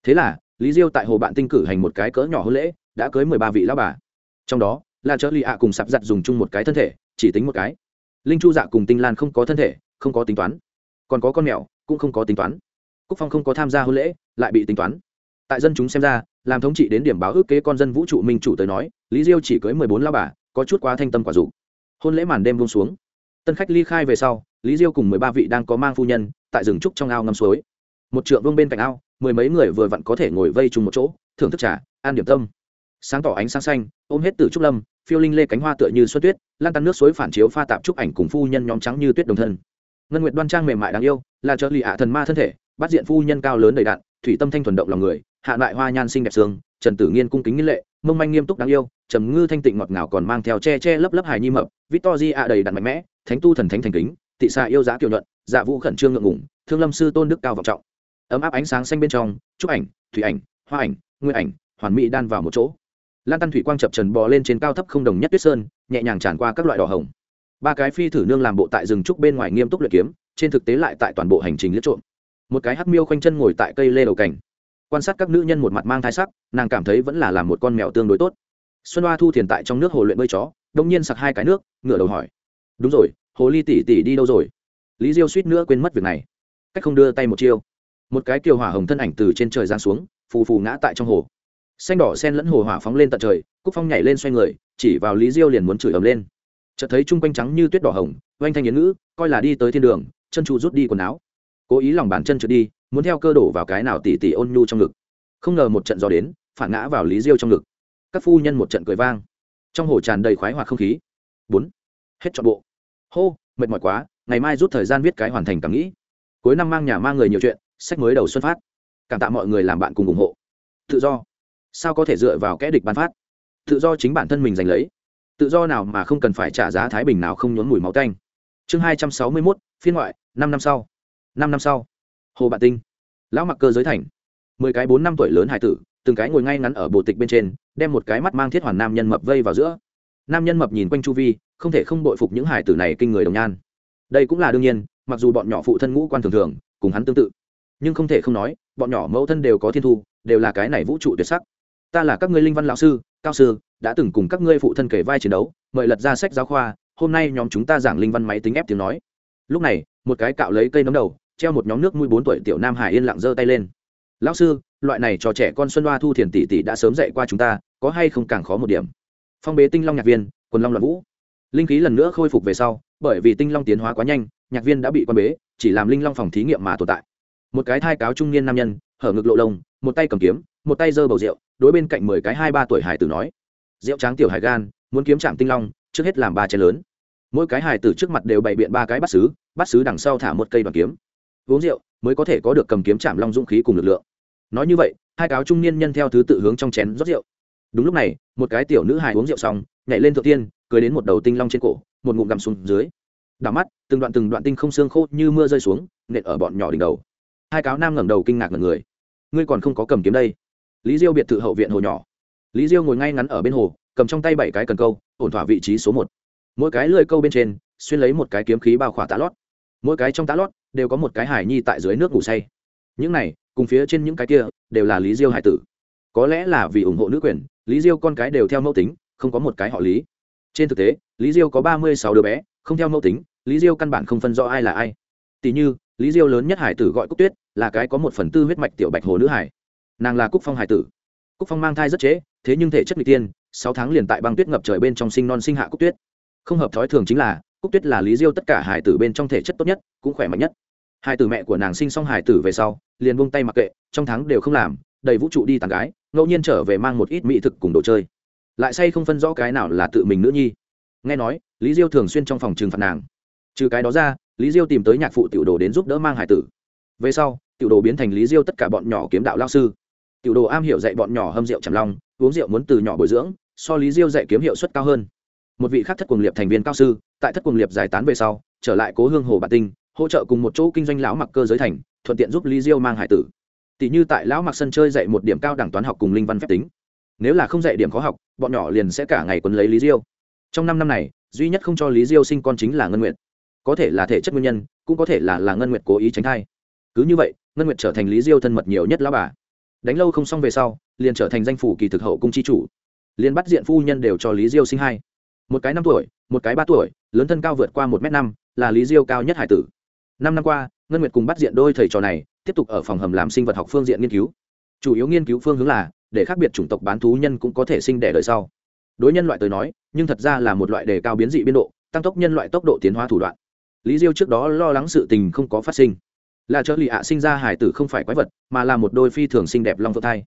Thế là, lý diêu tại hồ bạn tinh cử hành một cái cỡ nhỏ hôn lễ, đã cưới mười ba vị lao bà. Trong đó là chợ lì ạ cùng sạp giặt dùng chung một cái thân thể, chỉ tính một cái. Linh chu dạ cùng tinh lan không có thân thể, không có tính toán. Còn có con mèo, cũng không có tính toán. Cúc phong không có tham gia hôn lễ, lại bị tính toán. Tại dân chúng xem ra, làm thống trị đến điểm báo ước kế con dân vũ trụ minh chủ tới nói, lý diêu chỉ cưới mười bốn lao bà, có chút quá thanh tâm quả dục. Hôn lễ màn đêm buông xuống tân khách ly khai về sau, lý diêu cùng mười ba vị đang có mang phu nhân, tại rừng trúc trong ao ngâm suối. Một trượng vương bên cạnh ao, mười mấy người vừa vặn có thể ngồi vây chung một chỗ, thưởng thức trà an điểm tâm. Sáng tỏ ánh sáng xanh, ôm hết từ trúc lâm, phiêu linh lê cánh hoa tựa như xuất tuyết, lan tan nước suối phản chiếu pha tạp trúc ảnh cùng phu nhân nhóm trắng như tuyết đồng thân. Ngân nguyện đoan trang mềm mại đáng yêu, là trợ lì ạ thần ma thân thể, bắt diện phu nhân cao lớn đầy đạn, thủy tâm thanh thuần động lòng người, hạ loại hoa nhan sinh đẹp sương, trần tử nghiên cung kính nghi lệ, mông manh nghiêm túc đáng yêu, trầm ngư thanh tịnh ngọt ngào còn mang theo che che lấp lấp hài nhi mập vít to di ạ đầy đặn mạnh mẽ thánh tu thần thánh thành kính thị xạ yêu giá kiều nhuận dạ vũ khẩn trương ngượng ngủng thương lâm sư tôn đức cao vọng trọng. Ấm áp ánh sáng xanh bên trong chúc ảnh, thủy ảnh, hoa ảnh nguyên ảnh, hoàn mỹ đan vào một chỗ. Lan tăn thủy quang chập trần bò lên trên cao thấp không đồng nhất tuyết sơn, nhẹ nhàng tràn qua các loại đỏ hồng. Ba cái phi thử nương làm bộ tại rừng trúc bên ngoài nghiêm túc luyện kiếm, trên thực tế lại tại toàn bộ hành trình liếc trộm. Một cái hắc miêu khoanh chân ngồi tại cây lê đầu cảnh quan sát các nữ nhân một mặt mang thai sắc, nàng cảm thấy vẫn là làm một con mèo tương đối tốt. Xuân hoa thu thiền tại trong nước hồ luyện bơi chó, đông nhiên sặc hai cái nước, ngửa đầu hỏi đúng rồi, hồ ly tỷ tỷ đi đâu rồi? Lý diêu suýt nữa quên mất việc này. Cách không đưa tay một chiêu. Một cái kiều hỏa hồng thân ảnh từ trên trời giáng xuống, phù phù ngã tại trong hồ. Xanh đỏ sen lẫn hồ hỏa phóng lên tận trời, cúc phong nhảy lên xoay người, chỉ vào lý diêu liền muốn chửi ầm lên. Chợt thấy chung quanh trắng như tuyết đỏ hồng, oanh thanh yến ngữ, coi là đi tới thiên đường, chân trụ rút đi quần áo. Cố ý lòng bàn chân trượt đi, muốn theo cơ đổ vào cái nào tỉ tỉ ôn nhu trong ngực. Không ngờ một trận gió đến, phản ngã vào lý diêu trong ngực. Các phu nhân một trận cười vang. Trong hồ tràn đầy khoái hoạt không khí. Bốn. Hết trọn bộ hô, mệt mỏi quá, ngày mai rút thời gian viết cái hoàn thành cảm nghĩ. Cuối năm mang nhà mang người nhiều chuyện, sách mới đầu xuất phát. Cảm tạ mọi người làm bạn cùng ủng hộ. Tự do. Sao có thể dựa vào kẽ địch bán phát? Tự do chính bản thân mình giành lấy. Tự do nào mà không cần phải trả giá thái bình nào không nhốn mùi máu canh chương hai trăm sáu mươi mốt, phiên ngoại, năm năm sau. Năm năm sau. Hồ bạn tinh. Lão mặc cơ giới thành. Mười cái bốn năm tuổi lớn hải tử, từng cái ngồi ngay ngắn ở bộ tịch bên trên, đem một cái mắt mang thiết hoàn nam nhân mập vây vào giữa nam nhân mập nhìn quanh chu vi, không thể không bội phục những hải tử này kinh người đồng nhan. Đây cũng là đương nhiên, mặc dù bọn nhỏ phụ thân ngũ quan thường thường, cùng hắn tương tự. Nhưng không thể không nói, bọn nhỏ mẫu thân đều có thiên thu, đều là cái này vũ trụ tuyệt sắc. Ta là các ngươi linh văn lão sư, cao sư, đã từng cùng các ngươi phụ thân kể vai chiến đấu, mời lật ra sách giáo khoa, hôm nay nhóm chúng ta giảng linh văn máy tính ép tiếng nói. Lúc này, một cái cạo lấy cây nấm đầu, treo một nhóm nước mũi bốn tuổi tiểu nam hải yên lặng giơ tay lên. Lão sư, loại này cho trẻ con xuân hoa thu thiền tỷ tỷ đã sớm dạy qua chúng ta, có hay không càng khó một điểm? phong bế tinh long nhạc viên, quần long loạn vũ. Linh khí lần nữa khôi phục về sau, bởi vì tinh long tiến hóa quá nhanh, nhạc viên đã bị quan bế, chỉ làm linh long phòng thí nghiệm mà tồn tại. Một cái thai cáo trung niên nam nhân, hở ngực lộ lông, một tay cầm kiếm, một tay giơ bầu rượu, đối bên cạnh mười cái hai ba tuổi hải tử nói, rượu tráng tiểu hải gan, muốn kiếm chạm tinh long, trước hết làm ba chén lớn. Mỗi cái hải tử trước mặt đều bày biện ba cái bắt xứ bắt xứ đằng sau thả một cây bằng kiếm. Uống rượu mới có thể có được cầm kiếm chạm long dũng khí cùng lực lượng. Nói như vậy hai cáo trung niên nhân theo thứ tự hướng trong chén rót rượu đúng lúc này, một cái tiểu nữ hài uống rượu xong, nhảy lên thượng tiên, cười đến một đầu tinh long trên cổ, một ngụm gằm xuống dưới. Đảo mắt, từng đoạn từng đoạn tinh không xương khô như mưa rơi xuống, nện ở bọn nhỏ đỉnh đầu. Hai cáo nam ngẩng đầu kinh ngạc ngẩn người. Ngươi còn không có cầm kiếm đây. Lý diêu biệt thự hậu viện hồ nhỏ. Lý diêu ngồi ngay ngắn ở bên hồ, cầm trong tay bảy cái cần câu, ổn thỏa vị trí số một. Mỗi cái lưỡi câu bên trên, xuyên lấy một cái kiếm khí bao khỏa tá lót. Mỗi cái trong tá lót, đều có một cái hải nhi tại dưới nước ngủ say. Những này, cùng phía trên những cái kia, đều là lý diêu hải tử có lẽ là vì ủng hộ nữ quyền lý diêu con cái đều theo mẫu tính không có một cái họ lý. Trên thực tế lý diêu có ba mươi sáu đứa bé không theo mẫu tính lý diêu căn bản không phân rõ ai là ai. Tỉ như lý diêu lớn nhất hải tử gọi cúc tuyết là cái có một phần tư huyết mạch tiểu bạch hồ nữ hải. Nàng là cúc phong hải tử. Cúc phong mang thai rất chế, thế nhưng thể chất n tiên sáu tháng liền tại băng tuyết ngập trời bên trong sinh non sinh hạ cúc tuyết. Không hợp thói thường chính là cúc tuyết là lý diêu tất cả hải tử bên trong thể chất tốt nhất cũng khỏe mạnh nhất. Hải tử mẹ của nàng sinh xong hải tử về sau liền buông tay mặc kệ trong tháng đều không làm đầy vũ trụ đi tàn gái ngẫu nhiên trở về mang một ít mỹ thực cùng đồ chơi. Lại say không phân rõ cái nào là tự mình nữ nhi. Nghe nói, lý diêu thường xuyên trong phòng trừng phạt nàng. Trừ cái đó ra, lý diêu tìm tới nhạc phụ tiểu đồ đến giúp đỡ mang hải tử. Về sau, tiểu đồ biến thành lý diêu tất cả bọn nhỏ kiếm đạo lao sư. Tiểu đồ am hiểu dạy bọn nhỏ hâm rượu chầm long, uống rượu muốn từ nhỏ bồi dưỡng, so lý diêu dạy kiếm hiệu suất cao hơn. Một vị khác thất quần liệp thành viên cao sư, tại thất quần liệp giải tán về sau, trở lại cố hương hồ bản tinh, hỗ trợ cùng một chỗ kinh doanh lão mặc cơ giới thành, thuận tiện giúp lý diêu mang hải tử tỷ như tại lão mặc sân chơi dạy một điểm cao đẳng toán học cùng linh văn phép tính. Nếu là không dạy điểm khó học, bọn nhỏ liền sẽ cả ngày quấn lấy lý diêu. Trong năm năm này, duy nhất không cho lý diêu sinh con chính là ngân nguyệt. Có thể là thể chất nguyên nhân, cũng có thể là là ngân nguyệt cố ý tránh thai. Cứ như vậy, ngân nguyệt trở thành lý diêu thân mật nhiều nhất lão bà. Đánh lâu không xong về sau, liền trở thành danh phủ kỳ thực hậu cung chi chủ. Liền bắt diện phu nhân đều cho lý diêu sinh hai. Một cái năm tuổi, một cái ba tuổi, lớn thân cao vượt qua một m năm, là lý diêu cao nhất hải tử. Năm năm qua, ngân nguyệt cùng bắt diện đôi thầy trò này tiếp tục ở phòng hầm làm sinh vật học phương diện nghiên cứu. Chủ yếu nghiên cứu phương hướng là, để khác biệt chủng tộc bán thú nhân cũng có thể sinh đẻ đời sau. Đối nhân loại tới nói, nhưng thật ra là một loại đề cao biến dị biên độ, tăng tốc nhân loại tốc độ tiến hóa thủ đoạn. Lý diêu trước đó lo lắng sự tình không có phát sinh. Là trợ lì ạ sinh ra hải tử không phải quái vật, mà là một đôi phi thường xinh đẹp long phượng thai.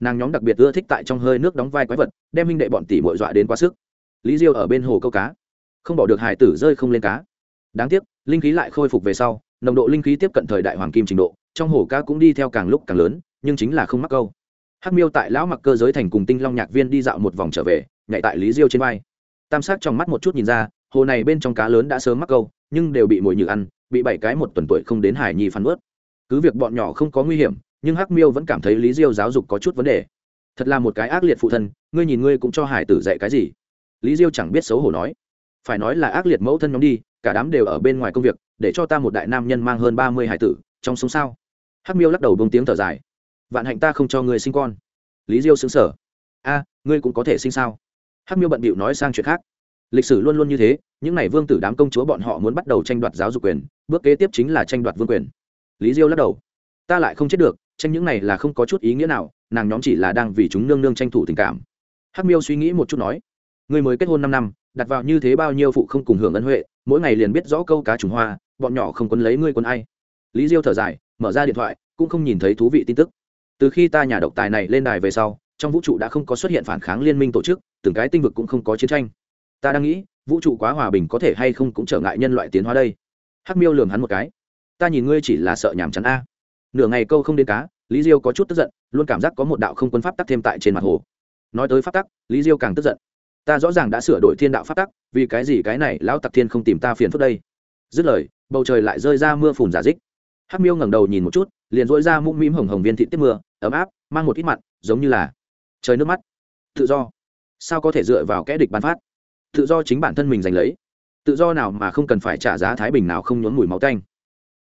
Nàng nhóm đặc biệt ưa thích tại trong hơi nước đóng vai quái vật, đem minh đệ bọn tỷ bội dọa đến quá sức. Lý diêu ở bên hồ câu cá. Không bỏ được hải tử rơi không lên cá. Đáng tiếc, linh khí lại khôi phục về sau, nồng độ linh khí tiếp cận thời đại hoàng kim trình độ trong hồ cá cũng đi theo càng lúc càng lớn, nhưng chính là không mắc câu. Hắc miêu tại lão mặc cơ giới thành cùng tinh long nhạc viên đi dạo một vòng trở về, nhảy tại lý diêu trên vai. Tam sát trong mắt một chút nhìn ra, hồ này bên trong cá lớn đã sớm mắc câu, nhưng đều bị mồi nhử ăn, bị bảy cái một tuần tuổi không đến hải nhi phán ướt cứ việc bọn nhỏ không có nguy hiểm, nhưng hắc miêu vẫn cảm thấy lý diêu giáo dục có chút vấn đề. Thật là một cái ác liệt phụ thân, ngươi nhìn ngươi cũng cho hải tử dạy cái gì? Lý diêu chẳng biết xấu hổ nói. Phải nói là ác liệt mẫu thân nhóm đi, cả đám đều ở bên ngoài công việc, để cho ta một đại nam nhân mang hơn ba mươi hải tử, trong sống sao? hắc miêu lắc đầu bông tiếng thở dài. Vạn hạnh ta không cho ngươi sinh con. Lý diêu xứng sở a, ngươi cũng có thể sinh sao? Hắc miêu bận bịu nói sang chuyện khác. Lịch sử luôn luôn như thế, những n à y vương tử đám công chúa bọn họ muốn bắt đầu tranh đoạt giáo dục quyền, bước kế tiếp chính là tranh đoạt vương quyền. Lý diêu lắc đầu. Ta lại không chết được, tranh những này là không có chút ý nghĩa nào, nàng nhóm chỉ là đang vì chúng nương nương tranh thủ tình cảm. Hắc miêu suy nghĩ một chút nói. Người mới kết hôn năm năm, đặt vào như thế bao nhiêu phụ không cùng hưởng ân huệ, mỗi ngày liền biết rõ câu cá trùng hoa, bọn nhỏ không quấn lấy ngươi quấn ai. Lý diêu thở dài mở ra điện thoại, cũng không nhìn thấy thú vị tin tức. Từ khi ta nhà độc tài này lên đài về sau, trong vũ trụ đã không có xuất hiện phản kháng liên minh tổ chức, từng cái tinh vực cũng không có chiến tranh. Ta đang nghĩ, vũ trụ quá hòa bình có thể hay không cũng trở ngại nhân loại tiến hóa đây. Hắc miêu lường hắn một cái. Ta nhìn ngươi chỉ là sợ nhàm chán a. Nửa ngày câu không đến cá, lý diêu có chút tức giận, luôn cảm giác có một đạo không quân pháp tắc thêm tại trên mặt hồ. Nói tới pháp tắc, lý diêu càng tức giận. Ta rõ ràng đã sửa đổi thiên đạo pháp tắc, vì cái gì cái này lão tặc thiên không tìm ta phiền phức đây? Dứt lời, bầu trời lại rơi ra mưa phùn giả dích hắc miêu ngẩng đầu nhìn một chút, liền dỗi ra mũm mĩm hồng hồng viên thị tiết mưa, ấm áp, mang một ít mặn, giống như là trời nước mắt. Tự do. Sao có thể dựa vào kẽ địch bán phát? Tự do chính bản thân mình giành lấy. Tự do nào mà không cần phải trả giá thái bình nào không nhốn mùi máu tanh.